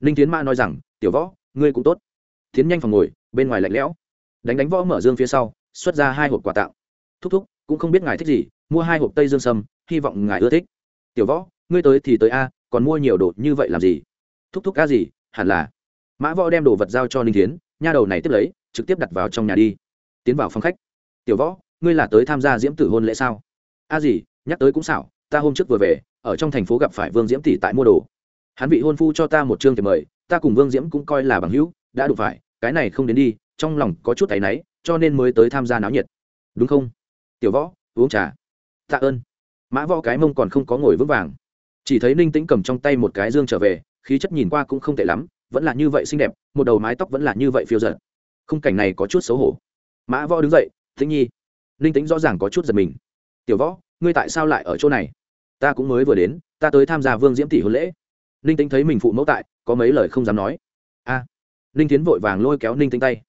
Ninh tiến mã nói rằng, tiểu võ, ngươi cũng tốt. Tiến nhanh phòng ngồi, bên ngoài lạnh lẽo. Đánh đánh võ mở dương phía sau, xuất ra hai hộp quà tặng. Thúc thúc, cũng không biết ngài thích gì, mua hai hộp tây dương sâm, hy vọng ngài ưa thích. Tiểu võ, ngươi tới thì tới a còn mua nhiều đồ như vậy làm gì? Thúc thúc ca gì? Hẳn là. Mã võ đem đồ vật giao cho ninh tiến nha đầu này tiếp lấy, trực tiếp đặt vào trong nhà đi. Tiến vào phòng khách. Tiểu võ, ngươi là tới tham gia diễm tử hôn lễ sao? A gì, nhắc tới cũng xảo, ta hôm trước vừa về, ở trong thành phố gặp phải vương diễm tỷ tại mua đồ. Hắn vị hôn phu cho ta một chương thì mời, ta cùng vương diễm cũng coi là bằng hữu, đã đủ phải, cái này không đến đi, trong lòng có chút tay náy, cho nên mới tới tham gia náo nhiệt. Đúng không? Tiểu võ, uống trà. Tạ ơn. Mã võ cái mông còn không có ngồi vững vàng chỉ thấy ninh tĩnh cầm trong tay một cái dương trở về, khí chất nhìn qua cũng không tệ lắm, vẫn là như vậy xinh đẹp, một đầu mái tóc vẫn là như vậy phiêu giật khung cảnh này có chút xấu hổ. Mã võ đứng dậy, tĩnh nhi. Ninh tĩnh rõ ràng có chút giật mình. Tiểu võ, ngươi tại sao lại ở chỗ này? Ta cũng mới vừa đến, ta tới tham gia vương diễm tỷ hôn lễ. Ninh tĩnh thấy mình phụ mẫu tại, có mấy lời không dám nói. A. Ninh tiến vội vàng lôi kéo ninh tĩnh tay.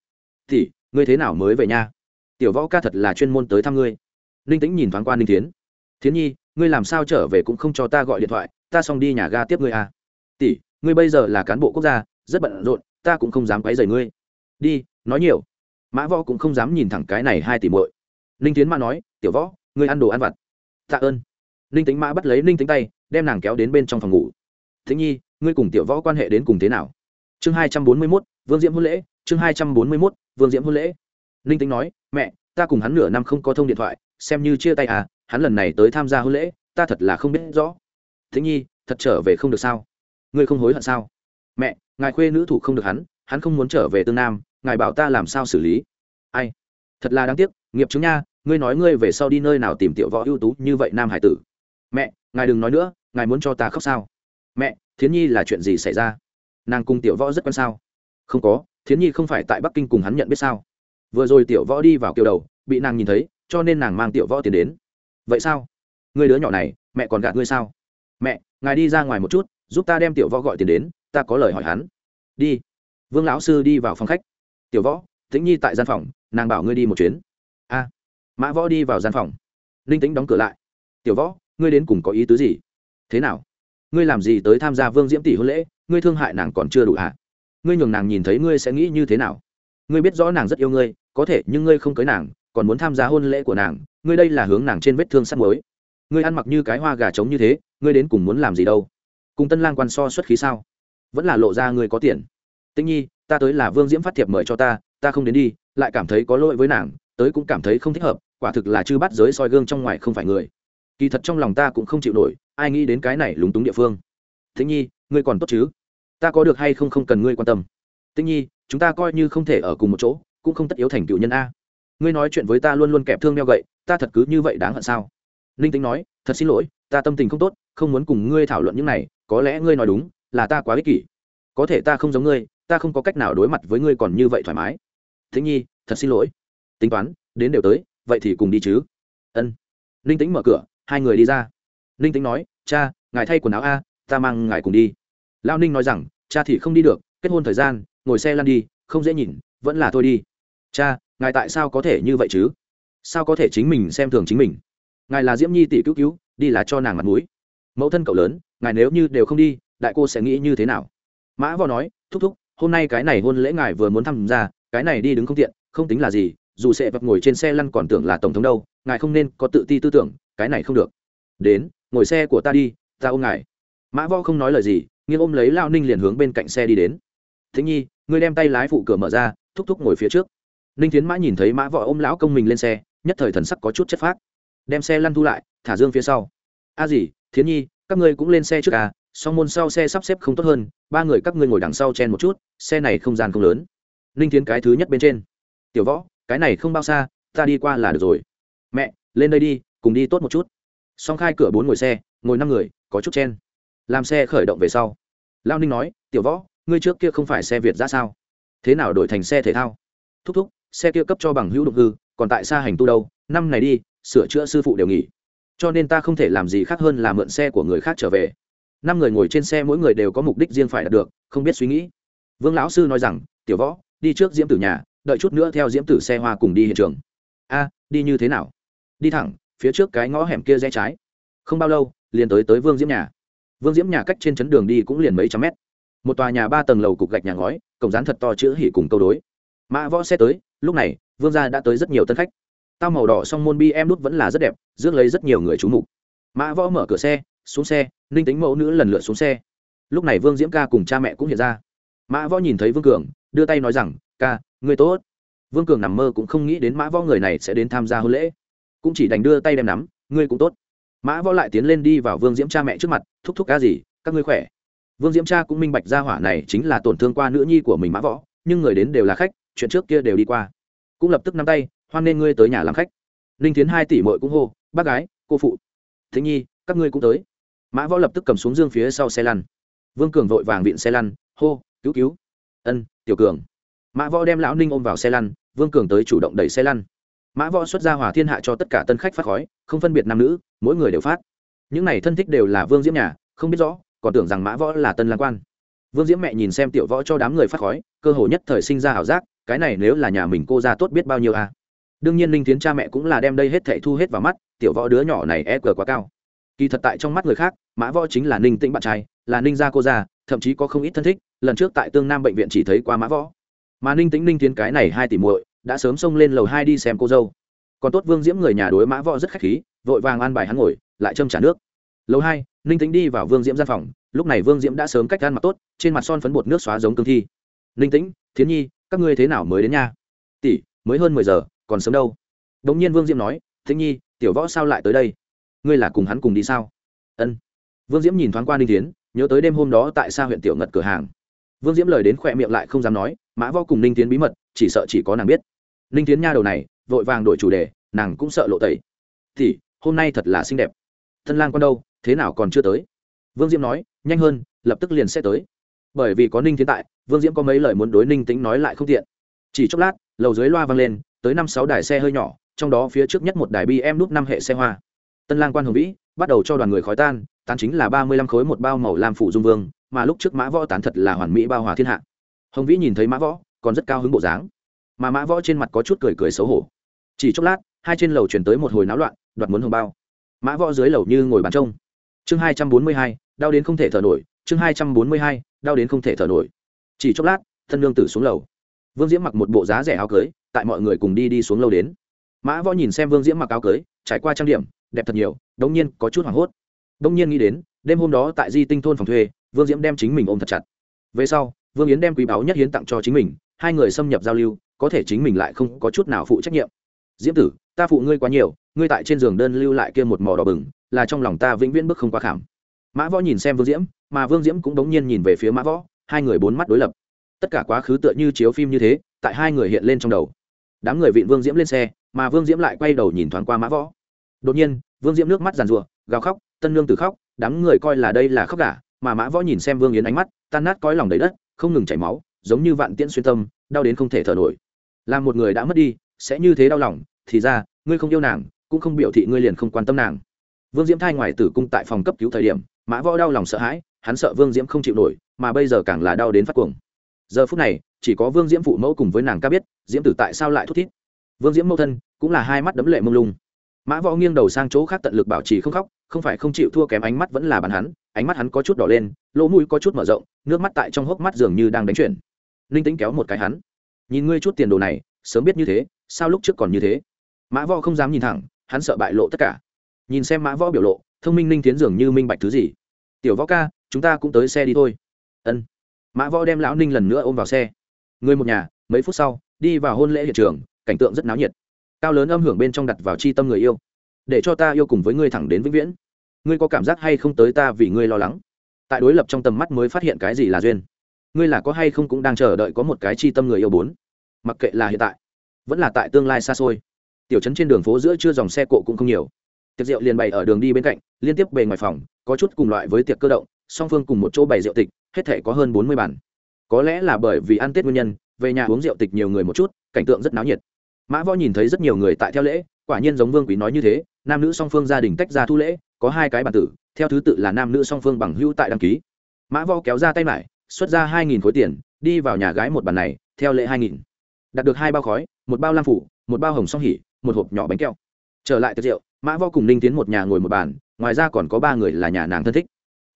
Tỷ, ngươi thế nào mới về nhà? Tiểu võ ca thật là chuyên môn tới thăm ngươi. Ninh tĩnh nhìn thoáng qua ninh tiến thiến nhi ngươi làm sao trở về cũng không cho ta gọi điện thoại, ta xong đi nhà ga tiếp ngươi à. Tỷ, ngươi bây giờ là cán bộ quốc gia, rất bận rộn, ta cũng không dám quấy rầy ngươi. Đi, nói nhiều. Mã võ cũng không dám nhìn thẳng cái này hai tỷ muội. Ninh tiến mã nói, tiểu võ, ngươi ăn đồ ăn vặt. Tạ ơn. Ninh tính mã bắt lấy ninh tính tay, đem nàng kéo đến bên trong phòng ngủ. Thế nhi, ngươi cùng tiểu võ quan hệ đến cùng thế nào? Chương hai trăm bốn mươi mốt, vương diễm hôn lễ. Chương hai trăm bốn mươi mốt, vương diễm hôn lễ. Ninh tính nói, mẹ, ta cùng hắn nửa năm không có thông điện thoại, xem như chia tay à hắn lần này tới tham gia hôn lễ, ta thật là không biết rõ. Thế nhi, thật trở về không được sao? Ngươi không hối hận sao? Mẹ, ngài khuê nữ thủ không được hắn hắn không muốn trở về tương nam, ngài bảo ta làm sao xử lý? Ai? Thật là đáng tiếc, nghiệp chứng nha, ngươi nói ngươi về sau đi nơi nào tìm tiểu võ ưu tú như vậy nam hải tử. Mẹ, ngài đừng nói nữa, ngài muốn cho ta khóc sao? Mẹ, thiến nhi là chuyện gì xảy ra? Nàng cùng tiểu võ rất quan sao? Không có, thiến nhi không phải tại bắc kinh cùng hắn nhận biết sao? Vừa rồi tiểu võ đi vào kiều đầu, bị nàng nhìn thấy, cho nên nàng mang tiểu võ tiền đến vậy sao? Người đứa nhỏ này, mẹ còn gạt ngươi sao? Mẹ, ngài đi ra ngoài một chút, giúp ta đem tiểu võ gọi tiền đến, ta có lời hỏi hắn. Đi. Vương lão sư đi vào phòng khách. Tiểu võ, tĩnh nhi tại gian phòng, nàng bảo ngươi đi một chuyến. A. Mã võ đi vào gian phòng. Linh tĩnh đóng cửa lại. Tiểu võ, ngươi đến cùng có ý tứ gì? Thế nào? Ngươi làm gì tới tham gia vương diễm tỷ hôn lễ? Ngươi thương hại nàng còn chưa đủ hả? Ngươi nhường nàng nhìn thấy ngươi sẽ nghĩ như thế nào? Ngươi biết rõ nàng rất yêu ngươi, có thể nhưng ngươi không cưới nàng còn muốn tham gia hôn lễ của nàng, ngươi đây là hướng nàng trên vết thương sắt mới ngươi ăn mặc như cái hoa gà trống như thế, ngươi đến cùng muốn làm gì đâu? Cùng tân lang quan so xuất khí sao? Vẫn là lộ ra ngươi có tiền. Tĩnh nhi, ta tới là vương diễm phát thiệp mời cho ta ta không đến đi, lại cảm thấy có lỗi với nàng, tới cũng cảm thấy không thích hợp, quả thực là chư bắt giới soi gương trong ngoài không phải người. Kỳ thật trong lòng ta cũng không chịu nổi, ai nghĩ đến cái này lúng túng địa phương. Tĩnh nhi, ngươi còn tốt chứ? Ta có được hay không không cần ngươi quan tâm. Tĩnh nhi, chúng ta coi như không thể ở cùng một chỗ, cũng không tất yếu thành cựu nhân a ngươi nói chuyện với ta luôn luôn kẹp thương đeo gậy, ta thật cứ như vậy đáng hận sao? Ninh tính nói, thật xin lỗi, ta tâm tình không tốt, không muốn cùng ngươi thảo luận những này, có lẽ ngươi nói đúng, là ta quá ích kỷ. Có thể ta không giống ngươi, ta không có cách nào đối mặt với ngươi còn như vậy thoải mái. Thế nhi, thật xin lỗi. Tính toán, đến đều tới, vậy thì cùng đi chứ. Ân. Ninh tính mở cửa, hai người đi ra. Ninh tính nói, cha, ngài thay quần áo a, ta mang ngài cùng đi. Lao ninh nói rằng, cha thì không đi được, kết hôn thời gian, ngồi xe lăn đi, không dễ nhìn, vẫn là thôi đi. Cha ngài tại sao có thể như vậy chứ? Sao có thể chính mình xem thường chính mình? Ngài là diễm nhi tỷ cứu cứu, đi là cho nàng mặt mũi. Mẫu thân cậu lớn, ngài nếu như đều không đi, đại cô sẽ nghĩ như thế nào? Mã võ nói, thúc thúc, hôm nay cái này hôn lễ ngài vừa muốn tham gia cái này đi đứng không tiện, không tính là gì, dù sẽ vấp ngồi trên xe lăn còn tưởng là tổng thống đâu, ngài không nên có tự ti tư tưởng, cái này không được. Đến, ngồi xe của ta đi, ta ôm ngài. Mã võ không nói lời gì, nghiêng ôm lấy lao ninh liền hướng bên cạnh xe đi đến. Thế nhi, ngươi đem tay lái phụ cửa mở ra, thúc thúc ngồi phía trước ninh tiến mã nhìn thấy mã võ ôm lão công mình lên xe, nhất thời thần sắc có chút chất phác. Đem xe lăn thu lại, thả dương phía sau. A gì thiến nhi, các ngươi cũng lên xe trước à song môn sau xe sắp xếp không tốt hơn, ba người các ngươi ngồi đằng sau chen một chút, xe này không gian không lớn. Ninh tiến cái thứ nhất bên trên. Tiểu võ, cái này không bao xa, ta đi qua là được rồi. Mẹ, lên đây đi, cùng đi tốt một chút. Song khai cửa bốn ngồi xe, ngồi năm người, có chút chen. Làm xe khởi động về sau. Lao ninh nói, tiểu võ, ngươi trước kia không phải xe việt ra sao? Thế nào đổi thành xe thể thao? Thúc thúc xe kia cấp cho bằng hữu độc hư, còn tại xa hành tu đâu, năm này đi, sửa chữa sư phụ đều nghỉ. Cho nên ta không thể làm gì khác hơn là mượn xe của người khác trở về. Năm người ngồi trên xe mỗi người đều có mục đích riêng phải đạt được, không biết suy nghĩ. Vương lão sư nói rằng, tiểu võ, đi trước diễm tử nhà, đợi chút nữa theo diễm tử xe hoa cùng đi hiện trường. A, đi như thế nào? Đi thẳng, phía trước cái ngõ hẻm kia rẽ trái. Không bao lâu, liền tới tới vương diễm nhà. Vương diễm nhà cách trên chấn đường đi cũng liền mấy trăm mét. Một tòa nhà ba tầng lầu cục gạch nhà ngói, cổng rán thật to chữ hỉ cùng câu đối. Mã võ xe tới lúc này, vương gia đã tới rất nhiều tân khách. Tao màu đỏ song môn bi em đút vẫn là rất đẹp, rước lấy rất nhiều người trú mục. Mã võ mở cửa xe, xuống xe, ninh tính mẫu nữ lần lượt xuống xe. Lúc này vương diễm ca cùng cha mẹ cũng hiện ra. Mã võ nhìn thấy vương cường, đưa tay nói rằng, ca người tốt. Vương cường nằm mơ cũng không nghĩ đến mã võ người này sẽ đến tham gia hôn lễ. Cũng chỉ đành đưa tay đem nắm, ngươi cũng tốt. Mã võ lại tiến lên đi vào vương diễm cha mẹ trước mặt, thúc thúc ca gì, các ngươi khỏe? Vương diễm cha cũng minh bạch ra hỏa này chính là tổn thương qua nữ nhi của mình mã võ, nhưng người đến đều là khách, chuyện trước kia đều đi qua cũng lập tức nắm tay, hoan nên ngươi tới nhà làm khách. Ninh tiến hai tỷ mội cũng hô, bác gái, cô phụ. Thế nhi, các ngươi cũng tới. Mã võ lập tức cầm xuống dương phía sau xe lăn. Vương cường vội vàng vịn xe lăn, hô, cứu cứu. Ân, tiểu cường. Mã võ đem lão ninh ôm vào xe lăn, vương cường tới chủ động đẩy xe lăn. Mã võ xuất ra hòa thiên hạ cho tất cả tân khách phát khói, không phân biệt nam nữ, mỗi người đều phát. Những này thân thích đều là vương diễm nhà, không biết rõ, còn tưởng rằng mã võ là tân lan quan. Vương diễm mẹ nhìn xem tiểu võ cho đám người phát khói, cơ hồ nhất thời sinh ra ảo giác cái này nếu là nhà mình cô ra tốt biết bao nhiêu à. đương nhiên linh tiến cha mẹ cũng là đem đây hết thệ thu hết vào mắt, tiểu võ đứa nhỏ này e cờ quá cao. Kỳ thật tại trong mắt người khác, mã võ chính là ninh tĩnh bạn trai, là ninh gia cô gia thậm chí có không ít thân thích, lần trước tại tương nam bệnh viện chỉ thấy qua mã võ. Mà ninh tĩnh ninh tiến cái này hai tỷ muội, đã sớm xông lên lầu hai đi xem cô dâu. Còn tốt vương diễm người nhà đối mã võ rất khách khí, vội vàng an bài hắn ngồi, lại châm trả nước. Lầu hai, ninh tĩnh đi vào vương diễm gian phòng, lúc này vương diễm đã sớm cách gan mặc tốt, trên mặt son phấn bột nước xóa giống cương thi. Ninh tĩnh, thiến nhi các ngươi thế nào mới đến nha? Tỷ, mới hơn mười giờ, còn sớm đâu. Đống nhiên vương diễm nói thiến nhi, tiểu võ sao lại tới đây? Ngươi là cùng hắn cùng đi sao? Ân. Vương diễm nhìn thoáng qua ninh tiến nhớ tới đêm hôm đó tại xa huyện tiểu ngật cửa hàng. Vương diễm lời đến khỏe miệng lại không dám nói, mã võ cùng ninh tiến bí mật, chỉ sợ chỉ có nàng biết. Ninh tiến nha đầu này, vội vàng đổi chủ đề, nàng cũng sợ lộ tẩy. Thì hôm nay thật là xinh đẹp. Thân lang con đâu, thế nào còn chưa tới? Vương diễm nói, nhanh hơn, lập tức liền sẽ tới bởi vì có ninh thiên tại, vương diễm có mấy lời muốn đối ninh tính nói lại không tiện. Chỉ chốc lát, lầu dưới loa vang lên, tới năm sáu đài xe hơi nhỏ, trong đó phía trước nhất một đài bi em núp năm hệ xe hoa. Tân lang quan hồng vĩ, bắt đầu cho đoàn người khói tan, tán chính là ba mươi lăm khối một bao màu lam phủ dung vương, mà lúc trước mã võ tán thật là hoàn mỹ bao hòa thiên hạ. Hồng vĩ nhìn thấy mã võ, còn rất cao hứng bộ dáng. Mà mã võ trên mặt có chút cười cười xấu hổ. Chỉ chốc lát, hai trên lầu chuyển tới một hồi náo loạn, đoạt muốn hồng bao. Mã võ dưới lầu như ngồi bàn trông. Chương hai trăm bốn mươi hai, đau đến không thể thở nổi chương hai trăm bốn mươi hai, đau đến không thể thở nổi. Chỉ chốc lát, thân lương tử xuống lầu. Vương diễm mặc một bộ giá rẻ áo cưới, tại mọi người cùng đi đi xuống lâu đến. Mã võ nhìn xem vương diễm mặc áo cưới, trải qua trang điểm, đẹp thật nhiều, đống nhiên có chút hoảng hốt. Đống nhiên nghĩ đến, đêm hôm đó tại di tinh thôn phòng thuê, vương diễm đem chính mình ôm thật chặt. Về sau, vương yến đem quý báu nhất hiến tặng cho chính mình, hai người xâm nhập giao lưu, có thể chính mình lại không có chút nào phụ trách nhiệm. Diễm tử, ta phụ ngươi quá nhiều, ngươi tại trên giường đơn lưu lại kia một mỏ đỏ bừng, là trong lòng ta vĩnh viễn bức không qua khảm. Mã võ nhìn xem vương diễm mà vương diễm cũng đống nhiên nhìn về phía mã võ, hai người bốn mắt đối lập. Tất cả quá khứ tựa như chiếu phim như thế, tại hai người hiện lên trong đầu. Đám người vịn vương diễm lên xe, mà vương diễm lại quay đầu nhìn thoáng qua mã võ. Đột nhiên, vương diễm nước mắt giàn rụa gào khóc, tân lương tử khóc, đám người coi là đây là khóc cả mà mã võ nhìn xem vương yến ánh mắt, tan nát coi lòng đầy đất, không ngừng chảy máu, giống như vạn tiễn xuyên tâm, đau đến không thể thở nổi. Là một người đã mất đi, sẽ như thế đau lòng, thì ra, ngươi không yêu nàng, cũng không biểu thị ngươi liền không quan tâm nàng. Vương diễm thai ngoài tử cung tại phòng cấp cứu thời điểm, mã võ đau lòng sợ hãi hắn sợ vương diễm không chịu nổi, mà bây giờ càng là đau đến phát cuồng. Giờ phút này, chỉ có vương diễm phụ mẫu cùng với nàng ca biết, diễm tử tại sao lại thút thít? Vương diễm mẫu thân, cũng là hai mắt đấm lệ mông lung. Mã võ nghiêng đầu sang chỗ khác tận lực bảo trì không khóc, không phải không chịu thua kém ánh mắt vẫn là bàn hắn, ánh mắt hắn có chút đỏ lên, lỗ mũi có chút mở rộng, nước mắt tại trong hốc mắt dường như đang đánh chuyển. Linh tính kéo một cái hắn. Nhìn ngươi chút tiền đồ này, sớm biết như thế, sao lúc trước còn như thế? Mã võ không dám nhìn thẳng, hắn sợ bại lộ tất cả. Nhìn xem mã võ biểu lộ, thông minh linh tiến dường như minh bạch thứ gì tiểu võ ca, chúng ta cũng tới xe đi thôi. Ân. Mã võ đem lão ninh lần nữa ôm vào xe. Người một nhà, mấy phút sau, đi vào hôn lễ hiện trường, cảnh tượng rất náo nhiệt. Cao lớn âm hưởng bên trong đặt vào chi tâm người yêu. Để cho ta yêu cùng với ngươi thẳng đến vĩnh viễn. Ngươi có cảm giác hay không tới ta vì ngươi lo lắng? Tại đối lập trong tầm mắt mới phát hiện cái gì là duyên. Ngươi là có hay không cũng đang chờ đợi có một cái chi tâm người yêu bốn. Mặc kệ là hiện tại, vẫn là tại tương lai xa xôi. Tiểu trấn trên đường phố giữa chưa dòng xe cộ cũng không nhiều tiệc rượu liền bày ở đường đi bên cạnh, liên tiếp bề ngoài phòng, có chút cùng loại với tiệc cơ động, song phương cùng một chỗ bày rượu tịch, hết thể có hơn bốn mươi bản có lẽ là bởi vì ăn tết nguyên nhân, về nhà uống rượu tịch nhiều người một chút, cảnh tượng rất náo nhiệt. Mã võ nhìn thấy rất nhiều người tại theo lễ, quả nhiên giống vương quý nói như thế, nam nữ song phương gia đình tách ra thu lễ, có hai cái bản tử, theo thứ tự là nam nữ song phương bằng hữu tại đăng ký. Mã võ kéo ra tay mải, xuất ra hai nghìn khối tiền, đi vào nhà gái một bàn này, theo lễ hai nghìn. Đặt được hai bao khói, một bao lam phủ, một bao hồng song hỉ, một hộp nhỏ bánh keo trở lại tiệc rượu mã võ cùng ninh tiến một nhà ngồi một bàn, ngoài ra còn có ba người là nhà nàng thân thích.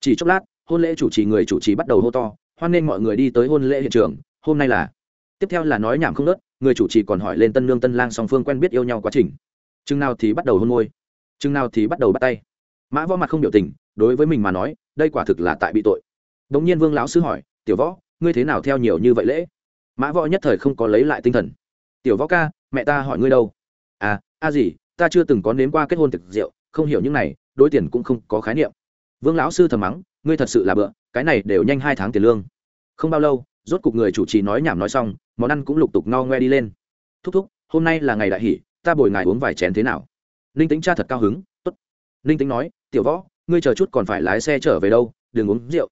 Chỉ chốc lát, hôn lễ chủ trì người chủ trì bắt đầu hô to, hoan nghênh mọi người đi tới hôn lễ hiện trường, hôm nay là tiếp theo là nói nhảm không nớt người chủ trì còn hỏi lên tân lương tân lang song phương quen biết yêu nhau quá trình. Chừng nào thì bắt đầu hôn môi, chừng nào thì bắt đầu bắt tay. Mã võ mặt không biểu tình, đối với mình mà nói, đây quả thực là tại bị tội. Đ ỗ n g nhiên vương lão sư hỏi, tiểu võ, ngươi thế nào theo nhiều như vậy lễ? Mã võ nhất thời không có lấy lại tinh thần. Tiểu võ ca, mẹ ta hỏi ngươi đâu? À a gì ta chưa từng có nếm qua kết hôn thực rượu, không hiểu những này, đối tiền cũng không có khái niệm. Vương lão sư thầm mắng, ngươi thật sự là bựa, cái này đều nhanh hai tháng tiền lương. Không bao lâu, rốt cục người chủ trì nói nhảm nói xong, món ăn cũng lục tục no ngoe đi lên. Thúc thúc, hôm nay là ngày đại hỷ, ta bồi ngài uống vài chén thế nào? Ninh tính cha thật cao hứng, tốt. Ninh tính nói, tiểu võ, ngươi chờ chút còn phải lái xe trở về đâu, đừng uống rượu.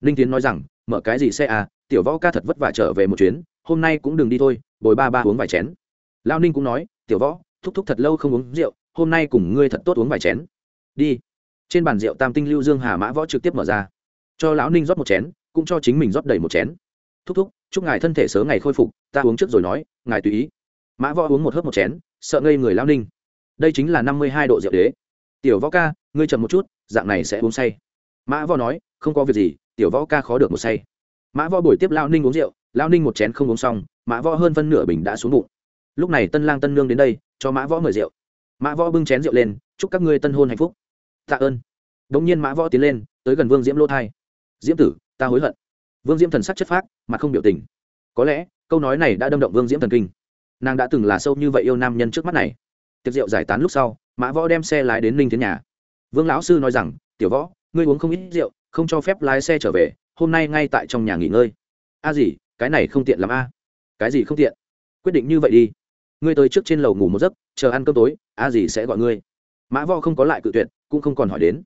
Ninh tiến nói rằng, mở cái gì xe à tiểu võ ca thật vất vả trở về một chuyến, hôm nay cũng đừng đi thôi, bồi ba ba uống vài chén. Lao ninh cũng nói, tiểu võ thúc thúc thật lâu không uống rượu, hôm nay cùng ngươi thật tốt uống vài chén. Đi. Trên bàn rượu tam tinh lưu dương hà mã võ trực tiếp mở ra. Cho lão ninh rót một chén, cũng cho chính mình rót đầy một chén. Thúc thúc, chúc ngài thân thể sớm ngày khôi phục, ta uống trước rồi nói, ngài tùy ý. Mã võ uống một hớp một chén, sợ ngây người Lão ninh. Đây chính là năm mươi hai độ rượu đế. Tiểu võ ca, ngươi chậm một chút, dạng này sẽ uống say. Mã võ nói, không có việc gì, tiểu võ ca khó được một say. Mã võ buổi tiếp lao ninh uống rượu lao ninh một chén không uống xong, mã võ hơn phân nửa bình đã xuống bụng. Lúc này tân lang tân nương đến đây cho mã võ mời rượu. Mã võ bưng chén rượu lên, chúc các ngươi tân hôn hạnh phúc. Tạ ơn. Đ ỗ n g nhiên mã võ tiến lên, tới gần vương diễm lô thai. Diễm tử, ta hối hận. Vương diễm thần sắc chất phác mà không biểu tình. Có lẽ, câu nói này đã đâm động vương diễm thần kinh. Nàng đã từng là sâu như vậy yêu nam nhân trước mắt này. Tiệc rượu giải tán lúc sau, mã võ đem xe lái đến ninh tiến nhà. Vương lão sư nói rằng, tiểu võ, ngươi uống không ít rượu, không cho phép lái xe trở về, hôm nay ngay tại trong nhà nghỉ ngơi. A gì, cái này không tiện làm a. Cái gì không tiện? Quyết định như vậy đi ngươi tới trước trên lầu ngủ một giấc, chờ ăn cơm tối, a gì sẽ gọi ngươi. Mã võ không có lại cự tuyệt, cũng không còn hỏi đến.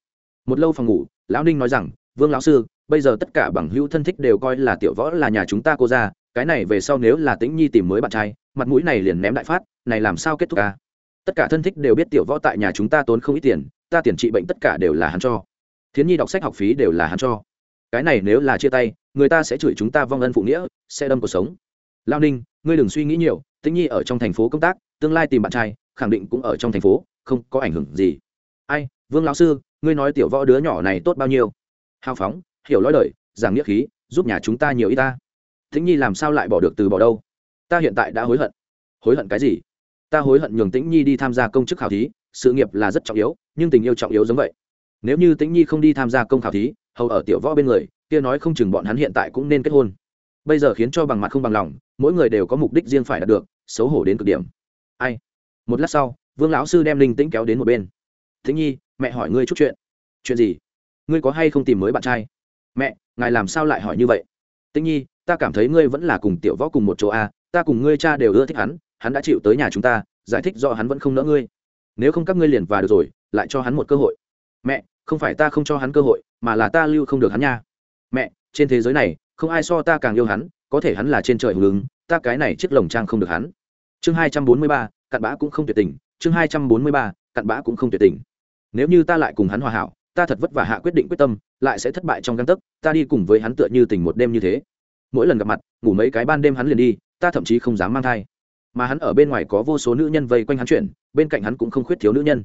Một lâu phòng ngủ, lão ninh nói rằng, vương lão sư, bây giờ tất cả bằng hữu thân thích đều coi là tiểu võ là nhà chúng ta cô ra cái này về sau nếu là tĩnh nhi tìm mới bạn trai, mặt mũi này liền ném đại phát, này làm sao kết thúc ca tất cả thân thích đều biết tiểu võ tại nhà chúng ta tốn không ít tiền, ta tiền trị bệnh tất cả đều là hắn cho. Thiến nhi đọc sách học phí đều là hắn cho. Cái này nếu là chia tay, người ta sẽ chửi chúng ta vong ân phụ nghĩa, sẽ đâm cuộc sống. Lao ninh, ngươi đừng suy nghĩ nhiều tĩnh nhi ở trong thành phố công tác, tương lai tìm bạn trai, khẳng định cũng ở trong thành phố, không có ảnh hưởng gì. Ai, vương lão sư, ngươi nói tiểu võ đứa nhỏ này tốt bao nhiêu? Hào phóng, hiểu lối đời, giảng nghĩa khí, giúp nhà chúng ta nhiều y ta. Tĩnh nhi làm sao lại bỏ được từ bỏ đâu? Ta hiện tại đã hối hận. Hối hận cái gì? Ta hối hận nhường tĩnh nhi đi tham gia công chức khảo thí, sự nghiệp là rất trọng yếu, nhưng tình yêu trọng yếu giống vậy. Nếu như tĩnh nhi không đi tham gia công khảo thí, hầu ở tiểu võ bên người, kia nói không chừng bọn hắn hiện tại cũng nên kết hôn. Bây giờ khiến cho bằng mặt không bằng lòng, mỗi người đều có mục đích riêng phải đạt được xấu hổ đến cực điểm. Ai? Một lát sau, vương lão sư đem linh tĩnh kéo đến một bên. Tĩnh nhi, mẹ hỏi ngươi chút chuyện. Chuyện gì? Ngươi có hay không tìm mới bạn trai? Mẹ, ngài làm sao lại hỏi như vậy? Tĩnh nhi, ta cảm thấy ngươi vẫn là cùng tiểu võ cùng một chỗ a ta cùng ngươi cha đều ưa thích hắn hắn đã chịu tới nhà chúng ta, giải thích do hắn vẫn không nỡ ngươi. Nếu không các ngươi liền và được rồi, lại cho hắn một cơ hội. Mẹ, không phải ta không cho hắn cơ hội, mà là ta lưu không được hắn nha. Mẹ, trên thế giới này, không ai so ta càng yêu hắn, có thể hắn là trên trời hùng ứng ta cái này chiếc lồng trang không được hắn. Chương hai trăm bốn mươi ba, cặn bã cũng không tuyệt tình. Chương hai trăm bốn mươi ba, cặn bã cũng không tuyệt tình. Nếu như ta lại cùng hắn hòa hảo, ta thật vất vả hạ quyết định quyết tâm, lại sẽ thất bại trong găng tấc, ta đi cùng với hắn tựa như tình một đêm như thế. Mỗi lần gặp mặt, ngủ mấy cái ban đêm hắn liền đi, ta thậm chí không dám mang thai. Mà hắn ở bên ngoài có vô số nữ nhân vây quanh hắn chuyển bên cạnh hắn cũng không khuyết thiếu nữ nhân.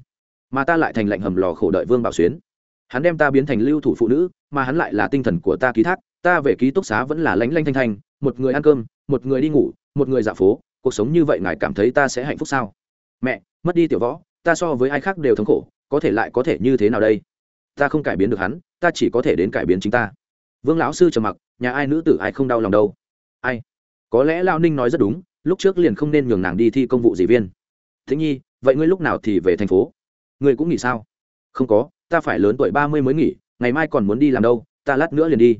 Mà ta lại thành lạnh hầm lò khổ đợi vương bảo xuyến. Hắn đem ta biến thành lưu thủ phụ nữ, mà hắn lại là tinh thần của ta ký thác, ta về ký túc xá vẫn là lánh lanh thanh thanh, một người ăn cơm một người đi ngủ, một người dạo phố, cuộc sống như vậy ngài cảm thấy ta sẽ hạnh phúc sao? Mẹ, mất đi tiểu võ, ta so với ai khác đều thống khổ, có thể lại có thể như thế nào đây? Ta không cải biến được hắn, ta chỉ có thể đến cải biến chính ta. Vương lão sư trầm mặc, nhà ai nữ tử ai không đau lòng đâu? Ai? Có lẽ lao ninh nói rất đúng, lúc trước liền không nên nhường nàng đi thi công vụ dị viên. Thế nhi, vậy ngươi lúc nào thì về thành phố? Ngươi cũng nghỉ sao? Không có, ta phải lớn tuổi ba mươi mới nghỉ, ngày mai còn muốn đi làm đâu, ta lát nữa liền đi.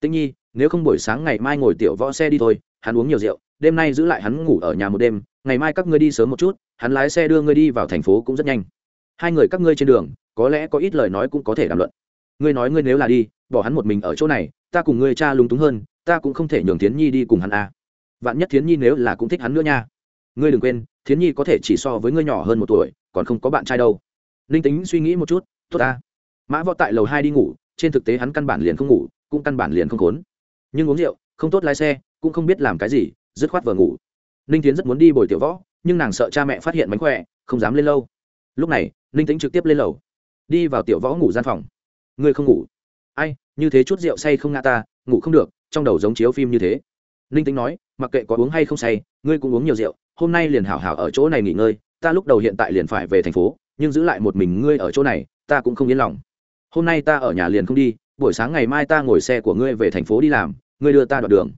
Tĩnh nhi, nếu không buổi sáng ngày mai ngồi tiểu võ xe đi thôi hắn uống nhiều rượu, đêm nay giữ lại hắn ngủ ở nhà một đêm, ngày mai các ngươi đi sớm một chút, hắn lái xe đưa ngươi đi vào thành phố cũng rất nhanh. Hai người các ngươi trên đường, có lẽ có ít lời nói cũng có thể đàm luận. Ngươi nói ngươi nếu là đi, bỏ hắn một mình ở chỗ này, ta cùng ngươi cha lúng túng hơn, ta cũng không thể nhường thiến nhi đi cùng hắn à. vạn nhất thiến nhi nếu là cũng thích hắn nữa nha. Ngươi đừng quên, thiến nhi có thể chỉ so với ngươi nhỏ hơn một tuổi, còn không có bạn trai đâu. Linh tính suy nghĩ một chút, tốt ta. Mã võ tại lầu hai đi ngủ, trên thực tế hắn căn bản liền không ngủ, cũng căn bản liền không khốn. Nhưng uống rượu, không tốt lái xe cũng không biết làm cái gì, dứt khoát vừa ngủ. Ninh tiến rất muốn đi bồi tiểu võ, nhưng nàng sợ cha mẹ phát hiện mánh khỏe, không dám lên lâu. Lúc này, ninh tính trực tiếp lên lầu. Đi vào tiểu võ ngủ gian phòng. Ngươi không ngủ. Ai, như thế chút rượu say không ngã ta, ngủ không được, trong đầu giống chiếu phim như thế. Ninh tính nói, mặc kệ có uống hay không say, ngươi cũng uống nhiều rượu, hôm nay liền hảo hảo ở chỗ này nghỉ ngơi, ta lúc đầu hiện tại liền phải về thành phố, nhưng giữ lại một mình ngươi ở chỗ này, ta cũng không yên lòng. Hôm nay ta ở nhà liền không đi, buổi sáng ngày mai ta ngồi xe của ngươi về thành phố đi làm, ngươi đưa ta đoạn đường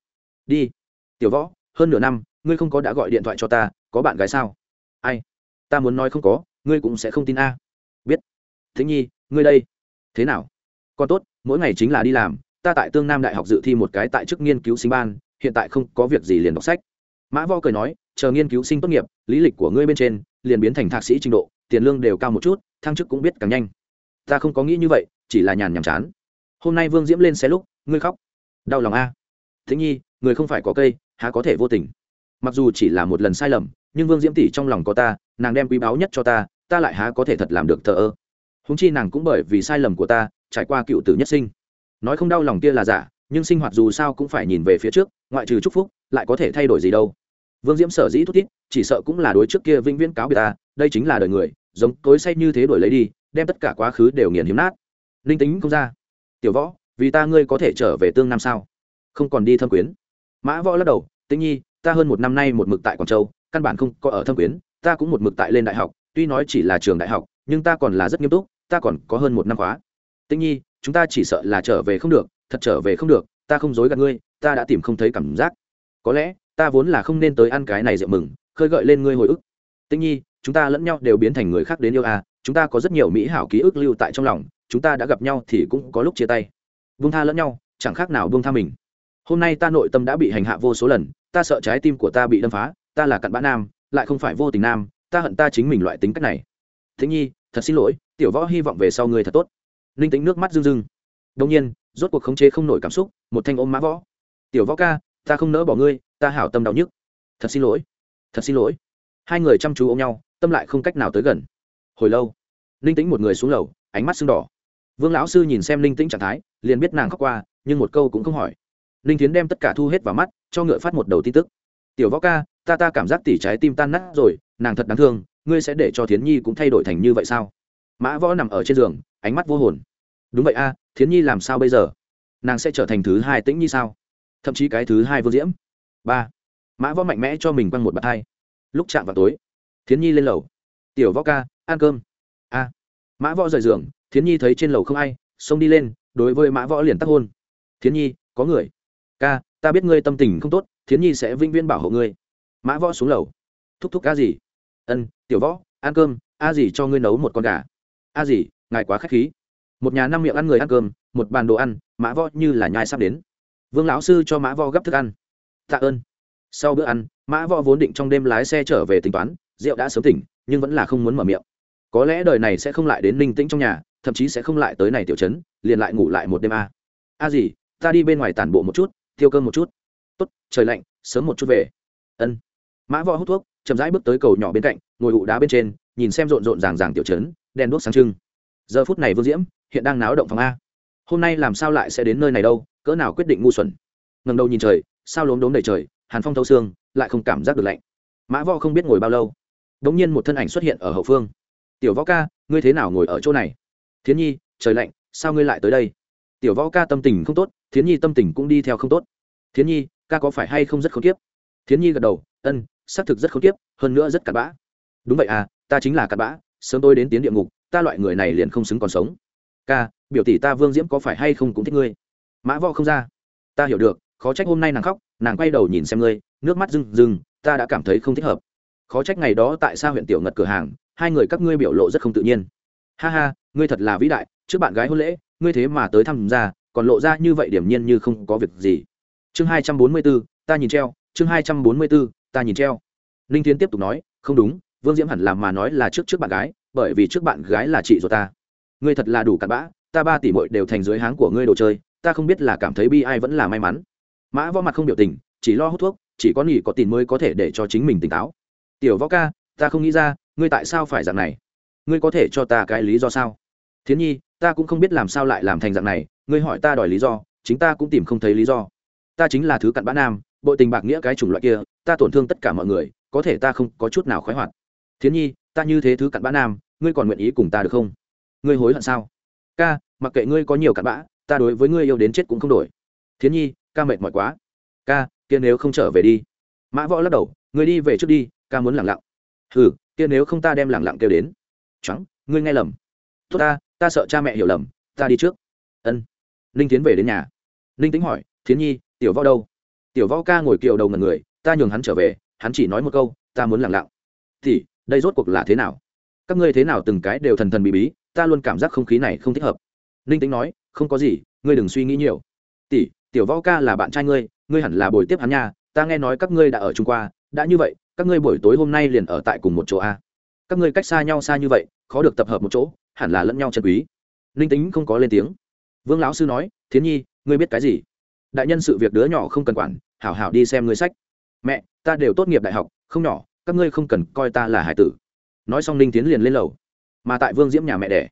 đi. Tiểu võ, hơn nửa năm, ngươi không có đã gọi điện thoại cho ta, có bạn gái sao? Ai? Ta muốn nói không có, ngươi cũng sẽ không tin a. Biết. Thính nhi, ngươi đây. Thế nào? Còn tốt, mỗi ngày chính là đi làm, ta tại tương nam đại học dự thi một cái tại chức nghiên cứu sinh ban, hiện tại không có việc gì liền đọc sách. Mã vo cười nói, chờ nghiên cứu sinh tốt nghiệp, lý lịch của ngươi bên trên, liền biến thành thạc sĩ trình độ, tiền lương đều cao một chút, thăng chức cũng biết càng nhanh. Ta không có nghĩ như vậy, chỉ là nhàn nhàm chán. Hôm nay vương diễm lên xe lúc, ngươi khóc. Đau lòng a. Thế nhi người không phải có cây há có thể vô tình. Mặc dù chỉ là một lần sai lầm nhưng vương diễm tỷ trong lòng có ta nàng đem quý báu nhất cho ta ta lại há có thể thật làm được thờ ơ. Húng chi nàng cũng bởi vì sai lầm của ta trải qua cựu tử nhất sinh. Nói không đau lòng kia là giả nhưng sinh hoạt dù sao cũng phải nhìn về phía trước ngoại trừ chúc phúc lại có thể thay đổi gì đâu. Vương diễm sở dĩ thút thít, chỉ sợ cũng là đối trước kia vĩnh viễn cáo biệt ta đây chính là đời người giống cối say như thế đổi lấy đi đem tất cả quá khứ đều nghiền hiếm nát. Linh tính không ra. Tiểu võ vì ta ngươi có thể trở về tương nam sao? Không còn đi thâm quyến mã võ lắc đầu, tĩnh nhi, ta hơn một năm nay một mực tại quảng châu, căn bản không có ở thâm quyến, ta cũng một mực tại lên đại học, tuy nói chỉ là trường đại học, nhưng ta còn là rất nghiêm túc, ta còn có hơn một năm khóa. Tĩnh nhi, chúng ta chỉ sợ là trở về không được, thật trở về không được, ta không dối gạt ngươi, ta đã tìm không thấy cảm giác. Có lẽ, ta vốn là không nên tới ăn cái này rượu mừng, khơi gợi lên ngươi hồi ức. Tĩnh nhi, chúng ta lẫn nhau đều biến thành người khác đến yêu à chúng ta có rất nhiều mỹ hảo ký ức lưu tại trong lòng, chúng ta đã gặp nhau thì cũng có lúc chia tay. Vung tha lẫn nhau, chẳng khác nào vung tha mình hôm nay ta nội tâm đã bị hành hạ vô số lần, ta sợ trái tim của ta bị đâm phá, ta là cặn bã nam, lại không phải vô tình nam, ta hận ta chính mình loại tính cách này. Thế nhi, thật xin lỗi, tiểu võ hy vọng về sau người thật tốt. Linh tính nước mắt rưng rưng. Đông nhiên, rốt cuộc khống chế không nổi cảm xúc, một thanh ôm mã võ. Tiểu võ ca, ta không nỡ bỏ ngươi, ta hảo tâm đau nhức. Thật xin lỗi, thật xin lỗi. Hai người chăm chú ôm nhau, tâm lại không cách nào tới gần. Hồi lâu linh tính một người xuống lầu, ánh mắt sưng đỏ. Vương lão sư nhìn xem linh tĩnh trạng thái, liền biết nàng khóc qua, nhưng một câu cũng không hỏi linh tiến đem tất cả thu hết vào mắt, cho ngựa phát một đầu tin tức. Tiểu võ ca, ta ta cảm giác tỉ trái tim tan nát rồi, nàng thật đáng thương, ngươi sẽ để cho thiến nhi cũng thay đổi thành như vậy sao? Mã võ nằm ở trên giường, ánh mắt vô hồn. Đúng vậy a, thiến nhi làm sao bây giờ? Nàng sẽ trở thành thứ hai tĩnh nhi sao? Thậm chí cái thứ hai vô diễm? Ba. Mã võ mạnh mẽ cho mình quăng một bạt hai. Lúc chạm vào tối, thiến nhi lên lầu. Tiểu võ ca, ăn cơm. A. Mã võ rời giường, thiến nhi thấy trên lầu không ai, xông đi lên, đối với mã võ liền tắc hôn. Thiến nhi, có người ca, ta biết ngươi tâm tình không tốt, thiến nhi sẽ vĩnh viễn bảo hộ ngươi. Mã võ xuống lầu. Thúc thúc, a gì? Ân, tiểu võ, ăn cơm, a gì cho ngươi nấu một con gà? A gì, ngài quá k h á c h khí. Một nhà năm miệng ăn người ăn cơm, một bàn đồ ăn, mã võ như là nhai sắp đến. Vương lão sư cho mã võ gấp thức ăn. Tạ ơn. Sau bữa ăn, mã võ vốn định trong đêm lái xe trở về tính toán, rượu đã sớm tỉnh, nhưng vẫn là không muốn mở miệng. Có lẽ đời này sẽ không lại đến ninh tĩnh trong nhà, thậm chí sẽ không lại tới này tiểu trấn, liền lại ngủ lại một đêm a. A gì, ta đi bên ngoài tản bộ một chút tiêu cơm một chút. Tốt, trời lạnh, sớm một chút về. Ân. Mã võ hút thuốc, chậm rãi bước tới cầu nhỏ bên cạnh, ngồi ụ đá bên trên, nhìn xem rộn rộn ràng ràng tiểu trấn, đèn đuốc sáng trưng. Giờ phút này vương diễm, hiện đang náo động phòng a. Hôm nay làm sao lại sẽ đến nơi này đâu, cỡ nào quyết định ngu xuẩn. Ngầm đầu nhìn trời, sao lốm đốm đầy trời, hàn phong thâu xương, lại không cảm giác được lạnh. Mã võ không biết ngồi bao lâu. Đ ỗ n g nhiên một thân ảnh xuất hiện ở hậu phương. Tiểu võ ca, ngươi thế nào ngồi ở chỗ này? Thiến nhi, trời lạnh, sao ngươi lại tới đây? Tiểu võ ca tâm tình không tốt thiến nhi tâm tình cũng đi theo không tốt. Thiến nhi, ca có phải hay không rất khốn kiếp? Thiến nhi gật đầu, ân, xác thực rất khốn kiếp, hơn nữa rất cặn bã. Đúng vậy à ta chính là cặn bã, sớm tôi đến tiến địa ngục, ta loại người này liền không xứng còn sống. Ca, biểu tỷ ta vương diễm có phải hay không cũng thích ngươi? Mã võ không ra. Ta hiểu được, khó trách hôm nay nàng khóc, nàng quay đầu nhìn xem ngươi, nước mắt rừng rừng ta đã cảm thấy không thích hợp. Khó trách ngày đó tại sao huyện tiểu ngật cửa hàng, hai người các ngươi biểu lộ rất không tự nhiên. Ha ha, ngươi thật là vĩ đại, trước bạn gái hôn lễ, ngươi thế mà tới thăm ra còn lộ ra như vậy điểm nhiên như không có việc gì. Chương hai trăm bốn mươi b ố ta nhìn treo. Chương hai trăm bốn mươi b ố ta nhìn treo. Ninh tiến tiếp tục nói, không đúng, vương diễm hẳn là mà nói là trước trước bạn gái, bởi vì trước bạn gái là chị rồi ta. Ngươi thật là đủ cặn bã, ta ba tỷ mội đều thành dưới háng của ngươi đồ chơi, ta không biết là cảm thấy bi ai vẫn là may mắn. Mã võ mặt không biểu tình, chỉ lo hút thuốc, chỉ có nghỉ có tiền mới có thể để cho chính mình tỉnh táo. Tiểu võ ca, ta không nghĩ ra, ngươi tại sao phải dạng này? Ngươi có thể cho ta cái lý do sao? Thiến nhi, ta cũng không biết làm sao lại làm thành dạng này ngươi hỏi ta đòi lý do, chính ta cũng tìm không thấy lý do. Ta chính là thứ cặn bã nam, bội tình bạc nghĩa cái chủng loại kia, ta tổn thương tất cả mọi người, có thể ta không có chút nào khoái hoạt. Thiến nhi, ta như thế thứ cặn bã nam, ngươi còn nguyện ý cùng ta được không? Ngươi hối hận sao? Ca, mặc kệ ngươi có nhiều cặn bã, ta đối với ngươi yêu đến chết cũng không đổi. Thiến nhi, ca mệt mỏi quá. Ca, kia nếu không trở về đi. Mã võ lắc đầu, ngươi đi về trước đi, ca muốn lẳng lặng. Ừ kia nếu không ta đem lẳng lặng kêu đến. Trắng, ngươi nghe lầm. Tốt ta ta sợ cha mẹ hiểu lầm, ta đi trước. Ân ninh tiến về đến nhà. Ninh tính hỏi, thiến nhi, tiểu võ đâu? Tiểu võ ca ngồi kiệu đầu ngần người, ta nhường hắn trở về, hắn chỉ nói một câu, ta muốn lặng lặng. Thì, đây rốt cuộc là thế nào? Các ngươi thế nào từng cái đều thần thần bí bí, ta luôn cảm giác không khí này không thích hợp. Ninh tính nói, không có gì, ngươi đừng suy nghĩ nhiều. Tỷ, tiểu võ ca là bạn trai ngươi ngươi hẳn là buổi tiếp hắn nha, ta nghe nói các ngươi đã ở trung qua, đã như vậy, các ngươi buổi tối hôm nay liền ở tại cùng một chỗ a các ngươi cách xa nhau xa như vậy, khó được tập hợp một chỗ, hẳn là lẫn nhau chân quý. Ninh tính không có lên tiếng vương lão sư nói, thiến nhi, ngươi biết cái gì? Đại nhân sự việc đứa nhỏ không cần quản, hảo hảo đi xem ngươi sách. Mẹ, ta đều tốt nghiệp đại học, không nhỏ, các ngươi không cần coi ta là hải tử. Nói xong ninh tiến liền lên lầu. Mà tại vương diễm nhà mẹ đẻ,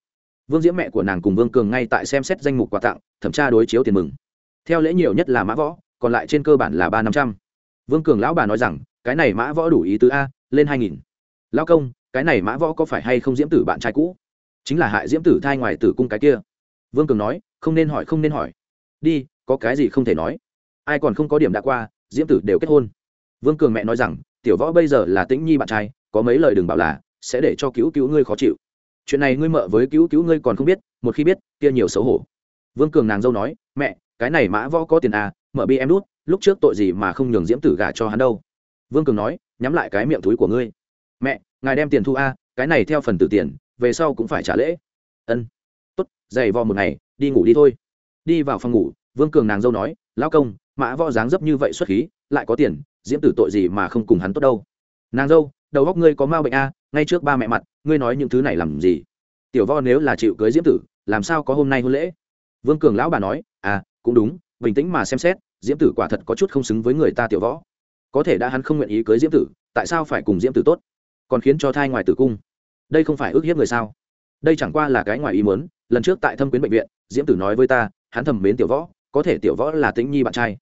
vương diễm mẹ của nàng cùng vương cường ngay tại xem xét danh mục quà tặng, thẩm tra đối chiếu tiền mừng. Theo lễ nhiều nhất là mã võ, còn lại trên cơ bản là ba năm trăm. Vương cường lão bà nói rằng, cái này mã võ đủ ý tứ a, lên hai nghìn. Lão công, cái này mã võ có phải hay không diễm tử bạn trai cũ? Chính là hại diễm tử thai ngoài tử cung cái kia vương cường nói, không nên hỏi, không nên hỏi. Đi, có cái gì không thể nói. Ai còn không có điểm đã qua, diễm tử đều kết hôn. Vương cường mẹ nói rằng, tiểu võ bây giờ là tĩnh nhi bạn trai, có mấy lời đừng bảo là, sẽ để cho cứu cứu ngươi khó chịu. Chuyện này ngươi mợ với cứu cứu ngươi còn không biết, một khi biết, kia nhiều xấu hổ. Vương cường nàng dâu nói, mẹ, cái này mã võ có tiền à mở bi em đút, lúc trước tội gì mà không nhường diễm tử gả cho hắn đâu. Vương cường nói, nhắm lại cái miệng túi của ngươi. Mẹ, ngài đem tiền thu a, cái này theo phần tử tiền, về sau cũng phải trả lễ. Ân dày vò một ngày, đi ngủ đi thôi. Đi vào phòng ngủ, vương cường nàng dâu nói, lão công, mã võ dáng dấp như vậy xuất khí, lại có tiền, diễm tử tội gì mà không cùng hắn tốt đâu? Nàng dâu, đầu góc ngươi có ma bệnh a, ngay trước ba mẹ mặt, ngươi nói những thứ này làm gì? Tiểu võ nếu là chịu cưới diễm tử, làm sao có hôm nay hôn lễ? Vương cường lão bà nói à cũng đúng, bình tĩnh mà xem xét, diễm tử quả thật có chút không xứng với người ta tiểu võ. Có thể đã hắn không nguyện ý cưới diễm tử, tại sao phải cùng diễm tử tốt? Còn khiến cho thai ngoài tử cung. Đây không phải ước hiếp người sao? Đây chẳng qua là cái ngoài ý muốn lần trước tại thâm quyến bệnh viện, diễm tử nói với ta, hắn thầm mến tiểu võ, có thể tiểu võ là tĩnh nhi bạn trai.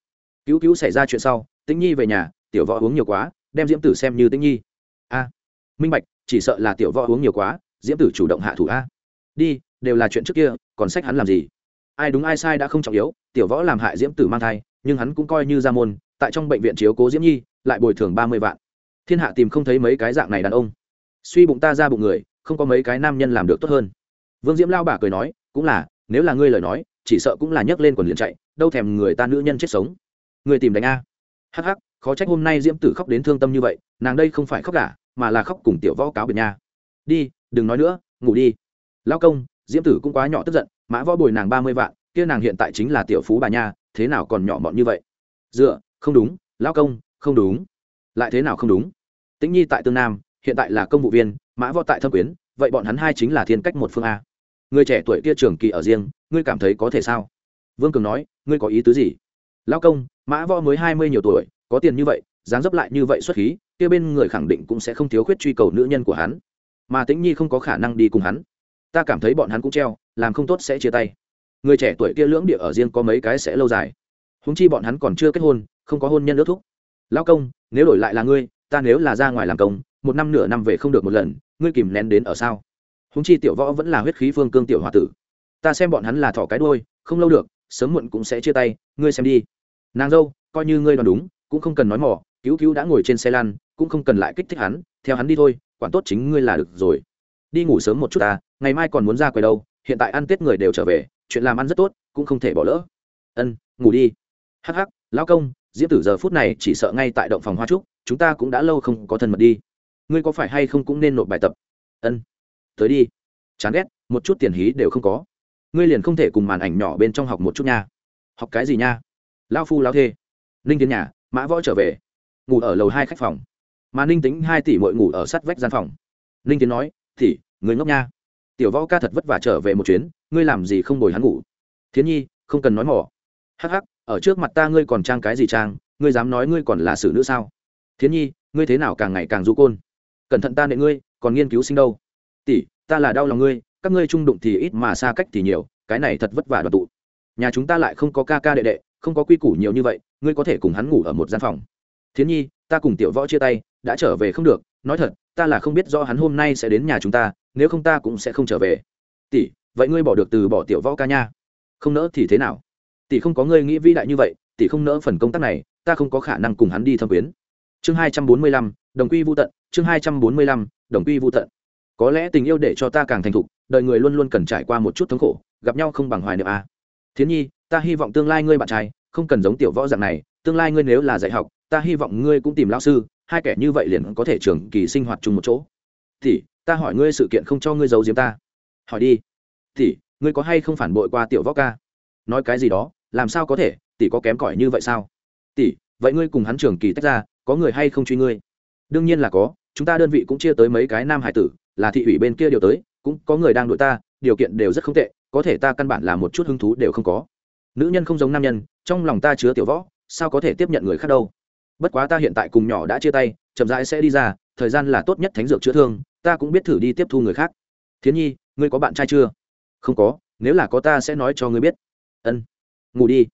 Cứu cứu xảy ra chuyện sau, tĩnh nhi về nhà, tiểu võ uống nhiều quá, đem diễm tử xem như tĩnh nhi. A, minh bạch, chỉ sợ là tiểu võ uống nhiều quá, diễm tử chủ động hạ thủ a. Đi, đều là chuyện trước kia, còn sách hắn làm gì? Ai đúng ai sai đã không trọng yếu, tiểu võ làm hại diễm tử mang thai, nhưng hắn cũng coi như ra môn, tại trong bệnh viện chiếu cố diễm nhi, lại bồi thường ba mươi vạn. Thiên hạ tìm không thấy mấy cái dạng này đàn ông. Suy bụng ta ra bụng người, không có mấy cái nam nhân làm được tốt hơn vương diễm lao bà cười nói, cũng là, nếu là ngươi lời nói, chỉ sợ cũng là nhấc lên quần liền chạy, đâu thèm người ta nữ nhân chết sống. Người tìm đánh a. Hắc hắc, khó trách hôm nay diễm tử khóc đến thương tâm như vậy, nàng đây không phải khóc cả mà là khóc cùng tiểu võ cáo biệt nha. Đi, đừng nói nữa, ngủ đi. Lao công, diễm tử cũng quá nhỏ tức giận, mã võ bồi nàng ba mươi vạn, kia nàng hiện tại chính là tiểu phú bà nha, thế nào còn nhỏ mọn như vậy? Dựa, không đúng, lao công, không đúng. Lại thế nào không đúng? Tĩnh nhi tại tương nam, hiện tại là công vụ viên, mã võ tại thâm quyến, vậy bọn hắn hai chính là thiên cách một phương a người trẻ tuổi kia trường kỳ ở riêng, ngươi cảm thấy có thể sao? Vương cường nói, ngươi có ý tứ gì? Lao công, mã võ mới hai mươi nhiều tuổi, có tiền như vậy, dáng dấp lại như vậy xuất khí, kia bên người khẳng định cũng sẽ không thiếu khuyết truy cầu nữ nhân của hắn. Mà tĩnh nhi không có khả năng đi cùng hắn. Ta cảm thấy bọn hắn cũng treo, làm không tốt sẽ chia tay. Người trẻ tuổi kia lưỡng địa ở riêng có mấy cái sẽ lâu dài. Húng chi bọn hắn còn chưa kết hôn, không có hôn nhân ước thúc. Lao công, nếu đổi lại là ngươi, ta nếu là ra ngoài làm công, một năm nửa năm về không được một lần, ngươi kìm nén đến ở sao? Húng chi tiểu võ vẫn là huyết khí phương cương tiểu h o a tử. Ta xem bọn hắn là thỏ cái đôi không lâu được, sớm muộn cũng sẽ chia tay, ngươi xem đi. Nàng dâu, coi như ngươi đoán đúng, cũng không cần nói mỏ cứu cứu đã ngồi trên xe lăn, cũng không cần lại kích thích hắn, theo hắn đi thôi, quản tốt chính ngươi là được rồi. Đi ngủ sớm một chút ta, ngày mai còn muốn ra quầy đâu, hiện tại ăn tết người đều trở về, chuyện làm ăn rất tốt, cũng không thể bỏ lỡ. Ân, ngủ đi. Hắc hắc, lão công, diễm tử giờ phút này chỉ sợ ngay tại động phòng hoa trúc, chúng ta cũng đã lâu không có thân mật đi. Ngươi có phải hay không cũng nên nộp bài tập? Ân tới đi. Chán ghét, một chút tiền hí đều không có. Ngươi liền không thể cùng màn ảnh nhỏ bên trong học một chút nha. Học cái gì nha? Lao phu lao thê. Ninh tiến nhà, mã võ trở về. Ngủ ở lầu hai khách phòng. Mà ninh tính hai tỷ mội ngủ ở sát vách gian phòng. Ninh tiến nói, tỷ người ngốc nha. Tiểu võ ca thật vất vả trở về một chuyến, ngươi làm gì không bồi hắn ngủ? Thiến nhi, không cần nói mỏ. Hắc hắc, ở trước mặt ta ngươi còn trang cái gì trang, ngươi dám nói ngươi còn là xử nữ sao? Thiến nhi, ngươi thế nào càng ngày càng du côn? Cẩn thận ta nệ ngươi, còn nghiên cứu sinh đâu? Tỷ, ta là đau lòng ngươi, các ngươi trung đụng thì ít mà xa cách thì nhiều, cái này thật vất vả đoàn tụ. Nhà chúng ta lại không có ca ca đệ đệ, không có quy củ nhiều như vậy, ngươi có thể cùng hắn ngủ ở một gian phòng. Thiến nhi, ta cùng tiểu võ chia tay, đã trở về không được, nói thật, ta là không biết do hắn hôm nay sẽ đến nhà chúng ta, nếu không ta cũng sẽ không trở về. Tỷ, vậy ngươi bỏ được từ bỏ tiểu võ ca nha. Không nỡ thì thế nào? Tỷ không có ngươi nghĩ vĩ đại như vậy, tỷ không nỡ phần công tác này, ta không có khả năng cùng hắn đi thâm quyến chương hai trăm bốn mươi lăm, đồng quy vô tận, chương hai trăm bốn mươi lăm, đồng quy vô tận có lẽ tình yêu để cho ta càng thành thục, đời người luôn luôn cần trải qua một chút thống khổ, gặp nhau không bằng hoài niệm à. thiến nhi, ta hy vọng tương lai ngươi bạn trai, không cần giống tiểu võ dạng này, tương lai ngươi nếu là dạy học, ta hy vọng ngươi cũng tìm lao sư, hai kẻ như vậy liền có thể trường kỳ sinh hoạt chung một chỗ. Thì ta hỏi ngươi sự kiện không cho ngươi giấu giếm ta. Hỏi đi. Tỷ, ngươi có hay không phản bội qua tiểu võ ca? Nói cái gì đó, làm sao có thể, tỷ có kém cỏi như vậy sao? Tỷ, vậy ngươi cùng hắn trường kỳ tách ra, có người hay không truy ngươi? Đương nhiên là có, chúng ta đơn vị cũng chia tới mấy cái nam hải tử là thị ủy bên kia điều tới, cũng có người đang đuổi ta, điều kiện đều rất không tệ, có thể ta căn bản là một chút hứng thú đều không có. Nữ nhân không giống nam nhân, trong lòng ta chứa tiểu võ, sao có thể tiếp nhận người khác đâu? Bất quá ta hiện tại cùng nhỏ đã chia tay, chậm rãi sẽ đi ra, thời gian là tốt nhất thánh dược chữa thương, ta cũng biết thử đi tiếp thu người khác. Thiến nhi, ngươi có bạn trai chưa? Không có, nếu là có ta sẽ nói cho ngươi biết. Ân. Ngủ đi.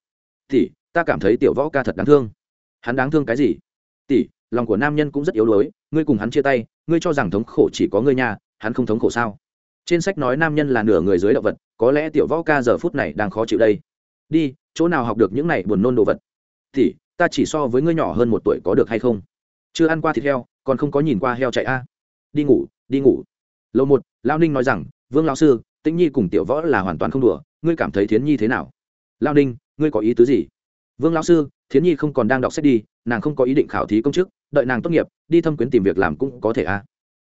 Tỷ, ta cảm thấy tiểu võ ca thật đáng thương. Hắn đáng thương cái gì? Tỷ lòng của nam nhân cũng rất yếu đuối ngươi cùng hắn chia tay ngươi cho rằng thống khổ chỉ có ngươi nhà hắn không thống khổ sao? Trên sách nói nam nhân là nửa người dưới động vật có lẽ tiểu võ ca giờ phút này đang khó chịu đây. Đi chỗ nào học được những này buồn nôn đồ vật? Thì, ta chỉ so với ngươi nhỏ hơn một tuổi có được hay không? Chưa ăn qua thịt heo còn không có nhìn qua heo chạy a. Đi ngủ đi ngủ. Lâu một lao ninh nói rằng vương lão sư tĩnh nhi cùng tiểu võ là hoàn toàn không đùa ngươi cảm thấy thiến nhi thế nào? Lao ninh ngươi có ý tứ gì? Vương lão sư thiến nhi không còn đang đọc sách đi nàng không có ý định khảo thí công chức đợi nàng tốt nghiệp, đi thâm quyến tìm việc làm cũng có thể a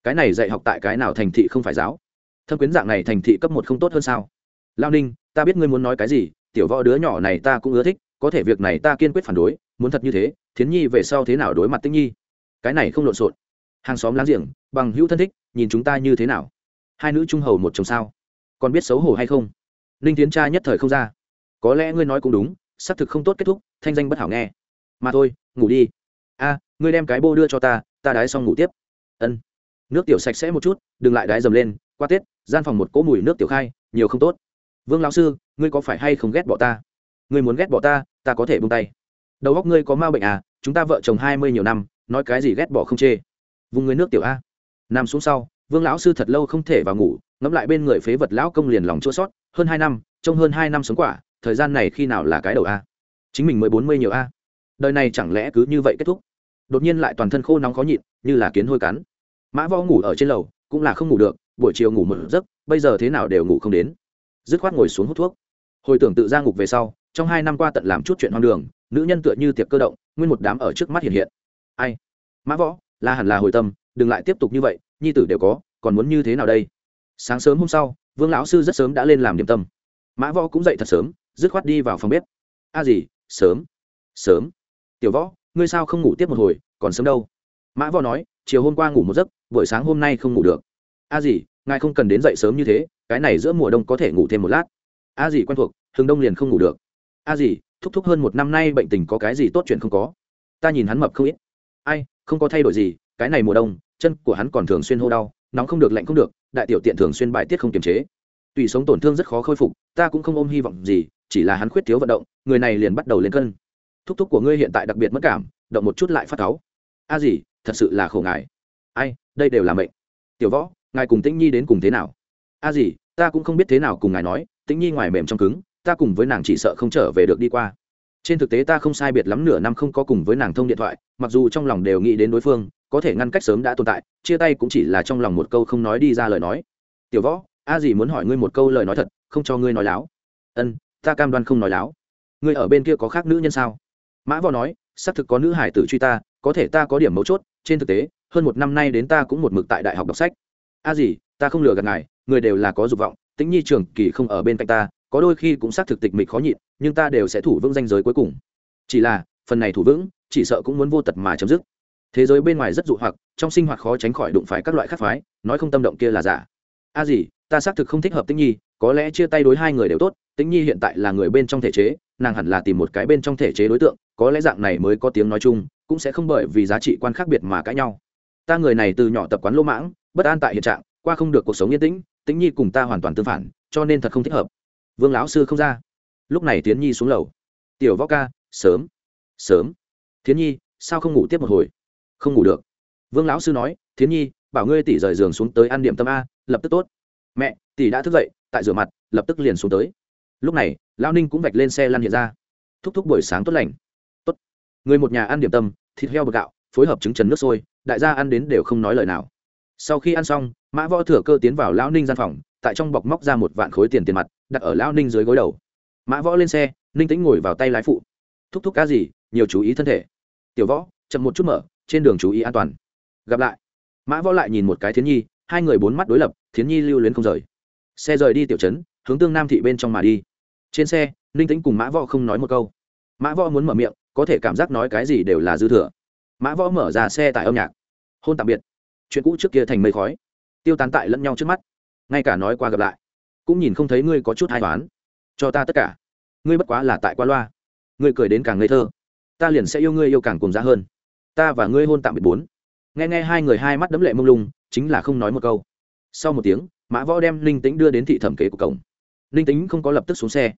cái này dạy học tại cái nào thành thị không phải giáo? Thâm quyến dạng này thành thị cấp một không tốt hơn sao? Lao ninh, ta biết ngươi muốn nói cái gì, tiểu võ đứa nhỏ này ta cũng ưa thích, có thể việc này ta kiên quyết phản đối, muốn thật như thế, thiến nhi về sau thế nào đối mặt tích nhi? Cái này không lộn xộn. Hàng xóm láng giềng, bằng hữu thân thích, nhìn chúng ta như thế nào? Hai nữ trung hầu một chồng sao? Còn biết xấu hổ hay không? Ninh tiến cha nhất thời không ra. Có lẽ ngươi nói cũng đúng, xác thực không tốt kết thúc, thanh danh bất hảo nghe. Mà thôi, ngủ đi a, ngươi đem cái bô đưa cho ta ta đái xong ngủ tiếp. Ân. Nước tiểu sạch sẽ một chút, đừng lại đái dầm lên, qua tết, gian phòng một cỗ mùi nước tiểu khai, nhiều không tốt. Vương lão sư, ngươi có phải hay không ghét bỏ ta? Ngươi muốn ghét bỏ ta ta có thể buông tay. Đầu góc ngươi có ma bệnh à chúng ta vợ chồng hai mươi nhiều năm, nói cái gì ghét bỏ không chê. Vùng người nước tiểu a. Nằm xuống sau, vương lão sư thật lâu không thể vào ngủ, ngẫm lại bên người phế vật lão công liền lòng chua sót hơn hai năm trong hơn hai năm sống quả, thời gian này khi nào là cái đầu a? Chính mình mới bốn mươi nhiều a. Đời này chẳng lẽ cứ như vậy kết thúc? Đột nhiên lại toàn thân khô nóng khó nhịn, như là kiến hôi cắn. Mã võ ngủ ở trên lầu, cũng là không ngủ được, buổi chiều ngủ một giấc, bây giờ thế nào đều ngủ không đến. Dứt khoát ngồi xuống hút thuốc. Hồi tưởng tự ra ngục về sau, trong hai năm qua tận làm chút chuyện hoang đường, nữ nhân tựa như tiệc cơ động, nguyên một đám ở trước mắt hiện hiện. Ai? Mã võ, là hẳn là hồi tâm, đừng lại tiếp tục như vậy, nhi tử đều có, còn muốn như thế nào đây? Sáng sớm hôm sau, vương lão sư rất sớm đã lên làm điểm tâm. Mã võ cũng dậy thật sớm, dứt khoát đi vào phòng bếp. A gì? Sớm. Sớm. Tiểu võ ngươi sao không ngủ tiếp một hồi, còn sớm đâu? Mã võ nói, chiều hôm qua ngủ một giấc, buổi sáng hôm nay không ngủ được. A gì ngài không cần đến dậy sớm như thế, cái này giữa mùa đông có thể ngủ thêm một lát. A gì quen thuộc thường đông liền không ngủ được. A gì thúc thúc hơn một năm nay bệnh tình có cái gì tốt chuyện không có? Ta nhìn hắn mập không ít. Ai, không có thay đổi gì, cái này mùa đông, chân của hắn còn thường xuyên hô đau, nóng không được, lạnh không được, đại tiểu tiện thường xuyên bài tiết không kiềm chế. Tùy sống tổn thương rất khó khôi phục, ta cũng không ôm hy vọng gì, chỉ là hắn khuyết thiếu vận động, người này liền bắt đầu lên cân thúc thúc của ngươi hiện tại đặc biệt mất cảm, động một chút lại phát cáu. A gì, thật sự là khổ ngài ai, đây đều là mệnh. Tiểu võ, ngài cùng tĩnh nhi đến cùng thế nào? A gì, ta cũng không biết thế nào cùng ngài nói, tĩnh nhi ngoài mềm trong cứng, ta cùng với nàng chỉ sợ không trở về được đi qua. Trên thực tế ta không sai biệt lắm nửa năm không có cùng với nàng thông điện thoại, mặc dù trong lòng đều nghĩ đến đối phương, có thể ngăn cách sớm đã tồn tại, chia tay cũng chỉ là trong lòng một câu không nói đi ra lời nói. Tiểu võ, a gì muốn hỏi ngươi một câu lời nói thật, không cho ngươi nói láo. Ân, ta cam đoan không nói láo. Ngươi ở bên kia có khác nữ nhân sao? Mã võ nói, xác thực có nữ hải tử truy ta, có thể ta có điểm mấu chốt, trên thực tế, hơn một năm nay đến ta cũng một mực tại đại học đọc sách. A gì, ta không lừa gạt ngài, người đều là có dục vọng tính nhi trường kỳ không ở bên cạnh ta, có đôi khi cũng xác thực tịch mịch khó nhịn, nhưng ta đều sẽ thủ vững danh giới cuối cùng. Chỉ là, phần này thủ vững, chỉ sợ cũng muốn vô tật mà chấm dứt. Thế giới bên ngoài rất dụ hoặc, trong sinh hoạt khó tránh khỏi đụng phải các loại khắc phái, nói không tâm động kia là giả. A gì, ta xác thực không thích hợp tĩnh nhi, có lẽ chia tay đối hai người đều tốt, tĩnh nhi hiện tại là người bên trong thể chế, nàng hẳn là tìm một cái bên trong thể chế đối tượng có lẽ dạng này mới có tiếng nói chung, cũng sẽ không bởi vì giá trị quan khác biệt mà cãi nhau. Ta người này từ nhỏ tập quán lỗ mãng, bất an tại hiện trạng, qua không được cuộc sống yên tĩnh tĩnh nhi cùng ta hoàn toàn tương phản, cho nên thật không thích hợp. Vương lão sư không ra. Lúc này tiến nhi xuống lầu. Tiểu võ ca, sớm sớm. Thiến nhi, sao không ngủ tiếp một hồi? Không ngủ được. Vương lão sư nói thiến nhi, bảo ngươi tỷ rời giường xuống tới ăn điểm tâm a, lập tức tốt. Mẹ, tỷ đã thức dậy, tại rửa mặt, lập tức liền xuống tới. Lúc này, lão ninh cũng vạch lên xe lăn hiện ra. Thúc thúc buổi sáng tốt lành người một nhà ăn điểm tâm, thịt heo bột gạo, phối hợp trứng trần nước sôi, đại gia ăn đến đều không nói lời nào. Sau khi ăn xong, mã võ thừa cơ tiến vào lão ninh gian phòng, tại trong bọc móc ra một vạn khối tiền tiền mặt, đặt ở lão ninh dưới gối đầu. Mã võ lên xe, ninh tĩnh ngồi vào tay lái phụ. Thúc thúc cá gì, nhiều chú ý thân thể. Tiểu võ, chậm một chút mở, trên đường chú ý an toàn. Gặp lại. Mã võ lại nhìn một cái thiến nhi, hai người bốn mắt đối lập, thiến nhi lưu luyến không rời. Xe rời đi tiểu trấn, hướng tương nam thị bên trong mà đi. Trên xe, ninh tĩnh cùng mã võ không nói một câu. Mã võ muốn mở miệng có thể cảm giác nói cái gì đều là dư thừa. Mã võ mở ra xe tại âm nhạc. Hôn tạm biệt. Chuyện cũ trước kia thành mây khói. Tiêu tán tại lẫn nhau trước mắt. Ngay cả nói qua gặp lại, cũng nhìn không thấy ngươi có chút hai toán cho ta tất cả. Ngươi bất quá là tại qua loa. Ngươi cười đến càng ngây thơ. Ta liền sẽ yêu ngươi yêu càng cùng giá hơn. Ta và ngươi hôn tạm biệt bốn. Nghe nghe hai người hai mắt đấm lệ mông lung, chính là không nói một câu. Sau một tiếng, mã võ đem ninh tính đưa đến thị thẩm kế của cổng. Ninh tính không có lập tức xuống xe.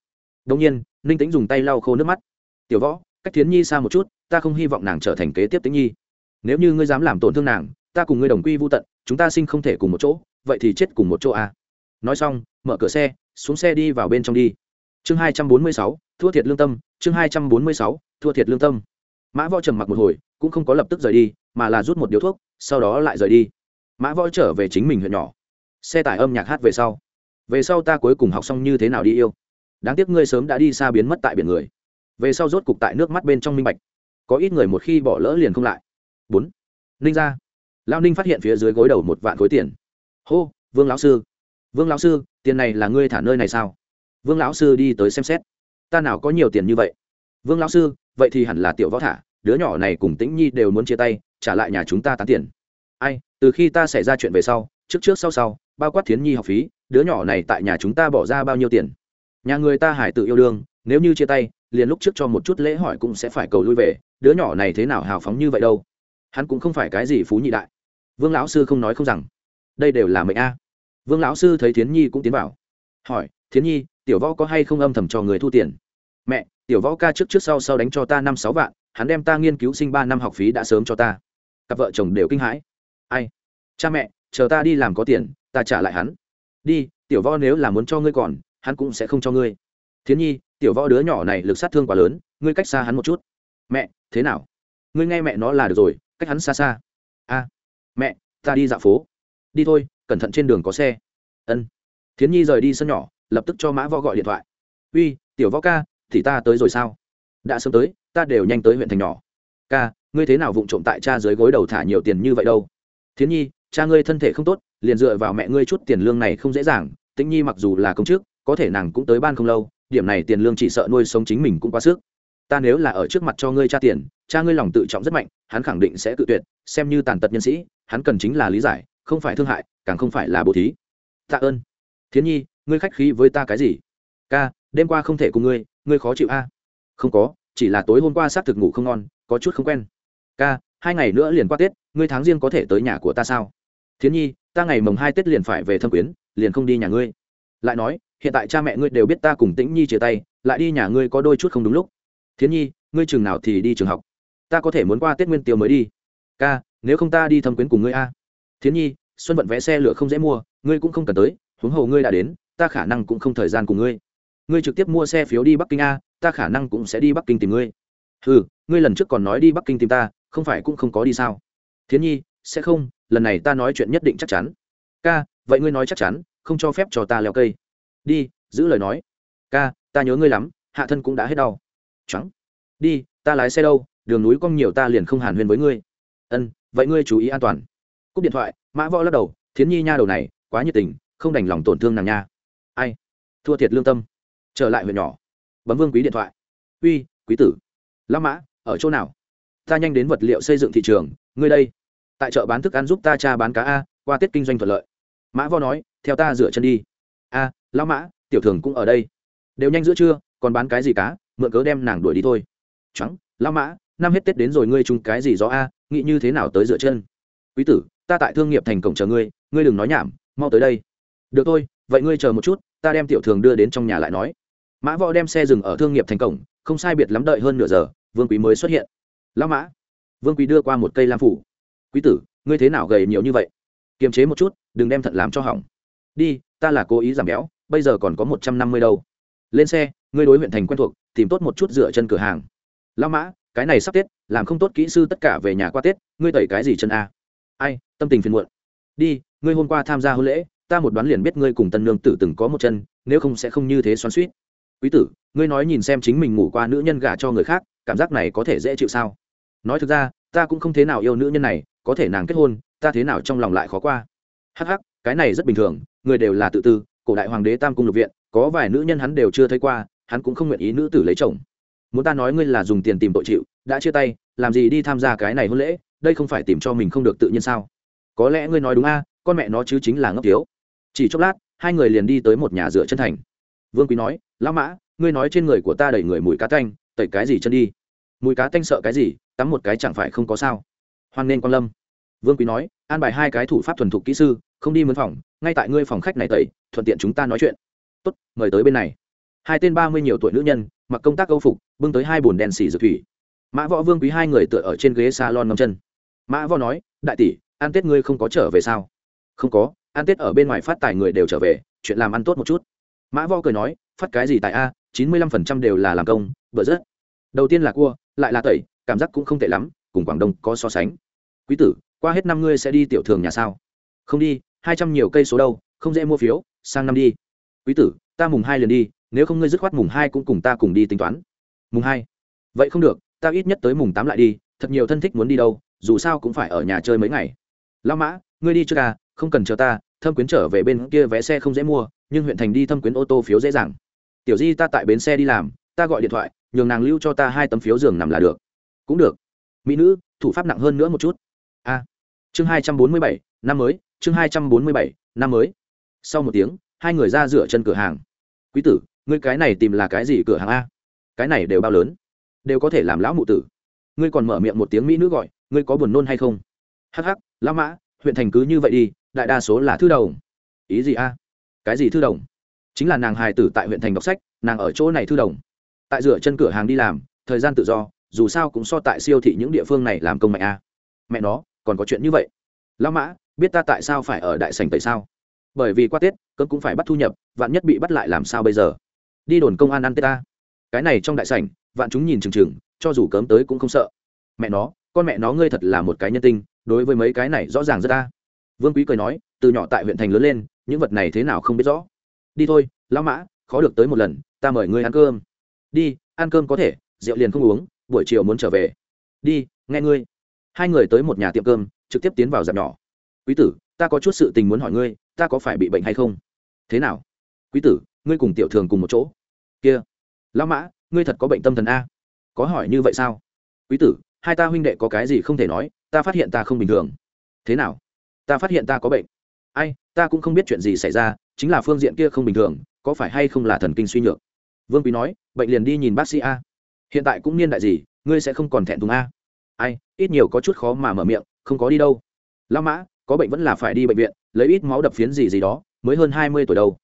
Đông nhiên, ninh tính dùng tay lau khô nước mắt. Tiểu võ cách thiến nhi xa một chút, ta không hy vọng nàng trở thành kế tiếp Tĩnh nhi. Nếu như ngươi dám làm tổn thương nàng, ta cùng ngươi đồng quy vô tận, chúng ta sinh không thể cùng một chỗ, vậy thì chết cùng một chỗ à. nói xong, mở cửa xe, xuống xe đi vào bên trong đi. Chương hai trăm bốn mươi sáu, thua thiệt lương tâm, chương hai trăm bốn mươi sáu, thua thiệt lương tâm. Mã võ trầm mặc một hồi, cũng không có lập tức rời đi, mà là rút một điếu thuốc, sau đó lại rời đi. Mã võ trở về chính mình huyện nhỏ. Xe tải âm nhạc hát về sau. Về sau ta cuối cùng học xong như thế nào đi yêu. Đáng tiếc ngươi sớm đã đi xa biến mất tại biển người về sau rốt cục tại nước mắt bên trong minh bạch. Có ít người một khi bỏ lỡ liền không lại. Bốn. Ninh ra lao ninh phát hiện phía dưới gối đầu một vạn khối tiền. Hô, vương lão sư. Vương lão sư, tiền này là ngươi thả nơi này sao? Vương lão sư đi tới xem xét. Ta nào có nhiều tiền như vậy? Vương lão sư, vậy thì hẳn là tiểu võ thả. Đứa nhỏ này cùng tĩnh nhi đều muốn chia tay, trả lại nhà chúng ta tán tiền. Ai, từ khi ta xảy ra chuyện về sau, trước trước sau sau, bao quát thiến nhi học phí, đứa nhỏ này tại nhà chúng ta bỏ ra bao nhiêu tiền? Nhà người ta hải tự yêu đương, nếu như chia tay liền lúc trước cho một chút lễ hỏi cũng sẽ phải cầu lui về, đứa nhỏ này thế nào hào phóng như vậy đâu? Hắn cũng không phải cái gì phú nhị đại. Vương lão sư không nói không rằng, đây đều là mệnh a. Vương lão sư thấy thiến nhi cũng tiến vào, hỏi, thiến nhi, tiểu võ có hay không âm thầm cho người thu tiền? Mẹ, tiểu võ ca trước trước sau sau đánh cho ta năm sáu vạn, hắn đem ta nghiên cứu sinh ba năm học phí đã sớm cho ta. Cặp vợ chồng đều kinh hãi. Ai? Cha mẹ, chờ ta đi làm có tiền, ta trả lại hắn. Đi, tiểu võ nếu là muốn cho ngươi còn, hắn cũng sẽ không cho ngươi thiến nhi, tiểu võ đứa nhỏ này lực sát thương quá lớn, ngươi cách xa hắn một chút. Mẹ, thế nào? Ngươi nghe mẹ nó là được rồi, cách hắn xa xa. A. Mẹ, ta đi dạo phố. Đi thôi, cẩn thận trên đường có xe. Ân. Thiến nhi rời đi sân nhỏ, lập tức cho mã võ gọi điện thoại. Uy, tiểu võ ca, thì ta tới rồi sao? Đã sớm tới, ta đều nhanh tới huyện thành nhỏ. Ca, ngươi thế nào vụng trộm tại cha dưới gối đầu thả nhiều tiền như vậy đâu? Thiến nhi, cha ngươi thân thể không tốt, liền dựa vào mẹ ngươi chút tiền lương này không dễ dàng. Tĩnh nhi mặc dù là công chức, có thể nàng cũng tới ban không lâu điểm này tiền lương chỉ sợ nuôi sống chính mình cũng quá sức. Ta nếu là ở trước mặt cho ngươi cha tiền, cha ngươi lòng tự trọng rất mạnh, hắn khẳng định sẽ tự tuyệt, xem như tàn tật nhân sĩ, hắn cần chính là lý giải, không phải thương hại, càng không phải là bố thí. Tạ ơn. Thiến nhi, ngươi khách khí với ta cái gì? Ca, đêm qua không thể cùng ngươi ngươi khó chịu a? Không có, chỉ là tối hôm qua xác thực ngủ không ngon, có chút không quen. Ca, hai ngày nữa liền qua tết, ngươi tháng riêng có thể tới nhà của ta sao? Thiến nhi, ta ngày mồng hai tết liền phải về thâm quyến, liền không đi nhà ngươi lại nói, hiện tại cha mẹ ngươi đều biết ta cùng tĩnh nhi chia tay, lại đi nhà ngươi có đôi chút không đúng lúc. Thiến nhi, ngươi trường nào thì đi trường học? Ta có thể muốn qua tết nguyên tiêu mới đi. Ca, nếu không ta đi thâm quyến cùng ngươi a. Thiến nhi, xuân vận vé xe lửa không dễ mua, ngươi cũng không cần tới, huống hồ ngươi đã đến, ta khả năng cũng không thời gian cùng ngươi. Ngươi trực tiếp mua xe phiếu đi bắc kinh a, ta khả năng cũng sẽ đi bắc kinh tìm ngươi. Ừ ngươi lần trước còn nói đi bắc kinh tìm ta, không phải cũng không có đi sao? Thiến nhi, sẽ không, lần này ta nói chuyện nhất định chắc chắn. Ca, vậy ngươi nói chắc chắn không cho phép cho ta leo cây. Đi, giữ lời nói. Ca, ta nhớ ngươi lắm, hạ thân cũng đã hết đau. Trắng. Đi, ta lái xe đâu, đường núi cong nhiều ta liền không hàn huyên với ngươi. Ân, vậy ngươi chú ý an toàn. Cúp điện thoại, mã võ lắc đầu, thiến nhi nha đầu này, quá nhiệt tình, không đành lòng tổn thương nàng nha. Ai? Thua thiệt lương tâm. Trở lại huyện nhỏ. Bấm vương quý điện thoại. Uy, quý tử. Lão mã, ở chỗ nào? Ta nhanh đến vật liệu xây dựng thị trường, ngươi đây. Tại chợ bán thức ăn giúp ta cha bán cá a, qua tết kinh doanh thuận lợi. Mã võ nói theo ta rửa chân đi. A, lão mã, tiểu thường cũng ở đây. Đều nhanh giữa trưa, còn bán cái gì cá, mượn cớ đem nàng đuổi đi thôi. Trắng lão mã, năm hết tết đến rồi ngươi chung cái gì gió a, nghĩ như thế nào tới rửa chân? Quý tử, ta tại thương nghiệp thành cổng chờ ngươi ngươi đừng nói nhảm, mau tới đây. Được thôi, vậy ngươi chờ một chút, ta đem tiểu thường đưa đến trong nhà lại nói. Mã võ đem xe dừng ở thương nghiệp thành cổng, không sai biệt lắm đợi hơn nửa giờ, vương quý mới xuất hiện. Lão mã, vương quý đưa qua một cây lam phủ. Quý tử, ngươi thế nào gầy nhiều như vậy? Kiềm chế một chút, đừng đem thận làm cho hỏng đi, ta là cố ý giảm béo, bây giờ còn có một trăm năm mươi đâu. Lên xe, ngươi đối huyện thành quen thuộc, tìm tốt một chút dựa chân cửa hàng. Lão mã, cái này sắp tết, làm không tốt kỹ sư tất cả về nhà qua tết, ngươi tẩy cái gì chân a? Ai, tâm tình phiền muộn. Đi, ngươi hôm qua tham gia hôn lễ, ta một đoán liền biết ngươi cùng tân nương tử từng có một chân, nếu không sẽ không như thế xoắn suýt quý tử, ngươi nói nhìn xem chính mình ngủ qua nữ nhân gả cho người khác, cảm giác này có thể dễ chịu sao? Nói thực ra, ta cũng không thế nào yêu nữ nhân này, có thể nàng kết hôn, ta thế nào trong lòng lại khó qua. Hắc hắc, cái này rất bình thường người đều là tự tư, cổ đại hoàng đế tam cung lục viện, có vài nữ nhân hắn đều chưa thấy qua, hắn cũng không nguyện ý nữ tử lấy chồng. Muốn ta nói ngươi là dùng tiền tìm tội chịu, đã chia tay, làm gì đi tham gia cái này hôn lễ, đây không phải tìm cho mình không được tự nhiên sao? Có lẽ ngươi nói đúng a, con mẹ nó chứ chính là ngốc thiếu. Chỉ chốc lát, hai người liền đi tới một nhà dựa chân thành. Vương quý nói, lão mã, ngươi nói trên người của ta đầy người mùi cá tanh, tẩy cái gì chân đi? Mùi cá tanh sợ cái gì, tắm một cái chẳng phải không có sao. Hoan nên quan lâm. Vương quý nói, an bài hai cái thủ pháp thuần thục kỹ sư không đi mướn phòng, ngay tại ngươi phòng khách này tẩy, thuận tiện chúng ta nói chuyện. Tốt, mời tới bên này. Hai tên ba mươi nhiều tuổi nữ nhân, mặc công tác câu phục, bưng tới hai bồn đèn xì dược thủy. Mã võ vương quý hai người tựa ở trên ghế salon ngâm chân. Mã võ nói, đại tỷ, ăn tết ngươi không có trở về sao? Không có, ăn tết ở bên ngoài phát tài người đều trở về, chuyện làm ăn tốt một chút. Mã võ cười nói, phát cái gì tại a, chín mươi lăm phần trăm đều là làm công, bữa rất đầu tiên là cua, lại là tẩy, cảm giác cũng không tệ lắm, cùng quảng đông có so sánh. Quý tử, qua hết năm ngươi sẽ đi tiểu thường nhà sao? Không đi hai trăm nhiều cây số đâu, không dễ mua phiếu, sang năm đi. Quý tử, ta mùng hai liền đi, nếu không ngươi dứt khoát mùng hai cũng cùng ta cùng đi tính toán. Mùng hai? Vậy không được, ta ít nhất tới mùng tám lại đi, thật nhiều thân thích muốn đi đâu, dù sao cũng phải ở nhà chơi mấy ngày. Lao mã, ngươi đi chưa à không cần chờ ta, thâm quyến trở về bên kia vé xe không dễ mua, nhưng huyện thành đi thâm quyến ô tô phiếu dễ dàng. Tiểu di ta tại bến xe đi làm, ta gọi điện thoại, nhường nàng lưu cho ta hai tấm phiếu giường nằm là được. Cũng được. Mỹ nữ, thủ pháp nặng hơn nữa một chút. A. Chương hai trăm bốn mươi bảy, năm mới chương hai trăm bốn mươi bảy, năm mới. Sau một tiếng, hai người ra rửa chân cửa hàng. Quý tử, ngươi cái này tìm là cái gì cửa hàng a? Cái này đều bao lớn? Đều có thể làm lão mụ tử. Ngươi còn mở miệng một tiếng mỹ nữ gọi, ngươi có buồn nôn hay không? Hắc hắc, lão mã, huyện thành cứ như vậy đi, đại đa số là thư đồng. Ý gì a? Cái gì thư đồng? Chính là nàng hài tử tại huyện thành đọc sách, nàng ở chỗ này thư đồng. Tại rửa chân cửa hàng đi làm, thời gian tự do, dù sao cũng so tại siêu thị những địa phương này làm công mạnh a. Mẹ nó, còn có chuyện như vậy. Lão mã biết ta tại sao phải ở đại sành tại sao? Bởi vì qua tết cơn cũng phải bắt thu nhập, vạn nhất bị bắt lại làm sao bây giờ? Đi đồn công an ăn tết ta. Cái này trong đại sảnh, vạn chúng nhìn chừng chừng, cho dù cớm tới cũng không sợ. Mẹ nó, con mẹ nó ngươi thật là một cái nhân tinh, đối với mấy cái này rõ ràng rất ta. Vương quý cười nói, từ nhỏ tại huyện thành lớn lên, những vật này thế nào không biết rõ. Đi thôi, lão mã, khó được tới một lần, ta mời ngươi ăn cơm. Đi, ăn cơm có thể, rượu liền không uống, buổi chiều muốn trở về. Đi, nghe ngươi. Hai người tới một nhà tiệm cơm, trực tiếp tiến vào dạp nhỏ quý tử, ta có chút sự tình muốn hỏi ngươi, ta có phải bị bệnh hay không? Thế nào? Quý tử, ngươi cùng tiểu thường cùng một chỗ. Kia, lão mã, ngươi thật có bệnh tâm thần a? Có hỏi như vậy sao? Quý tử, hai ta huynh đệ có cái gì không thể nói, ta phát hiện ta không bình thường. Thế nào? Ta phát hiện ta có bệnh. Ai, ta cũng không biết chuyện gì xảy ra, chính là phương diện kia không bình thường, có phải hay không là thần kinh suy nhược? Vương quý nói, bệnh liền đi nhìn bác sĩ a. Hiện tại cũng niên đại gì, ngươi sẽ không còn thẹn thùng a. Ai, ít nhiều có chút khó mà mở miệng, không có đi đâu. Lao mã có bệnh vẫn là phải đi bệnh viện, lấy ít máu đập phiến gì gì đó, mới hơn hai mươi tuổi đâu.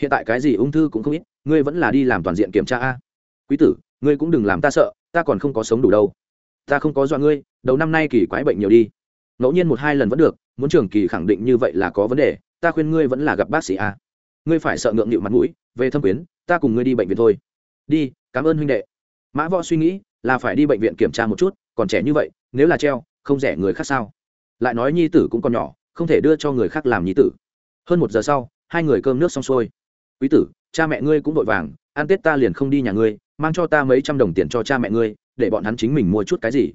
Hiện tại cái gì ung thư cũng không ít, ngươi vẫn là đi làm toàn diện kiểm tra a. Quý tử, ngươi cũng đừng làm ta sợ, ta còn không có sống đủ đâu. Ta không có dọa ngươi, đầu năm nay kỳ quái bệnh nhiều đi. Ngẫu nhiên một hai lần vẫn được, muốn trường kỳ khẳng định như vậy là có vấn đề, ta khuyên ngươi vẫn là gặp bác sĩ a. Ngươi phải sợ ngượng nghịu mặt mũi, về thâm quyến, ta cùng ngươi đi bệnh viện thôi. Đi, cảm ơn huynh đệ. Mã võ suy nghĩ, là phải đi bệnh viện kiểm tra một chút, còn trẻ như vậy, nếu là treo, không rẻ người khác sao? Lại nói nhi tử cũng còn nhỏ, không thể đưa cho người khác làm nhi tử. Hơn một giờ sau, hai người cơm nước xong xuôi. Quý tử, cha mẹ ngươi cũng vội vàng, ăn tết ta liền không đi nhà ngươi, mang cho ta mấy trăm đồng tiền cho cha mẹ ngươi, để bọn hắn chính mình mua chút cái gì.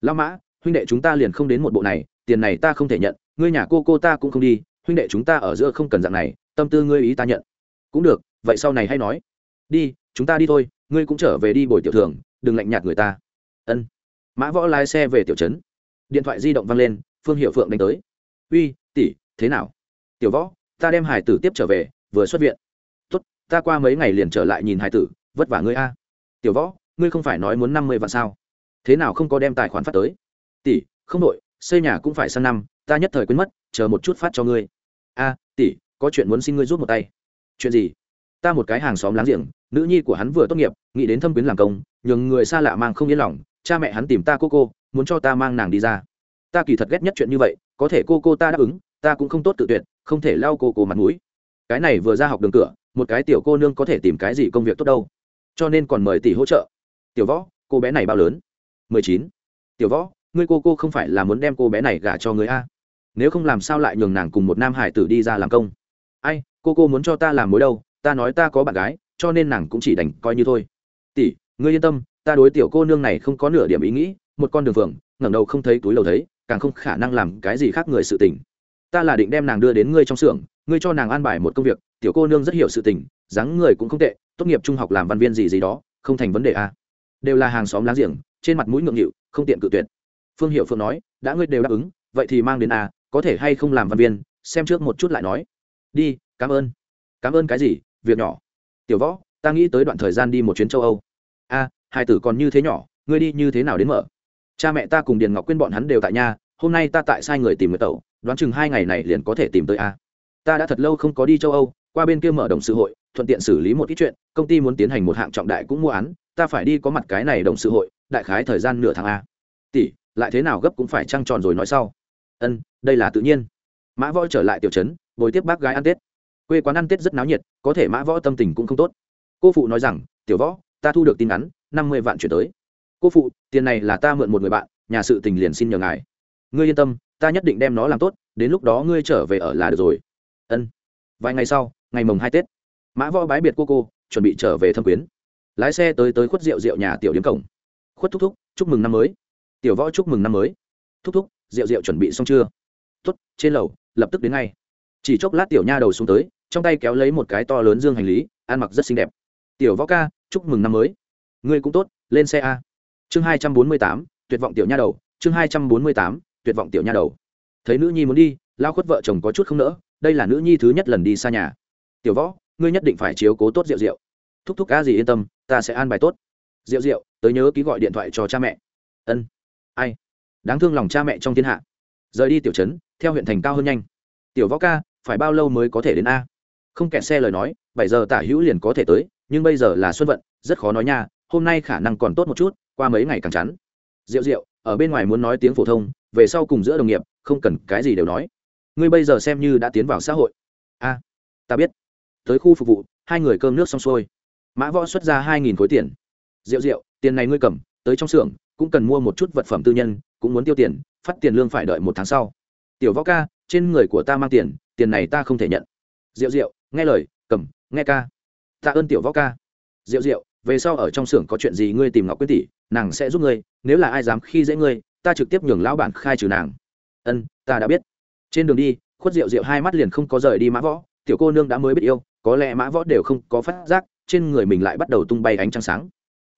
Lao mã, huynh đệ chúng ta liền không đến một bộ này, tiền này ta không thể nhận, ngươi nhà cô cô ta cũng không đi, huynh đệ chúng ta ở giữa không cần dạng này, tâm tư ngươi ý ta nhận. Cũng được, vậy sau này hay nói. Đi, chúng ta đi thôi, ngươi cũng trở về đi bồi tiểu thường, đừng lạnh nhạt người ta. Ân. Mã võ lái xe về tiểu trấn. Điện thoại di động văng lên phương hiệu phượng đánh tới. Uy, tỷ, thế nào? Tiểu võ, ta đem hải tử tiếp trở về, vừa xuất viện. Tốt, ta qua mấy ngày liền trở lại nhìn hải tử, vất vả ngươi a. Tiểu võ, ngươi không phải nói muốn năm mươi vạn sao? Thế nào không có đem tài khoản phát tới? Tỷ, không đội xây nhà cũng phải sang năm, ta nhất thời quên mất, chờ một chút phát cho ngươi. A, tỷ, có chuyện muốn xin ngươi rút một tay. Chuyện gì? Ta một cái hàng xóm láng giềng, nữ nhi của hắn vừa tốt nghiệp, nghĩ đến thâm quyến làm công, nhường người xa lạ mang không yên lòng, cha mẹ hắn tìm ta cô cô, muốn cho ta mang nàng đi ra ta kỳ thật ghét nhất chuyện như vậy, có thể cô cô ta đáp ứng, ta cũng không tốt tự tuyệt, không thể lau cô cô mặt mũi. Cái này vừa ra học đường cửa, một cái tiểu cô nương có thể tìm cái gì công việc tốt đâu. Cho nên còn mời tỷ hỗ trợ. Tiểu võ, cô bé này bao lớn? mười chín. Tiểu võ, ngươi cô cô không phải là muốn đem cô bé này gả cho người a. Nếu không làm sao lại nhường nàng cùng một nam hải tử đi ra làm công? Ai, cô cô muốn cho ta làm mối đâu, ta nói ta có bạn gái, cho nên nàng cũng chỉ đành coi như thôi. Tỷ, ngươi yên tâm, ta đối tiểu cô nương này không có nửa điểm ý nghĩ, một con đường phường ngẩng đầu không thấy túi lầu thấy càng không khả năng làm cái gì khác người sự tình. Ta là định đem nàng đưa đến ngươi trong xưởng ngươi cho nàng an bài một công việc tiểu cô nương rất hiểu sự tình dáng người cũng không tệ tốt nghiệp trung học làm văn viên gì gì đó không thành vấn đề à. đều là hàng xóm láng giềng trên mặt mũi ngượng nghịu không tiện cự tuyệt. Phương hiệu phượng nói đã ngươi đều đáp ứng vậy thì mang đến à, có thể hay không làm văn viên xem trước một chút lại nói. Đi cảm ơn. Cảm ơn cái gì việc nhỏ. Tiểu võ ta nghĩ tới đoạn thời gian đi một chuyến châu âu. A à, hai tử còn như thế nhỏ ngươi đi như thế nào đến mở? Cha mẹ ta cùng điền ngọc quyên bọn hắn đều tại nhà, hôm nay ta tại sai người tìm người tẩu, đoán chừng hai ngày này liền có thể tìm tới a. Ta đã thật lâu không có đi châu âu, qua bên kia mở đồng sự hội, thuận tiện xử lý một ít chuyện, công ty muốn tiến hành một hạng trọng đại cũng mua án, ta phải đi có mặt cái này đồng sự hội, đại khái thời gian nửa tháng a. Tỷ, lại thế nào gấp cũng phải trăng tròn rồi nói sau. Ân, đây là tự nhiên. Mã võ trở lại tiểu trấn, bồi tiếp bác gái ăn tết. Quê quán ăn tết rất náo nhiệt, có thể mã võ tâm tình cũng không tốt. Cô phụ nói rằng, tiểu võ, ta thu được tin ngắn, năm mươi vạn chuyển tới cô phụ, tiền này là ta mượn một người bạn, nhà sự tình liền xin nhờ ngài. Ngươi yên tâm, ta nhất định đem nó làm tốt, đến lúc đó ngươi trở về ở là được rồi. Ân. Vài ngày sau, ngày mồng hai tết, mã võ bái biệt cô cô, chuẩn bị trở về thâm quyến. Lái xe tới tới khuất rượu rượu nhà tiểu điếm cổng. Khuất thúc thúc, chúc mừng năm mới. Tiểu võ chúc mừng năm mới. Thúc thúc, rượu rượu chuẩn bị xong chưa? Tuất trên lầu, lập tức đến ngay. Chỉ chốc lát tiểu nha đầu xuống tới, trong tay kéo lấy một cái to lớn dương hành lý, ăn mặc rất xinh đẹp. Tiểu võ ca, chúc mừng năm mới. Ngươi cũng tốt, lên xe a chương hai trăm bốn mươi tám, tuyệt vọng tiểu nha đầu, chương hai trăm bốn mươi tám, tuyệt vọng tiểu nha đầu. Thấy nữ nhi muốn đi lao khuất vợ chồng có chút không nỡ, đây là nữ nhi thứ nhất lần đi xa nhà. Tiểu võ, ngươi nhất định phải chiếu cố tốt rượu rượu thúc thúc ca gì yên tâm, ta sẽ an bài tốt. Rượu rượu tới nhớ ký gọi điện thoại cho cha mẹ. Ân. Ai? Đáng thương lòng cha mẹ trong thiên hạ. Rời đi tiểu trấn, theo huyện thành cao hơn nhanh. Tiểu võ ca, phải bao lâu mới có thể đến a? Không kẹt xe lời nói, bảy giờ tả hữu liền có thể tới, nhưng bây giờ là xuân vận, rất khó nói nha, hôm nay khả năng còn tốt một chút qua mấy ngày càng chắn. Rượu rượu ở bên ngoài muốn nói tiếng phổ thông, về sau cùng giữa đồng nghiệp, không cần cái gì đều nói. Ngươi bây giờ xem như đã tiến vào xã hội. A, ta biết. Tới khu phục vụ, hai người cơm nước xong xuôi. Mã võ xuất ra hai nghìn khối tiền. Rượu rượu tiền này ngươi cầm, tới trong xưởng, cũng cần mua một chút vật phẩm tư nhân, cũng muốn tiêu tiền, phát tiền lương phải đợi một tháng sau. Tiểu võ ca, trên người của ta mang tiền tiền này ta không thể nhận. Rượu rượu nghe lời, cầm, nghe ca. Tạ ơn tiểu võ ca. Rượu rượu về sau ở trong xưởng có chuyện gì ngươi tìm ngọc quyết tỷ, nàng sẽ giúp ngươi, nếu là ai dám khi dễ ngươi, ta trực tiếp nhường lão bản khai trừ nàng. Ân, ta đã biết. Trên đường đi, khuất rượu rượu hai mắt liền không có rời đi mã võ, tiểu cô nương đã mới biết yêu, có lẽ mã võ đều không có phát giác, trên người mình lại bắt đầu tung bay ánh trăng sáng.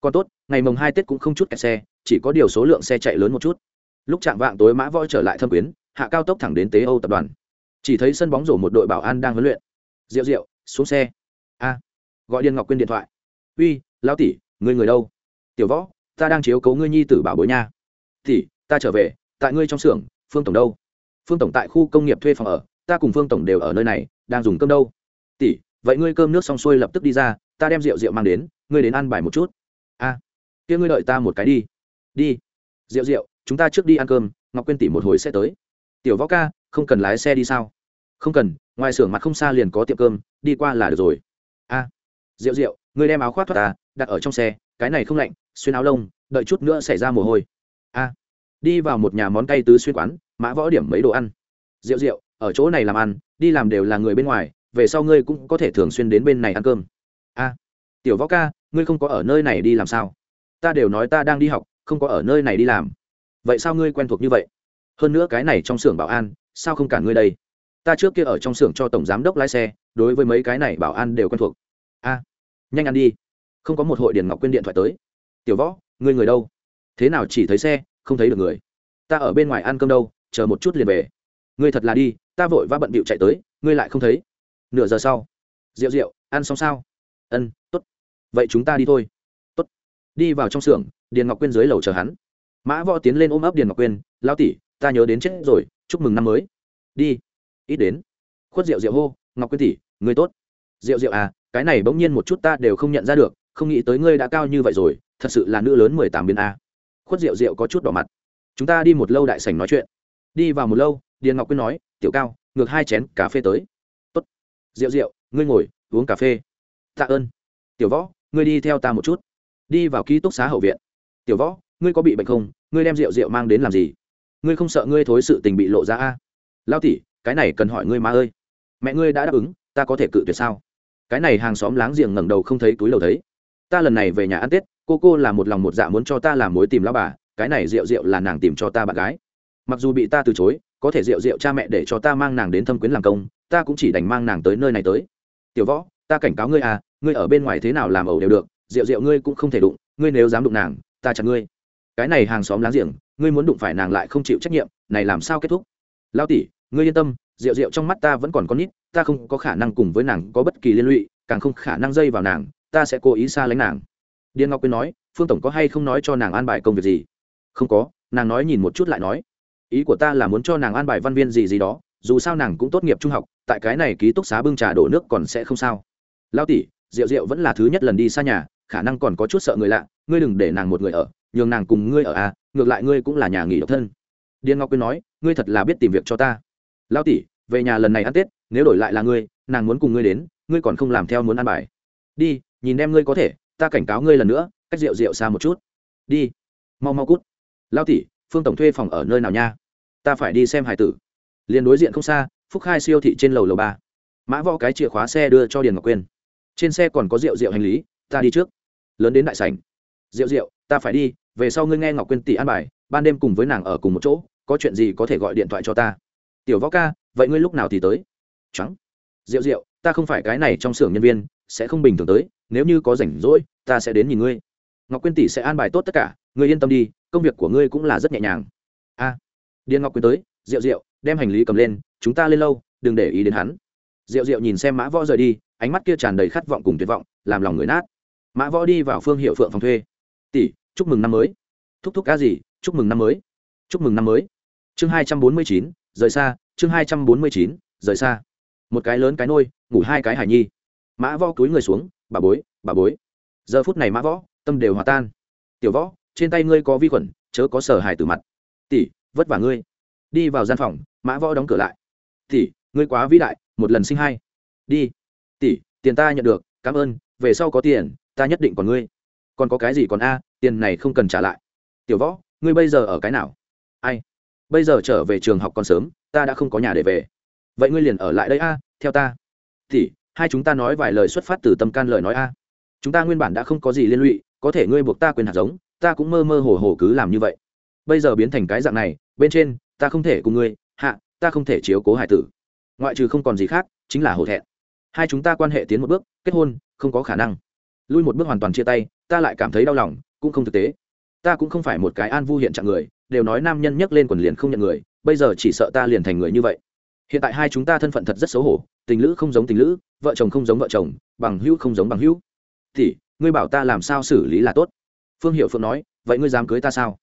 Còn tốt, ngày mồng hai tết cũng không chút kẹt xe, chỉ có điều số lượng xe chạy lớn một chút. Lúc chạm vạng tối mã võ trở lại thâm quyến, hạ cao tốc thẳng đến tế âu tập đoàn. Chỉ thấy sân bóng rổ một đội bảo an đang huấn luyện. Rượu rượu xuống xe. A, gọi điền ngọc quyên điện thoại. Uy lao tỷ người người đâu? Tiểu võ, ta đang chiếu cấu ngươi nhi tử bảo bối nha. Tỷ, ta trở về, tại ngươi trong xưởng, phương tổng đâu? Phương tổng tại khu công nghiệp thuê phòng ở, ta cùng phương tổng đều ở nơi này, đang dùng cơm đâu. Tỷ, vậy ngươi cơm nước xong xuôi lập tức đi ra, ta đem rượu rượu mang đến, ngươi đến ăn bài một chút. A, kia ngươi đợi ta một cái đi. Đi. Rượu rượu, chúng ta trước đi ăn cơm, ngọc quyên tỷ một hồi sẽ tới. Tiểu võ ca, không cần lái xe đi sao? Không cần, ngoài xưởng mặt không xa liền có tiệm cơm, đi qua là được rồi. A, rượu rượu, ngươi đem áo khoác thoát ta đặt ở trong xe, cái này không lạnh, xuyên áo lông, đợi chút nữa xảy ra mồ hôi. A, đi vào một nhà món cay tứ xuyên quán, mã võ điểm mấy đồ ăn. Rượu rượu, ở chỗ này làm ăn, đi làm đều là người bên ngoài, về sau ngươi cũng có thể thường xuyên đến bên này ăn cơm. A, tiểu võ ca, ngươi không có ở nơi này đi làm sao? Ta đều nói ta đang đi học, không có ở nơi này đi làm. Vậy sao ngươi quen thuộc như vậy? Hơn nữa cái này trong xưởng bảo an, sao không cả ngươi đây? Ta trước kia ở trong xưởng cho tổng giám đốc lái xe, đối với mấy cái này bảo an đều quen thuộc. A, nhanh ăn đi không có một hội điền ngọc quyên điện thoại tới. Tiểu võ, ngươi người đâu? Thế nào chỉ thấy xe, không thấy được người? Ta ở bên ngoài ăn cơm đâu, chờ một chút liền về. Ngươi thật là đi, ta vội vã bận bịu chạy tới, ngươi lại không thấy. Nửa giờ sau. Rượu rượu, ăn xong sao? Ân t ố t vậy chúng ta đi thôi. T ố t đi vào trong xưởng, điền ngọc quyên dưới lầu chờ hắn. Mã võ tiến lên ôm ấp điền ngọc quyên lao tỉ ta nhớ đến chết rồi, chúc mừng năm mới. Đi. Ít đến. Khuất rượu rượu hô, ngọc quyên tỉ ngươi tốt. Rượu rượu à cái này bỗng nhiên một chút ta đều không nhận ra được không nghĩ tới ngươi đã cao như vậy rồi, thật sự là nữ lớn mười tám biến a. Khuất rượu rượu có chút đỏ mặt. Chúng ta đi một lâu đại sảnh nói chuyện. Đi vào một lâu, điền ngọc quyên nói, tiểu cao, ngược hai chén cà phê tới. Tốt. Rượu rượu ngươi ngồi, uống cà phê. Tạ ơn. Tiểu võ, ngươi đi theo ta một chút. Đi vào ký túc xá hậu viện. Tiểu võ, ngươi có bị bệnh không? Ngươi đem rượu rượu mang đến làm gì? Ngươi không sợ ngươi thối sự tình bị lộ ra a? Lao tỉ cái này cần hỏi ngươi má ơi. Mẹ ngươi đã đáp ứng, ta có thể cự tuyệt sao? Cái này hàng xóm láng giềng ngẩng đầu không thấy túi đầu thấy ta lần này về nhà ăn tết, cô cô là một lòng một dạ muốn cho ta làm mối tìm lao bà, cái này rượu rượu là nàng tìm cho ta bạn gái. Mặc dù bị ta từ chối, có thể rượu rượu cha mẹ để cho ta mang nàng đến thâm quyến làm công, ta cũng chỉ đành mang nàng tới nơi này tới. Tiểu võ, ta cảnh cáo ngươi à ngươi ở bên ngoài thế nào làm ẩu đều được, rượu rượu ngươi cũng không thể đụng, ngươi nếu dám đụng nàng, ta chặt ngươi. Cái này hàng xóm láng giềng, ngươi muốn đụng phải nàng lại không chịu trách nhiệm, này làm sao kết thúc? Lao tỷ, ngươi yên tâm, rượu rượu trong mắt ta vẫn còn con nít, ta không có khả năng cùng với nàng có bất kỳ liên lụy, càng không khả năng dây vào nàng ta sẽ cố ý xa lánh nàng. Điền ngọc quyên nói, phương tổng có hay không nói cho nàng an bài công việc gì? Không có, nàng nói nhìn một chút lại nói. Ý của ta là muốn cho nàng an bài văn viên gì gì đó, dù sao nàng cũng tốt nghiệp trung học, tại cái này ký túc xá bưng trà đổ nước còn sẽ không sao. Lao tỷ, rượu rượu vẫn là thứ nhất lần đi xa nhà, khả năng còn có chút sợ người lạ, ngươi đừng để nàng một người ở, nhường nàng cùng ngươi ở à ngược lại ngươi cũng là nhà nghỉ độc thân. Điền ngọc quyên nói, ngươi thật là biết tìm việc cho ta. Lao tỷ, về nhà lần này ăn tết, nếu đổi lại là ngươi, nàng muốn cùng ngươi đến, ngươi còn không làm theo muốn ăn bài. Đi nhìn em ngươi có thể, ta cảnh cáo ngươi lần nữa, cách rượu rượu xa một chút. Đi. Mau mau cút. Lao tỷ, phương tổng thuê phòng ở nơi nào nha? Ta phải đi xem hải tử. Liền đối diện không xa, phúc khai siêu thị trên lầu lầu ba. Mã võ cái chìa khóa xe đưa cho điền ngọc quyên. Trên xe còn có rượu rượu hành lý, ta đi trước. Lớn đến đại sảnh. Rượu rượu, ta phải đi, về sau ngươi nghe ngọc quyên tỷ an bài, ban đêm cùng với nàng ở cùng một chỗ, có chuyện gì có thể gọi điện thoại cho ta. Tiểu võ ca, vậy ngươi lúc nào thì tới? Trắng. Rượu rượu, ta không phải cái này trong xưởng nhân viên, sẽ không bình thường tới nếu như có rảnh rỗi ta sẽ đến nhìn ngươi. Ngọc quyên tỷ sẽ an bài tốt tất cả ngươi yên tâm đi công việc của ngươi cũng là rất nhẹ nhàng. A à, điền ngọc quyên tới rượu rượu đem hành lý cầm lên chúng ta lên lâu đừng để ý đến hắn. Rượu rượu nhìn xem mã võ rời đi ánh mắt kia tràn đầy khát vọng cùng tuyệt vọng làm lòng người nát. Mã võ đi vào phương hiệu phượng phòng thuê. Tỷ chúc mừng năm mới. Thúc thúc cá gì chúc mừng năm mới. Chúc mừng năm mới. Chương hai trăm bốn mươi chín rời xa chương hai trăm bốn mươi chín rời xa. Một cái lớn cái nôi ngủ hai cái hải nhi. Mã võ cúi người xuống bà bối bà bối. Giờ phút này mã võ, tâm đều hòa tan. Tiểu võ, trên tay ngươi có vi khuẩn, chớ có sở hài từ mặt. Tỷ, vất vả ngươi. Đi vào gian phòng, mã võ đóng cửa lại. Tỷ, ngươi quá vĩ đại, một lần sinh hai. Đi. Tỷ, tiền ta nhận được, cảm ơn, về sau có tiền, ta nhất định còn ngươi. Còn có cái gì còn a, tiền này không cần trả lại. Tiểu võ, ngươi bây giờ ở cái nào? Ai? Bây giờ trở về trường học còn sớm, ta đã không có nhà để về. Vậy ngươi liền ở lại đây a, theo ta. Tỷ hai chúng ta nói vài lời xuất phát từ tâm can lời nói a. Chúng ta nguyên bản đã không có gì liên lụy, có thể ngươi buộc ta quyền hạt giống, ta cũng mơ mơ hồ hồ cứ làm như vậy. Bây giờ biến thành cái dạng này, bên trên, ta không thể cùng ngươi, hạ, ta không thể chiếu cố hải tử. Ngoại trừ không còn gì khác, chính là hổ thẹn. Hai chúng ta quan hệ tiến một bước, kết hôn, không có khả năng. Lui một bước hoàn toàn chia tay, ta lại cảm thấy đau lòng, cũng không thực tế. Ta cũng không phải một cái an vu hiện trạng người, đều nói nam nhân nhấc lên quần liền không nhận người, bây giờ chỉ sợ ta liền thành người như vậy. Hiện tại hai chúng ta thân phận thật rất xấu hổ tình lữ không giống tình lữ, vợ chồng không giống vợ chồng, bằng hữu không giống bằng hữu. Thì ngươi bảo ta làm sao xử lý là tốt? Phương hiệu phượng nói, vậy ngươi dám cưới ta sao?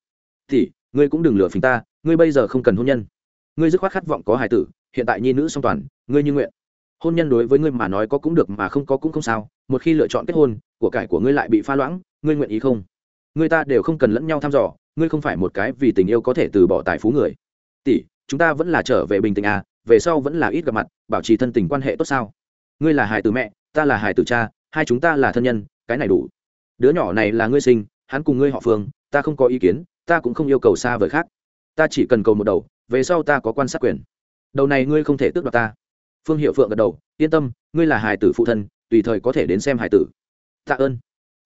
Thì ngươi cũng đừng lừa phình ta, ngươi bây giờ không cần hôn nhân. Ngươi dứt khoát khát vọng có hài tử, hiện tại nhi nữ song toàn, ngươi như nguyện. Hôn nhân đối với ngươi mà nói có cũng được mà không có cũng không sao, một khi lựa chọn kết hôn, của cải của ngươi lại bị pha loãng, ngươi nguyện ý không? Người ta đều không cần lẫn nhau thăm dò, ngươi không phải một cái vì tình yêu có thể từ bỏ tài phú người. Tỷ, chúng ta vẫn là trở về bình tĩnh à về sau vẫn là ít gặp mặt, bảo trì thân tình quan hệ tốt sao? Ngươi là hải tử mẹ, ta là hải tử cha, hai chúng ta là thân nhân, cái này đủ. Đứa nhỏ này là ngươi sinh, hắn cùng ngươi họ phương, ta không có ý kiến, ta cũng không yêu cầu xa vời khác. Ta chỉ cần cầu một đầu, về sau ta có quan sát quyền. Đầu này ngươi không thể tước đoạt ta. Phương hiệu phượng gật đầu, yên tâm, ngươi là hải tử phụ thân, tùy thời có thể đến xem hải tử. Tạ ơn.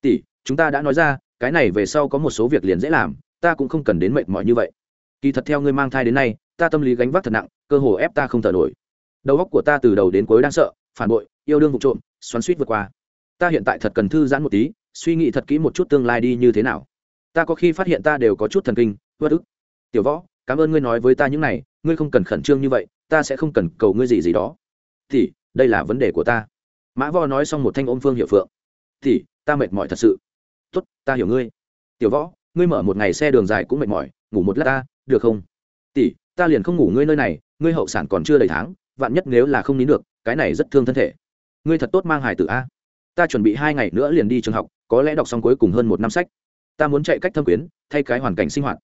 Tỷ, chúng ta đã nói ra, cái này về sau có một số việc liền dễ làm, ta cũng không cần đến mệt mỏi như vậy. Kỳ thật theo ngươi mang thai đến nay ta tâm lý gánh vác thật nặng, cơ hồ ép ta không thở nổi. Đầu óc của ta từ đầu đến cuối đang sợ, phản bội, yêu đương vụ trộm, xoắn suýt vượt qua. Ta hiện tại thật cần thư giãn một tí, suy nghĩ thật kỹ một chút tương lai đi như thế nào. Ta có khi phát hiện ta đều có chút thần kinh bất ức. Tiểu võ, cảm ơn ngươi nói với ta những này, ngươi không cần khẩn trương như vậy, ta sẽ không cần cầu ngươi gì gì đó. Thì đây là vấn đề của ta. Mã võ nói xong một thanh ôm phương hiệu phượng. Thì ta mệt mỏi thật sự. Tốt, ta hiểu ngươi. Tiểu võ, ngươi mở một ngày xe đường dài cũng mệt mỏi, ngủ một lát ta, được không? Tỷ ta liền không ngủ ngươi nơi này, ngươi hậu sản còn chưa đầy tháng, vạn nhất nếu là không nín được, cái này rất thương thân thể. Ngươi thật tốt mang hải tử a. Ta chuẩn bị hai ngày nữa liền đi trường học, có lẽ đọc xong cuối cùng hơn một năm sách. Ta muốn chạy cách thâm quyến, thay cái hoàn cảnh sinh hoạt.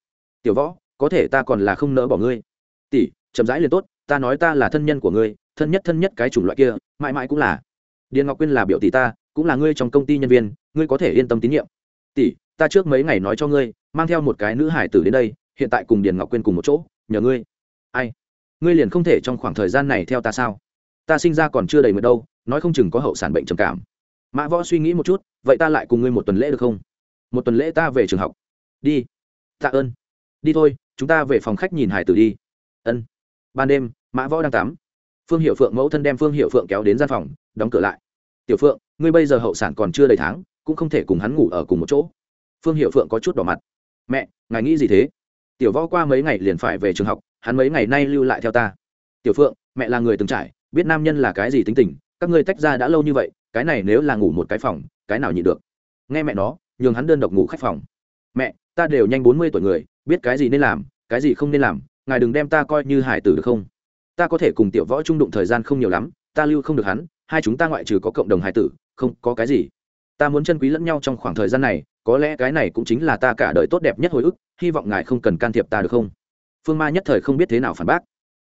Tiểu võ, có thể ta còn là không nỡ bỏ ngươi. Tỷ, chậm rãi liền tốt, ta nói ta là thân nhân của ngươi, thân nhất thân nhất cái chủng loại kia, mãi mãi cũng là. Điền ngọc quyên là biểu tỷ ta, cũng là ngươi trong công ty nhân viên, ngươi có thể yên tâm tín nhiệm. Tỷ, ta trước mấy ngày nói cho ngươi, mang theo một cái nữ hải tử đến đây hiện tại cùng điền ngọc quyên cùng một chỗ, nhờ ngươi. Ai? Ngươi liền không thể trong khoảng thời gian này theo ta sao? Ta sinh ra còn chưa đầy mượt đâu, nói không chừng có hậu sản bệnh trầm cảm. Mã võ suy nghĩ một chút, vậy ta lại cùng ngươi một tuần lễ được không? Một tuần lễ ta về trường học. Đi. Tạ ơn. Đi thôi, chúng ta về phòng khách nhìn hải tử đi. Ân. Ban đêm, mã võ đang tắm. Phương hiệu phượng mẫu thân đem phương hiệu phượng kéo đến gian phòng, đóng cửa lại. Tiểu phượng, ngươi bây giờ hậu sản còn chưa đầy tháng, cũng không thể cùng hắn ngủ ở cùng một chỗ. Phương hiệu phượng có chút đỏ mặt. Mẹ, ngài nghĩ gì thế? Tiểu võ qua mấy ngày liền phải về trường học, hắn mấy ngày nay lưu lại theo ta. Tiểu phượng, mẹ là người từng trải, biết nam nhân là cái gì tính tình, các ngươi tách ra đã lâu như vậy, cái này nếu là ngủ một cái phòng, cái nào nhịn được? Nghe mẹ nó nhường hắn đơn độc ngủ khách phòng. Mẹ, ta đều nhanh bốn mươi tuổi người, biết cái gì nên làm, cái gì không nên làm, ngài đừng đem ta coi như hải tử được không? Ta có thể cùng tiểu võ trung đụng thời gian không nhiều lắm, ta lưu không được hắn, hai chúng ta ngoại trừ có cộng đồng hải tử, không, có cái gì. Ta muốn chân quý lẫn nhau trong khoảng thời gian này, có lẽ cái này cũng chính là ta cả đời tốt đẹp nhất hồi ức hy vọng ngài không cần can thiệp ta được không? Phương ma nhất thời không biết thế nào phản bác.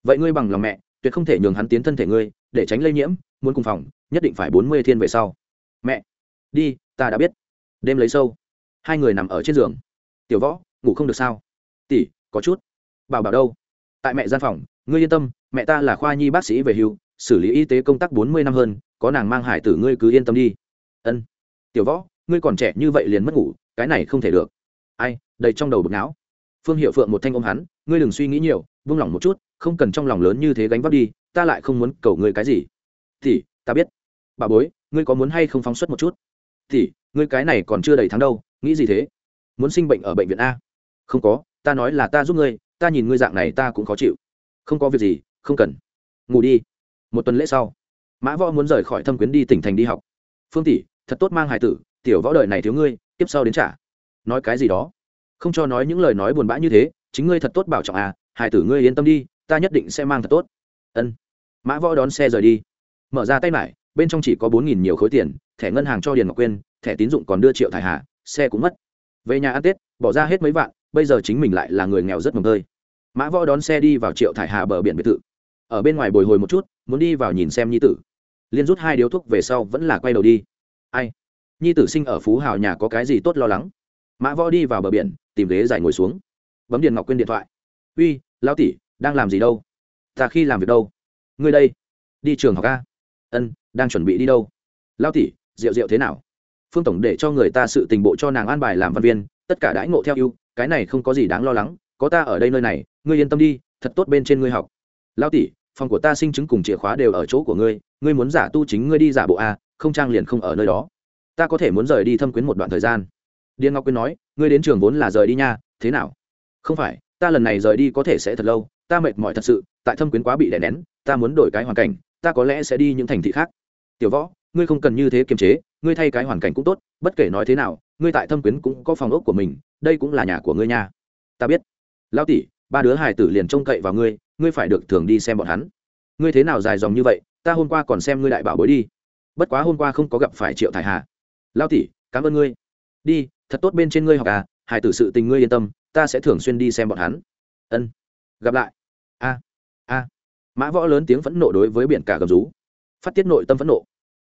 Vậy ngươi bằng lòng mẹ, tuyệt không thể nhường hắn tiến thân thể ngươi, để tránh lây nhiễm, muốn cùng phòng, nhất định phải bốn mươi thiên về sau. Mẹ, đi, ta đã biết. Đêm lấy sâu, hai người nằm ở trên giường. Tiểu võ, ngủ không được sao? Tỷ, có chút. Bảo bảo đâu? Tại mẹ gian phòng, ngươi yên tâm, mẹ ta là khoa nhi bác sĩ về hưu, xử lý y tế công tác bốn mươi năm hơn, có nàng mang hải tử ngươi cứ yên tâm đi. Ân. Tiểu võ, ngươi còn trẻ như vậy liền mất ngủ, cái này không thể được ai, đầy trong đầu bực não. Phương hiệu phượng một thanh ôm hắn, ngươi đừng suy nghĩ nhiều buông lòng một chút, không cần trong lòng lớn như thế gánh vác đi, ta lại không muốn cầu ngươi cái gì. Thì ta biết. Bà bối, ngươi có muốn hay không phóng xuất một chút? Thì ngươi cái này còn chưa đầy tháng đâu, nghĩ gì thế? Muốn sinh bệnh ở bệnh viện a? Không có, ta nói là ta giúp ngươi, ta nhìn ngươi dạng này ta cũng khó chịu. Không có việc gì, không cần. Ngủ đi. Một tuần lễ sau, mã võ muốn rời khỏi thâm quyến đi tỉnh thành đi học. Phương tỷ, thật tốt mang hài tử, tiểu võ đời này thiếu ngươi, tiếp sau đến trả nói cái gì đó. Không cho nói những lời nói buồn bã như thế, chính ngươi thật tốt bảo trọng à hải tử ngươi yên tâm đi, ta nhất định sẽ mang thật tốt. Ân. Mã võ đón xe rời đi. Mở ra tay mải bên trong chỉ có bốn nghìn nhiều khối tiền, thẻ ngân hàng cho điền ngọc quyên, thẻ tín dụng còn đưa triệu thải hà, xe cũng mất. Về nhà ăn tết, bỏ ra hết mấy vạn, bây giờ chính mình lại là người nghèo rất mồm tơi. Mã võ đón xe đi vào triệu thải hà bờ biển biệt thự. Ở bên ngoài bồi hồi một chút, muốn đi vào nhìn xem nhi tử. Liên rút hai điếu thuốc về sau vẫn là quay đầu đi. Ai? Nhi tử sinh ở phú hào nhà có cái gì tốt lo lắng? Mã võ đi vào bờ biển, tìm ghế dài ngồi xuống. Bấm điện ngọc quyên điện thoại. Uy lao tỷ, đang làm gì đâu? Ta khi làm việc đâu? Ngươi đây, đi trường học a. Ân, đang chuẩn bị đi đâu? Lao tỷ, rượu rượu thế nào? Phương tổng để cho người ta sự tình bộ cho nàng an bài làm văn viên, tất cả đãi ngộ theo ưu, cái này không có gì đáng lo lắng, có ta ở đây nơi này, ngươi yên tâm đi, thật tốt bên trên ngươi học. Lao tỷ, phòng của ta sinh chứng cùng chìa khóa đều ở chỗ của ngươi ngươi muốn giả tu chính ngươi đi giả bộ a, không trang liền không ở nơi đó. Ta có thể muốn rời đi thâm quyến một đoạn thời gian điền ngọc quyên nói, ngươi đến trường vốn là rời đi nha, thế nào? Không phải, ta lần này rời đi có thể sẽ thật lâu, ta mệt mỏi thật sự, tại thâm quyến quá bị đè nén, ta muốn đổi cái hoàn cảnh, ta có lẽ sẽ đi những thành thị khác. Tiểu võ, ngươi không cần như thế kiềm chế, ngươi thay cái hoàn cảnh cũng tốt, bất kể nói thế nào, ngươi tại thâm quyến cũng có phòng ốc của mình, đây cũng là nhà của ngươi nha. Ta biết. Lao tỷ, ba đứa hải tử liền trông cậy vào ngươi ngươi phải được thường đi xem bọn hắn. Ngươi thế nào dài dòng như vậy, ta hôm qua còn xem ngươi đại bảo bối đi. Bất quá hôm qua không có gặp phải triệu thải hà. Lao tỷ, cảm ơn ngươi. Đi thật tốt bên trên ngươi học à hải tử sự tình ngươi yên tâm, ta sẽ thường xuyên đi xem bọn hắn. Ân, gặp lại. A a. Mã võ lớn tiếng phẫn nộ đối với biển cả gầm rú. Phát tiết nội tâm phẫn nộ.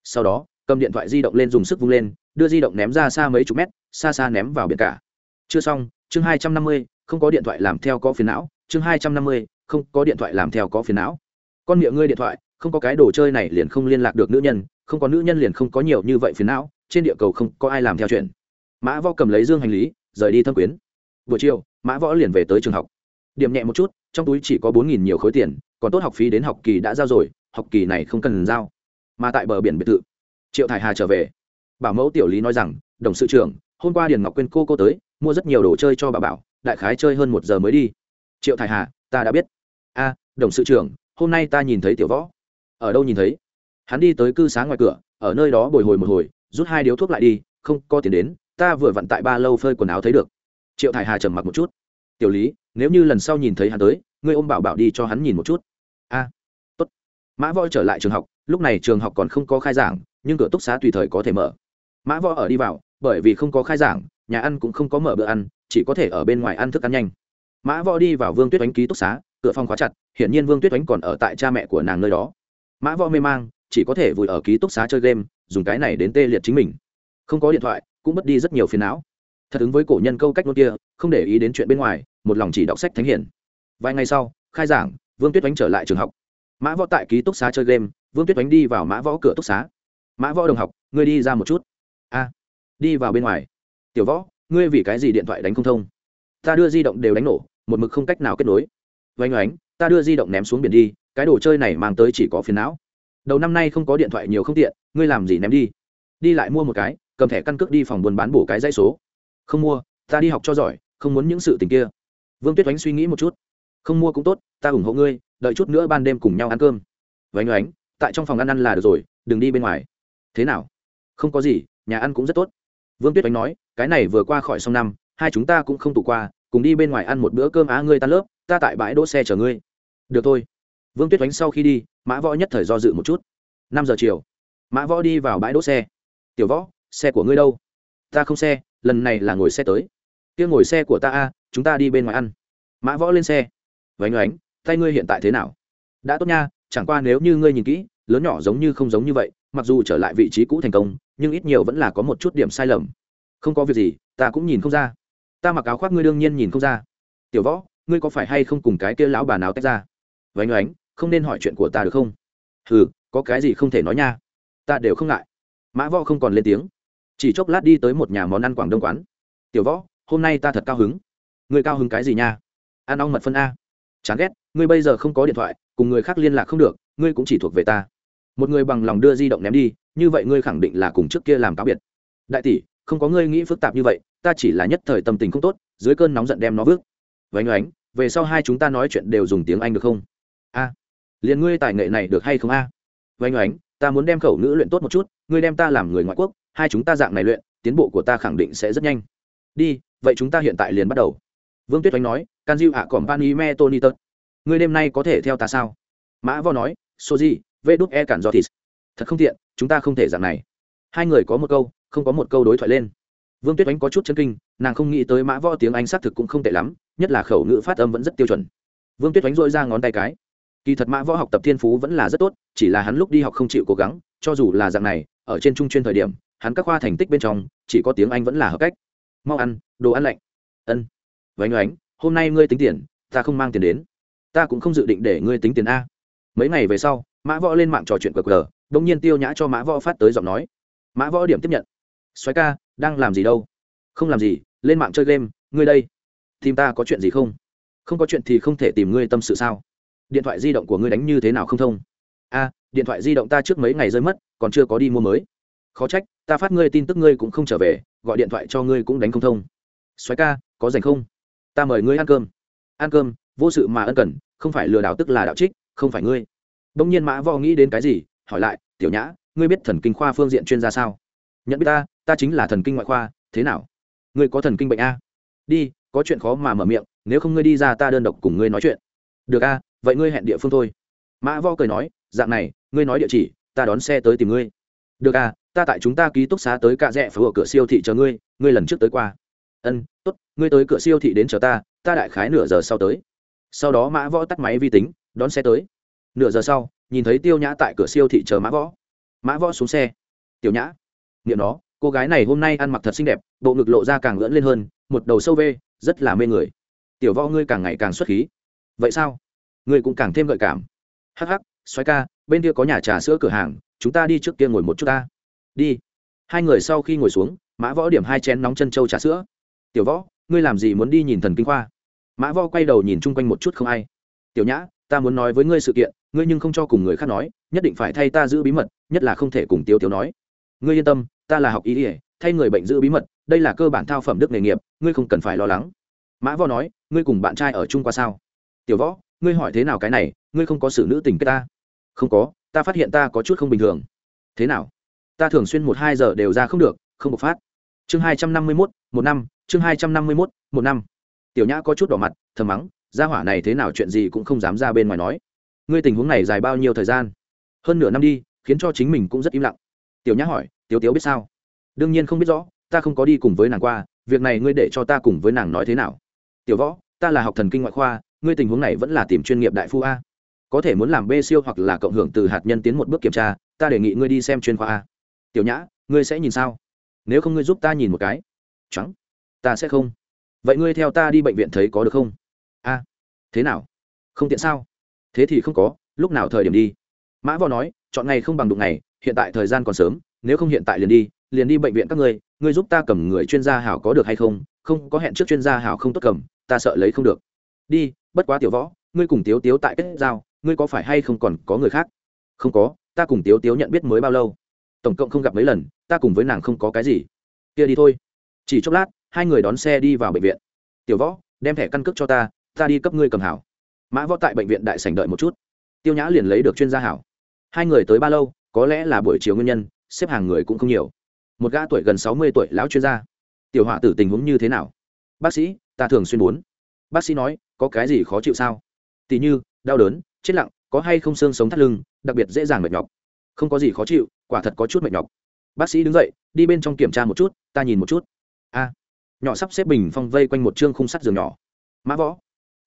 Sau đó, cầm điện thoại di động lên dùng sức vung lên, đưa di động ném ra xa mấy chục mét, xa xa ném vào biển cả. Chưa xong, chương hai trăm năm mươi, không có điện thoại làm theo có phiền não, chương hai trăm năm mươi, không có điện thoại làm theo có phiền não. Con miệng ngươi điện thoại, không có cái đồ chơi này liền không liên lạc được nữ nhân, không có nữ nhân liền không có nhiều như vậy phiền não, trên địa cầu không có ai làm theo chuyện mã võ cầm lấy dương hành lý, rời đi thâm quyến. Buổi chiều, mã võ liền về tới trường học. Điểm nhẹ một chút, trong túi chỉ có bốn nghìn nhiều khối tiền, còn tốt học phí đến học kỳ đã giao rồi, học kỳ này không cần giao. Mà tại bờ biển biệt thự, triệu thải hà trở về. Bảo mẫu tiểu lý nói rằng, đồng sự trưởng, hôm qua điền ngọc quên cô cô tới, mua rất nhiều đồ chơi cho bà bảo, đại khái chơi hơn một giờ mới đi. Triệu thải hà, ta đã biết. A, đồng sự trưởng, hôm nay ta nhìn thấy tiểu võ. Ở đâu nhìn thấy? Hắn đi tới cư xá ngoài cửa, ở nơi đó bồi hồi một hồi, rút hai điếu thuốc lại đi, không có tiền đến ta vừa vặn tại ba lâu phơi quần áo thấy được. Triệu thải hà trầm mặc một chút. Tiểu lý, nếu như lần sau nhìn thấy hắn tới, ngươi ôm bảo bảo đi cho hắn nhìn một chút. A, tốt. Mã voi trở lại trường học, lúc này trường học còn không có khai giảng, nhưng cửa túc xá tùy thời có thể mở. Mã võ ở đi vào, bởi vì không có khai giảng, nhà ăn cũng không có mở bữa ăn, chỉ có thể ở bên ngoài ăn thức ăn nhanh. Mã võ đi vào vương tuyết oánh ký túc xá, cửa phòng khóa chặt, hiển nhiên vương tuyết oánh còn ở tại cha mẹ của nàng nơi đó. Mã võ mê mang, chỉ có thể vùi ở ký túc xá chơi game, dùng cái này đến tê liệt chính mình. Không có điện thoại cũng mất đi rất nhiều phiền não. Thật ứng với cổ nhân câu cách nốt kia, không để ý đến chuyện bên ngoài, một lòng chỉ đọc sách thánh hiển vài ngày sau, khai giảng, vương tuyết oánh trở lại trường học. Mã võ tại ký túc xá chơi game, vương tuyết oánh đi vào mã võ cửa túc xá. Mã võ đồng học, ngươi đi ra một chút. A, đi vào bên ngoài. Tiểu võ, ngươi vì cái gì điện thoại đánh không thông? Ta đưa di động đều đánh nổ, một mực không cách nào kết nối. Vánh oánh, ta đưa di động ném xuống biển đi, cái đồ chơi này mang tới chỉ có phiền não. Đầu năm nay không có điện thoại nhiều không tiện, ngươi làm gì ném đi? Đi lại mua một cái cầm thẻ căn cước đi phòng buôn bán bổ cái dãy số. Không mua, ta đi học cho giỏi, không muốn những sự tình kia. Vương tuyết oánh suy nghĩ một chút. Không mua cũng tốt, ta ủng hộ ngươi, đợi chút nữa ban đêm cùng nhau ăn cơm. Vánh oánh, tại trong phòng ăn ăn là được rồi, đừng đi bên ngoài. Thế nào? Không có gì, nhà ăn cũng rất tốt. Vương tuyết oánh nói, cái này vừa qua khỏi xong năm, hai chúng ta cũng không tụ qua, cùng đi bên ngoài ăn một bữa cơm á ngươi tan lớp, ta tại bãi đỗ xe chở ngươi. Được thôi. Vương tuyết oánh sau khi đi, mã võ nhất thời do dự một chút. Năm giờ chiều, mã võ đi vào bãi đỗ xe. Tiểu võ xe của ngươi đâu? Ta không xe, lần này là ngồi xe tới. Kia ngồi xe của ta a, chúng ta đi bên ngoài ăn. Mã võ lên xe. Vánh oánh, tay ngươi hiện tại thế nào? Đã tốt nha, chẳng qua nếu như ngươi nhìn kỹ, lớn nhỏ giống như không giống như vậy, mặc dù trở lại vị trí cũ thành công, nhưng ít nhiều vẫn là có một chút điểm sai lầm. Không có việc gì, ta cũng nhìn không ra. Ta mặc áo khoác ngươi đương nhiên nhìn không ra. Tiểu võ, ngươi có phải hay không cùng cái kia lão bà nào tách ra? Vánh oánh, không nên hỏi chuyện của ta được không? Ừ có cái gì không thể nói nha. Ta đều không ngại. Mã võ không còn lên tiếng chỉ chốc lát đi tới một nhà món ăn quảng đông quán. Tiểu võ hôm nay ta thật cao hứng. Người cao hứng cái gì nha? Ăn ong mật phân a. Chán ghét ngươi bây giờ không có điện thoại cùng người khác liên lạc không được ngươi cũng chỉ thuộc về ta. Một người bằng lòng đưa di động ném đi như vậy ngươi khẳng định là cùng trước kia làm cáo biệt. Đại tỷ không có ngươi nghĩ phức tạp như vậy ta chỉ là nhất thời tâm tình không tốt dưới cơn nóng giận đem nó vứt. Vánh oánh về sau hai chúng ta nói chuyện đều dùng tiếng anh được không? A. À, liền ngươi tài nghệ này được hay không a? À? vánh oánh ta muốn đem khẩu ngữ luyện tốt một chút ngươi đem ta làm người ngoại quốc hai chúng ta dạng này luyện, tiến bộ của ta khẳng định sẽ rất nhanh. Đi, vậy chúng ta hiện tại liền bắt đầu. Vương tuyết oánh nói can diệu ạ còn pani me tony tật. Ngươi đêm nay có thể theo ta sao? Mã vo nói so di vê đúc e cản do thịt. Thật không tiện, chúng ta không thể dạng này. Hai người có một câu, không có một câu đối thoại lên. Vương tuyết oánh có chút chân kinh, nàng không nghĩ tới mã võ tiếng anh xác thực cũng không tệ lắm, nhất là khẩu ngữ phát âm vẫn rất tiêu chuẩn. Vương tuyết oánh dội ra ngón tay cái. Kỳ thật mã võ học tập thiên phú vẫn là rất tốt, chỉ là hắn lúc đi học không chịu cố gắng, cho dù là dạng này, ở trên trung chuyên thời điểm hắn các khoa thành tích bên trong, chỉ có tiếng anh vẫn là hợp cách. Mau ăn, đồ ăn lạnh. Ân. Vánh oánh, hôm nay ngươi tính tiền, ta không mang tiền đến. Ta cũng không dự định để ngươi tính tiền a. Mấy ngày về sau, mã võ lên mạng trò chuyện cờ cờ đông nhiên tiêu nhã cho mã võ phát tới giọng nói. Mã võ điểm tiếp nhận. Xoáy ca, đang làm gì đâu? Không làm gì, lên mạng chơi game, ngươi đây. Tìm ta có chuyện gì không? Không có chuyện thì không thể tìm ngươi tâm sự sao? Điện thoại di động của ngươi đánh như thế nào không thông? A, điện thoại di động ta trước mấy ngày rơi mất, còn chưa có đi mua mới khó trách, ta phát ngươi tin tức ngươi cũng không trở về, gọi điện thoại cho ngươi cũng đánh không thông. Xoáy ca, có dành không? Ta mời ngươi ăn cơm. Ăn cơm, vô sự mà ân cần, không phải lừa đảo tức là đạo trích, không phải ngươi. Đông nhiên mã võ nghĩ đến cái gì, hỏi lại, tiểu nhã, ngươi biết thần kinh khoa phương diện chuyên gia sao? Nhận biết ta ta chính là thần kinh ngoại khoa, thế nào? Ngươi có thần kinh bệnh a. Đi, có chuyện khó mà mở miệng, nếu không ngươi đi ra ta đơn độc cùng ngươi nói chuyện. Được a, vậy ngươi hẹn địa phương thôi. Mã võ cười nói, dạng này, ngươi nói địa chỉ, ta đón xe tới tìm ngươi. Được a ta tại chúng ta ký túc xá tới cạ rẽ phải ở cửa siêu thị chờ ngươi ngươi lần trước tới qua. Ân, tốt, ngươi tới cửa siêu thị đến chờ ta ta đại khái nửa giờ sau tới. Sau đó mã võ tắt máy vi tính, đón xe tới. Nửa giờ sau, nhìn thấy tiêu nhã tại cửa siêu thị chờ mã võ. Mã võ xuống xe. Tiểu nhã. Nghiệm nó, cô gái này hôm nay ăn mặc thật xinh đẹp, bộ ngực lộ ra càng lưỡn lên hơn, một đầu sâu vê, rất là mê người. Tiểu võ ngươi càng ngày càng xuất khí. Vậy sao? Ngươi cũng càng thêm gợi cảm. Hắc hắc xoáy ca, bên kia có nhà trà sữa cửa hàng, chúng ta đi trước kia ngồi một chút ta đi. Hai người sau khi ngồi xuống, mã võ điểm hai chén nóng chân trâu trà sữa. Tiểu võ, ngươi làm gì muốn đi nhìn thần kinh khoa? Mã võ quay đầu nhìn chung quanh một chút không ai. Tiểu nhã, ta muốn nói với ngươi sự kiện, ngươi nhưng không cho cùng người khác nói, nhất định phải thay ta giữ bí mật, nhất là không thể cùng tiêu tiêu nói. Ngươi yên tâm, ta là học y ỉa thay người bệnh giữ bí mật, đây là cơ bản thao phẩm đức nghề nghiệp, ngươi không cần phải lo lắng. Mã võ nói, ngươi cùng bạn trai ở chung qua sao? Tiểu võ, ngươi hỏi thế nào cái này, ngươi không có sự nữ tình kết ta? Không có, ta phát hiện ta có chút không bình thường. Thế nào? Ta thường xuyên một hai giờ đều ra không được, không bộc phát. Chương hai trăm năm mươi mốt, một năm, chương hai trăm năm mươi mốt, một năm. Tiểu nhã có chút đỏ mặt, thầm mắng, gia hỏa này thế nào chuyện gì cũng không dám ra bên ngoài nói. Ngươi tình huống này dài bao nhiêu thời gian? Hơn nửa năm đi, khiến cho chính mình cũng rất im lặng. Tiểu nhã hỏi, tiếu tiếu biết sao? Đương nhiên không biết rõ, ta không có đi cùng với nàng qua, việc này ngươi để cho ta cùng với nàng nói thế nào? Tiểu võ, ta là học thần kinh ngoại khoa, ngươi tình huống này vẫn là tìm chuyên nghiệp đại phu a. Có thể muốn làm b siêu hoặc là cộng hưởng từ hạt nhân tiến một bước kiểm tra, ta đề nghị ngươi đi xem chuyên khoa a tiểu nhã, ngươi sẽ nhìn sao? Nếu không ngươi giúp ta nhìn một cái. Trắng ta sẽ không. Vậy ngươi theo ta đi bệnh viện thấy có được không? A. Thế nào? Không tiện sao? Thế thì không có, lúc nào thời điểm đi? Mã võ nói, chọn ngày không bằng đụng ngày, hiện tại thời gian còn sớm, nếu không hiện tại liền đi liền đi bệnh viện các ngươi ngươi giúp ta cầm người chuyên gia hảo có được hay không? Không, có hẹn trước chuyên gia hảo không tốt cầm, ta sợ lấy không được. Đi, bất quá tiểu võ, ngươi cùng tiếu tiếu tại kết giao, ngươi có phải hay không còn có người khác? Không có, ta cùng tiếu tiếu nhận biết mới bao lâu? Tổng cộng không gặp mấy lần, ta cùng với nàng không có cái gì. Kia đi thôi. Chỉ chốc lát, hai người đón xe đi vào bệnh viện. Tiểu võ, đem thẻ căn cước cho ta ta đi cấp ngươi cầm hảo. Mã võ tại bệnh viện đại sảnh đợi một chút. Tiêu nhã liền lấy được chuyên gia hảo. Hai người tới ba lâu, có lẽ là buổi chiều nguyên nhân, xếp hàng người cũng không nhiều. Một gã tuổi gần sáu mươi tuổi lão chuyên gia. Tiểu họa tử tình huống như thế nào? Bác sĩ, ta thường xuyên muốn. Bác sĩ nói, có cái gì khó chịu sao? Tỉ như, đau đớn, chết lặng, có hay không xương sống thắt lưng, đặc biệt dễ dàng mệt nhọc. Không có gì khó chịu quả thật có chút mệt nhọc. Bác sĩ đứng dậy, đi bên trong kiểm tra một chút, ta nhìn một chút. A. Nhỏ sắp xếp bình phong vây quanh một chương khung sắt giường nhỏ. Mã võ.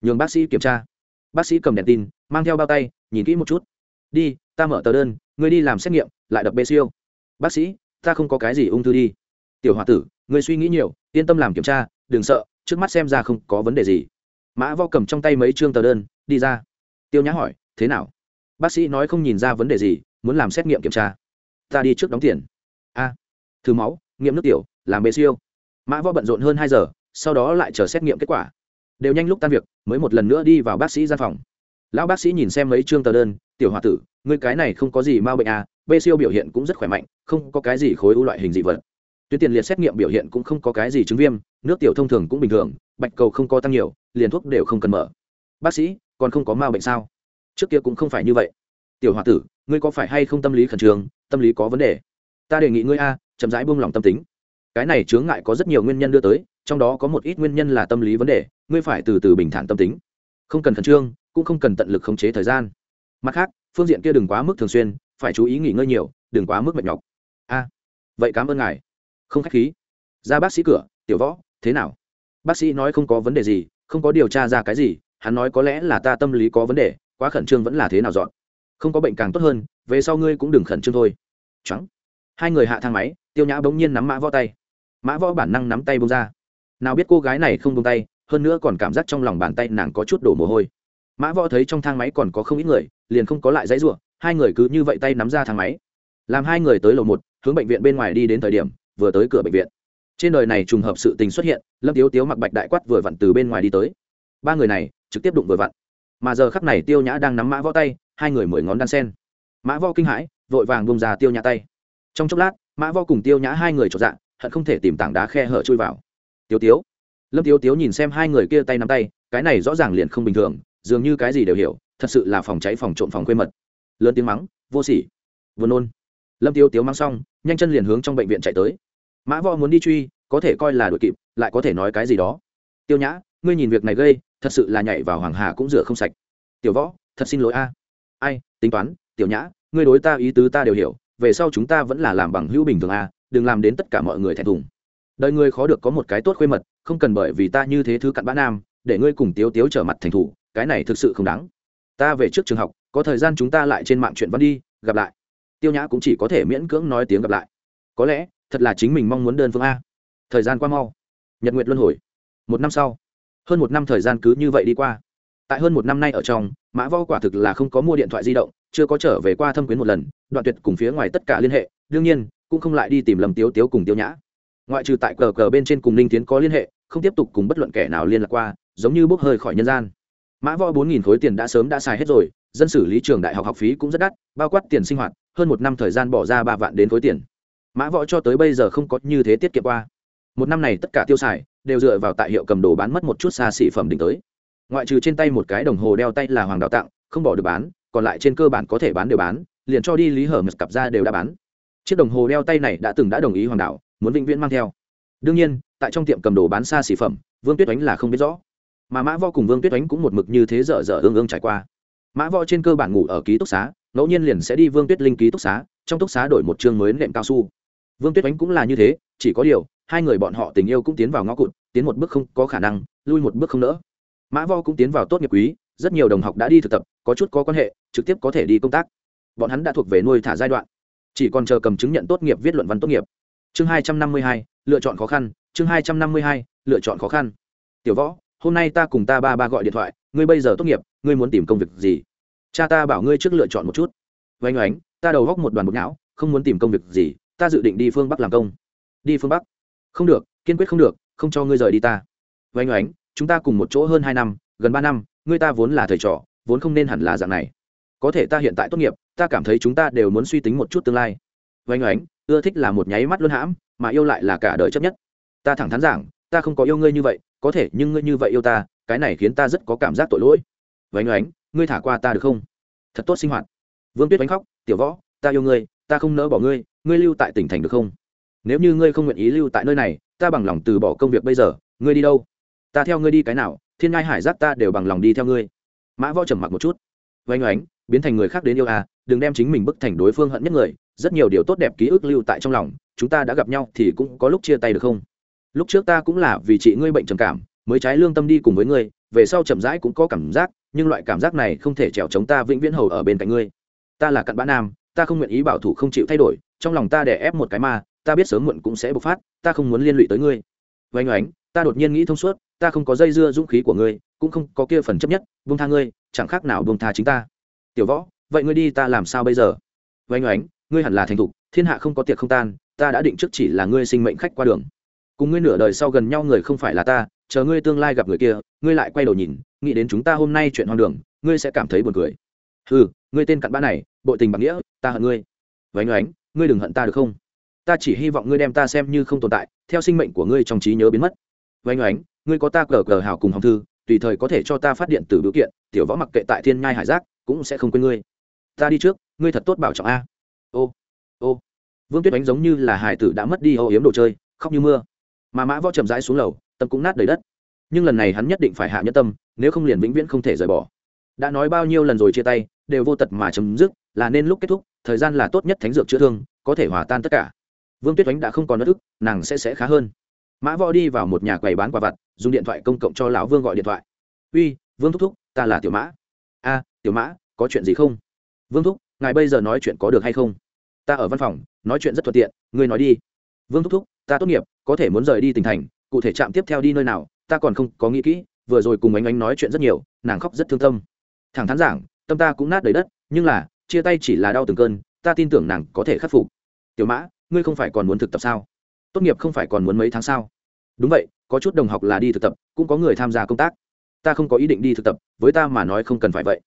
Nhường bác sĩ kiểm tra. Bác sĩ cầm đèn tin, mang theo bao tay, nhìn kỹ một chút. Đi, ta mở tờ đơn, ngươi đi làm xét nghiệm, lại đập bê siêu. Bác sĩ, ta không có cái gì ung thư đi. Tiểu h o a tử, ngươi suy nghĩ nhiều, yên tâm làm kiểm tra, đừng sợ, trước mắt xem ra không có vấn đề gì. Mã võ cầm trong tay mấy chương tờ đơn, đi ra. Tiêu nhã hỏi, thế nào? Bác sĩ nói không nhìn ra vấn đề gì, muốn làm xét nghiệm kiểm tra ta đi trước đóng tiền. A à, thứ máu nghiệm nước tiểu làm bê siêu. Mã võ bận rộn hơn hai giờ sau đó lại chờ xét nghiệm kết quả. Đều nhanh lúc tan việc mới một lần nữa đi vào bác sĩ gian phòng. Lão bác sĩ nhìn xem mấy chương tờ đơn tiểu h o a tử ngươi cái này không có gì m a bệnh à b siêu biểu hiện cũng rất khỏe mạnh không có cái gì khối u loại hình dị vật. Tuyến tiền liệt xét nghiệm biểu hiện cũng không có cái gì chứng viêm nước tiểu thông thường cũng bình thường bạch cầu không có tăng nhiều liền thuốc đều không cần mở. Bác sĩ còn không có ma bệnh sao? Trước kia cũng không phải như vậy tiểu Hoa tử, ngươi có phải hay không tâm lý khẩn trương? Tâm lý có vấn đề. Ta đề nghị ngươi a, chậm rãi buông lỏng tâm tính. Cái này chướng ngại có rất nhiều nguyên nhân đưa tới, trong đó có một ít nguyên nhân là tâm lý vấn đề, ngươi phải từ từ bình thản tâm tính. Không cần khẩn trương, cũng không cần tận lực khống chế thời gian. Mặt khác, phương diện kia đừng quá mức thường xuyên, phải chú ý nghỉ ngơi nhiều, đừng quá mức mệt nhọc. A, vậy cảm ơn ngài. Không k h á c h khí. Ra bác sĩ cửa, tiểu võ, thế nào? Bác sĩ nói không có vấn đề gì, không có điều tra ra cái gì, hắn nói có lẽ là ta tâm lý có vấn đề, quá khẩn trương vẫn là thế nào dọn? Không có bệnh càng tốt hơn, về sau ngươi cũng đừng khẩn trương thôi. Trắng hai người hạ thang máy, tiêu nhã bỗng nhiên nắm mã võ tay. Mã võ bản năng nắm tay bông ra. Nào biết cô gái này không bông tay, hơn nữa còn cảm giác trong lòng bàn tay nàng có chút đổ mồ hôi. Mã võ thấy trong thang máy còn có không ít người, liền không có lại giấy ruộng hai người cứ như vậy tay nắm ra thang máy. Làm hai người tới lầu một, hướng bệnh viện bên ngoài đi đến thời điểm, vừa tới cửa bệnh viện. Trên đời này trùng hợp sự tình xuất hiện, lâm tiếu tiếu mặc bạch đại quát vừa vặn từ bên ngoài đi tới. Ba người này, trực tiếp đụng vừa vặn. Mà giờ khắp này tiêu nhã đang nắm mã võ tay hai người mười ngón đan sen. Mã võ kinh hãi, vội vàng bông ra tiêu nhã tay. Trong chốc lát, mã võ cùng tiêu nhã hai người trọt dạng hận không thể tìm tảng đá khe hở chui vào. Tiêu tiếu. Lâm tiêu tiếu nhìn xem hai người kia tay nắm tay, cái này rõ ràng liền không bình thường, dường như cái gì đều hiểu, thật sự là phòng cháy phòng trộm phòng quê mật. Lớn tiếng mắng, vô sỉ. Vừa nôn. Lâm tiêu tiếu mắng xong, nhanh chân liền hướng trong bệnh viện chạy tới. Mã võ muốn đi truy, có thể coi là đội kịp, lại có thể nói cái gì đó. Tiêu nhã, ngươi nhìn việc này gây, thật sự là nhảy vào hoàng hà cũng rửa không sạch. Tiểu võ, thật xin lỗi a ai, tính toán, tiểu nhã, ngươi đối ta ý tứ ta đều hiểu, về sau chúng ta vẫn là làm bằng hữu bình thường a, đừng làm đến tất cả mọi người thẹn thùng. Đời ngươi khó được có một cái tốt khuê mật, không cần bởi vì ta như thế thứ cặn bã nam, để ngươi cùng tiếu tiếu trở mặt thành thủ, cái này thực sự không đáng. Ta về trước trường học, có thời gian chúng ta lại trên mạng chuyện văn đi, gặp lại. Tiêu nhã cũng chỉ có thể miễn cưỡng nói tiếng gặp lại. Có lẽ, thật là chính mình mong muốn đơn phương a. Thời gian qua mau. Nhật nguyệt luân hồi. Một năm sau. Hơn một năm thời gian cứ như vậy đi qua. Tại hơn một năm nay ở trong mã võ quả thực là không có mua điện thoại di động, chưa có trở về qua thâm quyến một lần, đoạn tuyệt cùng phía ngoài tất cả liên hệ, đương nhiên, cũng không lại đi tìm lầm tiếu tiếu cùng tiêu nhã. Ngoại trừ tại cờ cờ bên trên cùng ninh tiến có liên hệ, không tiếp tục cùng bất luận kẻ nào liên lạc qua, giống như bốc hơi khỏi nhân gian. Mã võ bốn nghìn khối tiền đã sớm đã xài hết rồi, dân xử lý trường đại học học phí cũng rất đắt, bao quát tiền sinh hoạt, hơn một năm thời gian bỏ ra ba vạn đến khối tiền. Mã võ cho tới bây giờ không có như thế tiết kiệm qua. Một năm này tất cả tiêu xài, đều dựa vào tại hiệu cầm đồ bán mất một chút xa xỉ phẩm đỉnh tới ngoại trừ trên tay một cái đồng hồ đeo tay là hoàng đạo tặng không bỏ được bán, còn lại trên cơ bản có thể bán đều bán, liền cho đi lý hở mật cặp ra đều đã bán. Chiếc đồng hồ đeo tay này đã từng đã đồng ý hoàng đạo, muốn vĩnh viễn mang theo. Đương nhiên, tại trong tiệm cầm đồ bán xa xỉ phẩm, vương tuyết oánh là không biết rõ. Mà mã võ cùng vương tuyết oánh cũng một mực như thế dở dở ương ương trải qua. Mã võ trên cơ bản ngủ ở ký túc xá, ngẫu nhiên liền sẽ đi vương tuyết linh ký túc xá, trong túc xá đổi một chương mới nệm cao su. Vương tuyết oánh cũng là như thế, chỉ có điều, hai người bọn họ tình yêu cũng tiến vào ngõ cụt, tiến một bước không có khả năng, lui một bước không nỡ mã vo cũng tiến vào tốt nghiệp quý, rất nhiều đồng học đã đi thực tập, có chút có quan hệ, trực tiếp có thể đi công tác. Bọn hắn đã thuộc về nuôi thả giai đoạn, chỉ còn chờ cầm chứng nhận tốt nghiệp viết luận văn tốt nghiệp. Chương hai trăm năm mươi hai, lựa chọn khó khăn, chương hai trăm năm mươi hai, lựa chọn khó khăn. Tiểu võ, hôm nay ta cùng ta ba ba gọi điện thoại, ngươi bây giờ tốt nghiệp, ngươi muốn tìm công việc gì? Cha ta bảo ngươi trước lựa chọn một chút. Vánh oánh, ta đầu góc một đoàn bột não, không muốn tìm công việc gì, ta dự định đi phương bắc làm công. Đi phương bắc. Không được, kiên quyết không được, không cho ngươi rời đi ta. Vánh oánh chúng ta cùng một chỗ hơn hai năm, gần ba năm, ngươi ta vốn là thầy trò, vốn không nên hẳn là dạng này. Có thể ta hiện tại tốt nghiệp, ta cảm thấy chúng ta đều muốn suy tính một chút tương lai. Vánh oánh, ưa thích là một nháy mắt luôn hãm, mà yêu lại là cả đời chấp nhất. Ta thẳng thắn giảng, ta không có yêu ngươi như vậy, có thể nhưng ngươi như vậy yêu ta, cái này khiến ta rất có cảm giác tội lỗi. Vánh oánh, ngươi thả qua ta được không? Thật tốt sinh hoạt. Vương tuyết oánh khóc, tiểu võ, ta yêu ngươi, ta không nỡ bỏ ngươi ngươi lưu tại tỉnh thành được không? Nếu như ngươi không nguyện ý lưu tại nơi này, ta bằng lòng từ bỏ công việc bây giờ, ngươi đi đâu? Ta theo ngươi đi cái nào, thiên ngai hải giác ta đều bằng lòng đi theo ngươi. Mã võ trầm mặc một chút. Oanh oánh, biến thành người khác đến yêu à đừng đem chính mình bức thành đối phương hận nhất người, rất nhiều điều tốt đẹp ký ức lưu tại trong lòng, chúng ta đã gặp nhau thì cũng có lúc chia tay được không? Lúc trước ta cũng là vì chị ngươi bệnh trầm cảm, mới trái lương tâm đi cùng với ngươi, về sau chậm rãi cũng có cảm giác, nhưng loại cảm giác này không thể trèo chống ta vĩnh viễn hầu ở bên cạnh ngươi. Ta là cặn bã nam, ta không nguyện ý bảo thủ không chịu thay đổi, trong lòng ta đè ép một cái ma, ta biết sớm muộn cũng sẽ bộc phát, ta không muốn liên lụy tới ngươi. Vánh oánh, ta đột nhiên nghĩ thông suốt ta không có dây dưa dũng khí của ngươi, cũng không có kia phần chấp nhất, buông tha ngươi, chẳng khác nào buông tha chính ta. Tiểu võ, vậy ngươi đi ta làm sao bây giờ? Vánh oánh, ngươi hẳn là thành thục, thiên hạ không có tiệc không tan, ta đã định trước chỉ là ngươi sinh mệnh khách qua đường. Cùng ngươi nửa đời sau gần nhau người không phải là ta, chờ ngươi tương lai gặp người kia, ngươi lại quay đầu nhìn, nghĩ đến chúng ta hôm nay chuyện hoang đường, ngươi sẽ cảm thấy buồn cười. Ừ ngươi tên cặn bã này, bội tình bạc nghĩa, ta hận ngươi. Vánh oánh, ngươi đừng hận ta được không? Ta chỉ hy vọng ngươi đem ta xem như không tồn tại, theo sinh mệnh của ngươi trong trí nhớ biến mất. Vánh oánh ngươi có ta cờ cờ hào cùng hồng thư, tùy thời có thể cho ta phát điện từ biểu kiện, tiểu võ mặc kệ tại thiên nhai hải giác, cũng sẽ không quên ngươi. Ta đi trước, ngươi thật tốt bảo trọng a. Ô ô. Vương tuyết đánh giống như là hải tử đã mất đi âu yếm đồ chơi, khóc như mưa. Mà mã võ chậm rãi xuống lầu, tâm cũng nát đầy đất. Nhưng lần này hắn nhất định phải hạ nhất tâm, nếu không liền vĩnh viễn không thể rời bỏ. Đã nói bao nhiêu lần rồi chia tay, đều vô tật mà chấm dứt, là nên lúc kết thúc, thời gian là tốt nhất thánh dược chữa thương, có thể hòa tan tất cả. Vương tuyết oánh đã không còn đất ức, nàng sẽ sẽ khá hơn mã võ đi vào một nhà quầy bán quà vặt, dùng điện thoại công cộng cho lão vương gọi điện thoại. Uy, vương thúc thúc, ta là tiểu mã. A, tiểu mã, có chuyện gì không? Vương thúc, ngài bây giờ nói chuyện có được hay không? Ta ở văn phòng, nói chuyện rất thuận tiện, ngươi nói đi. Vương thúc thúc, ta tốt nghiệp, có thể muốn rời đi tỉnh thành, cụ thể trạm tiếp theo đi nơi nào, ta còn không có nghĩ kỹ, vừa rồi cùng ánh ánh nói chuyện rất nhiều, nàng khóc rất thương tâm. Thẳng thắn giảng, tâm ta cũng nát đầy đất, nhưng là, chia tay chỉ là đau từng cơn, ta tin tưởng nàng có thể khắc phục. Tiểu mã, ngươi không phải còn muốn thực tập sao? Tốt nghiệp không phải còn muốn mấy tháng sao? Đúng vậy, có chút đồng học là đi thực tập, cũng có người tham gia công tác. Ta không có ý định đi thực tập, với ta mà nói không cần phải vậy.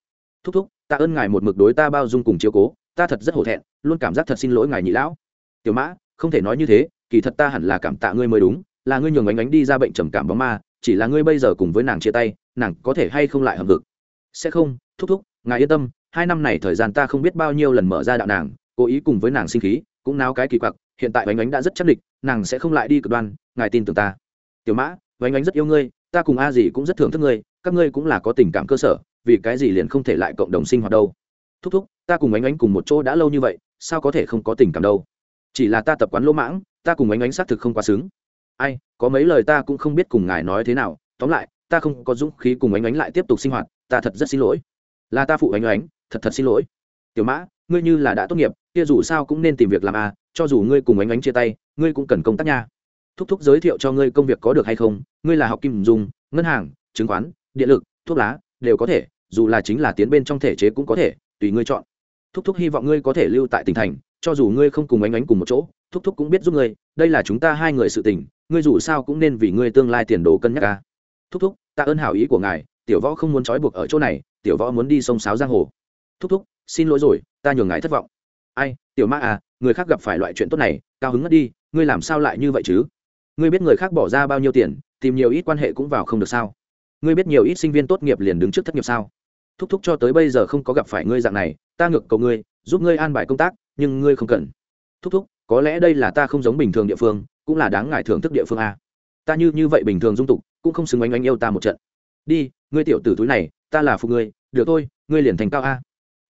Thúc thúc, ta ơn ngài một mực đối ta bao dung cùng chiếu cố, ta thật rất hổ thẹn, luôn cảm giác thật xin lỗi ngài nhị lão. Tiểu mã, không thể nói như thế, kỳ thật ta hẳn là cảm tạ ngươi mới đúng, là ngươi nhường ánh ánh đi ra bệnh trầm cảm bóng ma, chỉ là ngươi bây giờ cùng với nàng chia tay, nàng có thể hay không lại hợp vực sẽ không, thúc thúc, ngài yên tâm, hai năm này thời gian ta không biết bao nhiêu lần mở ra đạo nàng, cố ý cùng với nàng sinh khí, cũng náo cái kỳ quặc hiện tại ánh ánh đã rất chắc địch, nàng sẽ không lại đi cực đoan ngài tin tưởng ta. Tiểu mã ánh ánh rất yêu ngươi ta cùng a Dì cũng rất thưởng thức ngươi các ngươi cũng là có tình cảm cơ sở vì cái gì liền không thể lại cộng đồng sinh hoạt đâu? Thúc thúc ta cùng ánh ánh cùng một chỗ đã lâu như vậy sao có thể không có tình cảm đâu? Chỉ là ta tập quán lỗ mãng ta cùng ánh ánh xác thực không quá xứng. Ai có mấy lời ta cũng không biết cùng ngài nói thế nào tóm lại ta không có dũng khí cùng ánh ánh lại tiếp tục sinh hoạt ta thật rất xin lỗi. Là ta phụ ánh ánh thật thật xin lỗi. Tiểu mã ngươi như là đã tốt nghiệp kia dù sao cũng nên tìm việc làm à cho dù ngươi cùng ánh ánh chia tay, ngươi cũng cần công tác nha. Thúc thúc giới thiệu cho ngươi công việc có được hay không, ngươi là học kim dùng, ngân hàng, chứng khoán, điện lực, thuốc lá, đều có thể, dù là chính là tiến bên trong thể chế cũng có thể, tùy ngươi chọn. Thúc thúc hy vọng ngươi có thể lưu tại tỉnh thành, cho dù ngươi không cùng ánh ánh cùng một chỗ, thúc thúc cũng biết giúp ngươi, đây là chúng ta hai người sự tình, ngươi dù sao cũng nên vì ngươi tương lai tiền đồ cân nhắc ca thúc thúc, tạ ơn hảo ý của ngài, tiểu võ không muốn trói buộc ở chỗ này, tiểu võ muốn đi sông sáo giang hồ. Thúc thúc, xin lỗi rồi, ta nhường ngài thất vọng. Ai, tiểu ma à người khác gặp phải loại chuyện tốt này, cao hứng ngất đi, ngươi làm sao lại như vậy chứ? Ngươi biết người khác bỏ ra bao nhiêu tiền, tìm nhiều ít quan hệ cũng vào không được sao? Ngươi biết nhiều ít sinh viên tốt nghiệp liền đứng trước thất nghiệp sao? Thúc thúc cho tới bây giờ không có gặp phải ngươi dạng này, ta ngược cầu ngươi, giúp ngươi an bài công tác, nhưng ngươi không cần. Thúc thúc, có lẽ đây là ta không giống bình thường địa phương, cũng là đáng ngại thưởng thức địa phương a. Ta như như vậy bình thường dung tục, cũng không xứng oanh oanh yêu ta một trận. Đi, ngươi tiểu tử túi này, ta là phụ ngươi, được thôi, ngươi liền thành cao a.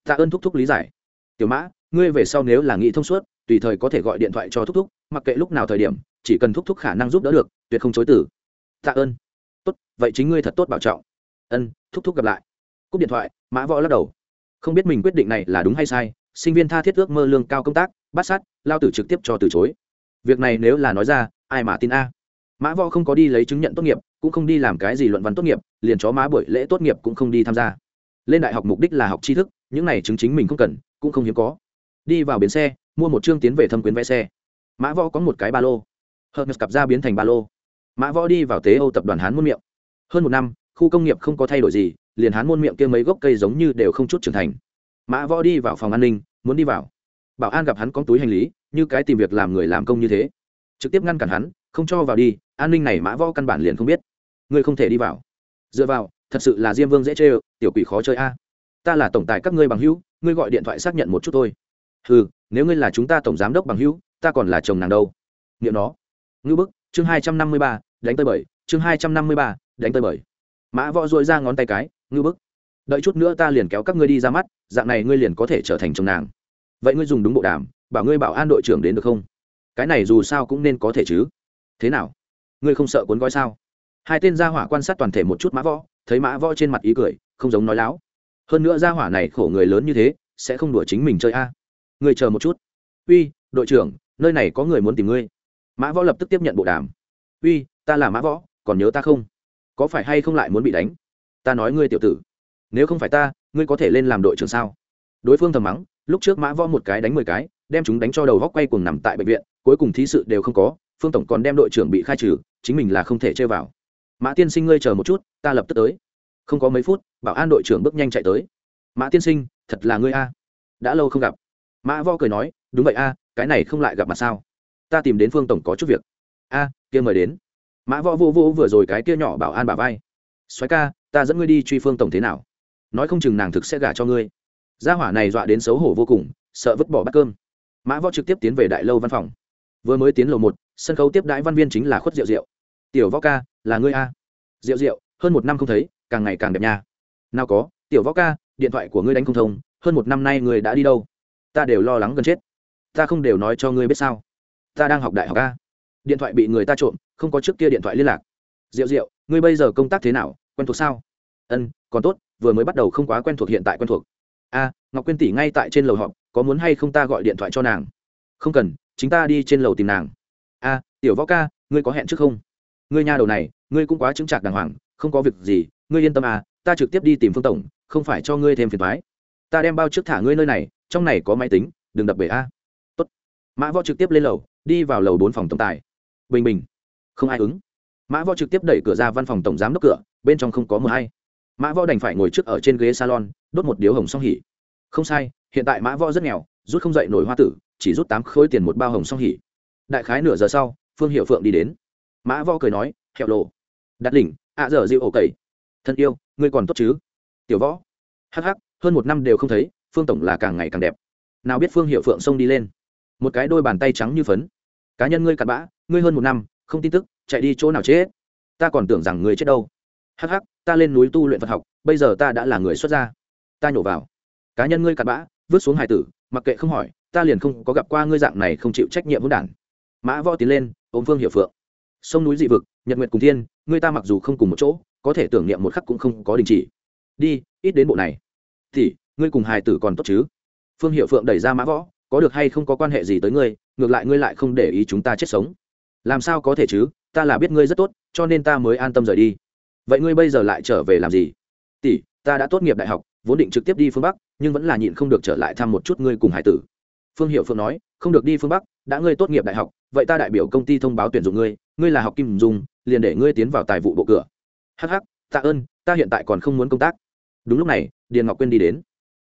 Ta ơn thúc thúc lý giải. Tiểu mã ngươi về sau nếu là nghĩ thông suốt, tùy thời có thể gọi điện thoại cho thúc thúc, mặc kệ lúc nào thời điểm, chỉ cần thúc thúc khả năng giúp đỡ được, tuyệt không chối tử tạ ơn. Tốt, vậy chính ngươi thật tốt bảo trọng. Ân, thúc thúc gặp lại. Cúp điện thoại, mã võ lắc đầu. Không biết mình quyết định này là đúng hay sai, sinh viên tha thiết ước mơ lương cao công tác, bắt sát, lao tử trực tiếp cho từ chối. Việc này nếu là nói ra, ai mà tin a? Mã võ không có đi lấy chứng nhận tốt nghiệp, cũng không đi làm cái gì luận văn tốt nghiệp, liền chó má buổi lễ tốt nghiệp cũng không đi tham gia. Lên đại học mục đích là học tri thức, những này chứng chính mình không cần, cũng không hiếm có đi vào bến xe, mua một chương tiến về thâm quyến vé xe. Mã võ có một cái ba lô. Hợp cặp ra biến thành ba lô. Mã võ đi vào tế âu tập đoàn hán muôn miệng. Hơn một năm, khu công nghiệp không có thay đổi gì, liền hán môn miệng kia mấy gốc cây giống như đều không chút trưởng thành. Mã võ đi vào phòng an ninh, muốn đi vào. Bảo an gặp hắn có túi hành lý, như cái tìm việc làm người làm công như thế. Trực tiếp ngăn cản hắn, không cho vào đi, an ninh này mã võ căn bản liền không biết. Ngươi không thể đi vào. Dựa vào, thật sự là diêm vương dễ chơi tiểu quỷ khó chơi a. Ta là tổng tài các ngươi bằng hữu, ngươi gọi điện thoại xác nhận một chút thôi ừ nếu ngươi là chúng ta tổng giám đốc bằng hữu, ta còn là chồng nàng đâu? Nghiệm nó. Ngữ bức, chương hai trăm năm mươi ba, đánh tơi bảy chương hai trăm năm mươi ba, đánh tơi bảy mã võ dội ra ngón tay cái ngữ bức, đợi chút nữa ta liền kéo các ngươi đi ra mắt, dạng này ngươi liền có thể trở thành chồng nàng. Vậy ngươi dùng đúng bộ đàm, bảo ngươi bảo an đội trưởng đến được không? Cái này dù sao cũng nên có thể chứ. Thế nào? Ngươi không sợ cuốn gói sao? Hai tên gia hỏa quan sát toàn thể một chút mã võ, thấy mã võ trên mặt ý cười, không giống nói láo. Hơn nữa gia hỏa này khổ người lớn như thế, sẽ không đùa chính mình chơi a. à ngươi chờ một chút. Uy, đội trưởng, nơi này có người muốn tìm ngươi. Mã võ lập tức tiếp nhận bộ đàm. Uy, ta là mã võ, còn nhớ ta không? Có phải hay không lại muốn bị đánh? Ta nói ngươi tiểu tử. Nếu không phải ta, ngươi có thể lên làm đội trưởng sao? Đối phương thầm mắng, lúc trước mã võ một cái đánh mười cái, đem chúng đánh cho đầu góc quay cuồng nằm tại bệnh viện, cuối cùng thí sự đều không có, phương tổng còn đem đội trưởng bị khai trừ, chính mình là không thể chơi vào. Mã tiên sinh ngươi chờ một chút, ta lập tức tới. Không có mấy phút, bảo an đội trưởng bước nhanh chạy tới. Mã tiên sinh, thật là ngươi a. Đã lâu không gặp mã võ cười nói đúng vậy a cái này không lại gặp mặt sao? Ta tìm đến phương tổng có chút việc. A kia mời đến. Mã võ vô vô vừa rồi cái kia nhỏ bảo an bà vai. Xoáy ca ta dẫn ngươi đi truy phương tổng thế nào? Nói không chừng nàng thực sẽ gả cho ngươi. Gia hỏa này dọa đến xấu hổ vô cùng sợ vứt bỏ bát cơm. Mã võ trực tiếp tiến về đại lâu văn phòng. Vừa mới tiến lầu một sân khấu tiếp đãi văn viên chính là khuất Diệu Diệu. tiểu võ ca là ngươi a? Diệu Diệu, hơn một năm không thấy càng ngày càng đẹp nha. Nào có tiểu võ ca điện thoại của ngươi đánh không thông hơn một năm nay ngươi đã đi đâu? Ta đều lo lắng gần chết. Ta không đều nói cho ngươi biết sao? Ta đang học đại học a. Điện thoại bị người ta trộm, không có trước kia điện thoại liên lạc. Rượu rượu ngươi bây giờ công tác thế nào? Quen thuộc sao? Ân, còn tốt, vừa mới bắt đầu không quá quen thuộc hiện tại quen thuộc. A, ngọc quyên tỷ ngay tại trên lầu họp, có muốn hay không ta gọi điện thoại cho nàng? Không cần, chính ta đi trên lầu tìm nàng. A, tiểu võ ca, ngươi có hẹn trước không? Ngươi nhà đầu này, ngươi cũng quá chứng trạc đàng hoàng, không có việc gì, ngươi yên tâm à ta trực tiếp đi tìm phương tổng, không phải cho ngươi thêm phiền thoái ta đem bao trước thả ngươi nơi này trong này có máy tính, đừng đập bể a. Tốt. Mã võ trực tiếp lên lầu, đi vào lầu bốn phòng tổng tài. Bình bình. Không ai ứng. Mã võ trực tiếp đẩy cửa ra văn phòng tổng giám đốc cửa, bên trong không có mờ hay mã võ đành phải ngồi trước ở trên ghế salon, đốt một điếu hồng song hỉ. Không sai, hiện tại mã võ rất nghèo, rút không dậy nổi hoa tử, chỉ rút tám khối tiền một bao hồng song hỉ. Đại khái nửa giờ sau, phương hiệu phượng đi đến. Mã võ cười nói, hẹo lộ. Đặt đỉnh, ạ dở dịu ổ cầy thân yêu, ngươi còn tốt chứ? Tiểu võ. Hh hơn một năm đều không thấy phương tổng là càng ngày càng đẹp. Nào biết phương hiệu phượng xông đi lên. Một cái đôi bàn tay trắng như phấn. Cá nhân ngươi cặn bã, ngươi hơn một năm, không tin tức, chạy đi chỗ nào chết ta còn tưởng rằng ngươi chết đâu. Hắc hắc, ta lên núi tu luyện phật học, bây giờ ta đã là người xuất gia. Ta nhổ vào. Cá nhân ngươi cặn bã, vứt xuống hải tử, mặc kệ không hỏi, ta liền không có gặp qua ngươi dạng này không chịu trách nhiệm hỗn đản. Mã võ tiến lên, ôm phương hiệu phượng. Sông núi dị vực, nhật nguyệt cùng thiên, ngươi ta mặc dù không cùng một chỗ, có thể tưởng niệm một khắc cũng không có đình chỉ. Đi, ít đến bộ này. Thì ngươi cùng hài tử còn tốt chứ? Phương hiệu phượng đẩy ra mã võ, có được hay không có quan hệ gì tới ngươi, ngược lại ngươi lại không để ý chúng ta chết sống. Làm sao có thể chứ? Ta là biết ngươi rất tốt, cho nên ta mới an tâm rời đi. Vậy ngươi bây giờ lại trở về làm gì? Tỷ, ta đã tốt nghiệp đại học, vốn định trực tiếp đi phương bắc, nhưng vẫn là nhịn không được trở lại thăm một chút ngươi cùng hải tử. Phương hiệu phượng nói, không được đi phương bắc, đã ngươi tốt nghiệp đại học, vậy ta đại biểu công ty thông báo tuyển dụng ngươi ngươi là học kim dùng, liền để ngươi tiến vào tài vụ bộ cửa. Hh tạ ơn, ta hiện tại còn không muốn công tác. Đúng lúc này, điền ngọc quyên đi đến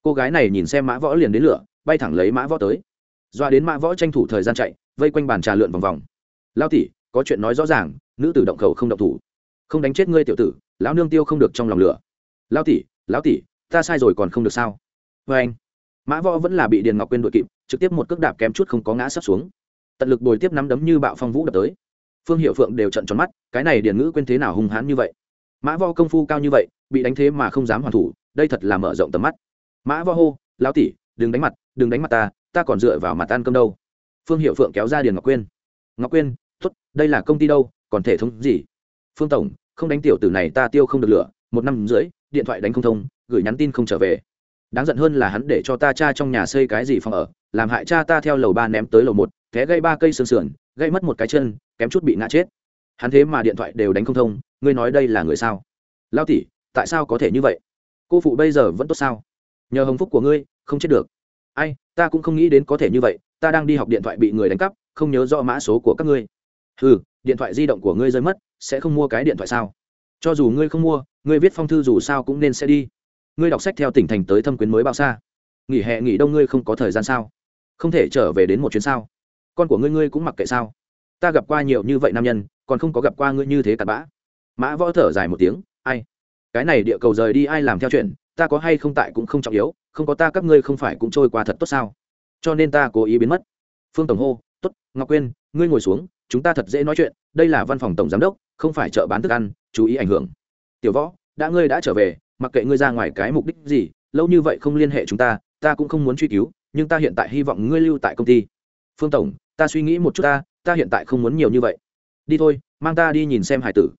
cô gái này nhìn xem mã võ liền đến lửa, bay thẳng lấy mã võ tới. Doa đến mã võ tranh thủ thời gian chạy, vây quanh bàn trà lượn vòng vòng. Lao tỷ, có chuyện nói rõ ràng, nữ tử động khẩu không động thủ. Không đánh chết ngươi tiểu tử, lão nương tiêu không được trong lòng lửa. Lao tỷ, lão tỷ, ta sai rồi còn không được sao? Vê anh. Mã võ vẫn là bị điền ngọc quên đội kịp, trực tiếp một cước đạp kém chút không có ngã sắp xuống. Tận lực bồi tiếp nắm đấm như bạo phong vũ đập tới. Phương hiệu phượng đều trận tròn mắt, cái này điền ngữ quên thế nào hung hãn như vậy? Mã võ công phu cao như vậy, bị đánh thế mà không dám hoàn thủ, đây thật là mở rộng tầm mắt mã vo hô, lão tỷ, đừng đánh mặt, đừng đánh mặt ta ta còn dựa vào mặt ăn cơm đâu. Phương hiệu phượng kéo ra điền ngọc quyên. Ngọc quyên t ố t đây là công ty đâu, còn thể thống gì? Phương tổng, không đánh tiểu tử này ta tiêu không được lửa, một năm rưỡi, điện thoại đánh không thông, gửi nhắn tin không trở về. Đáng giận hơn là hắn để cho ta cha trong nhà xây cái gì phòng ở, làm hại cha ta theo lầu ba ném tới lầu một, té gây ba cây xương sườn gây mất một cái chân, kém chút bị ngã chết. Hắn thế mà điện thoại đều đánh không thông, ngươi nói đây là người sao? Lao tỷ, tại sao có thể như vậy? Cô phụ bây giờ vẫn tốt sao? Nhờ hồng phúc của ngươi, không chết được. Ai, ta cũng không nghĩ đến có thể như vậy, ta đang đi học điện thoại bị người đánh cắp, không nhớ rõ mã số của các ngươi. Ừ điện thoại di động của ngươi rơi mất, sẽ không mua cái điện thoại sao? Cho dù ngươi không mua, ngươi viết phong thư dù sao cũng nên sẽ đi. Ngươi đọc sách theo tỉnh thành tới thâm quyến mới bao xa. Nghỉ hè nghỉ đông ngươi không có thời gian sao? Không thể trở về đến một chuyến sao? Con của ngươi ngươi cũng mặc kệ sao? Ta gặp qua nhiều như vậy nam nhân, còn không có gặp qua ngươi như thế cặn bã. Mã võ thở dài một tiếng, ai? Cái này địa cầu rời đi ai làm theo chuyện ta có hay không tại cũng không trọng yếu, không có ta các ngươi không phải cũng trôi qua thật tốt sao? Cho nên ta cố ý biến mất. Phương tổng hô t ố t ngọc quyên, ngươi ngồi xuống, chúng ta thật dễ nói chuyện, đây là văn phòng tổng giám đốc, không phải chợ bán thức ăn, chú ý ảnh hưởng. Tiểu võ, đã ngươi đã trở về, mặc kệ ngươi ra ngoài cái mục đích gì, lâu như vậy không liên hệ chúng ta ta cũng không muốn truy cứu, nhưng ta hiện tại hy vọng ngươi lưu tại công ty. Phương tổng, ta suy nghĩ một chút ta ta hiện tại không muốn nhiều như vậy. Đi thôi, mang ta đi nhìn xem hải tử.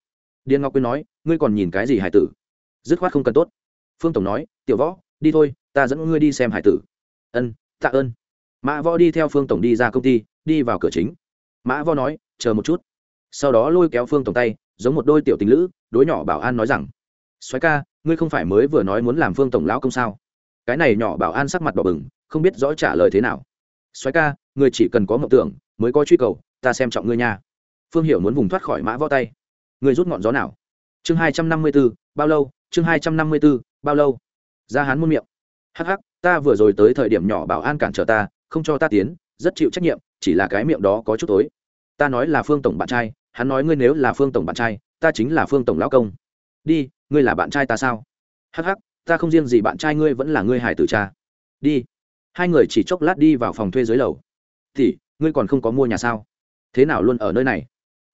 Điền ngọc quyên nói, ngươi còn nhìn cái gì hải tử? Dứt khoát không cần tốt phương tổng nói, tiểu võ, đi thôi, ta dẫn ngươi đi xem hải tử. Ân, tạ ơn. Mã võ đi theo phương tổng đi ra công ty, đi vào cửa chính. Mã võ nói, chờ một chút. Sau đó lôi kéo phương tổng tay, giống một đôi tiểu tình lữ, đối nhỏ bảo an nói rằng xoáy ca, ngươi không phải mới vừa nói muốn làm phương tổng lão công sao? Cái này nhỏ bảo an sắc mặt đỏ bừng, không biết rõ trả lời thế nào. Xoáy ca, ngươi chỉ cần có mộng tưởng, mới có truy cầu, ta xem trọng ngươi nha. Phương hiểu muốn vùng thoát khỏi mã võ tay. Ngươi rút ngọn gió nào? Chương hai trăm năm mươi b ố bao lâu? Chương hai trăm năm mươi b ố bao lâu? Ra hắn muôn miệng. Hắc hắc, ta vừa rồi tới thời điểm nhỏ bảo an cản trở ta, không cho ta tiến, rất chịu trách nhiệm, chỉ là cái miệng đó có chút tối. Ta nói là phương tổng bạn trai, hắn nói ngươi nếu là phương tổng bạn trai, ta chính là phương tổng lão công. Đi, ngươi là bạn trai ta sao? Hắc hắc, ta không riêng gì bạn trai ngươi vẫn là ngươi hải tử cha. Đi. Hai người chỉ chốc lát đi vào phòng thuê dưới lầu. Thì, ngươi còn không có mua nhà sao? Thế nào luôn ở nơi này?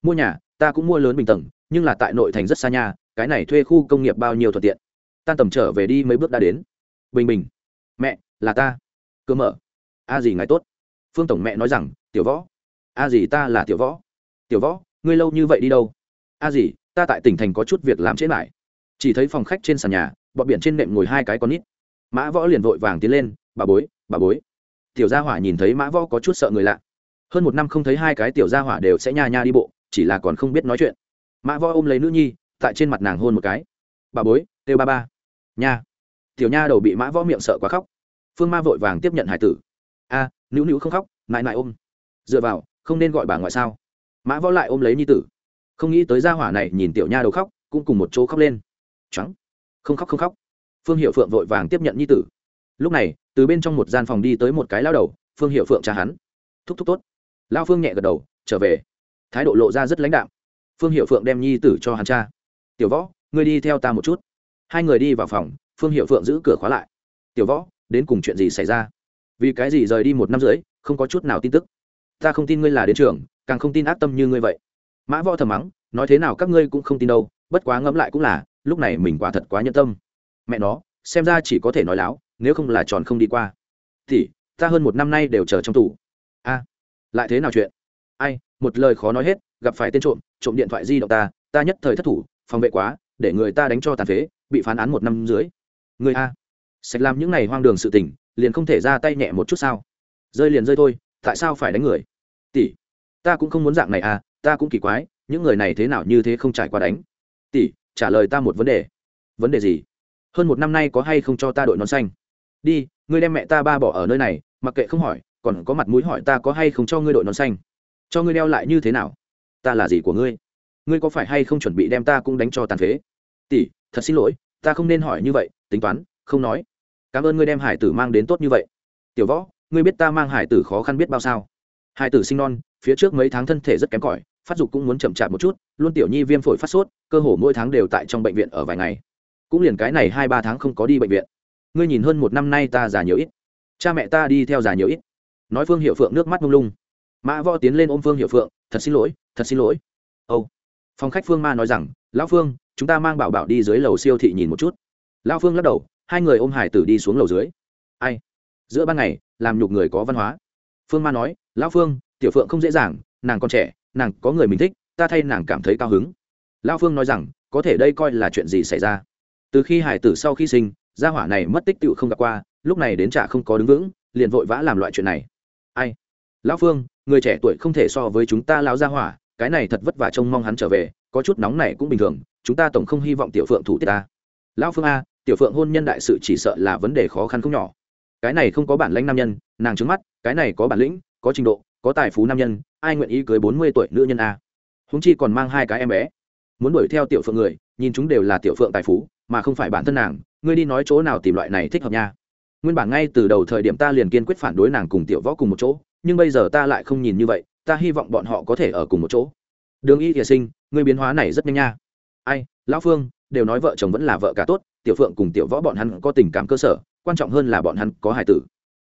Mua nhà, ta cũng mua lớn bình tầng, nhưng là tại nội thành rất xa nhà, cái này thuê khu công nghiệp bao nhiêu thuận tiện? Tan tầm trở về đi mấy bước đã đến. Bình bình. Mẹ, là ta. Cơ mở. A gì ngài tốt? Phương tổng mẹ nói rằng, tiểu võ. A gì ta là tiểu võ? Tiểu võ, ngươi lâu như vậy đi đâu? A gì, ta tại tỉnh thành có chút việc làm chết lại chỉ thấy phòng khách trên sàn nhà bọ biển trên nệm ngồi hai cái con nít. Mã võ liền vội vàng tiến lên, bà bối bà bối. Tiểu gia hỏa nhìn thấy mã võ có chút sợ người lạ. Hơn một năm không thấy hai cái tiểu gia hỏa đều sẽ nha nha đi bộ, chỉ là còn không biết nói chuyện. Mã võ ôm lấy nữ nhi, tại trên mặt nàng hôn một cái. Bà bối, têu ba ba nha. Tiểu nha đầu bị mã võ miệng sợ quá khóc. Phương ma vội vàng tiếp nhận hải tử. A à, nữu nữu không khóc nại nại ôm. Dựa vào không nên gọi bà ngoại sao? Mã võ lại ôm lấy nhi tử. Không nghĩ tới gia hỏa này nhìn tiểu nha đầu khóc cũng cùng một chỗ khóc lên. Trắng. Không khóc không khóc. Phương hiệu phượng vội vàng tiếp nhận nhi tử. Lúc này từ bên trong một gian phòng đi tới một cái lao đầu phương hiệu phượng tra hắn. Thúc thúc tốt. Lao phương nhẹ gật đầu trở về. Thái độ lộ ra rất lãnh đạm. Phương hiệu phượng đem nhi tử cho hắn cha. Tiểu võ ngươi đi theo ta một chút hai người đi vào phòng, phương hiệu phượng giữ cửa khóa lại. Tiểu võ, đến cùng chuyện gì xảy ra? Vì cái gì rời đi một năm rưỡi, không có chút nào tin tức? Ta không tin ngươi là đến trường, càng không tin ác tâm như ngươi vậy. Mã võ thầm mắng, nói thế nào các ngươi cũng không tin đâu, bất quá ngẫm lại cũng là, lúc này mình quả thật quá nhân tâm. Mẹ nó, xem ra chỉ có thể nói láo, nếu không là tròn không đi qua. Thì ta hơn một năm nay đều chờ trong tủ a, lại thế nào chuyện? Ai, một lời khó nói hết, gặp phải tên trộm trộm điện thoại di động ta ta nhất thời thất thủ, phòng vệ quá, để người ta đánh cho tàn phế bị phán án một năm dưới người a. Sạch làm những ngày hoang đường sự tình, liền không thể ra tay nhẹ một chút sao? Rơi liền rơi thôi, tại sao phải đánh người? Tỷ. Ta cũng không muốn dạng này à ta cũng kỳ quái, những người này thế nào như thế không trải qua đánh? Tỷ, trả lời ta một vấn đề. Vấn đề gì? Hơn một năm nay có hay không cho ta đội nón xanh? Đi, ngươi đem mẹ ta ba bỏ ở nơi này, mặc kệ không hỏi, còn có mặt mũi hỏi ta có hay không cho ngươi đội nón xanh? Cho ngươi đeo lại như thế nào? Ta là gì của ngươi? Ngươi có phải hay không chuẩn bị đem ta cũng đánh cho tàn phế? Tỷ thật xin lỗi, ta không nên hỏi như vậy, tính toán, không nói. Cảm ơn ngươi đem hải tử mang đến tốt như vậy. Tiểu võ, ngươi biết ta mang hải tử khó khăn biết bao sao? Hải tử sinh non, phía trước mấy tháng thân thể rất kém cỏi, phát dục cũng muốn chậm chạp một chút, luôn tiểu nhi viêm phổi phát sốt, cơ hồ mỗi tháng đều tại trong bệnh viện ở vài ngày. Cũng liền cái này hai ba tháng không có đi bệnh viện. Ngươi nhìn hơn một năm nay ta già nhiều ít. Cha mẹ ta đi theo già nhiều ít. Nói phương hiệu phượng nước mắt lung lung. Mã võ tiến lên ôm phương hiệu phượng, thật xin lỗi, thật xin lỗi. Âu、oh phòng khách phương ma nói rằng, lão phương, chúng ta mang bảo bảo đi dưới lầu siêu thị nhìn một chút. Lão phương lắc đầu, hai người ôm hải tử đi xuống lầu dưới. Ai? Giữa ban ngày, làm nhục người có văn hóa. Phương ma nói, lão phương, tiểu phượng không dễ dàng, nàng còn trẻ, nàng có người mình thích, ta thay nàng cảm thấy cao hứng. Lão phương nói rằng, có thể đây coi là chuyện gì xảy ra? Từ khi hải tử sau khi sinh, gia hỏa này mất tích tựu không gặp qua, lúc này đến trả không có đứng vững, liền vội vã làm loại chuyện này. Ai? Lão phương, người trẻ tuổi không thể so với chúng ta lão gia hỏa cái này thật vất vả trông mong hắn trở về, có chút nóng này cũng bình thường, chúng ta tổng không hy vọng tiểu phượng thủ tiết ta. Lão phương a, tiểu phượng hôn nhân đại sự chỉ sợ là vấn đề khó khăn không nhỏ. Cái này không có bản lãnh nam nhân, nàng trứng mắt, cái này có bản lĩnh, có trình độ, có tài phú nam nhân, ai nguyện ý cưới bốn mươi tuổi nữ nhân a? Húng chi còn mang hai cái em bé. Muốn đuổi theo tiểu phượng người, nhìn chúng đều là tiểu phượng tài phú, mà không phải bản thân nàng, ngươi đi nói chỗ nào tìm loại này thích hợp nha. Nguyên bản ngay từ đầu thời điểm ta liền kiên quyết phản đối nàng cùng tiểu võ cùng một chỗ, nhưng bây giờ ta lại không nhìn như vậy ta hy vọng bọn họ có thể ở cùng một chỗ. Đường y thiệt sinh người biến hóa này rất nhanh nha. Ai, lão phương, đều nói vợ chồng vẫn là vợ cả tốt, tiểu phượng cùng tiểu võ bọn hắn có tình cảm cơ sở, quan trọng hơn là bọn hắn có hài tử.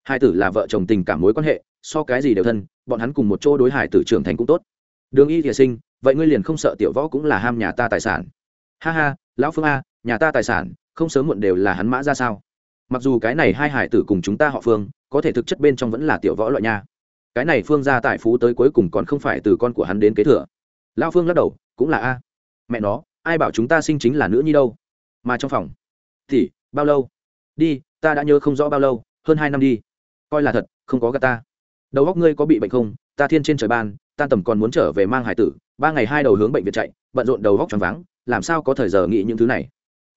Hai tử là vợ chồng tình cảm mối quan hệ, so cái gì đều thân, bọn hắn cùng một chỗ đối hài tử trưởng thành cũng tốt. Đường y thiệt sinh, vậy ngươi liền không sợ tiểu võ cũng là ham nhà ta tài sản? Ha ha, lão phương a, nhà ta tài sản, không sớm muộn đều là hắn mã ra sao? Mặc dù cái này hai hải tử cùng chúng ta họ phương, có thể thực chất bên trong vẫn là tiểu võ loại nha cái này phương ra tài phú tới cuối cùng còn không phải từ con của hắn đến kế thừa. Lao phương lắc đầu, cũng là a. Mẹ nó, ai bảo chúng ta sinh chính là nữ nhi đâu? Mà trong phòng, thì, bao lâu? Đi, ta đã nhớ không rõ bao lâu, hơn hai năm đi. Coi là thật, không có gà ta. Đầu góc ngươi có bị bệnh không? Ta thiên trên trời ban tan tầm còn muốn trở về mang hải tử, ba ngày hai đầu hướng bệnh viện chạy, bận rộn đầu góc choáng váng, làm sao có thời giờ nghĩ những thứ này?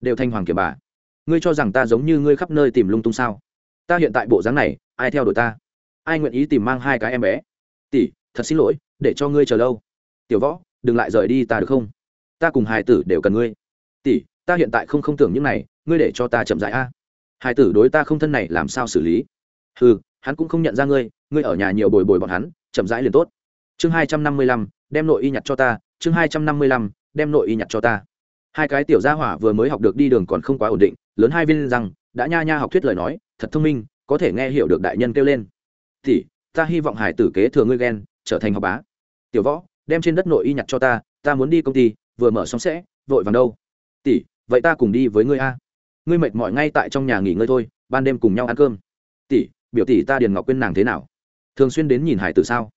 Đều thanh hoàng kiểm bà. Ngươi cho rằng ta giống như ngươi khắp nơi tìm lung tung sao? Ta hiện tại bộ dáng này, ai theo đuổi ta? Ai nguyện ý tìm mang hai cái em bé? Tỷ, thật xin lỗi, để cho ngươi chờ lâu. Tiểu võ, đừng lại rời đi ta được không? Ta cùng hai tử đều cần ngươi. Tỷ, ta hiện tại không không tưởng những này, ngươi để cho ta chậm dại a. Hai tử đối ta không thân này làm sao xử lý? Ừ hắn cũng không nhận ra ngươi ngươi ở nhà nhiều bồi bồi bọn hắn, chậm rãi liền tốt. Chương hai trăm năm mươi lăm, đem nội y nhặt cho ta, chương hai trăm năm mươi lăm, đem nội y nhặt cho ta. Hai cái tiểu gia hỏa vừa mới học được đi đường còn không quá ổn định, lớn hai viên rằng đã nha nha học thuyết lời nói, thật thông minh, có thể nghe hiểu được đại nhân kêu lên thì ta hy vọng hải tử kế thừa ngươi ghen, trở thành học bá. Tiểu võ, đem trên đất nội y nhặt cho ta ta muốn đi công ty, vừa mở xong sẽ, vội vàng đâu. Tỷ, vậy ta cùng đi với ngươi a. Ngươi mệt mỏi ngay tại trong nhà nghỉ ngơi thôi, ban đêm cùng nhau ăn cơm. Tỷ, biểu tỷ ta điền ngọc quên nàng thế nào? Thường xuyên đến nhìn hải tử sao?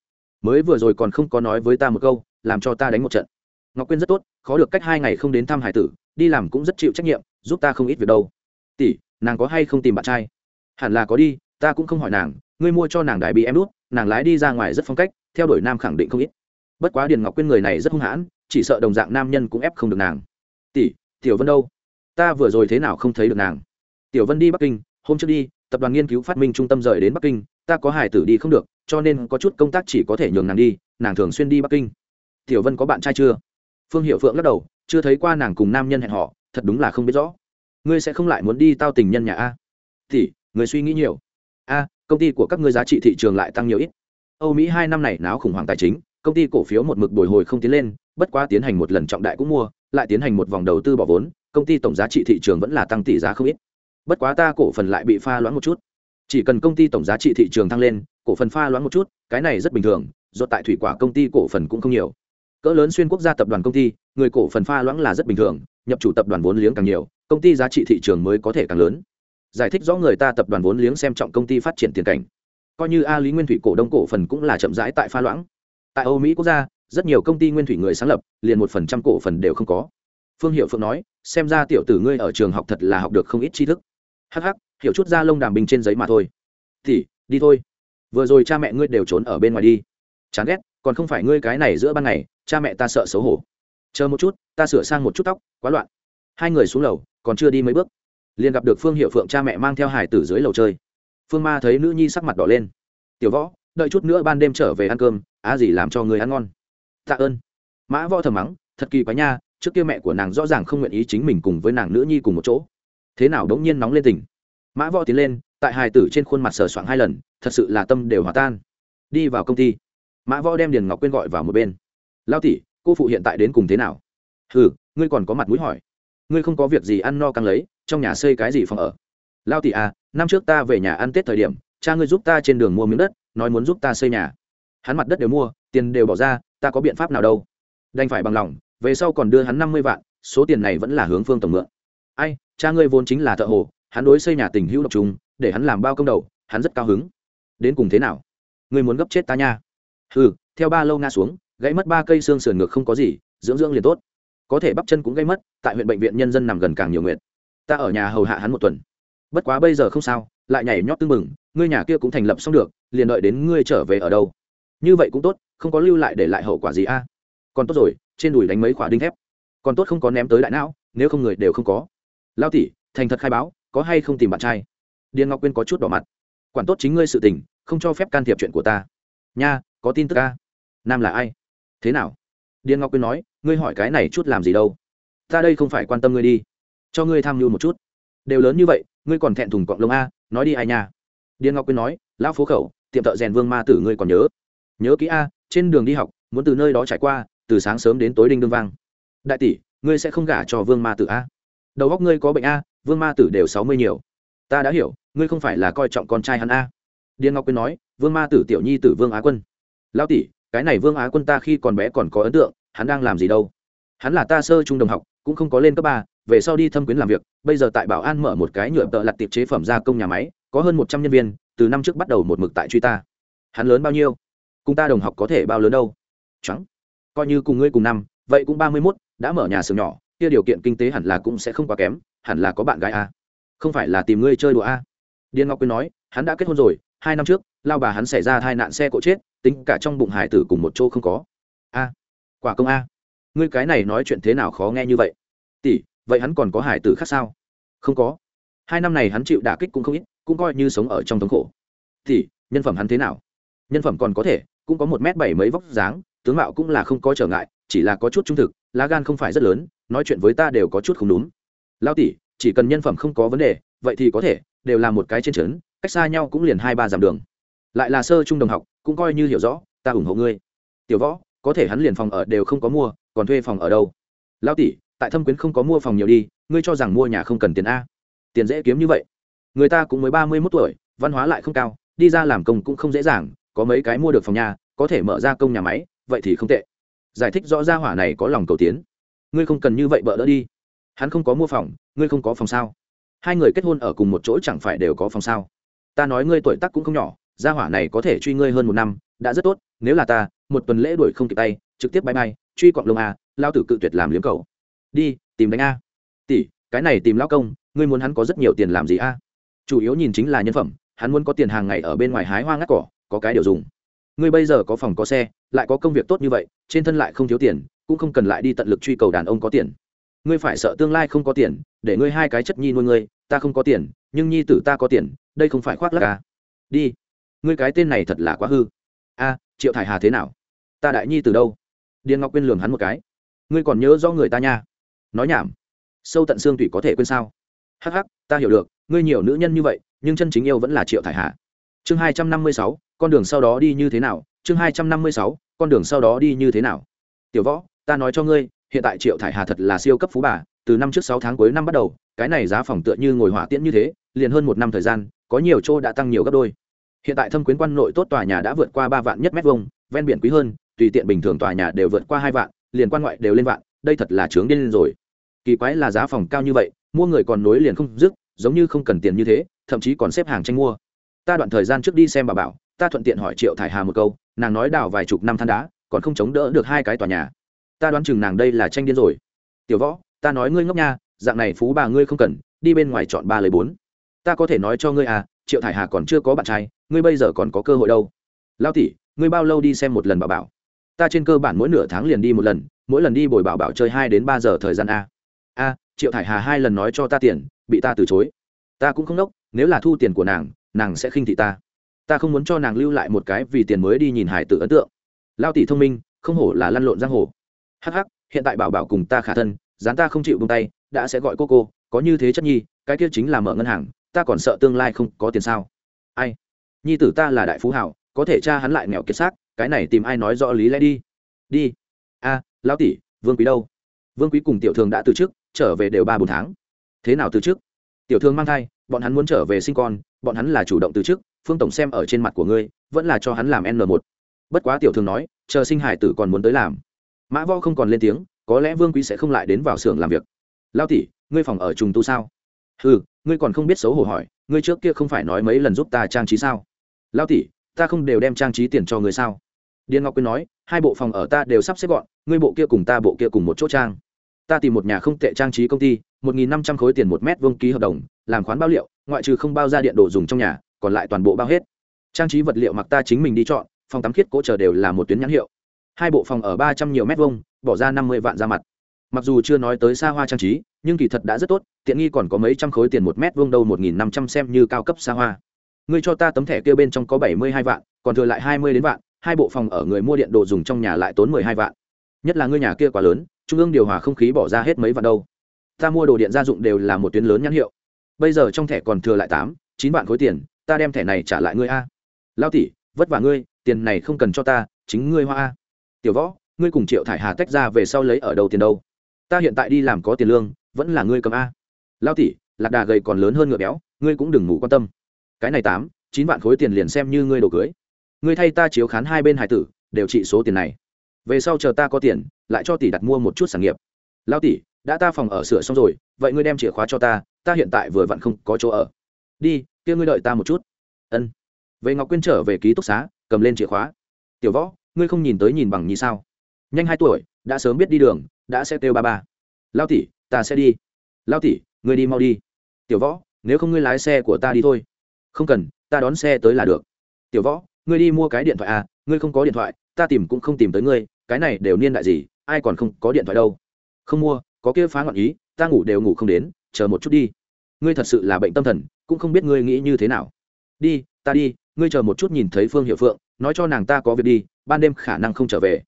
Mới vừa rồi còn không có nói với ta một câu, làm cho ta đánh một trận. Ngọc quyên rất tốt, khó được cách hai ngày không đến thăm hải tử, đi làm cũng rất chịu trách nhiệm, giúp ta không ít việc đâu. Tỷ, nàng có hay không tìm bạn trai? Hẳn là có đi, ta cũng không hỏi nàng ngươi mua cho nàng đại bị em đút, nàng lái đi ra ngoài rất phong cách, theo đuổi nam khẳng định không ít. Bất quá điền ngọc quyên người này rất hung hãn, chỉ sợ đồng dạng nam nhân cũng ép không được nàng. Tỷ, tiểu vân đâu? Ta vừa rồi thế nào không thấy được nàng? Tiểu vân đi bắc kinh, hôm trước đi, tập đoàn nghiên cứu phát minh trung tâm rời đến bắc kinh, ta có hải tử đi không được, cho nên có chút công tác chỉ có thể nhường nàng đi, nàng thường xuyên đi bắc kinh. Tiểu vân có bạn trai chưa? Phương hiệu phượng lắc đầu, chưa thấy qua nàng cùng nam nhân hẹn họ thật đúng là không biết rõ. Ngươi sẽ không lại muốn đi tao tình nhân nhà a? Thì người suy nghĩ nhiều công ty của các ngươi giá trị thị trường lại tăng nhiều ít. Âu mỹ hai năm này náo khủng hoảng tài chính, công ty cổ phiếu một mực bồi hồi không tiến lên, bất quá tiến hành một lần trọng đại cũng mua, lại tiến hành một vòng đầu tư bỏ vốn, công ty tổng giá trị thị trường vẫn là tăng tỷ giá không ít. Bất quá ta cổ phần lại bị pha loãng một chút. Chỉ cần công ty tổng giá trị thị trường tăng lên, cổ phần pha loãng một chút, cái này rất bình thường, do tại thủy quả công ty cổ phần cũng không nhiều. Cỡ lớn xuyên quốc gia tập đoàn công ty, người cổ phần pha loãng là rất bình thường, nhập chủ tập đoàn vốn liếng càng nhiều, công ty giá trị thị trường mới có thể càng lớn giải thích rõ người ta tập đoàn vốn liếng xem trọng công ty phát triển tiền cảnh. Coi như a lý nguyên thủy cổ đông cổ phần cũng là chậm rãi tại pha loãng. Tại âu mỹ quốc gia rất nhiều công ty nguyên thủy người sáng lập liền một phần trăm cổ phần đều không có. Phương hiệu phượng nói xem ra tiểu tử ngươi ở trường học thật là học được không ít tri thức. Hắc hắc, hiểu chút ra lông đàm bình trên giấy mà thôi. Thì đi thôi. Vừa rồi cha mẹ ngươi đều trốn ở bên ngoài đi. Chán ghét còn không phải ngươi cái này giữa ban ngày cha mẹ ta sợ xấu hổ. Chờ một chút ta sửa sang một chút tóc quá loạn. Hai người xuống lầu còn chưa đi mấy bước liền gặp được phương hiệu phượng cha mẹ mang theo hải tử dưới lầu chơi. Phương ma thấy nữ nhi sắc mặt đỏ lên. Tiểu võ, đợi chút nữa ban đêm trở về ăn cơm, á gì làm cho người ăn ngon? Tạ ơn. Mã võ thầm mắng, thật kỳ quá nha, trước kia mẹ của nàng rõ ràng không nguyện ý chính mình cùng với nàng nữ nhi cùng một chỗ. Thế nào đống nhiên nóng lên tình mã võ tiến lên, tại hài tử trên khuôn mặt sờ soạng hai lần, thật sự là tâm đều hòa tan. Đi vào công ty. Mã võ đem điền ngọc quyên gọi vào một bên. Lao tỷ, cô phụ hiện tại đến cùng thế nào? Ừ ngươi còn có mặt mũi hỏi. Ngươi không có việc gì ăn no căng lấy trong nhà xây cái gì phòng ở? Lao tỷ à năm trước ta về nhà ăn tết thời điểm, cha ngươi giúp ta trên đường mua miếng đất, nói muốn giúp ta xây nhà. Hắn mặt đất đều mua, tiền đều bỏ ra, ta có biện pháp nào đâu? Đành phải bằng lòng, về sau còn đưa hắn năm mươi vạn, số tiền này vẫn là hướng phương tổng mượn. Ai, cha ngươi vốn chính là thợ hồ, hắn đối xây nhà tình hữu độc trùng, để hắn làm bao công đầu, hắn rất cao hứng. Đến cùng thế nào? Ngươi muốn gấp chết ta nha. Ừ theo ba lâu nga xuống, gãy mất ba cây xương sườn ngược không có gì, dưỡng dưỡng liền tốt. Có thể bắp chân cũng gây mất, tại huyện bệnh viện nhân dân nằm gần càng nhiều nguyện ta ở nhà hầu hạ hắn một tuần. Bất quá bây giờ không sao, lại nhảy nhót tưng mừng ngươi nhà kia cũng thành lập xong được, liền đợi đến ngươi trở về ở đâu. Như vậy cũng tốt, không có lưu lại để lại hậu quả gì a. À? Còn tốt rồi, trên đùi đánh mấy quả đinh thép. Còn tốt không có ném tới đại não, nếu không người đều không có. Lao tỷ, thành thật khai báo, có hay không tìm bạn trai? Điền ngọc quyên có chút đỏ mặt. Quản tốt chính ngươi sự tình, không cho phép can thiệp chuyện của ta. Nha, có tin tức ca nam là ai? Thế nào? Điền ngọc quyên nói, ngươi hỏi cái này chút làm gì đâu? Ta đây không phải quan tâm ngươi đi cho ngươi tham mưu một chút. Đều lớn như vậy, ngươi còn thẹn thùng cọng lông a, nói đi ai nha. Điền ngọc quyên nói, lão phố khẩu, tiệm thợ rèn vương ma tử ngươi còn nhớ. Nhớ kỹ a, trên đường đi học, muốn từ nơi đó trải qua, từ sáng sớm đến tối đinh đương vang. Đại tỷ, ngươi sẽ không gả cho vương ma tử a. Đầu góc ngươi có bệnh a, vương ma tử đều sáu mươi nhiều. Ta đã hiểu, ngươi không phải là coi trọng con trai hắn a. Điền ngọc quyên nói, vương ma tử tiểu nhi tử vương á quân. Lão tỷ, cái này vương á quân ta khi còn bé còn có ấn tượng, hắn đang làm gì đâu? Hắn là ta sơ trung đồng học, cũng không có lên cấp ba về sau đi thâm quyến làm việc, bây giờ tại bảo an mở một cái nhựa tợ lặt tiệp chế phẩm gia công nhà máy, có hơn một trăm nhân viên, từ năm trước bắt đầu một mực tại truy ta. Hắn lớn bao nhiêu? Cùng ta đồng học có thể bao lớn đâu? Trắng. Coi như cùng ngươi cùng năm, vậy cũng ba mươi mốt, đã mở nhà xưởng nhỏ, kia điều kiện kinh tế hẳn là cũng sẽ không quá kém, hẳn là có bạn gái a không phải là tìm ngươi chơi đùa à? a Điên ngọc quyên nói, hắn đã kết hôn rồi, hai năm trước, lao bà hắn xảy ra tai nạn xe cộ chết, tính cả trong bụng hải tử cùng một chỗ không có. A quả công a ngươi cái này nói chuyện thế nào khó nghe như vậy? Tỷ vậy hắn còn có hải tử khác sao? Không có. Hai năm này hắn chịu đả kích cũng không ít, cũng coi như sống ở trong thống khổ. Thì, nhân phẩm hắn thế nào? Nhân phẩm còn có thể, cũng có một m bảy mấy vóc dáng, tướng mạo cũng là không có trở ngại, chỉ là có chút trung thực, lá gan không phải rất lớn, nói chuyện với ta đều có chút không đúng. Lao tỷ, chỉ cần nhân phẩm không có vấn đề, vậy thì có thể, đều là một cái trên trấn, cách xa nhau cũng liền hai ba dặm đường. Lại là sơ trung đồng học, cũng coi như hiểu rõ, ta ủng hộ ngươi. Tiểu võ, có thể hắn liền phòng ở đều không có mua, còn thuê phòng ở đâu? Lao tỷ tại thâm quyến không có mua phòng nhiều đi, ngươi cho rằng mua nhà không cần tiền a. Tiền dễ kiếm như vậy. Người ta cũng mới ba mươi mốt tuổi, văn hóa lại không cao, đi ra làm công cũng không dễ dàng, có mấy cái mua được phòng nhà, có thể mở ra công nhà máy, vậy thì không tệ. Giải thích rõ ra hỏa này có lòng cầu tiến. Ngươi không cần như vậy bỡ đỡ đi. Hắn không có mua phòng, ngươi không có phòng sao? Hai người kết hôn ở cùng một chỗ chẳng phải đều có phòng sao? Ta nói ngươi tuổi tác cũng không nhỏ, gia hỏa này có thể truy ngươi hơn một năm, đã rất tốt, nếu là ta, một tuần lễ đuổi không kịp tay, trực tiếp bay bay truy cọng lông à lao tử cự tuyệt làm liếm cầu đi, tìm đánh a. Tỷ, cái này tìm lao công, ngươi muốn hắn có rất nhiều tiền làm gì a? Chủ yếu nhìn chính là nhân phẩm, hắn muốn có tiền hàng ngày ở bên ngoài hái hoa ngắt cỏ, có cái điều dùng. Ngươi bây giờ có phòng có xe, lại có công việc tốt như vậy, trên thân lại không thiếu tiền, cũng không cần lại đi tận lực truy cầu đàn ông có tiền. Ngươi phải sợ tương lai không có tiền, để ngươi hai cái chất nhi nuôi ngươi, ta không có tiền, nhưng nhi tử ta có tiền, đây không phải khoác lắc à. đi. Ngươi cái tên này thật là quá hư. A, triệu thải hà thế nào? Ta đại nhi từ đâu? Điền ngọc quyên lường hắn một cái. Ngươi còn nhớ do người ta nha nói nhảm. Sâu tận xương tủy có thể quên sao? Hắc hắc, ta hiểu được, ngươi nhiều nữ nhân như vậy, nhưng chân chính yêu vẫn là triệu thải hà. Chương hai trăm năm mươi sáu, con đường sau đó đi như thế nào? Chương hai trăm năm mươi sáu, con đường sau đó đi như thế nào? Tiểu võ, ta nói cho ngươi, hiện tại triệu thải hà thật là siêu cấp phú bà, từ năm trước sáu tháng cuối năm bắt đầu, cái này giá phòng tựa như ngồi hỏa tiễn như thế, liền hơn một năm thời gian, có nhiều chỗ đã tăng nhiều gấp đôi. Hiện tại thâm quyến quan nội tốt tòa nhà đã vượt qua ba vạn nhất mét vuông, ven biển quý hơn, tùy tiện bình thường tòa nhà đều vượt qua hai vạn, liền quan ngoại đều lên vạn, đây thật là trướng điên lên rồi kỳ quái là giá phòng cao như vậy, mua người còn nối liền không dứt, giống như không cần tiền như thế, thậm chí còn xếp hàng tranh mua. Ta đoạn thời gian trước đi xem bà bảo, ta thuận tiện hỏi triệu thải hà một câu, nàng nói đào vài chục năm than đá, còn không chống đỡ được hai cái tòa nhà. Ta đoán chừng nàng đây là tranh điên rồi. Tiểu võ, ta nói ngươi ngốc nha, dạng này phú bà ngươi không cần, đi bên ngoài chọn ba lấy bốn. Ta có thể nói cho ngươi à triệu thải hà còn chưa có bạn trai, ngươi bây giờ còn có cơ hội đâu. Lao tỷ, ngươi bao lâu đi xem một lần bà bảo? Ta trên cơ bản mỗi nửa tháng liền đi một lần, mỗi lần đi bồi bảo bảo chơi hai đến ba giờ thời gian a triệu thải hà hai lần nói cho ta tiền, bị ta từ chối. Ta cũng không đốc, nếu là thu tiền của nàng nàng sẽ khinh thị ta. Ta không muốn cho nàng lưu lại một cái vì tiền mới đi nhìn hải tử ấn tượng. Lao tỷ thông minh, không hổ là lăn lộn giang hồ. Hắc hắc, hiện tại bảo bảo cùng ta khả thân, dán ta không chịu bông tay, đã sẽ gọi cô cô, có như thế chất nhi, cái kia chính là mở ngân hàng, ta còn sợ tương lai không có tiền sao. Ai? Nhi tử ta là đại phú hảo, có thể cha hắn lại nghèo kiệt xác, cái này tìm ai nói rõ lý lẽ đi. Đi. A lão tỷ, vương quý đâu? Vương quý cùng tiểu thường đã từ chức trở về đều ba bốn tháng. Thế nào từ trước? Tiểu thương mang thai, bọn hắn muốn trở về sinh con, bọn hắn là chủ động từ trước, phương tổng xem ở trên mặt của ngươi, vẫn là cho hắn làm n một. Bất quá tiểu thương nói, chờ sinh hải tử còn muốn tới làm. Mã võ không còn lên tiếng, có lẽ vương quý sẽ không lại đến vào xưởng làm việc. Lao tỷ, ngươi phòng ở trùng tu sao? Ừ ngươi còn không biết xấu hổ hỏi, ngươi trước kia không phải nói mấy lần giúp ta trang trí sao? Lao tỷ, ta không đều đem trang trí tiền cho ngươi sao? Điền ngọc quyên nói, hai bộ phòng ở ta đều sắp xếp gọn, ngươi bộ kia cùng ta bộ kia cùng một chỗ trang ta tìm một nhà không tệ trang trí công ty, một nghìn năm trăm khối tiền một mét vuông ký hợp đồng, làm khoán bao liệu, ngoại trừ không bao ra điện đồ dùng trong nhà, còn lại toàn bộ bao hết. Trang trí vật liệu mặc ta chính mình đi chọn, phòng tắm khiết cỗ chờ đều là một tuyến nhãn hiệu. Hai bộ phòng ở ba trăm nhiều mét vuông, bỏ ra năm mươi vạn ra mặt. Mặc dù chưa nói tới xa hoa trang trí, nhưng kỳ thật đã rất tốt, tiện nghi còn có mấy trăm khối tiền một mét vuông đâu một nghìn năm trăm xem như cao cấp xa hoa. Ngươi cho ta tấm thẻ kia bên trong có bảy mươi hai vạn, còn thừa lại hai mươi đến vạn, hai bộ phòng ở người mua điện đồ dùng trong nhà lại tốn mười hai vạn. Nhất là ngươi nhà kia quá lớn trung ương điều hòa không khí bỏ ra hết mấy vạn đâu. Ta mua đồ điện gia dụng đều là một tuyến lớn nhãn hiệu. Bây giờ trong thẻ còn thừa lại tám, chín vạn khối tiền, ta đem thẻ này trả lại ngươi a. Lao tỷ, vất vả ngươi, tiền này không cần cho ta, chính ngươi hoa a. Tiểu võ, ngươi cùng triệu thải hà tách ra về sau lấy ở đầu tiền đâu? Ta hiện tại đi làm có tiền lương, vẫn là ngươi cầm a. Lao tỷ, lạc đà gầy còn lớn hơn ngựa béo, ngươi cũng đừng ngủ quan tâm. Cái này tám, chín vạn khối tiền liền xem như ngươi đồ cưới. Ngươi thay ta chiếu khán hai bên hải tử, đều trị số tiền này về sau chờ ta có tiền, lại cho tỷ đặt mua một chút sản nghiệp. Lao tỷ, đã ta phòng ở sửa xong rồi, vậy ngươi đem chìa khóa cho ta ta hiện tại vừa vặn không có chỗ ở. Đi, kia ngươi đợi ta một chút. Ân. Về ngọc quyên trở về ký túc xá, cầm lên chìa khóa. Tiểu võ, ngươi không nhìn tới nhìn bằng như sao? Nhanh hai tuổi, đã sớm biết đi đường, đã sẽ kêu ba ba. Lao tỷ, ta sẽ đi. Lao tỷ, ngươi đi mau đi. Tiểu võ, nếu không ngươi lái xe của ta đi thôi. Không cần, ta đón xe tới là được. Tiểu võ, ngươi đi mua cái điện thoại à ngươi không có điện thoại, ta tìm cũng không tìm tới ngươi cái này đều niên đại gì, ai còn không có điện thoại đâu. Không mua, có kia phá ngọn ý, ta ngủ đều ngủ không đến, chờ một chút đi. Ngươi thật sự là bệnh tâm thần, cũng không biết ngươi nghĩ như thế nào. Đi, ta đi, ngươi chờ một chút nhìn thấy phương hiệu phượng, nói cho nàng ta có việc đi, ban đêm khả năng không trở về.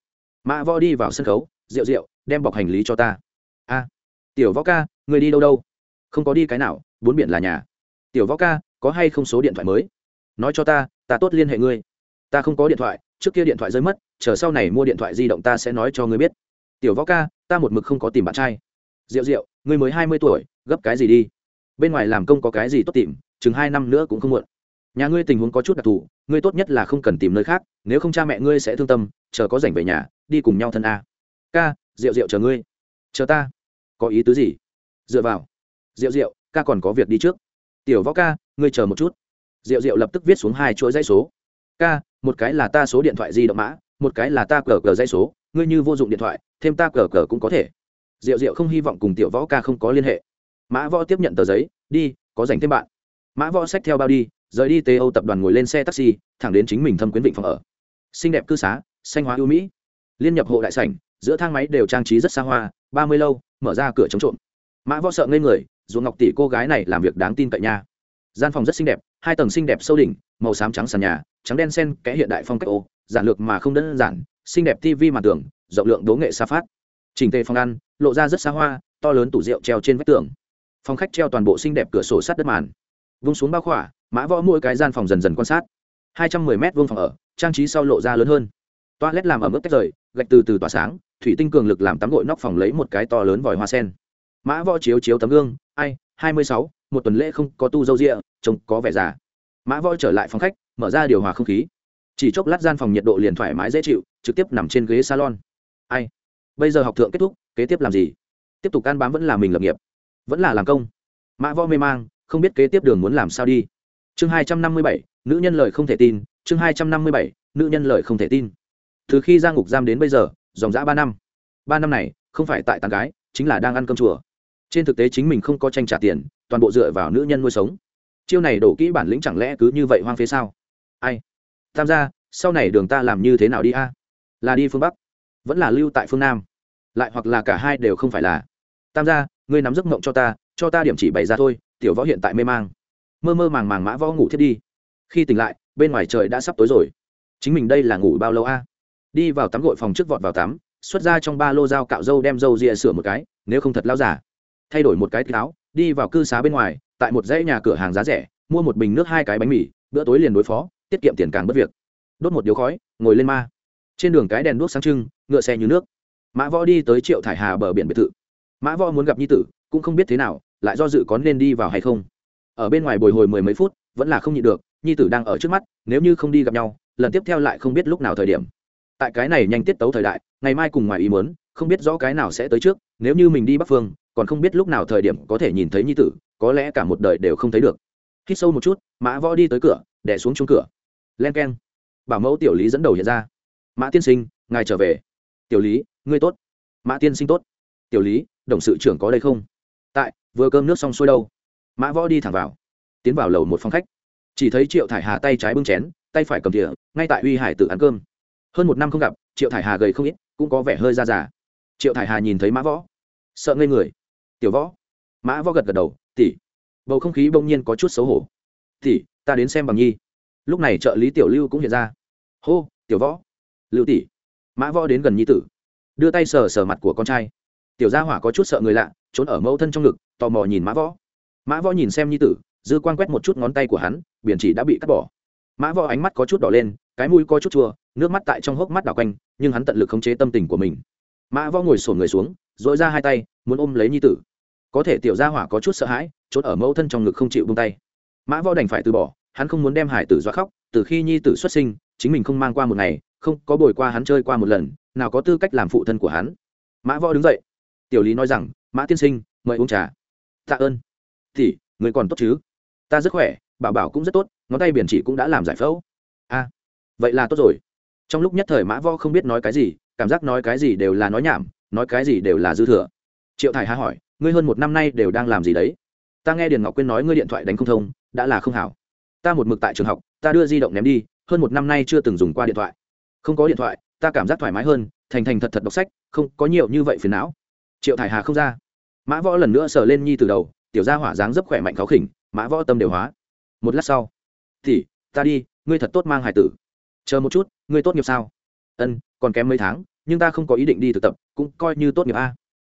Mã võ đi vào sân khấu, rượu rượu, đem bọc hành lý cho ta. A, tiểu võ ca, ngươi đi đâu đâu? Không có đi cái nào, bốn biển là nhà. Tiểu võ ca, có hay không số điện thoại mới? Nói cho ta ta tốt liên hệ ngươi. Ta không có điện thoại, trước kia điện thoại rơi mất chờ sau này mua điện thoại di động ta sẽ nói cho ngươi biết. Tiểu võ ca, ta một mực không có tìm bạn trai. Rượu rượu ngươi mới hai mươi tuổi, gấp cái gì đi? Bên ngoài làm công có cái gì tốt tìm, chừng hai năm nữa cũng không muộn. Nhà ngươi tình huống có chút đặc thù, ngươi tốt nhất là không cần tìm nơi khác, nếu không cha mẹ ngươi sẽ thương tâm, chờ có rảnh về nhà, đi cùng nhau thân a. Ca rượu rượu chờ ngươi. Chờ ta. Có ý tứ gì? Dựa vào. Rượu rượu ca còn có việc đi trước. Tiểu võ ca, ngươi chờ một chút. Rượu rượu lập tức viết xuống hai chuỗi dãy số. Ca, một cái là ta số điện thoại di động mã một cái là ta cờ cờ dây số, ngươi như vô dụng điện thoại, thêm ta cờ cờ cũng có thể. Diệu diệu không hy vọng cùng tiểu võ ca không có liên hệ. Mã võ tiếp nhận tờ giấy, đi, có dành thêm bạn. Mã võ xách theo bao đi, rời đi tê âu tập đoàn ngồi lên xe taxi, thẳng đến chính mình thâm quyến vịnh phòng ở. Xinh đẹp cư xá, xanh hóa ưu mỹ. Liên nhập hộ đại sảnh, giữa thang máy đều trang trí rất xa hoa, ba mươi lâu, mở ra cửa chống trộm. Mã võ sợ ngây người dù ngọc tỷ cô gái này làm việc đáng tin cậy nha. Gian phòng rất xinh đẹp, hai tầng xinh đẹp sâu đỉnh, màu xám trắng sàn nhà, trắng đen sen kẽ hiện đại phong cách ô giản lược mà không đơn giản, xinh đẹp tv màn tường rộng lượng đố nghệ xa phát. Trình tề phòng ăn, lộ ra rất xa hoa, to lớn tủ rượu treo trên vách tường. Phòng khách treo toàn bộ xinh đẹp cửa sổ sát đất màn. Vung xuống bao khỏa, mã võ mỗi cái gian phòng dần dần quan sát. Hai trăm mười m vuông phòng ở, trang trí sau lộ ra lớn hơn. Toa lét làm ở mức tách rời, gạch từ từ tỏa sáng, thủy tinh cường lực làm tắm gội nóc phòng lấy một cái to lớn vòi hoa sen. Mã võ chiếu chiếu tấm gương, ai, hai mươi sáu, một tuần lễ không có tu dâu rịa, trông có vẻ già. Mã võ trở lại phòng khách, mở ra điều hòa không khí chỉ chốc lát gian phòng nhiệt độ liền thoải mái dễ chịu, trực tiếp nằm trên ghế salon. Ai? Bây giờ học thượng kết thúc, kế tiếp làm gì? Tiếp tục can bám vẫn là mình lập nghiệp. Vẫn là làm công. Mã võ mê mang, không biết kế tiếp đường muốn làm sao đi. Chương hai trăm năm mươi bảy, nữ nhân lời không thể tin. Chương hai trăm năm mươi bảy, nữ nhân lời không thể tin. Từ khi ra ngục giam đến bây giờ, dòng dã ba năm. Ba năm này, không phải tại tàn gái, chính là đang ăn cơm chùa. Trên thực tế chính mình không có tranh trả tiền, toàn bộ dựa vào nữ nhân nuôi sống. Chiêu này đổ kỹ bản lĩnh chẳng lẽ cứ như vậy hoang phế sao? Ai? Tham gia, sau này đường ta làm như thế nào đi a? Là đi phương bắc, vẫn là lưu tại phương nam. Lại hoặc là cả hai đều không phải là. Tam gia, ngươi nắm giấc mộng cho ta cho ta điểm chỉ bày ra thôi, tiểu võ hiện tại mê mang. Mơ mơ màng màng mã võ ngủ thiết đi. Khi tỉnh lại, bên ngoài trời đã sắp tối rồi. Chính mình đây là ngủ bao lâu a? Đi vào tắm gội phòng trước vọt vào tắm, xuất ra trong ba lô dao cạo dâu đem dâu rịa sửa một cái, nếu không thật lao giả. Thay đổi một cái áo, đi vào cư xá bên ngoài, tại một dãy nhà cửa hàng giá rẻ, mua một bình nước hai cái bánh mì, bữa tối liền đối phó tiết kiệm tiền càng bất việc. Đốt một điếu khói, ngồi lên ma. Trên đường cái đèn đuốc sáng trưng, ngựa xe như nước. Mã võ đi tới triệu thải hà bờ biển biệt thự. Mã võ muốn gặp nhi tử, cũng không biết thế nào, lại do dự có nên đi vào hay không. Ở bên ngoài bồi hồi mười mấy phút, vẫn là không nhịn được, nhi tử đang ở trước mắt, nếu như không đi gặp nhau, lần tiếp theo lại không biết lúc nào thời điểm. Tại cái này nhanh tiết tấu thời đại, ngày mai cùng ngoài ý muốn, không biết rõ cái nào sẽ tới trước, nếu như mình đi bắc phương, còn không biết lúc nào thời điểm có thể nhìn thấy nhi tử, có lẽ cả một đời đều không thấy được. Hít sâu một chút, mã võ đi tới cửa đẻ xuống chung cửa len k e n bảo mẫu tiểu lý dẫn đầu hiện ra. Mã tiên sinh, ngài trở về. Tiểu lý, ngươi tốt. Mã tiên sinh tốt. Tiểu lý, đồng sự trưởng có đây không? Tại, vừa cơm nước xong xuôi đâu? Mã võ đi thẳng vào. Tiến vào lầu một phòng khách. Chỉ thấy triệu thải hà tay trái bưng chén, tay phải cầm thìa, ngay tại uy hải tự ăn cơm. Hơn một năm không gặp, triệu thải hà gầy không ít, cũng có vẻ hơi da già. Triệu thải hà nhìn thấy mã võ. Sợ ngây người. Tiểu võ. Mã võ gật gật đầu tỉ bầu không khí bỗng nhiên có chút xấu hổ. Tỉ ta đến xem bằng nhi lúc này trợ lý tiểu lưu cũng hiện ra. Hô, tiểu võ. Lưu tỷ. Mã võ đến gần nhi tử. Đưa tay sờ sờ mặt của con trai. Tiểu gia hỏa có chút sợ người lạ, trốn ở mẫu thân trong ngực, tò mò nhìn mã võ. Mã võ nhìn xem nhi tử, dư quan quét một chút ngón tay của hắn, biển chỉ đã bị cắt bỏ. Mã võ ánh mắt có chút đỏ lên, cái mũi có chút chua, nước mắt tại trong hốc mắt đảo quanh, nhưng hắn tận lực khống chế tâm tình của mình. Mã võ ngồi sổn người xuống dội ra hai tay, muốn ôm lấy nhi tử. Có thể tiểu gia hỏa có chút sợ hãi, trốn ở mẫu thân trong ngực không chịu bông tay. Mã võ đành phải từ bỏ hắn không muốn đem hải tử dọa khóc từ khi nhi tử xuất sinh chính mình không mang qua một ngày không có bồi qua hắn chơi qua một lần nào có tư cách làm phụ thân của hắn. Mã võ đứng dậy. Tiểu lý nói rằng mã tiên sinh mời uống trà. Tạ ơn. Thì người còn tốt chứ? Ta rất khỏe bảo bảo cũng rất tốt ngón tay biển chỉ cũng đã làm giải phẫu. A à, vậy là tốt rồi. Trong lúc nhất thời mã võ không biết nói cái gì cảm giác nói cái gì đều là nói nhảm nói cái gì đều là dư thừa. Triệu thải hà hỏi ngươi hơn một năm nay đều đang làm gì đấy? Ta nghe điền ngọc quyên nói ngươi điện thoại đánh không thông đã là không hảo ta một mực tại trường học, ta đưa di động ném đi, hơn một năm nay chưa từng dùng qua điện thoại. Không có điện thoại, ta cảm giác thoải mái hơn, thành thành thật thật đọc sách, không có nhiều như vậy phiền não. Triệu thải hà không ra. Mã võ lần nữa sờ lên nhi từ đầu, tiểu gia hỏa dáng rất khỏe mạnh khó khỉnh, mã võ tâm đều hóa. Một lát sau thì ta đi, ngươi thật tốt mang hải tử. Chờ một chút, ngươi tốt nghiệp sao? Ân, còn kém mấy tháng, nhưng ta không có ý định đi thực tập, cũng coi như tốt nghiệp a.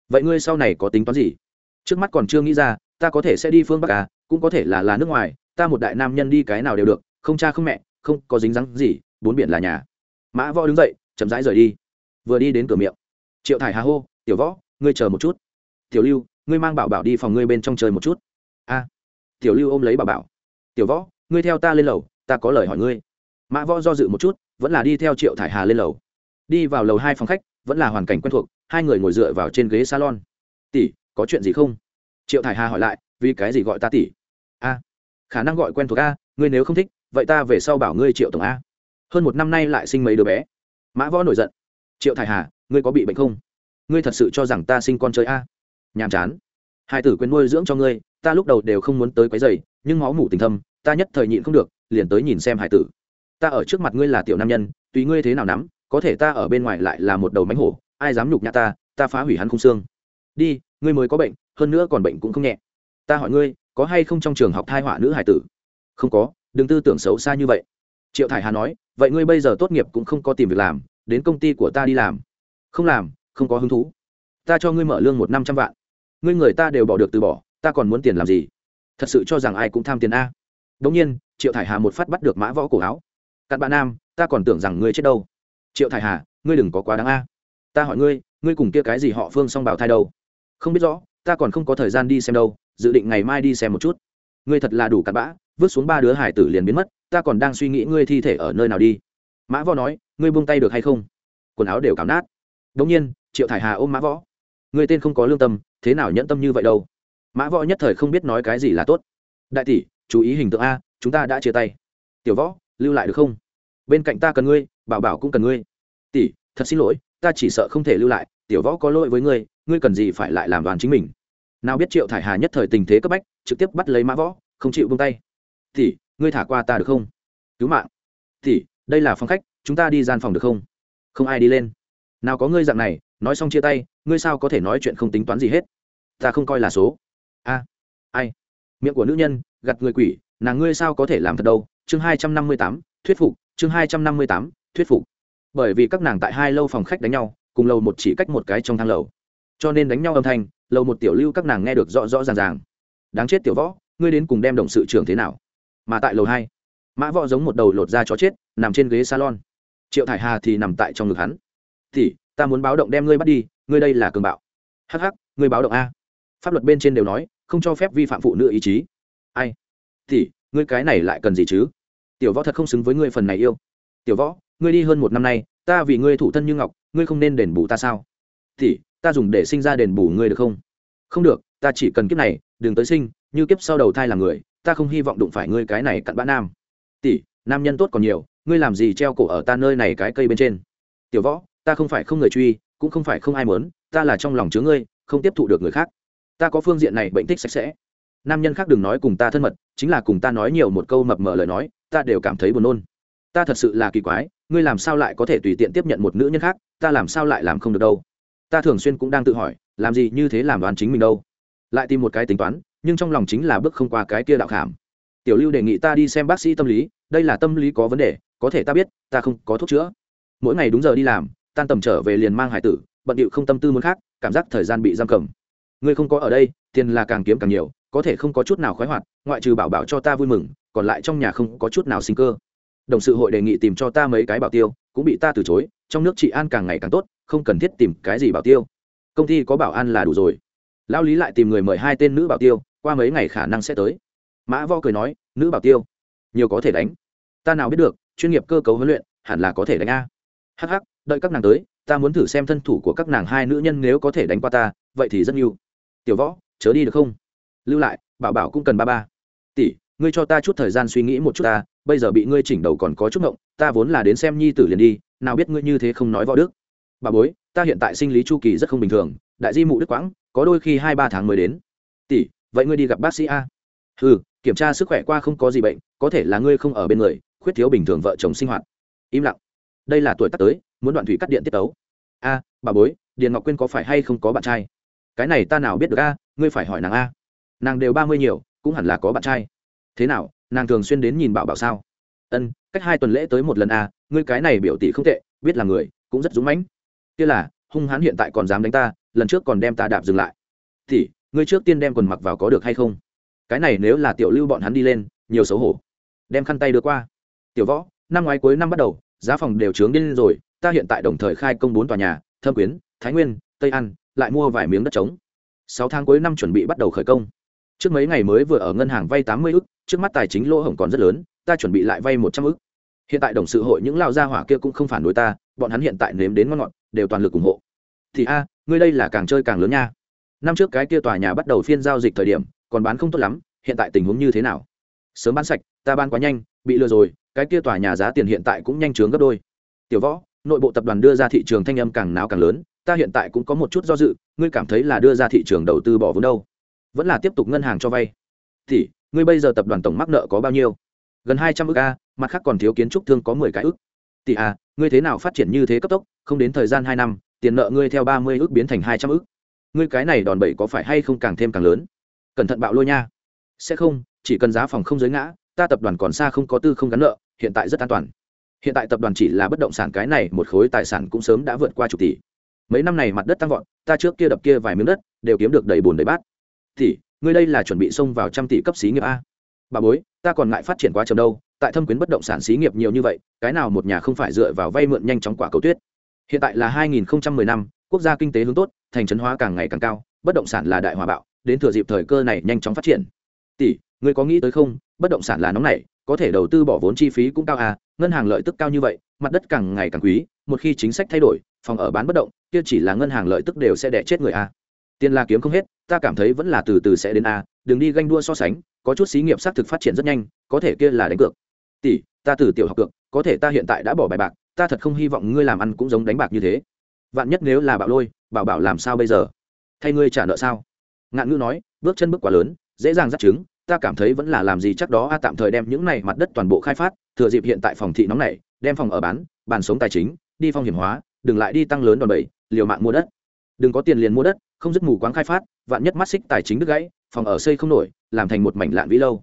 Vậy ngươi sau này có tính toán gì? Trước mắt còn chưa nghĩ ra, ta có thể sẽ đi phương bắc à cũng có thể là là nước ngoài ta một đại nam nhân đi cái nào đều được, không cha không mẹ, không có dính dáng gì, bốn biển là nhà. Mã võ đứng dậy, chậm rãi rời đi. Vừa đi đến cửa miệng. Triệu thải hà hô, tiểu võ, ngươi chờ một chút. Tiểu lưu, ngươi mang bảo bảo đi phòng ngươi bên trong chơi một chút. A. Tiểu lưu ôm lấy bảo bảo. Tiểu võ, ngươi theo ta lên lầu, ta có lời hỏi ngươi. Mã võ do dự một chút, vẫn là đi theo triệu thải hà lên lầu. Đi vào lầu hai phòng khách, vẫn là hoàn cảnh quen thuộc, hai người ngồi dựa vào trên ghế salon. Tỷ, có chuyện gì không? Triệu thải hà hỏi lại, vì cái gì gọi ta tỷ? A khả năng gọi quen thuộc a, ngươi nếu không thích, vậy ta về sau bảo ngươi triệu tổng a. Hơn một năm nay lại sinh mấy đứa bé. Mã võ nổi giận. Triệu thải hà, ngươi có bị bệnh không? Ngươi thật sự cho rằng ta sinh con chơi a? Nhàm chán. Hai tử quyền nuôi dưỡng cho ngươi, ta lúc đầu đều không muốn tới quấy giày nhưng máu mủ tình thâm, ta nhất thời nhịn không được, liền tới nhìn xem hải tử. Ta ở trước mặt ngươi là tiểu nam nhân, tùy ngươi thế nào nắm, có thể ta ở bên ngoài lại là một đầu mánh hổ, ai dám nhục nhã ta ta phá hủy hắn không xương. Đi, ngươi mới có bệnh, hơn nữa còn bệnh cũng không nhẹ. Ta hỏi ngươi có hay không trong trường học thai họa nữ hải tử? Không có, đừng tư tưởng xấu xa như vậy. Triệu thải hà nói, vậy ngươi bây giờ tốt nghiệp cũng không có tìm việc làm, đến công ty của ta đi làm. Không làm, không có hứng thú. Ta cho ngươi mở lương một năm trăm vạn. Ngươi người ta đều bỏ được từ bỏ, ta còn muốn tiền làm gì? Thật sự cho rằng ai cũng tham tiền a. Đ ỗ n g nhiên, triệu thải hà một phát bắt được mã võ cổ áo. Cặn bạn nam, ta còn tưởng rằng ngươi chết đâu. Triệu thải hà, ngươi đừng có quá đáng a. Ta hỏi ngươi ngươi cùng kia cái gì họ phương xong bảo thai đâu? Không biết rõ ta còn không có thời gian đi xem đâu, dự định ngày mai đi xem một chút. Ngươi thật là đủ cặn bã, vứt xuống ba đứa hải tử liền biến mất, ta còn đang suy nghĩ ngươi thi thể ở nơi nào đi. Mã võ nói, ngươi buông tay được hay không? Quần áo đều cảm nát. Đ nhiên, triệu thải hà ôm mã võ. Ngươi tên không có lương tâm, thế nào nhẫn tâm như vậy đâu? Mã võ nhất thời không biết nói cái gì là tốt. Đại tỷ, chú ý hình tượng a, chúng ta đã chia tay. Tiểu võ, lưu lại được không? Bên cạnh ta cần ngươi, bảo bảo cũng cần ngươi. Tỷ, thật xin lỗi, ta chỉ sợ không thể lưu lại, tiểu võ có lỗi với ngươi ngươi cần gì phải lại làm đoàn chính mình? Nào biết triệu thải hà nhất thời tình thế cấp bách, trực tiếp bắt lấy mã võ, không chịu buông tay. Thì ngươi thả qua ta được không? Cứu mạng. Thì đây là phòng khách, chúng ta đi gian phòng được không? Không ai đi lên. Nào có ngươi dạng này, nói xong chia tay, ngươi sao có thể nói chuyện không tính toán gì hết? Ta không coi là số. A, ai? Miệng của nữ nhân gặt người quỷ, nàng ngươi sao có thể làm thật đâu? Chương hai trăm năm mươi tám, thuyết phục, chương hai trăm năm mươi tám, thuyết phục. Bởi vì các nàng tại hai lâu phòng khách đánh nhau, cùng lầu một chỉ cách một cái trong thang lầu cho nên đánh nhau âm thanh lầu một tiểu lưu các nàng nghe được rõ rõ ràng ràng. Đáng chết tiểu võ, ngươi đến cùng đem động sự trưởng thế nào? Mà tại lầu hai, mã võ giống một đầu lột da chó chết, nằm trên ghế salon. Triệu thải hà thì nằm tại trong ngực hắn. Thì ta muốn báo động đem ngươi bắt đi, ngươi đây là cường bạo. Hắc hắc, ngươi báo động a. Pháp luật bên trên đều nói, không cho phép vi phạm phụ nữ ý chí. Ai? Thì ngươi cái này lại cần gì chứ? Tiểu võ thật không xứng với ngươi phần này yêu. Tiểu võ, ngươi đi hơn một năm nay, ta vì ngươi thủ thân như ngọc, ngươi không nên đền bù ta sao? Thì ta dùng để sinh ra đền bù ngươi được không? Không được, ta chỉ cần kiếp này, đừng tới sinh, như kiếp sau đầu thai là người, ta không hy vọng đụng phải ngươi cái này cặn bã nam. Tỷ, nam nhân tốt còn nhiều, ngươi làm gì treo cổ ở ta nơi này cái cây bên trên? Tiểu võ, ta không phải không người truy, cũng không phải không ai mớn ta là trong lòng chứa ngươi, không tiếp thụ được người khác. Ta có phương diện này bệnh thích sạch sẽ. Nam nhân khác đừng nói cùng ta thân mật, chính là cùng ta nói nhiều một câu mập mờ lời nói, ta đều cảm thấy buồn nôn. Ta thật sự là kỳ quái, ngươi làm sao lại có thể tùy tiện tiếp nhận một nữ nhân khác, ta làm sao lại làm không được đâu? Ta thường xuyên cũng đang tự hỏi, làm gì như thế làm đoán chính mình đâu. Lại tìm một cái tính toán, nhưng trong lòng chính là bước không qua cái kia đạo khảm. Tiểu lưu đề nghị ta đi xem bác sĩ tâm lý, đây là tâm lý có vấn đề, có thể ta biết, ta không có thuốc chữa. Mỗi ngày đúng giờ đi làm, tan tầm trở về liền mang hải tử, bận điệu không tâm tư muốn khác, cảm giác thời gian bị giam cầm. Ngươi không có ở đây, tiền là càng kiếm càng nhiều, có thể không có chút nào khoái hoạt, ngoại trừ bảo bảo cho ta vui mừng, còn lại trong nhà không có chút nào sinh cơ. Đồng sự hội đề nghị tìm cho ta mấy cái bảo tiêu cũng bị ta từ chối, trong nước chị an càng ngày càng tốt, không cần thiết tìm cái gì bảo tiêu. Công ty có bảo an là đủ rồi. Lão lý lại tìm người mời hai tên nữ bảo tiêu, qua mấy ngày khả năng sẽ tới. Mã vo cười nói, nữ bảo tiêu, nhiều có thể đánh. Ta nào biết được, chuyên nghiệp cơ cấu huấn luyện, hẳn là có thể đánh a. Hh đợi các nàng tới, ta muốn thử xem thân thủ của các nàng hai nữ nhân nếu có thể đánh qua ta, vậy thì rất nhiều. Tiểu võ, chớ đi được không? Lưu lại, bảo bảo cũng cần ba ba ngươi cho ta chút thời gian suy nghĩ một chút ta, bây giờ bị ngươi chỉnh đầu còn có chút ngộng, ta vốn là đến xem nhi tử liền đi, nào biết ngươi như thế không nói võ đức. Bà bối, ta hiện tại sinh lý chu kỳ rất không bình thường, đại di mụ đức quãng, có đôi khi hai ba tháng mới đến. Tỷ, vậy ngươi đi gặp bác sĩ a. Ừ kiểm tra sức khỏe qua không có gì bệnh, có thể là ngươi không ở bên người, khuyết thiếu bình thường vợ chồng sinh hoạt. Im lặng. Đây là tuổi tác tới, muốn đoạn thủy cắt điện tiết tấu. A, bà bối, điền ngọc quyên có phải hay không có bạn trai? Cái này ta nào biết được a, ngươi phải hỏi nàng a. Nàng đều ba mươi nhiều, cũng hẳn là có bạn trai thế nào, nàng thường xuyên đến nhìn bảo bảo sao? Ân, cách hai tuần lễ tới một lần a ngươi cái này biểu tỷ không tệ, biết là người, cũng rất dũng mãnh. Kia là, hung hãn hiện tại còn dám đánh ta, lần trước còn đem ta đạp dừng lại. Thì ngươi trước tiên đem quần mặc vào có được hay không? Cái này nếu là tiểu lưu bọn hắn đi lên, nhiều xấu hổ. Đem khăn tay đưa qua. Tiểu võ, năm ngoái cuối năm bắt đầu, giá phòng đều trướng điên rồi, ta hiện tại đồng thời khai công bốn tòa nhà, thâm quyến, thái nguyên, tây an, lại mua vài miếng đất trống. Sáu tháng cuối năm chuẩn bị bắt đầu khởi công trước mấy ngày mới vừa ở ngân hàng vay tám mươi ức, trước mắt tài chính lỗ hổng còn rất lớn, ta chuẩn bị lại vay một trăm ức. Hiện tại đồng sự hội những lao gia hỏa kia cũng không phản đối ta, bọn hắn hiện tại nếm đến ngon ngọt, đều toàn lực ủng hộ. Thì a, ngươi đây là càng chơi càng lớn nha. Năm trước cái kia tòa nhà bắt đầu phiên giao dịch thời điểm, còn bán không tốt lắm, hiện tại tình huống như thế nào? Sớm bán sạch, ta bán quá nhanh, bị lừa rồi, cái kia tòa nhà giá tiền hiện tại cũng nhanh chướng gấp đôi. Tiểu võ, nội bộ tập đoàn đưa ra thị trường thanh âm càng náo càng lớn, ta hiện tại cũng có một chút do dự, ngươi cảm thấy là đưa ra thị trường đầu tư bỏ vốn đâu? Vẫn là tiếp tục ngân hàng cho vay. Thì ngươi bây giờ tập đoàn tổng mắc nợ có bao nhiêu? Gần hai trăm ước a, mặt khác còn thiếu kiến trúc thương có mười cái ước tỷ a ngươi thế nào phát triển như thế cấp tốc? Không đến thời gian hai năm, tiền nợ ngươi theo ba mươi ước biến thành hai trăm ước ngươi cái này đòn bẩy có phải hay không càng thêm càng lớn? Cẩn thận bạo lôi nha. Sẽ không, chỉ cần giá phòng không giới ngã, ta tập đoàn còn xa không có tư không gắn nợ, hiện tại rất an toàn. Hiện tại tập đoàn chỉ là bất động sản cái này, một khối tài sản cũng sớm đã vượt qua chục tỷ. Mấy năm này mặt đất tăng vọt, ta trước kia đập kia vài miếng đất, đều kiếm được đầy bùn đầy bát thì ngươi đây là chuẩn bị xông vào trăm tỷ cấp xí nghiệp a. Bà bối, ta còn ngại phát triển quá chậm đâu, tại thâm quyến bất động sản xí nghiệp nhiều như vậy, cái nào một nhà không phải dựa vào vay mượn nhanh chóng quả cầu tuyết. Hiện tại là 2010 năm, quốc gia kinh tế hướng tốt, thành trấn hóa càng ngày càng cao, bất động sản là đại hòa bạo, đến thừa dịp thời cơ này nhanh chóng phát triển. Tỷ, ngươi có nghĩ tới không? Bất động sản là nóng này có thể đầu tư bỏ vốn chi phí cũng cao à ngân hàng lợi tức cao như vậy, mặt đất càng ngày càng quý, một khi chính sách thay đổi, phòng ở bán bất động, kia chỉ là ngân hàng lợi tức đều sẽ đẻ chết người à tiền là kiếm không hết, ta cảm thấy vẫn là từ từ sẽ đến a. đừng đi ganh đua so sánh, có chút xí nghiệp xác thực phát triển rất nhanh, có thể kia là đánh cược. Tỷ, ta từ tiểu học cược, có thể ta hiện tại đã bỏ bài bạc, ta thật không hy vọng ngươi làm ăn cũng giống đánh bạc như thế. Vạn nhất nếu là bạo lôi, bảo bảo làm sao bây giờ? Thay ngươi trả nợ sao? Ngạn ngữ nói, bước chân bước quá lớn, dễ dàng dắt chứng ta cảm thấy vẫn là làm gì chắc đó a tạm thời đem những này mặt đất toàn bộ khai phát, thừa dịp hiện tại phòng thị nóng này, đem phòng ở bán, bàn sống tài chính, đi phong hiểm hóa, đừng lại đi tăng lớn đòn bẩy, liều mạng mua đất. Đừng có tiền liền mua đất không dứt mù quáng khai phát, vạn nhất mắt xích tài chính đứt gãy, phòng ở xây không nổi, làm thành một mảnh lạn vĩ lâu.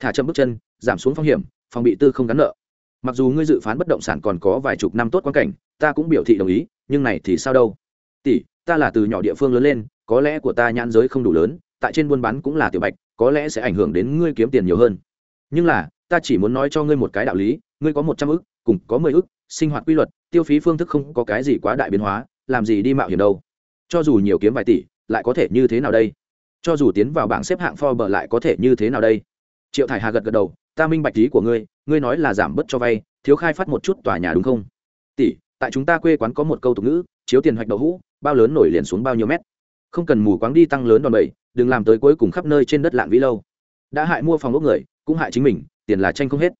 Thả chậm bước chân, giảm xuống phong hiểm, phòng bị tư không gắn nợ. Mặc dù ngươi dự phán bất động sản còn có vài chục năm tốt quan cảnh, ta cũng biểu thị đồng ý, nhưng này thì sao đâu? Tỷ, ta là từ nhỏ địa phương lớn lên, có lẽ của ta nhãn giới không đủ lớn, tại trên buôn bán cũng là tiểu bạch, có lẽ sẽ ảnh hưởng đến ngươi kiếm tiền nhiều hơn. Nhưng là, ta chỉ muốn nói cho ngươi một cái đạo lý, ngươi có một trăm ức, cùng có mười ức, sinh hoạt quy luật, tiêu phí phương thức không có cái gì quá đại biến hóa, làm gì đi mạo hiểm đâu cho dù nhiều kiếm vài tỷ, lại có thể như thế nào đây? Cho dù tiến vào bảng xếp hạng Forbes lại có thể như thế nào đây? Triệu thải hà gật gật đầu, ta minh bạch ý của ngươi ngươi nói là giảm bớt cho vay, thiếu khai phát một chút tòa nhà đúng không? Tỷ, tại chúng ta quê quán có một câu tục ngữ, chiếu tiền hoạch đậu hũ, bao lớn nổi liền xuống bao nhiêu mét. Không cần mù quáng đi tăng lớn đòn bẩy, đừng làm tới cuối cùng khắp nơi trên đất lạng vĩ lâu. Đã hại mua phòng ốc người, cũng hại chính mình, tiền là tranh không hết.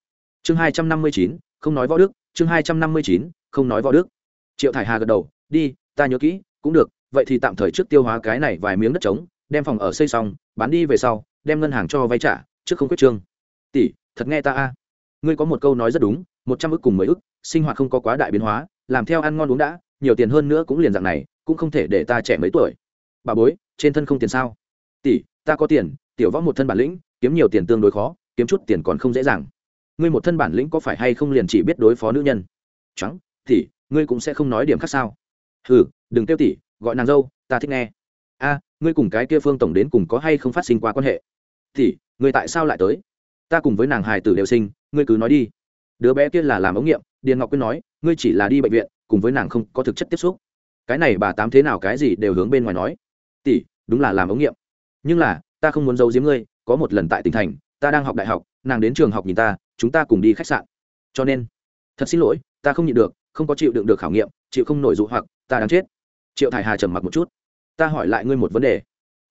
Chương hai trăm năm mươi chín, không nói võ đức, chương hai trăm năm mươi chín, không nói võ đức. Triệu thải hà gật đầu, đi, ta nhớ kỹ, cũng được vậy thì tạm thời trước tiêu hóa cái này vài miếng đất trống, đem phòng ở xây xong, bán đi về sau, đem ngân hàng cho vay trả, trước không quyết trương. Tỷ, thật nghe ta a. Ngươi có một câu nói rất đúng, một trăm ức cùng mười ức, sinh hoạt không có quá đại biến hóa, làm theo ăn ngon uống đã, nhiều tiền hơn nữa cũng liền dạng này, cũng không thể để ta trẻ mấy tuổi. Bà bối, trên thân không tiền sao? Tỷ, ta có tiền, tiểu võ một thân bản lĩnh, kiếm nhiều tiền tương đối khó, kiếm chút tiền còn không dễ dàng. Ngươi một thân bản lĩnh có phải hay không liền chỉ biết đối phó nữ nhân? Trắng tỷ, ngươi cũng sẽ không nói điểm khác sao? Hừ, đừng tiêu tỷ gọi nàng dâu, ta thích nghe. A, ngươi cùng cái kia phương tổng đến cùng có hay không phát sinh qua quan hệ? Thì, ngươi tại sao lại tới? Ta cùng với nàng hài tử đều sinh, ngươi cứ nói đi. Đứa bé kia là làm ống nghiệm, điền ngọc quyên nói, ngươi chỉ là đi bệnh viện, cùng với nàng không có thực chất tiếp xúc. Cái này bà tám thế nào cái gì đều hướng bên ngoài nói. Tỷ, đúng là làm ống nghiệm. Nhưng là, ta không muốn giấu giếm ngươi, có một lần tại tỉnh thành, ta đang học đại học, nàng đến trường học nhìn ta, chúng ta cùng đi khách sạn. Cho nên, thật xin lỗi, ta không nhịn được, không có chịu đựng được khảo nghiệm, chịu không nổi dụ hoặc, ta đang chết triệu thải hà trầm mặc một chút. Ta hỏi lại ngươi một vấn đề.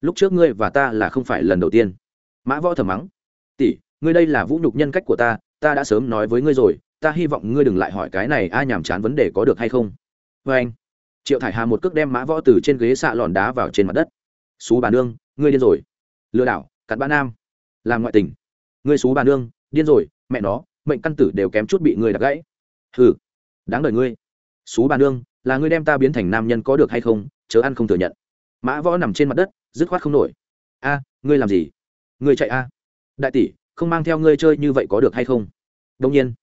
Lúc trước ngươi và ta là không phải lần đầu tiên. Mã võ thầm mắng. Tỷ, ngươi đây là vũ nhục nhân cách của ta ta đã sớm nói với ngươi rồi, ta hy vọng ngươi đừng lại hỏi cái này ai nhàm chán vấn đề có được hay không. Vê anh, triệu thải hà một cước đem mã võ từ trên ghế xạ lòn đá vào trên mặt đất. Xú bà nương, ngươi điên rồi. Lừa đảo, cặn bã nam. Làm ngoại tình. Ngươi xú bà nương, điên rồi, mẹ nó, mệnh căn tử đều kém chút bị ngươi đặt gãy. Hừ, đáng đời ngươi. Xú bà nương là ngươi đem ta biến thành nam nhân có được hay không, chớ ăn không thừa nhận. Mã võ nằm trên mặt đất, dứt khoát không nổi. A, ngươi làm gì? Ngươi chạy a. Đại tỷ, không mang theo ngươi chơi như vậy có được hay không? Đông nhiên,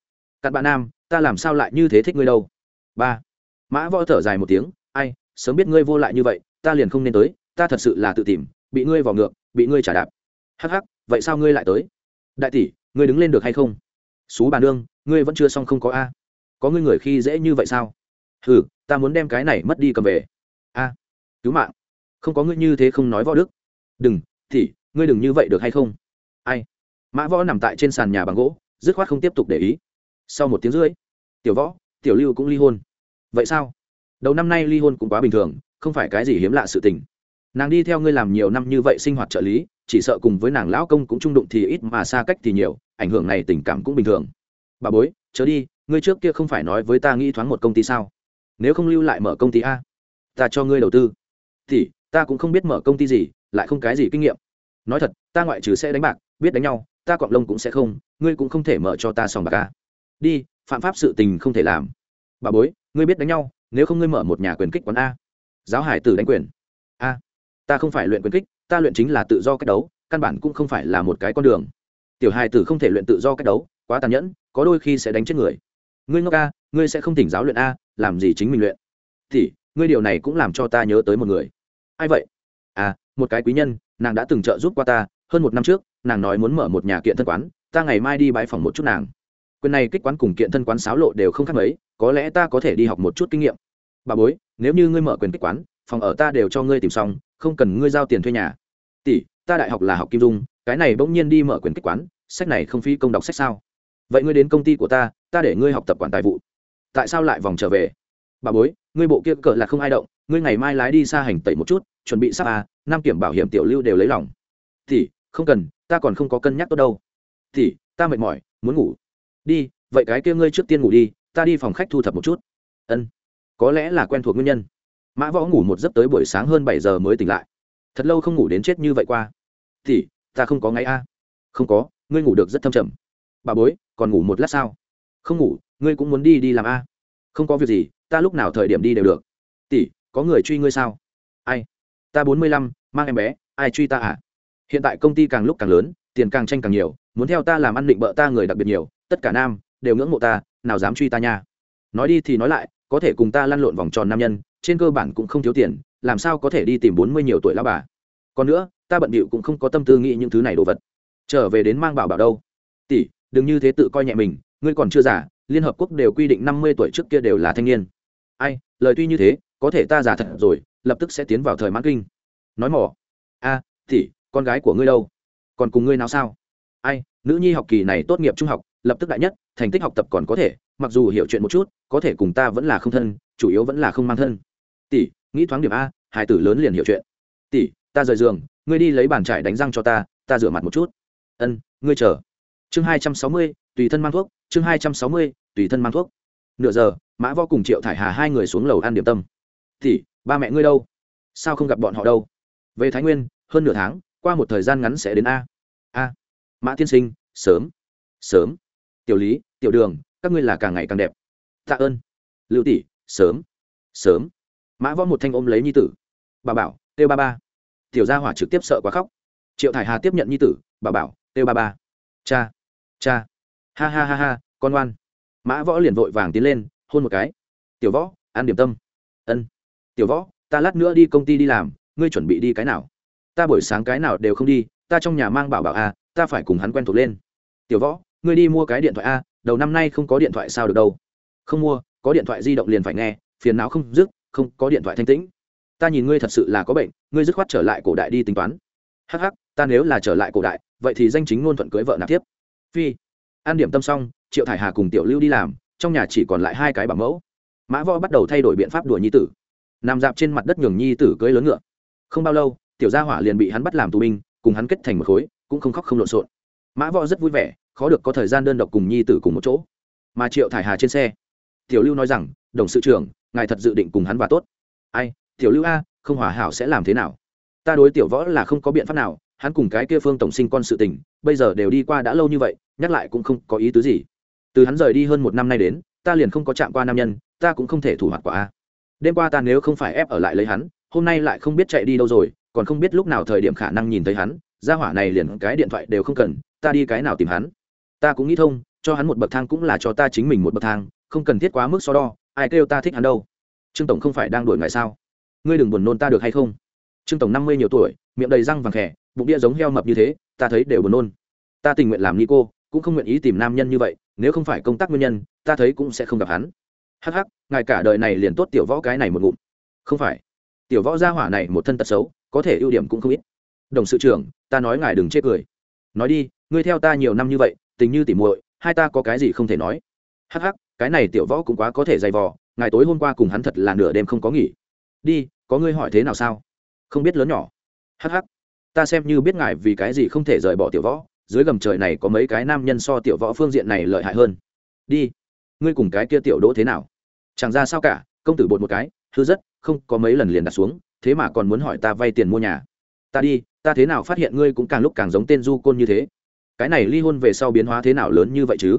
cặn bạn nam, ta làm sao lại như thế thích ngươi đâu? Ba, mã võ thở dài một tiếng, ai, sớm biết ngươi vô lại như vậy, ta liền không nên tới, ta thật sự là tự tìm, bị ngươi vào ngược, bị ngươi trả đạp. Hắc hắc, vậy sao ngươi lại tới? Đại tỷ, ngươi đứng lên được hay không? Xú bà nương, ngươi vẫn chưa xong không có a. Có ngươi người khi dễ như vậy sao? Ừ ta muốn đem cái này mất đi cầm về. A, cứu mạng. Không có ngươi như thế không nói võ đức. Đừng, thì, ngươi đừng như vậy được hay không? Ai? Mã võ nằm tại trên sàn nhà bằng gỗ, dứt khoát không tiếp tục để ý. Sau một tiếng rưỡi, tiểu võ, tiểu lưu cũng ly hôn. Vậy sao? Đầu năm nay ly hôn cũng quá bình thường, không phải cái gì hiếm lạ sự tình. Nàng đi theo ngươi làm nhiều năm như vậy sinh hoạt trợ lý, chỉ sợ cùng với nàng lão công cũng trung đụng thì ít mà xa cách thì nhiều, ảnh hưởng này tình cảm cũng bình thường. Bà bối, chớ đi, ngươi trước kia không phải nói với ta nghĩ thoáng một công ty sao? Nếu không lưu lại mở công ty a? Ta cho ngươi đầu tư. Thì, ta cũng không biết mở công ty gì, lại không cái gì kinh nghiệm. Nói thật, ta ngoại trừ sẽ đánh bạc, biết đánh nhau, ta cọng lông cũng sẽ không, ngươi cũng không thể mở cho ta sòng bạc ca đi, phạm pháp sự tình không thể làm. Bà bối, ngươi biết đánh nhau, nếu không ngươi mở một nhà quyền kích quán a. Giáo hải tử đánh quyền. A, ta không phải luyện quyền kích, ta luyện chính là tự do cách đấu, căn bản cũng không phải là một cái con đường. Tiểu hải tử không thể luyện tự do cách đấu, quá tàn nhẫn, có đôi khi sẽ đánh chết người ngươi ngốc a, ngươi sẽ không tỉnh giáo luyện a, làm gì chính mình luyện? Thì, ngươi điều này cũng làm cho ta nhớ tới một người. Ai vậy? À một cái quý nhân, nàng đã từng trợ giúp qua ta, hơn một năm trước, nàng nói muốn mở một nhà kiện thân quán, ta ngày mai đi bãi phòng một chút nàng. Quyền này kích quán cùng kiện thân quán sáo lộ đều không khác mấy, có lẽ ta có thể đi học một chút kinh nghiệm. Bà bối, nếu như ngươi mở quyền kích quán, phòng ở ta đều cho ngươi tìm xong, không cần ngươi giao tiền thuê nhà. Tỷ, ta đại học là học kim dung, cái này bỗng nhiên đi mở quyền kích quán, sách này không phí công đọc sách sao? Vậy ngươi đến công ty của ta ta để ngươi học tập quản tài vụ. Tại sao lại vòng trở về? Bà bối, ngươi bộ kia cỡ là không ai động, ngươi ngày mai lái đi xa hành tẩy một chút, chuẩn bị sắp à năm kiểm bảo hiểm tiểu lưu đều lấy lòng. Thì, không cần, ta còn không có cân nhắc tốt đâu. Thì, ta mệt mỏi, muốn ngủ. Đi, vậy cái kia ngươi trước tiên ngủ đi, ta đi phòng khách thu thập một chút. Ân. Có lẽ là quen thuộc nguyên nhân. Mã võ ngủ một giấc tới buổi sáng hơn bảy giờ mới tỉnh lại. Thật lâu không ngủ đến chết như vậy qua. Thì, ta không có ngáy a. Không có, ngươi ngủ được rất thâm trầm. Bà bối còn ngủ một lát sao? Không ngủ, ngươi cũng muốn đi đi làm a? Không có việc gì, ta lúc nào thời điểm đi đều được. Tỷ, có người truy ngươi sao? Ai? Ta bốn mươi lăm, mang em bé, ai truy ta à? Hiện tại công ty càng lúc càng lớn, tiền càng tranh càng nhiều, muốn theo ta làm ăn định bợ ta người đặc biệt nhiều, tất cả nam đều ngưỡng mộ ta, nào dám truy ta nha? Nói đi thì nói lại, có thể cùng ta lăn lộn vòng tròn nam nhân, trên cơ bản cũng không thiếu tiền, làm sao có thể đi tìm bốn mươi nhiều tuổi lao bà? Còn nữa, ta bận bịu cũng không có tâm tư nghĩ những thứ này đồ vật. Trở về đến mang bảo bảo đâu. Tỷ đừng như thế tự coi nhẹ mình, ngươi còn chưa già, liên hợp quốc đều quy định năm mươi tuổi trước kia đều là thanh niên. Ai, lời tuy như thế, có thể ta già thật rồi, lập tức sẽ tiến vào thời mãn kinh. Nói mỏ. A tỷ con gái của ngươi đâu? Còn cùng ngươi nào sao? Ai, nữ nhi học kỳ này tốt nghiệp trung học, lập tức đại nhất, thành tích học tập còn có thể, mặc dù hiểu chuyện một chút, có thể cùng ta vẫn là không thân, chủ yếu vẫn là không mang thân. Tỷ, nghĩ thoáng điểm a, hai tử lớn liền hiểu chuyện. Tỷ, ta rời giường, ngươi đi lấy bàn trải đánh răng cho ta ta rửa mặt một chút. Ân, ngươi chờ chương hai trăm sáu mươi, tùy thân mang thuốc. Chương hai trăm sáu mươi, tùy thân mang thuốc. Nửa giờ, mã võ cùng triệu thải hà hai người xuống lầu ăn điểm tâm. Tỷ, ba mẹ ngươi đâu? Sao không gặp bọn họ đâu? Về thái nguyên, hơn nửa tháng, qua một thời gian ngắn sẽ đến a. A, mã tiên sinh, sớm sớm. Tiểu lý, tiểu đường, các ngươi là càng ngày càng đẹp. Tạ ơn. Lưu tỷ, sớm sớm. Mã võ một thanh ôm lấy nhi tử. Bà bảo, têu ba ba. Tiểu gia hỏa trực tiếp sợ quá khóc. Triệu thải hà tiếp nhận nhi tử. Bà bảo, têu ba ba. Cha cha. Ha ha ha ha, con ngoan. Mã võ liền vội vàng tiến lên, hôn một cái. Tiểu võ, ăn điểm tâm. Ân. Tiểu võ, ta lát nữa đi công ty đi làm, ngươi chuẩn bị đi cái nào? Ta buổi sáng cái nào đều không đi, ta trong nhà mang bảo bảo a ta phải cùng hắn quen thuộc lên. Tiểu võ, ngươi đi mua cái điện thoại a đầu năm nay không có điện thoại sao được đâu. Không mua, có điện thoại di động liền phải nghe, phiền não không dứt, không có điện thoại thanh tĩnh. Ta nhìn ngươi thật sự là có bệnh, ngươi dứt khoát trở lại cổ đại đi tính toán. Hh ta nếu là trở lại cổ đại, vậy thì danh chính ngôn thuận cưới vợ nạp tiếp phi. An điểm tâm xong, triệu thải hà cùng tiểu lưu đi làm, trong nhà chỉ còn lại hai cái bảo mẫu. Mã võ bắt đầu thay đổi biện pháp đùa nhi tử. Nằm dạp trên mặt đất nhường nhi tử cưới lớn ngựa. Không bao lâu, tiểu gia hỏa liền bị hắn bắt làm tù binh, cùng hắn kết thành một khối, cũng không khóc không lộn xộn. Mã võ rất vui vẻ, khó được có thời gian đơn độc cùng nhi tử cùng một chỗ. Mà triệu thải hà trên xe, tiểu lưu nói rằng, đồng sự trưởng, ngài thật dự định cùng hắn và tốt. Ai, tiểu lưu a, không hòa hảo sẽ làm thế nào? Ta đối tiểu võ là không có biện pháp nào hắn cùng cái kia phương tổng sinh con sự tình, bây giờ đều đi qua đã lâu như vậy, nhắc lại cũng không có ý tứ gì. Từ hắn rời đi hơn một năm nay đến, ta liền không có chạm qua nam nhân, ta cũng không thể thủ hoạt quả a. Đêm qua ta nếu không phải ép ở lại lấy hắn, hôm nay lại không biết chạy đi đâu rồi, còn không biết lúc nào thời điểm khả năng nhìn thấy hắn ra hỏa này liền cái điện thoại đều không cần, ta đi cái nào tìm hắn. Ta cũng nghĩ thông, cho hắn một bậc thang cũng là cho ta chính mình một bậc thang, không cần thiết quá mức so đo, ai kêu ta thích hắn đâu. Trương tổng không phải đang đuổi ngài sao? Ngươi đừng buồn nôn ta được hay không? Trương tổng năm mươi nhiều tuổi, miệng đầy răng vàng khẽ bụng đĩa giống heo mập như thế, ta thấy đều buồn nôn. Ta tình nguyện làm ni cô, cũng không nguyện ý tìm nam nhân như vậy, nếu không phải công tác nguyên nhân, ta thấy cũng sẽ không gặp hắn. Hắc hắc, ngài cả đời này liền tốt tiểu võ cái này một ngụm. Không phải. Tiểu võ gia hỏa này một thân tật xấu, có thể ưu điểm cũng không ít. Đồng sự trưởng, ta nói ngài đừng chê cười. Nói đi, ngươi theo ta nhiều năm như vậy, tình như tỉ muội, hai ta có cái gì không thể nói. Hắc hắc, cái này tiểu võ cũng quá có thể dày vò, ngài tối hôm qua cùng hắn thật là nửa đêm không có nghỉ. Đi, có ngươi hỏi thế nào sao? Không biết lớn nhỏ. Hắc hắc ta xem như biết ngài vì cái gì không thể rời bỏ tiểu võ, dưới gầm trời này có mấy cái nam nhân so tiểu võ phương diện này lợi hại hơn. Đi, ngươi cùng cái kia tiểu đỗ thế nào? Chẳng ra sao cả, công tử bột một cái, hư rất, không có mấy lần liền đặt xuống, thế mà còn muốn hỏi ta vay tiền mua nhà. Ta đi, ta thế nào phát hiện ngươi cũng càng lúc càng giống tên du côn như thế? Cái này ly hôn về sau biến hóa thế nào lớn như vậy chứ?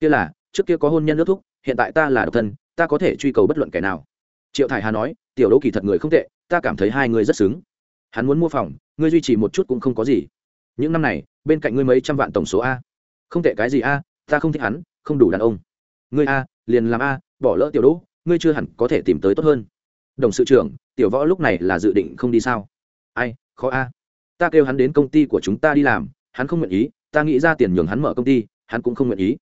Kia là, trước kia có hôn nhân nước thúc, hiện tại ta là độc thân, ta có thể truy cầu bất luận kẻ nào. Triệu thải hà nói, tiểu đỗ kỳ thật người không tệ, ta cảm thấy hai người rất xứng hắn muốn mua phòng, ngươi duy trì một chút cũng không có gì. Những năm này, bên cạnh ngươi mấy trăm vạn tổng số a. Không tệ cái gì a, ta không thích hắn, không đủ đàn ông. Ngươi a, liền làm a, bỏ lỡ tiểu đỗ, ngươi chưa hẳn có thể tìm tới tốt hơn. Đồng sự trưởng, tiểu võ lúc này là dự định không đi sao? Ai, khó a. Ta kêu hắn đến công ty của chúng ta đi làm, hắn không nguyện ý, ta nghĩ ra tiền nhường hắn mở công ty, hắn cũng không nguyện ý.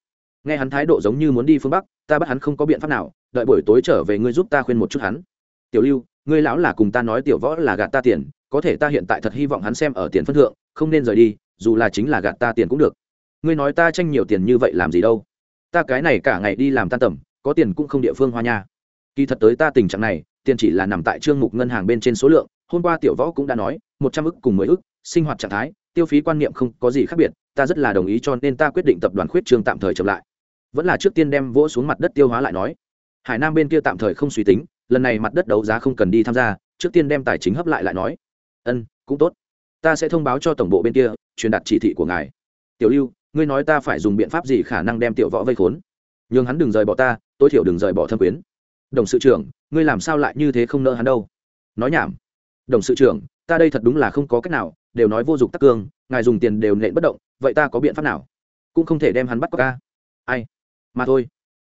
Nghe hắn thái độ giống như muốn đi phương bắc, ta bắt hắn không có biện pháp nào, đợi buổi tối trở về ngươi giúp ta khuyên một chút hắn. Tiểu lưu, ngươi lão là cùng ta nói tiểu võ là gạt ta tiền có thể ta hiện tại thật hy vọng hắn xem ở tiền phân thượng, không nên rời đi, dù là chính là gạt ta tiền cũng được. Ngươi nói ta tranh nhiều tiền như vậy làm gì đâu? Ta cái này cả ngày đi làm tan tầm, có tiền cũng không địa phương hoa nha. Kỳ thật tới ta tình trạng này, tiền chỉ là nằm tại trương mục ngân hàng bên trên số lượng, hôm qua tiểu võ cũng đã nói, một trăm ức cùng mười ức, sinh hoạt trạng thái, tiêu phí quan niệm không có gì khác biệt, ta rất là đồng ý cho nên ta quyết định tập đoàn khuyết trương tạm thời chậm lại. Vẫn là trước tiên đem vỗ xuống mặt đất tiêu hóa lại nói. Hải nam bên kia tạm thời không suy tính, lần này mặt đất đấu giá không cần đi tham gia, trước tiên đem tài chính hấp lại lại nói ân, cũng tốt. Ta sẽ thông báo cho tổng bộ bên kia, truyền đạt chỉ thị của ngài. Tiểu lưu, ngươi nói ta phải dùng biện pháp gì khả năng đem tiểu võ vây khốn? N h ư n g hắn đừng rời bỏ ta, tối thiểu đừng rời bỏ thâm quyến. Đồng sự trưởng, ngươi làm sao lại như thế không nỡ hắn đâu? Nói nhảm. Đồng sự trưởng, ta đây thật đúng là không có cách nào, đều nói vô dụng tắc cương, ngài dùng tiền đều nện bất động, vậy ta có biện pháp nào? Cũng không thể đem hắn bắt có ca ai? Mà thôi.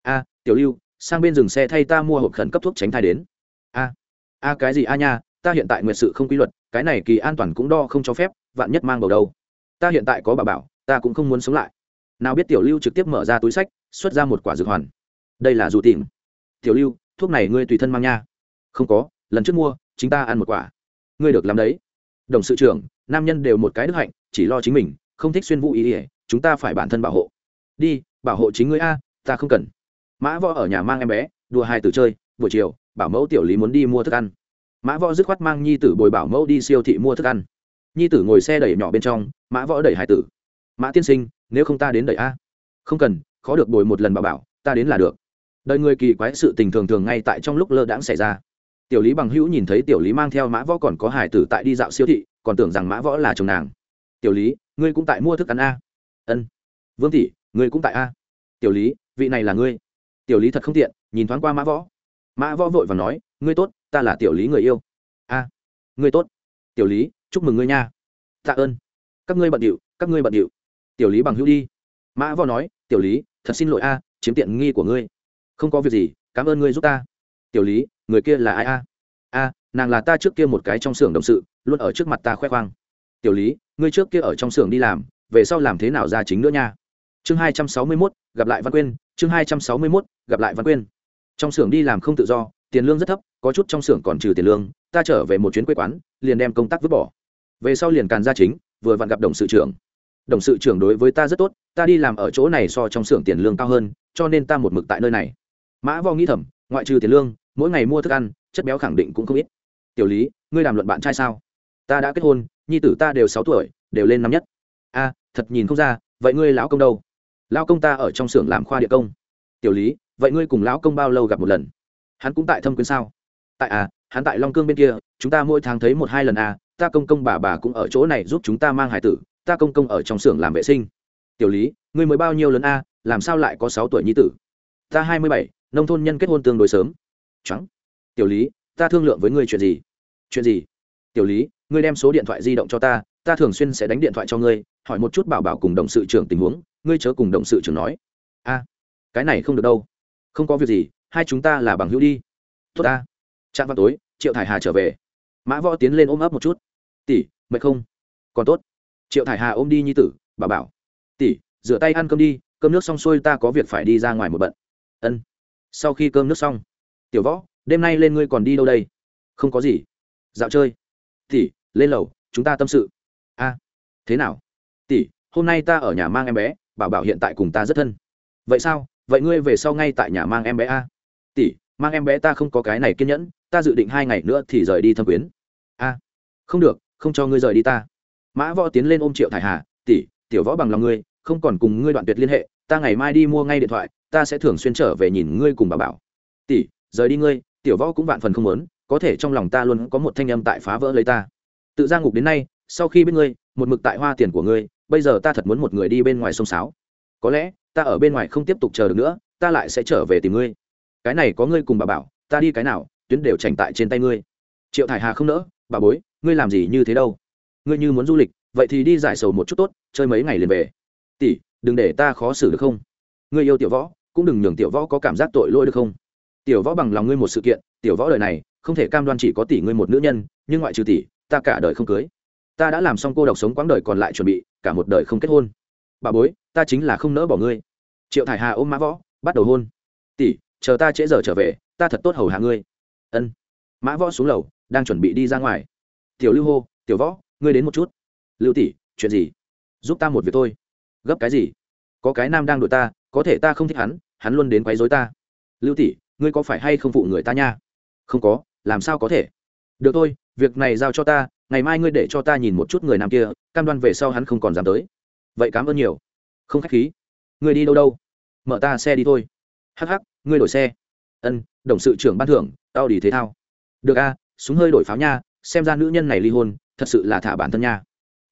A, tiểu lưu, sang bên dừng xe thay ta mua hộp khẩn cấp thuốc tránh thai đến. A. A cái gì a nha, ta hiện tại nguyệt sự không quy luật cái này kỳ an toàn cũng đo không cho phép, vạn nhất mang bầu đâu. Ta hiện tại có bà bảo, ta cũng không muốn sống lại. Nào biết tiểu lưu trực tiếp mở ra túi sách, xuất ra một quả dược hoàn. Đây là dù tìm. Tiểu lưu, thuốc này ngươi tùy thân mang nha. Không có, lần trước mua, chính ta ăn một quả. Ngươi được làm đấy. Đồng sự trưởng, nam nhân đều một cái đức hạnh, chỉ lo chính mình, không thích xuyên vũ ý ỉa chúng ta phải bản thân bảo hộ. Đi, bảo hộ chính ngươi a, ta không cần. Mã võ ở nhà mang em bé, đùa hai từ chơi, buổi chiều, bảo mẫu tiểu lý muốn đi mua thức ăn mã võ dứt khoát mang nhi tử bồi bảo mẫu đi siêu thị mua thức ăn. Nhi tử ngồi xe đẩy nhỏ bên trong, mã võ đẩy hải tử. Mã tiên sinh, nếu không ta đến đẩy a? Không cần, khó được bồi một lần bảo bảo, ta đến là được. Đời người kỳ quái sự tình thường thường ngay tại trong lúc lơ đãng xảy ra. Tiểu lý bằng hữu nhìn thấy tiểu lý mang theo mã võ còn có hải tử tại đi dạo siêu thị, còn tưởng rằng mã võ là chồng nàng. Tiểu lý, ngươi cũng tại mua thức ăn a? Ân. Vương tỷ, ngươi cũng tại a? Tiểu lý, vị này là ngươi. Tiểu lý thật không tiện, nhìn thoáng qua mã võ mã võ vội và nói, ngươi tốt, ta là tiểu lý người yêu. A, ngươi tốt. Tiểu lý, chúc mừng ngươi nha. Tạ ơn. Các ngươi bận điệu, các ngươi bận điệu. Tiểu lý bằng hữu đi. Mã võ nói, tiểu lý, thật xin lỗi a, chiếm tiện nghi của ngươi. Không có việc gì, cảm ơn ngươi giúp ta. Tiểu lý, người kia là ai a? A, nàng là ta trước kia một cái trong xưởng đồng sự, luôn ở trước mặt ta khoe khoang. Tiểu lý, ngươi trước kia ở trong xưởng đi làm, về sau làm thế nào ra chính nữa nha? Chương hai trăm sáu mươi mốt, gặp lại văn quyên, chương hai trăm sáu mươi mốt, gặp lại văn quyên trong xưởng đi làm không tự do, tiền lương rất thấp, có chút trong xưởng còn trừ tiền lương, ta trở về một chuyến quê quán, liền đem công tác vứt bỏ. Về sau liền càn ra chính, vừa vặn gặp đồng sự trưởng. Đồng sự trưởng đối với ta rất tốt, ta đi làm ở chỗ này so trong xưởng tiền lương cao hơn, cho nên ta một mực tại nơi này. Mã vo nghĩ thầm, ngoại trừ tiền lương, mỗi ngày mua thức ăn, chất béo khẳng định cũng không ít. Tiểu lý, ngươi làm luận bạn trai sao? Ta đã kết hôn, nhi tử ta đều sáu tuổi, đều lên năm nhất. A, thật nhìn không ra, vậy ngươi lão công đâu? Lão công ta ở trong xưởng làm khoa địa công tiểu lý, vậy ngươi cùng lão công bao lâu gặp một lần? Hắn cũng tại thâm quyến sao? Tại à hắn tại long cương bên kia, chúng ta mỗi tháng thấy một hai lần à ta công công bà bà cũng ở chỗ này giúp chúng ta mang hải tử, ta công công ở trong xưởng làm vệ sinh. Tiểu lý, ngươi mới bao nhiêu lớn a à, làm sao lại có sáu tuổi nhi tử? Ta hai mươi bảy, nông thôn nhân kết hôn tương đối sớm. Trắng tiểu lý, ta thương lượng với ngươi chuyện gì? Chuyện gì? Tiểu lý, ngươi đem số điện thoại di động cho ta ta thường xuyên sẽ đánh điện thoại cho ngươi, hỏi một chút bảo bảo cùng đồng sự trưởng tình huống, ngươi chớ cùng đồng sự trưởng nói. A cái này không được đâu. Không có việc gì, hai chúng ta là bằng hữu đi. Tốt ta. Trạm vào tối, triệu thải hà trở về. Mã võ tiến lên ôm ấp một chút. Tỷ, mệt không? Còn tốt. Triệu thải hà ôm đi nhi tử, bà bảo. Tỷ, rửa tay ăn cơm đi, cơm nước xong xuôi ta có việc phải đi ra ngoài một bận. Ân. Sau khi cơm nước xong, tiểu võ, đêm nay lên ngươi còn đi đâu đây? Không có gì. Dạo chơi. Tỷ, lên lầu, chúng ta tâm sự. A. Thế nào? Tỷ, hôm nay ta ở nhà mang em bé bảo bảo hiện tại cùng ta rất thân. Vậy sao? Vậy ngươi về sau ngay tại nhà mang em bé a? Tỷ, mang em bé ta không có cái này kiên nhẫn, ta dự định hai ngày nữa thì rời đi thâm quyến. A, không được, không cho ngươi rời đi ta. Mã võ tiến lên ôm triệu thải hà, tỷ, tiểu võ bằng lòng ngươi, không còn cùng ngươi đoạn tuyệt liên hệ, ta ngày mai đi mua ngay điện thoại, ta sẽ thường xuyên trở về nhìn ngươi cùng bà bảo. Tỷ, rời đi ngươi, tiểu võ cũng vạn phần không muốn, có thể trong lòng ta luôn có một thanh âm tại phá vỡ lấy ta. Tự ra ngục đến nay, sau khi biết ngươi, một mực tại hoa tiền của ngươi, bây giờ ta thật muốn một người đi bên ngoài sông sáo. Có lẽ ta ở bên ngoài không tiếp tục chờ được nữa, ta lại sẽ trở về tìm ngươi. Cái này có ngươi cùng bà bảo, ta đi cái nào, tuyến đều trành tại trên tay ngươi. Triệu thải hà không nỡ, bà bối, ngươi làm gì như thế đâu? Ngươi như muốn du lịch, vậy thì đi giải sầu một chút tốt, chơi mấy ngày liền về. Tỷ, đừng để ta khó xử được không? Ngươi yêu tiểu võ, cũng đừng nhường tiểu võ có cảm giác tội lỗi được không? Tiểu võ bằng lòng ngươi một sự kiện, tiểu võ đời này, không thể cam đoan chỉ có tỷ ngươi một nữ nhân, nhưng ngoại trừ tỷ, ta cả đời không cưới. Ta đã làm xong cô độc sống quãng đời còn lại chuẩn bị, cả một đời không kết hôn. Bà bối ta chính là không nỡ bỏ ngươi. Triệu thải hà ôm mã võ, bắt đầu hôn. Tỷ, chờ ta trễ giờ trở về, ta thật tốt hầu hạ ngươi. Ân. Mã võ xuống lầu, đang chuẩn bị đi ra ngoài. Tiểu lưu hô, tiểu võ, ngươi đến một chút. Lưu tỷ, chuyện gì? Giúp ta một việc thôi. Gấp cái gì? Có cái nam đang đội ta, có thể ta không thích hắn hắn luôn đến quấy dối ta. Lưu tỷ, ngươi có phải hay không phụ người ta nha? Không có, làm sao có thể? Được thôi, việc này giao cho ta, ngày mai ngươi để cho ta nhìn một chút người nam kia, cam đoan về sau hắn không còn dám tới. Vậy cảm ơn nhiều không k h á c h khí. Người đi đâu đâu? Mở ta xe đi thôi. Hắc hắc, ngươi đổi xe. Ân, đồng sự trưởng ban thưởng, tao đi thế thao. Được a, súng hơi đổi pháo nha, xem ra nữ nhân này ly hôn, thật sự là thả bản thân nha.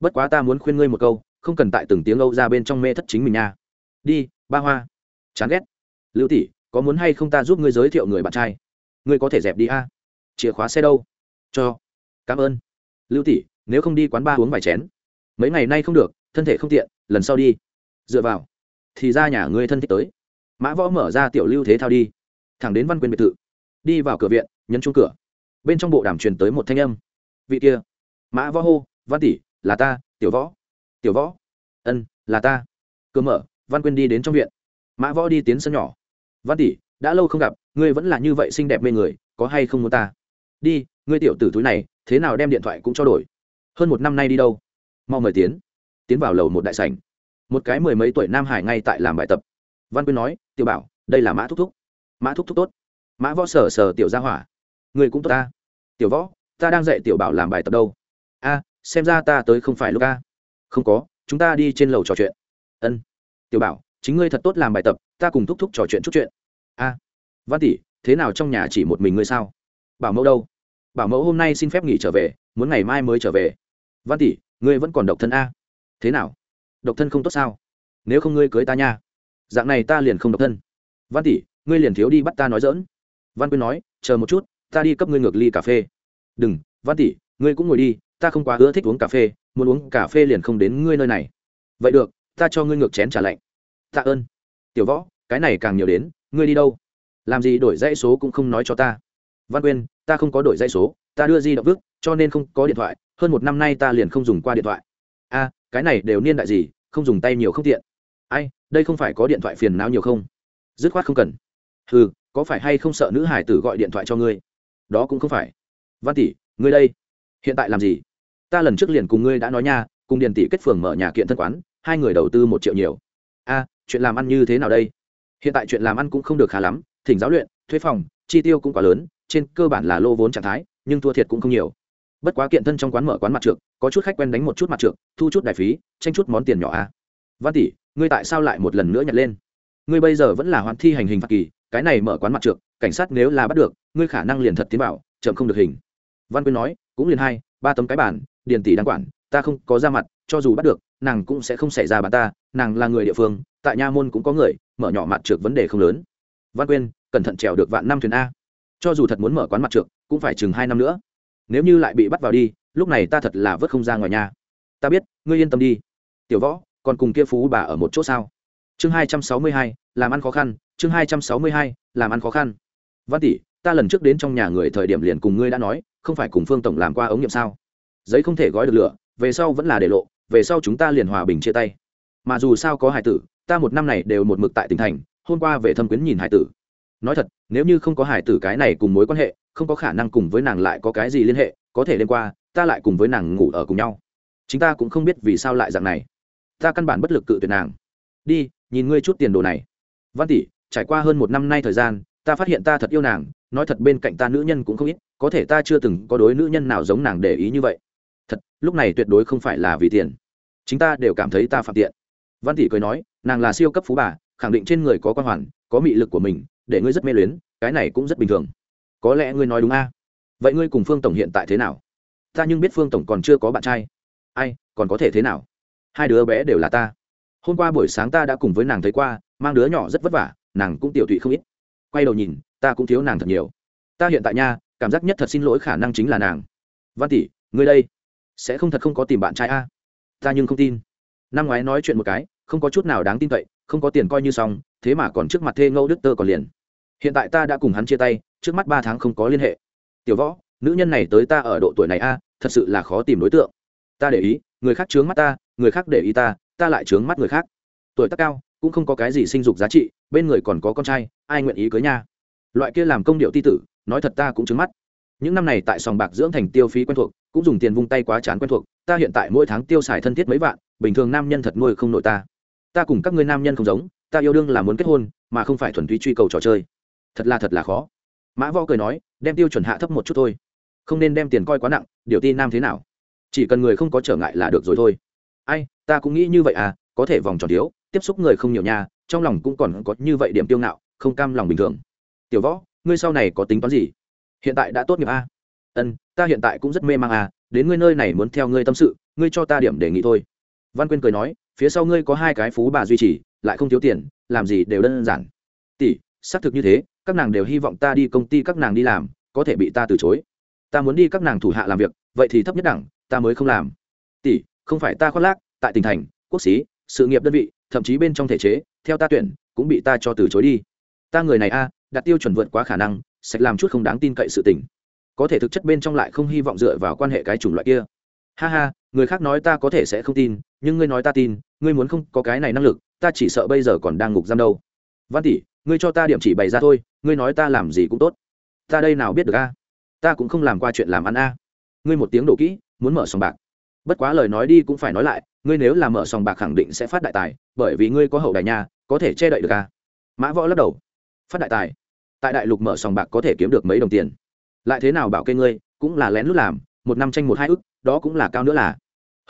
Bất quá ta muốn khuyên ngươi một câu, không cần tại từng tiếng âu ra bên trong mê thất chính mình nha. Đi, ba hoa. Chán ghét. Lưu tỷ, có muốn hay không ta giúp ngươi giới thiệu người bạn trai? Ngươi có thể dẹp đi a. Chìa khóa xe đâu? Cho. Cảm ơn. Lưu tỷ, nếu không đi quán ba uống vài chén. Mấy ngày nay không được, thân thể không tiện, lần sau đi dựa vào. Thì ra nhà ngươi thân thích tới. Mã võ mở ra tiểu lưu thế thao đi. Thẳng đến văn quyền biệt thự. Đi vào cửa viện, nhấn chuông cửa. Bên trong bộ đàm truyền tới một thanh âm. Vị kia. Mã võ hô, văn tỷ, là ta, tiểu võ. Tiểu võ? Ân, là ta. Cửa mở, văn quyên đi đến trong viện. Mã võ đi tiến sân nhỏ. Văn tỷ, đã lâu không gặp, ngươi vẫn là như vậy xinh đẹp mê người, có hay không muốn ta? Đi, ngươi tiểu tử túi này, thế nào đem điện thoại cũng cho đổi. Hơn một năm nay đi đâu? Mau mời tiến. Tiến vào lầu một đại sảnh một cái mười mấy tuổi nam hải ngay tại làm bài tập. Văn quyên nói, tiểu bảo, đây là mã thúc thúc. Mã thúc thúc tốt. Mã võ sở sở tiểu gia hỏa. Người cũng tốt ta. Tiểu võ, ta đang dạy tiểu bảo làm bài tập đâu? A, xem ra ta tới không phải lúc a. Không có, chúng ta đi trên lầu trò chuyện. Ân. Tiểu bảo, chính ngươi thật tốt làm bài tập, ta cùng thúc thúc trò chuyện chút chuyện. A. Văn tỷ, thế nào trong nhà chỉ một mình ngươi sao? Bảo mẫu đâu? Bảo mẫu hôm nay xin phép nghỉ trở về, muốn ngày mai mới trở về. Văn tỷ, ngươi vẫn còn độc thân a. Thế nào? Độc thân không tốt sao? Nếu không ngươi cưới ta nha. Dạng này ta liền không độc thân. Văn tỷ, ngươi liền thiếu đi bắt ta nói dỡn văn quyên nói, chờ một chút, ta đi cấp ngươi ngược ly cà phê. Đừng, văn tỷ, ngươi cũng ngồi đi, ta không quá ưa thích uống cà phê, muốn uống cà phê liền không đến ngươi nơi này. Vậy được, ta cho ngươi ngược chén trả lạnh. Tạ ơn. Tiểu võ, cái này càng nhiều đến, ngươi đi đâu? Làm gì đổi dãy số cũng không nói cho ta. Văn quyên, ta không có đổi dãy số ta ta đưa di động vứt, cho nên không có điện thoại, hơn một năm nay ta liền không dùng qua điện thoại. A cái này đều niên đại gì, không dùng tay nhiều không tiện. Ai, đây không phải có điện thoại phiền não nhiều không? Dứt khoát không cần. Ừ có phải hay không sợ nữ hải tử gọi điện thoại cho ngươi? Đó cũng không phải. Văn tỷ, ngươi đây, hiện tại làm gì? Ta lần trước liền cùng ngươi đã nói nha, cùng điền tỷ kết phường mở nhà kiện thân quán, hai người đầu tư một triệu nhiều. A, chuyện làm ăn như thế nào đây? Hiện tại chuyện làm ăn cũng không được khá lắm, thỉnh giáo luyện thuế phòng, chi tiêu cũng quá lớn, trên cơ bản là lô vốn trạng thái, nhưng thua thiệt cũng không nhiều bất quá kiện thân trong quán mở quán mặt trượt có chút khách quen đánh một chút mặt trượt thu chút đại phí, tranh chút món tiền nhỏ à. Văn tỷ, ngươi tại sao lại một lần nữa nhặt lên? Ngươi bây giờ vẫn là hoàn thi hành hình phạt kỳ, cái này mở quán mặt trượt cảnh sát nếu là bắt được, ngươi khả năng liền thật tiến bảo chậm không được hình. Văn quyên nói, cũng liền hai, ba tấm cái bản, điền tỷ đang quản, ta không có ra mặt, cho dù bắt được, nàng cũng sẽ không xảy ra bàn ta, nàng là người địa phương, tại nha môn cũng có người, mở nhỏ mặt trượt vấn đề không lớn. Văn quyên, cẩn thận trèo được vạn năm thuyền a. Cho dù thật muốn mở quán mặt trượt cũng phải chừng hai năm nữa nếu như lại bị bắt vào đi, lúc này ta thật là vớt không ra ngoài nhà. Ta biết, ngươi yên tâm đi. Tiểu võ, còn cùng kia phú bà ở một chỗ sao? Chương hai trăm sáu mươi hai, làm ăn khó khăn, chương hai trăm sáu mươi hai, làm ăn khó khăn. Văn tỷ, ta lần trước đến trong nhà người thời điểm liền cùng ngươi đã nói, không phải cùng phương tổng làm qua ống nghiệm sao? Giấy không thể gói được lửa, về sau vẫn là để lộ, về sau chúng ta liền hòa bình chia tay. Mà dù sao có hải tử, ta một năm này đều một mực tại tỉnh thành, hôm qua về thâm quyến nhìn hải tử. Nói thật, nếu như không có hải tử cái này cùng mối quan hệ không có khả năng cùng với nàng lại có cái gì liên hệ, có thể đêm qua, ta lại cùng với nàng ngủ ở cùng nhau. Chính ta cũng không biết vì sao lại dạng này. Ta căn bản bất lực cự tuyệt nàng. Đi, nhìn ngươi chút tiền đồ này. Văn tỷ, trải qua hơn một năm nay thời gian, ta phát hiện ta thật yêu nàng, nói thật bên cạnh ta nữ nhân cũng không ít, có thể ta chưa từng có đối nữ nhân nào giống nàng để ý như vậy. Thật, lúc này tuyệt đối không phải là vì tiền. Chính ta đều cảm thấy ta phạm tiện. Văn tỷ cười nói, nàng là siêu cấp phú bà, khẳng định trên người có quan hoàn, có mị lực của mình, để ngươi rất mê luyến, cái này cũng rất bình thường có lẽ ngươi nói đúng a. À? Vậy ngươi cùng phương tổng hiện tại thế nào? Ta nhưng biết phương tổng còn chưa có bạn trai. Ai, còn có thể thế nào? Hai đứa bé đều là ta. Hôm qua buổi sáng ta đã cùng với nàng thấy qua, mang đứa nhỏ rất vất vả, nàng cũng tiểu thụy không ít. Quay đầu nhìn, ta cũng thiếu nàng thật nhiều. Ta hiện tại nha, cảm giác nhất thật xin lỗi khả năng chính là nàng. Văn tỷ, ngươi đây, sẽ không thật không có tìm bạn trai a? Ta nhưng không tin. Năm ngoái nói chuyện một cái, không có chút nào đáng tin cậy, không có tiền coi như xong, thế mà còn trước mặt thê ngâu đức tơ còn liền hiện tại ta đã cùng hắn chia tay, trước mắt ba tháng không có liên hệ. Tiểu võ, nữ nhân này tới ta ở độ tuổi này a, thật sự là khó tìm đối tượng. Ta để ý, người khác chướng mắt ta, người khác để ý ta ta lại chướng mắt người khác. Tuổi tác cao, cũng không có cái gì sinh dục giá trị, bên người còn có con trai, ai nguyện ý cưới nha? Loại kia làm công điệu ti tử, nói thật ta cũng trứng mắt. Những năm này tại sòng bạc dưỡng thành tiêu phí quen thuộc, cũng dùng tiền vung tay quá chán quen thuộc, ta hiện tại mỗi tháng tiêu xài thân thiết mấy vạn, bình thường nam nhân thật nuôi không nội ta. Ta cùng các ngươi nam nhân không giống, ta yêu đương là muốn kết hôn, mà không phải thuần túy truy cầu trò chơi thật là thật là khó. Mã võ cười nói, đem tiêu chuẩn hạ thấp một chút thôi. Không nên đem tiền coi quá nặng, điều ti nam thế nào? Chỉ cần người không có trở ngại là được rồi thôi. Ai, ta cũng nghĩ như vậy à có thể vòng tròn thiếu, tiếp xúc người không nhiều nha, trong lòng cũng còn có như vậy điểm tiêu ngạo, không cam lòng bình thường. Tiểu võ, ngươi sau này có tính toán gì? Hiện tại đã tốt nghiệp à? ân, ta hiện tại cũng rất mê mang à đến ngươi nơi này muốn theo ngươi tâm sự, ngươi cho ta điểm đề nghị thôi. Văn quyên cười nói, phía sau ngươi có hai cái phú bà duy trì, lại không thiếu tiền, làm gì đều đơn giản. Tỷ, xác thực như thế các nàng đều hy vọng ta đi công ty các nàng đi làm, có thể bị ta từ chối. Ta muốn đi các nàng thủ hạ làm việc, vậy thì thấp nhất đẳng, ta mới không làm. Tỷ, không phải ta khoác lác, tại tỉnh thành, quốc xí, sự nghiệp đơn vị, thậm chí bên trong thể chế, theo ta tuyển, cũng bị ta cho từ chối đi. Ta người này a, đặt tiêu chuẩn vượt quá khả năng sẽ làm chút không đáng tin cậy sự tình. Có thể thực chất bên trong lại không hy vọng dựa vào quan hệ cái chủng loại kia. Ha ha, người khác nói ta có thể sẽ không tin, nhưng ngươi nói ta tin, ngươi muốn không có cái này năng lực, ta chỉ sợ bây giờ còn đang ngục giam đâu. Văn tỷ ngươi cho ta điểm chỉ bày ra thôi, ngươi nói ta làm gì cũng tốt. Ta đây nào biết được a? Ta cũng không làm qua chuyện làm ăn a. Ngươi một tiếng đổ kỹ, muốn mở sòng bạc. Bất quá lời nói đi cũng phải nói lại, ngươi nếu làm mở sòng bạc khẳng định sẽ phát đại tài, bởi vì ngươi có hậu đại nhà có thể che đậy được a. Mã võ lắc đầu. Phát đại tài? Tại đại lục mở sòng bạc có thể kiếm được mấy đồng tiền? Lại thế nào bảo kê ngươi, cũng là lén lút làm, một năm tranh một hai ức, đó cũng là cao nữa là.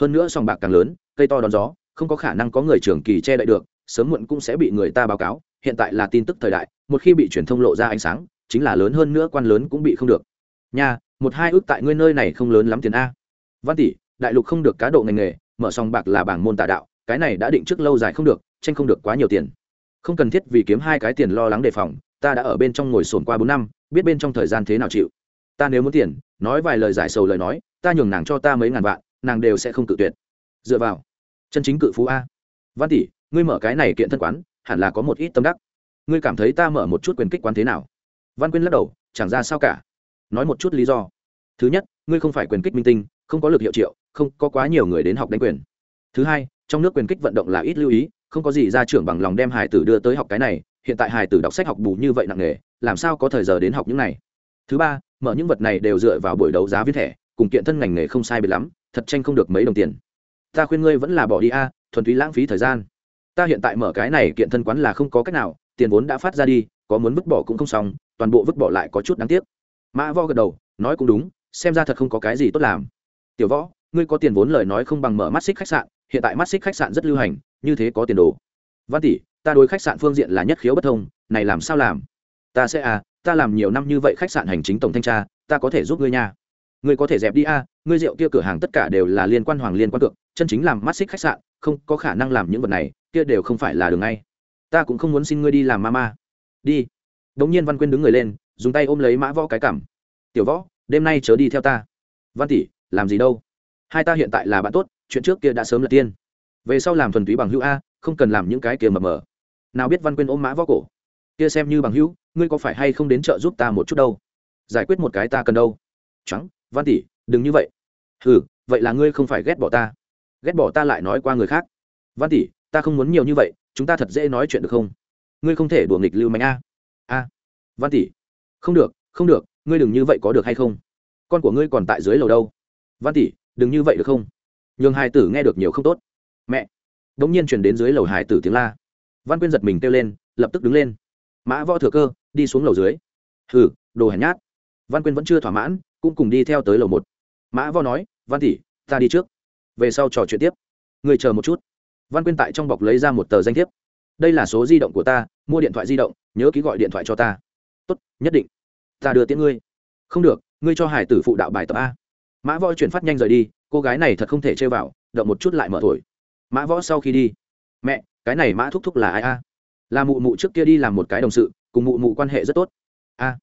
Hơn nữa sòng bạc càng lớn, cây to đón gió, không có khả năng có người trưởng kỳ che đậy được, sớm muộn cũng sẽ bị người ta báo cáo hiện tại là tin tức thời đại, một khi bị truyền thông lộ ra ánh sáng, chính là lớn hơn nữa quan lớn cũng bị không được. Nha, một hai ước tại ngươi nơi này không lớn lắm tiền a. Văn tỷ, đại lục không được cá độ ngành nghề, mở sòng bạc là bảng môn tà đạo, cái này đã định trước lâu dài không được, tranh không được quá nhiều tiền. Không cần thiết vì kiếm hai cái tiền lo lắng đề phòng, ta đã ở bên trong ngồi sồn qua bốn năm, biết bên trong thời gian thế nào chịu. Ta nếu muốn tiền, nói vài lời giải sầu lời nói, ta nhường nàng cho ta mấy ngàn vạn, nàng đều sẽ không cự tuyệt. Dựa vào, chân chính cự phú a. Văn tỷ, ngươi mở cái này kiện thân quán hẳn là có một ít tâm đắc. Ngươi cảm thấy ta mở một chút quyền kích quán thế nào? Văn quyên lắc đầu, chẳng ra sao cả. Nói một chút lý do. Thứ nhất, ngươi không phải quyền kích minh tinh, không có lực hiệu triệu, không có quá nhiều người đến học đánh quyền. Thứ hai, trong nước quyền kích vận động là ít lưu ý, không có gì ra trưởng bằng lòng đem hải tử đưa tới học cái này, hiện tại hải tử đọc sách học bù như vậy nặng nề, làm sao có thời giờ đến học những này? Thứ ba, mở những vật này đều dựa vào buổi đấu giá viết thẻ, cùng kiện thân ngành nghề không sai biệt lắm, thật tranh không được mấy đồng tiền. Ta khuyên ngươi vẫn là bỏ đi a, thuần túy lãng phí thời gian ta hiện tại mở cái này kiện thân quán là không có cách nào tiền vốn đã phát ra đi có muốn vứt bỏ cũng không xong toàn bộ vứt bỏ lại có chút đáng tiếc. Mã võ gật đầu nói cũng đúng xem ra thật không có cái gì tốt làm. Tiểu võ ngươi có tiền vốn lời nói không bằng mở mắt xích khách sạn hiện tại mắt xích khách sạn rất lưu hành như thế có tiền đồ. Văn tỷ ta đối khách sạn phương diện là nhất khiếu bất thông này làm sao làm? Ta sẽ à ta làm nhiều năm như vậy khách sạn hành chính tổng thanh tra ta có thể giúp ngươi nha. Ngươi có thể dẹp đi a à, ngươi rượu kia cửa hàng tất cả đều là liên quan hoàng liên quan cược chân chính làm mắt xích khách sạn không có khả năng làm những vật này kia đều không phải là đường ngay. Ta cũng không muốn xin ngươi đi làm ma ma đi. Đống nhiên văn quyên đứng người lên, dùng tay ôm lấy mã võ cái cảm. Tiểu võ, đêm nay chớ đi theo ta. Văn tỷ, làm gì đâu? Hai ta hiện tại là bạn tốt, chuyện trước kia đã sớm là tiên. Về sau làm thuần túy bằng hữu a, không cần làm những cái kia mờ mờ. Nào biết văn quyên ôm mã võ cổ. Kia xem như bằng hữu, ngươi có phải hay không đến chợ giúp ta một chút đâu? Giải quyết một cái ta cần đâu. Trắng, văn tỷ, đừng như vậy. Ừ vậy là ngươi không phải ghét bỏ ta. Ghét bỏ ta lại nói qua người khác. Văn tỷ ta không muốn nhiều như vậy, chúng ta thật dễ nói chuyện được không? Ngươi không thể đùa nghịch lưu mạnh a. A. Văn tỷ. Không được không được, ngươi đừng như vậy có được hay không? Con của ngươi còn tại dưới lầu đâu? Văn tỷ, đừng như vậy được không? Nhường Hải tử nghe được nhiều không tốt. Mẹ. Đ ỗ n g nhiên chuyển đến dưới lầu hải tử tiếng la. Văn quyên giật mình kêu lên, lập tức đứng lên. Mã võ thừa cơ, đi xuống lầu dưới. Hừ, đồ hèn nhát. Văn quyên vẫn chưa thỏa mãn, cũng cùng đi theo tới lầu một. Mã võ nói, văn tỷ, ta đi trước. Về sau trò chuyện tiếp. Người chờ một chút văn quyên tại trong bọc lấy ra một tờ danh thiếp. Đây là số di động của ta, mua điện thoại di động, nhớ ký gọi điện thoại cho ta. Tốt, nhất định. Ta đưa tiễn ngươi. Không được, ngươi cho hải tử phụ đạo bài tập a. Mã võ chuyển phát nhanh rời đi, cô gái này thật không thể chơi vào, động một chút lại mở thổi. Mã võ sau khi đi. Mẹ, cái này mã thúc thúc là ai a? Là mụ mụ trước kia đi làm một cái đồng sự, cùng mụ mụ quan hệ rất tốt. A.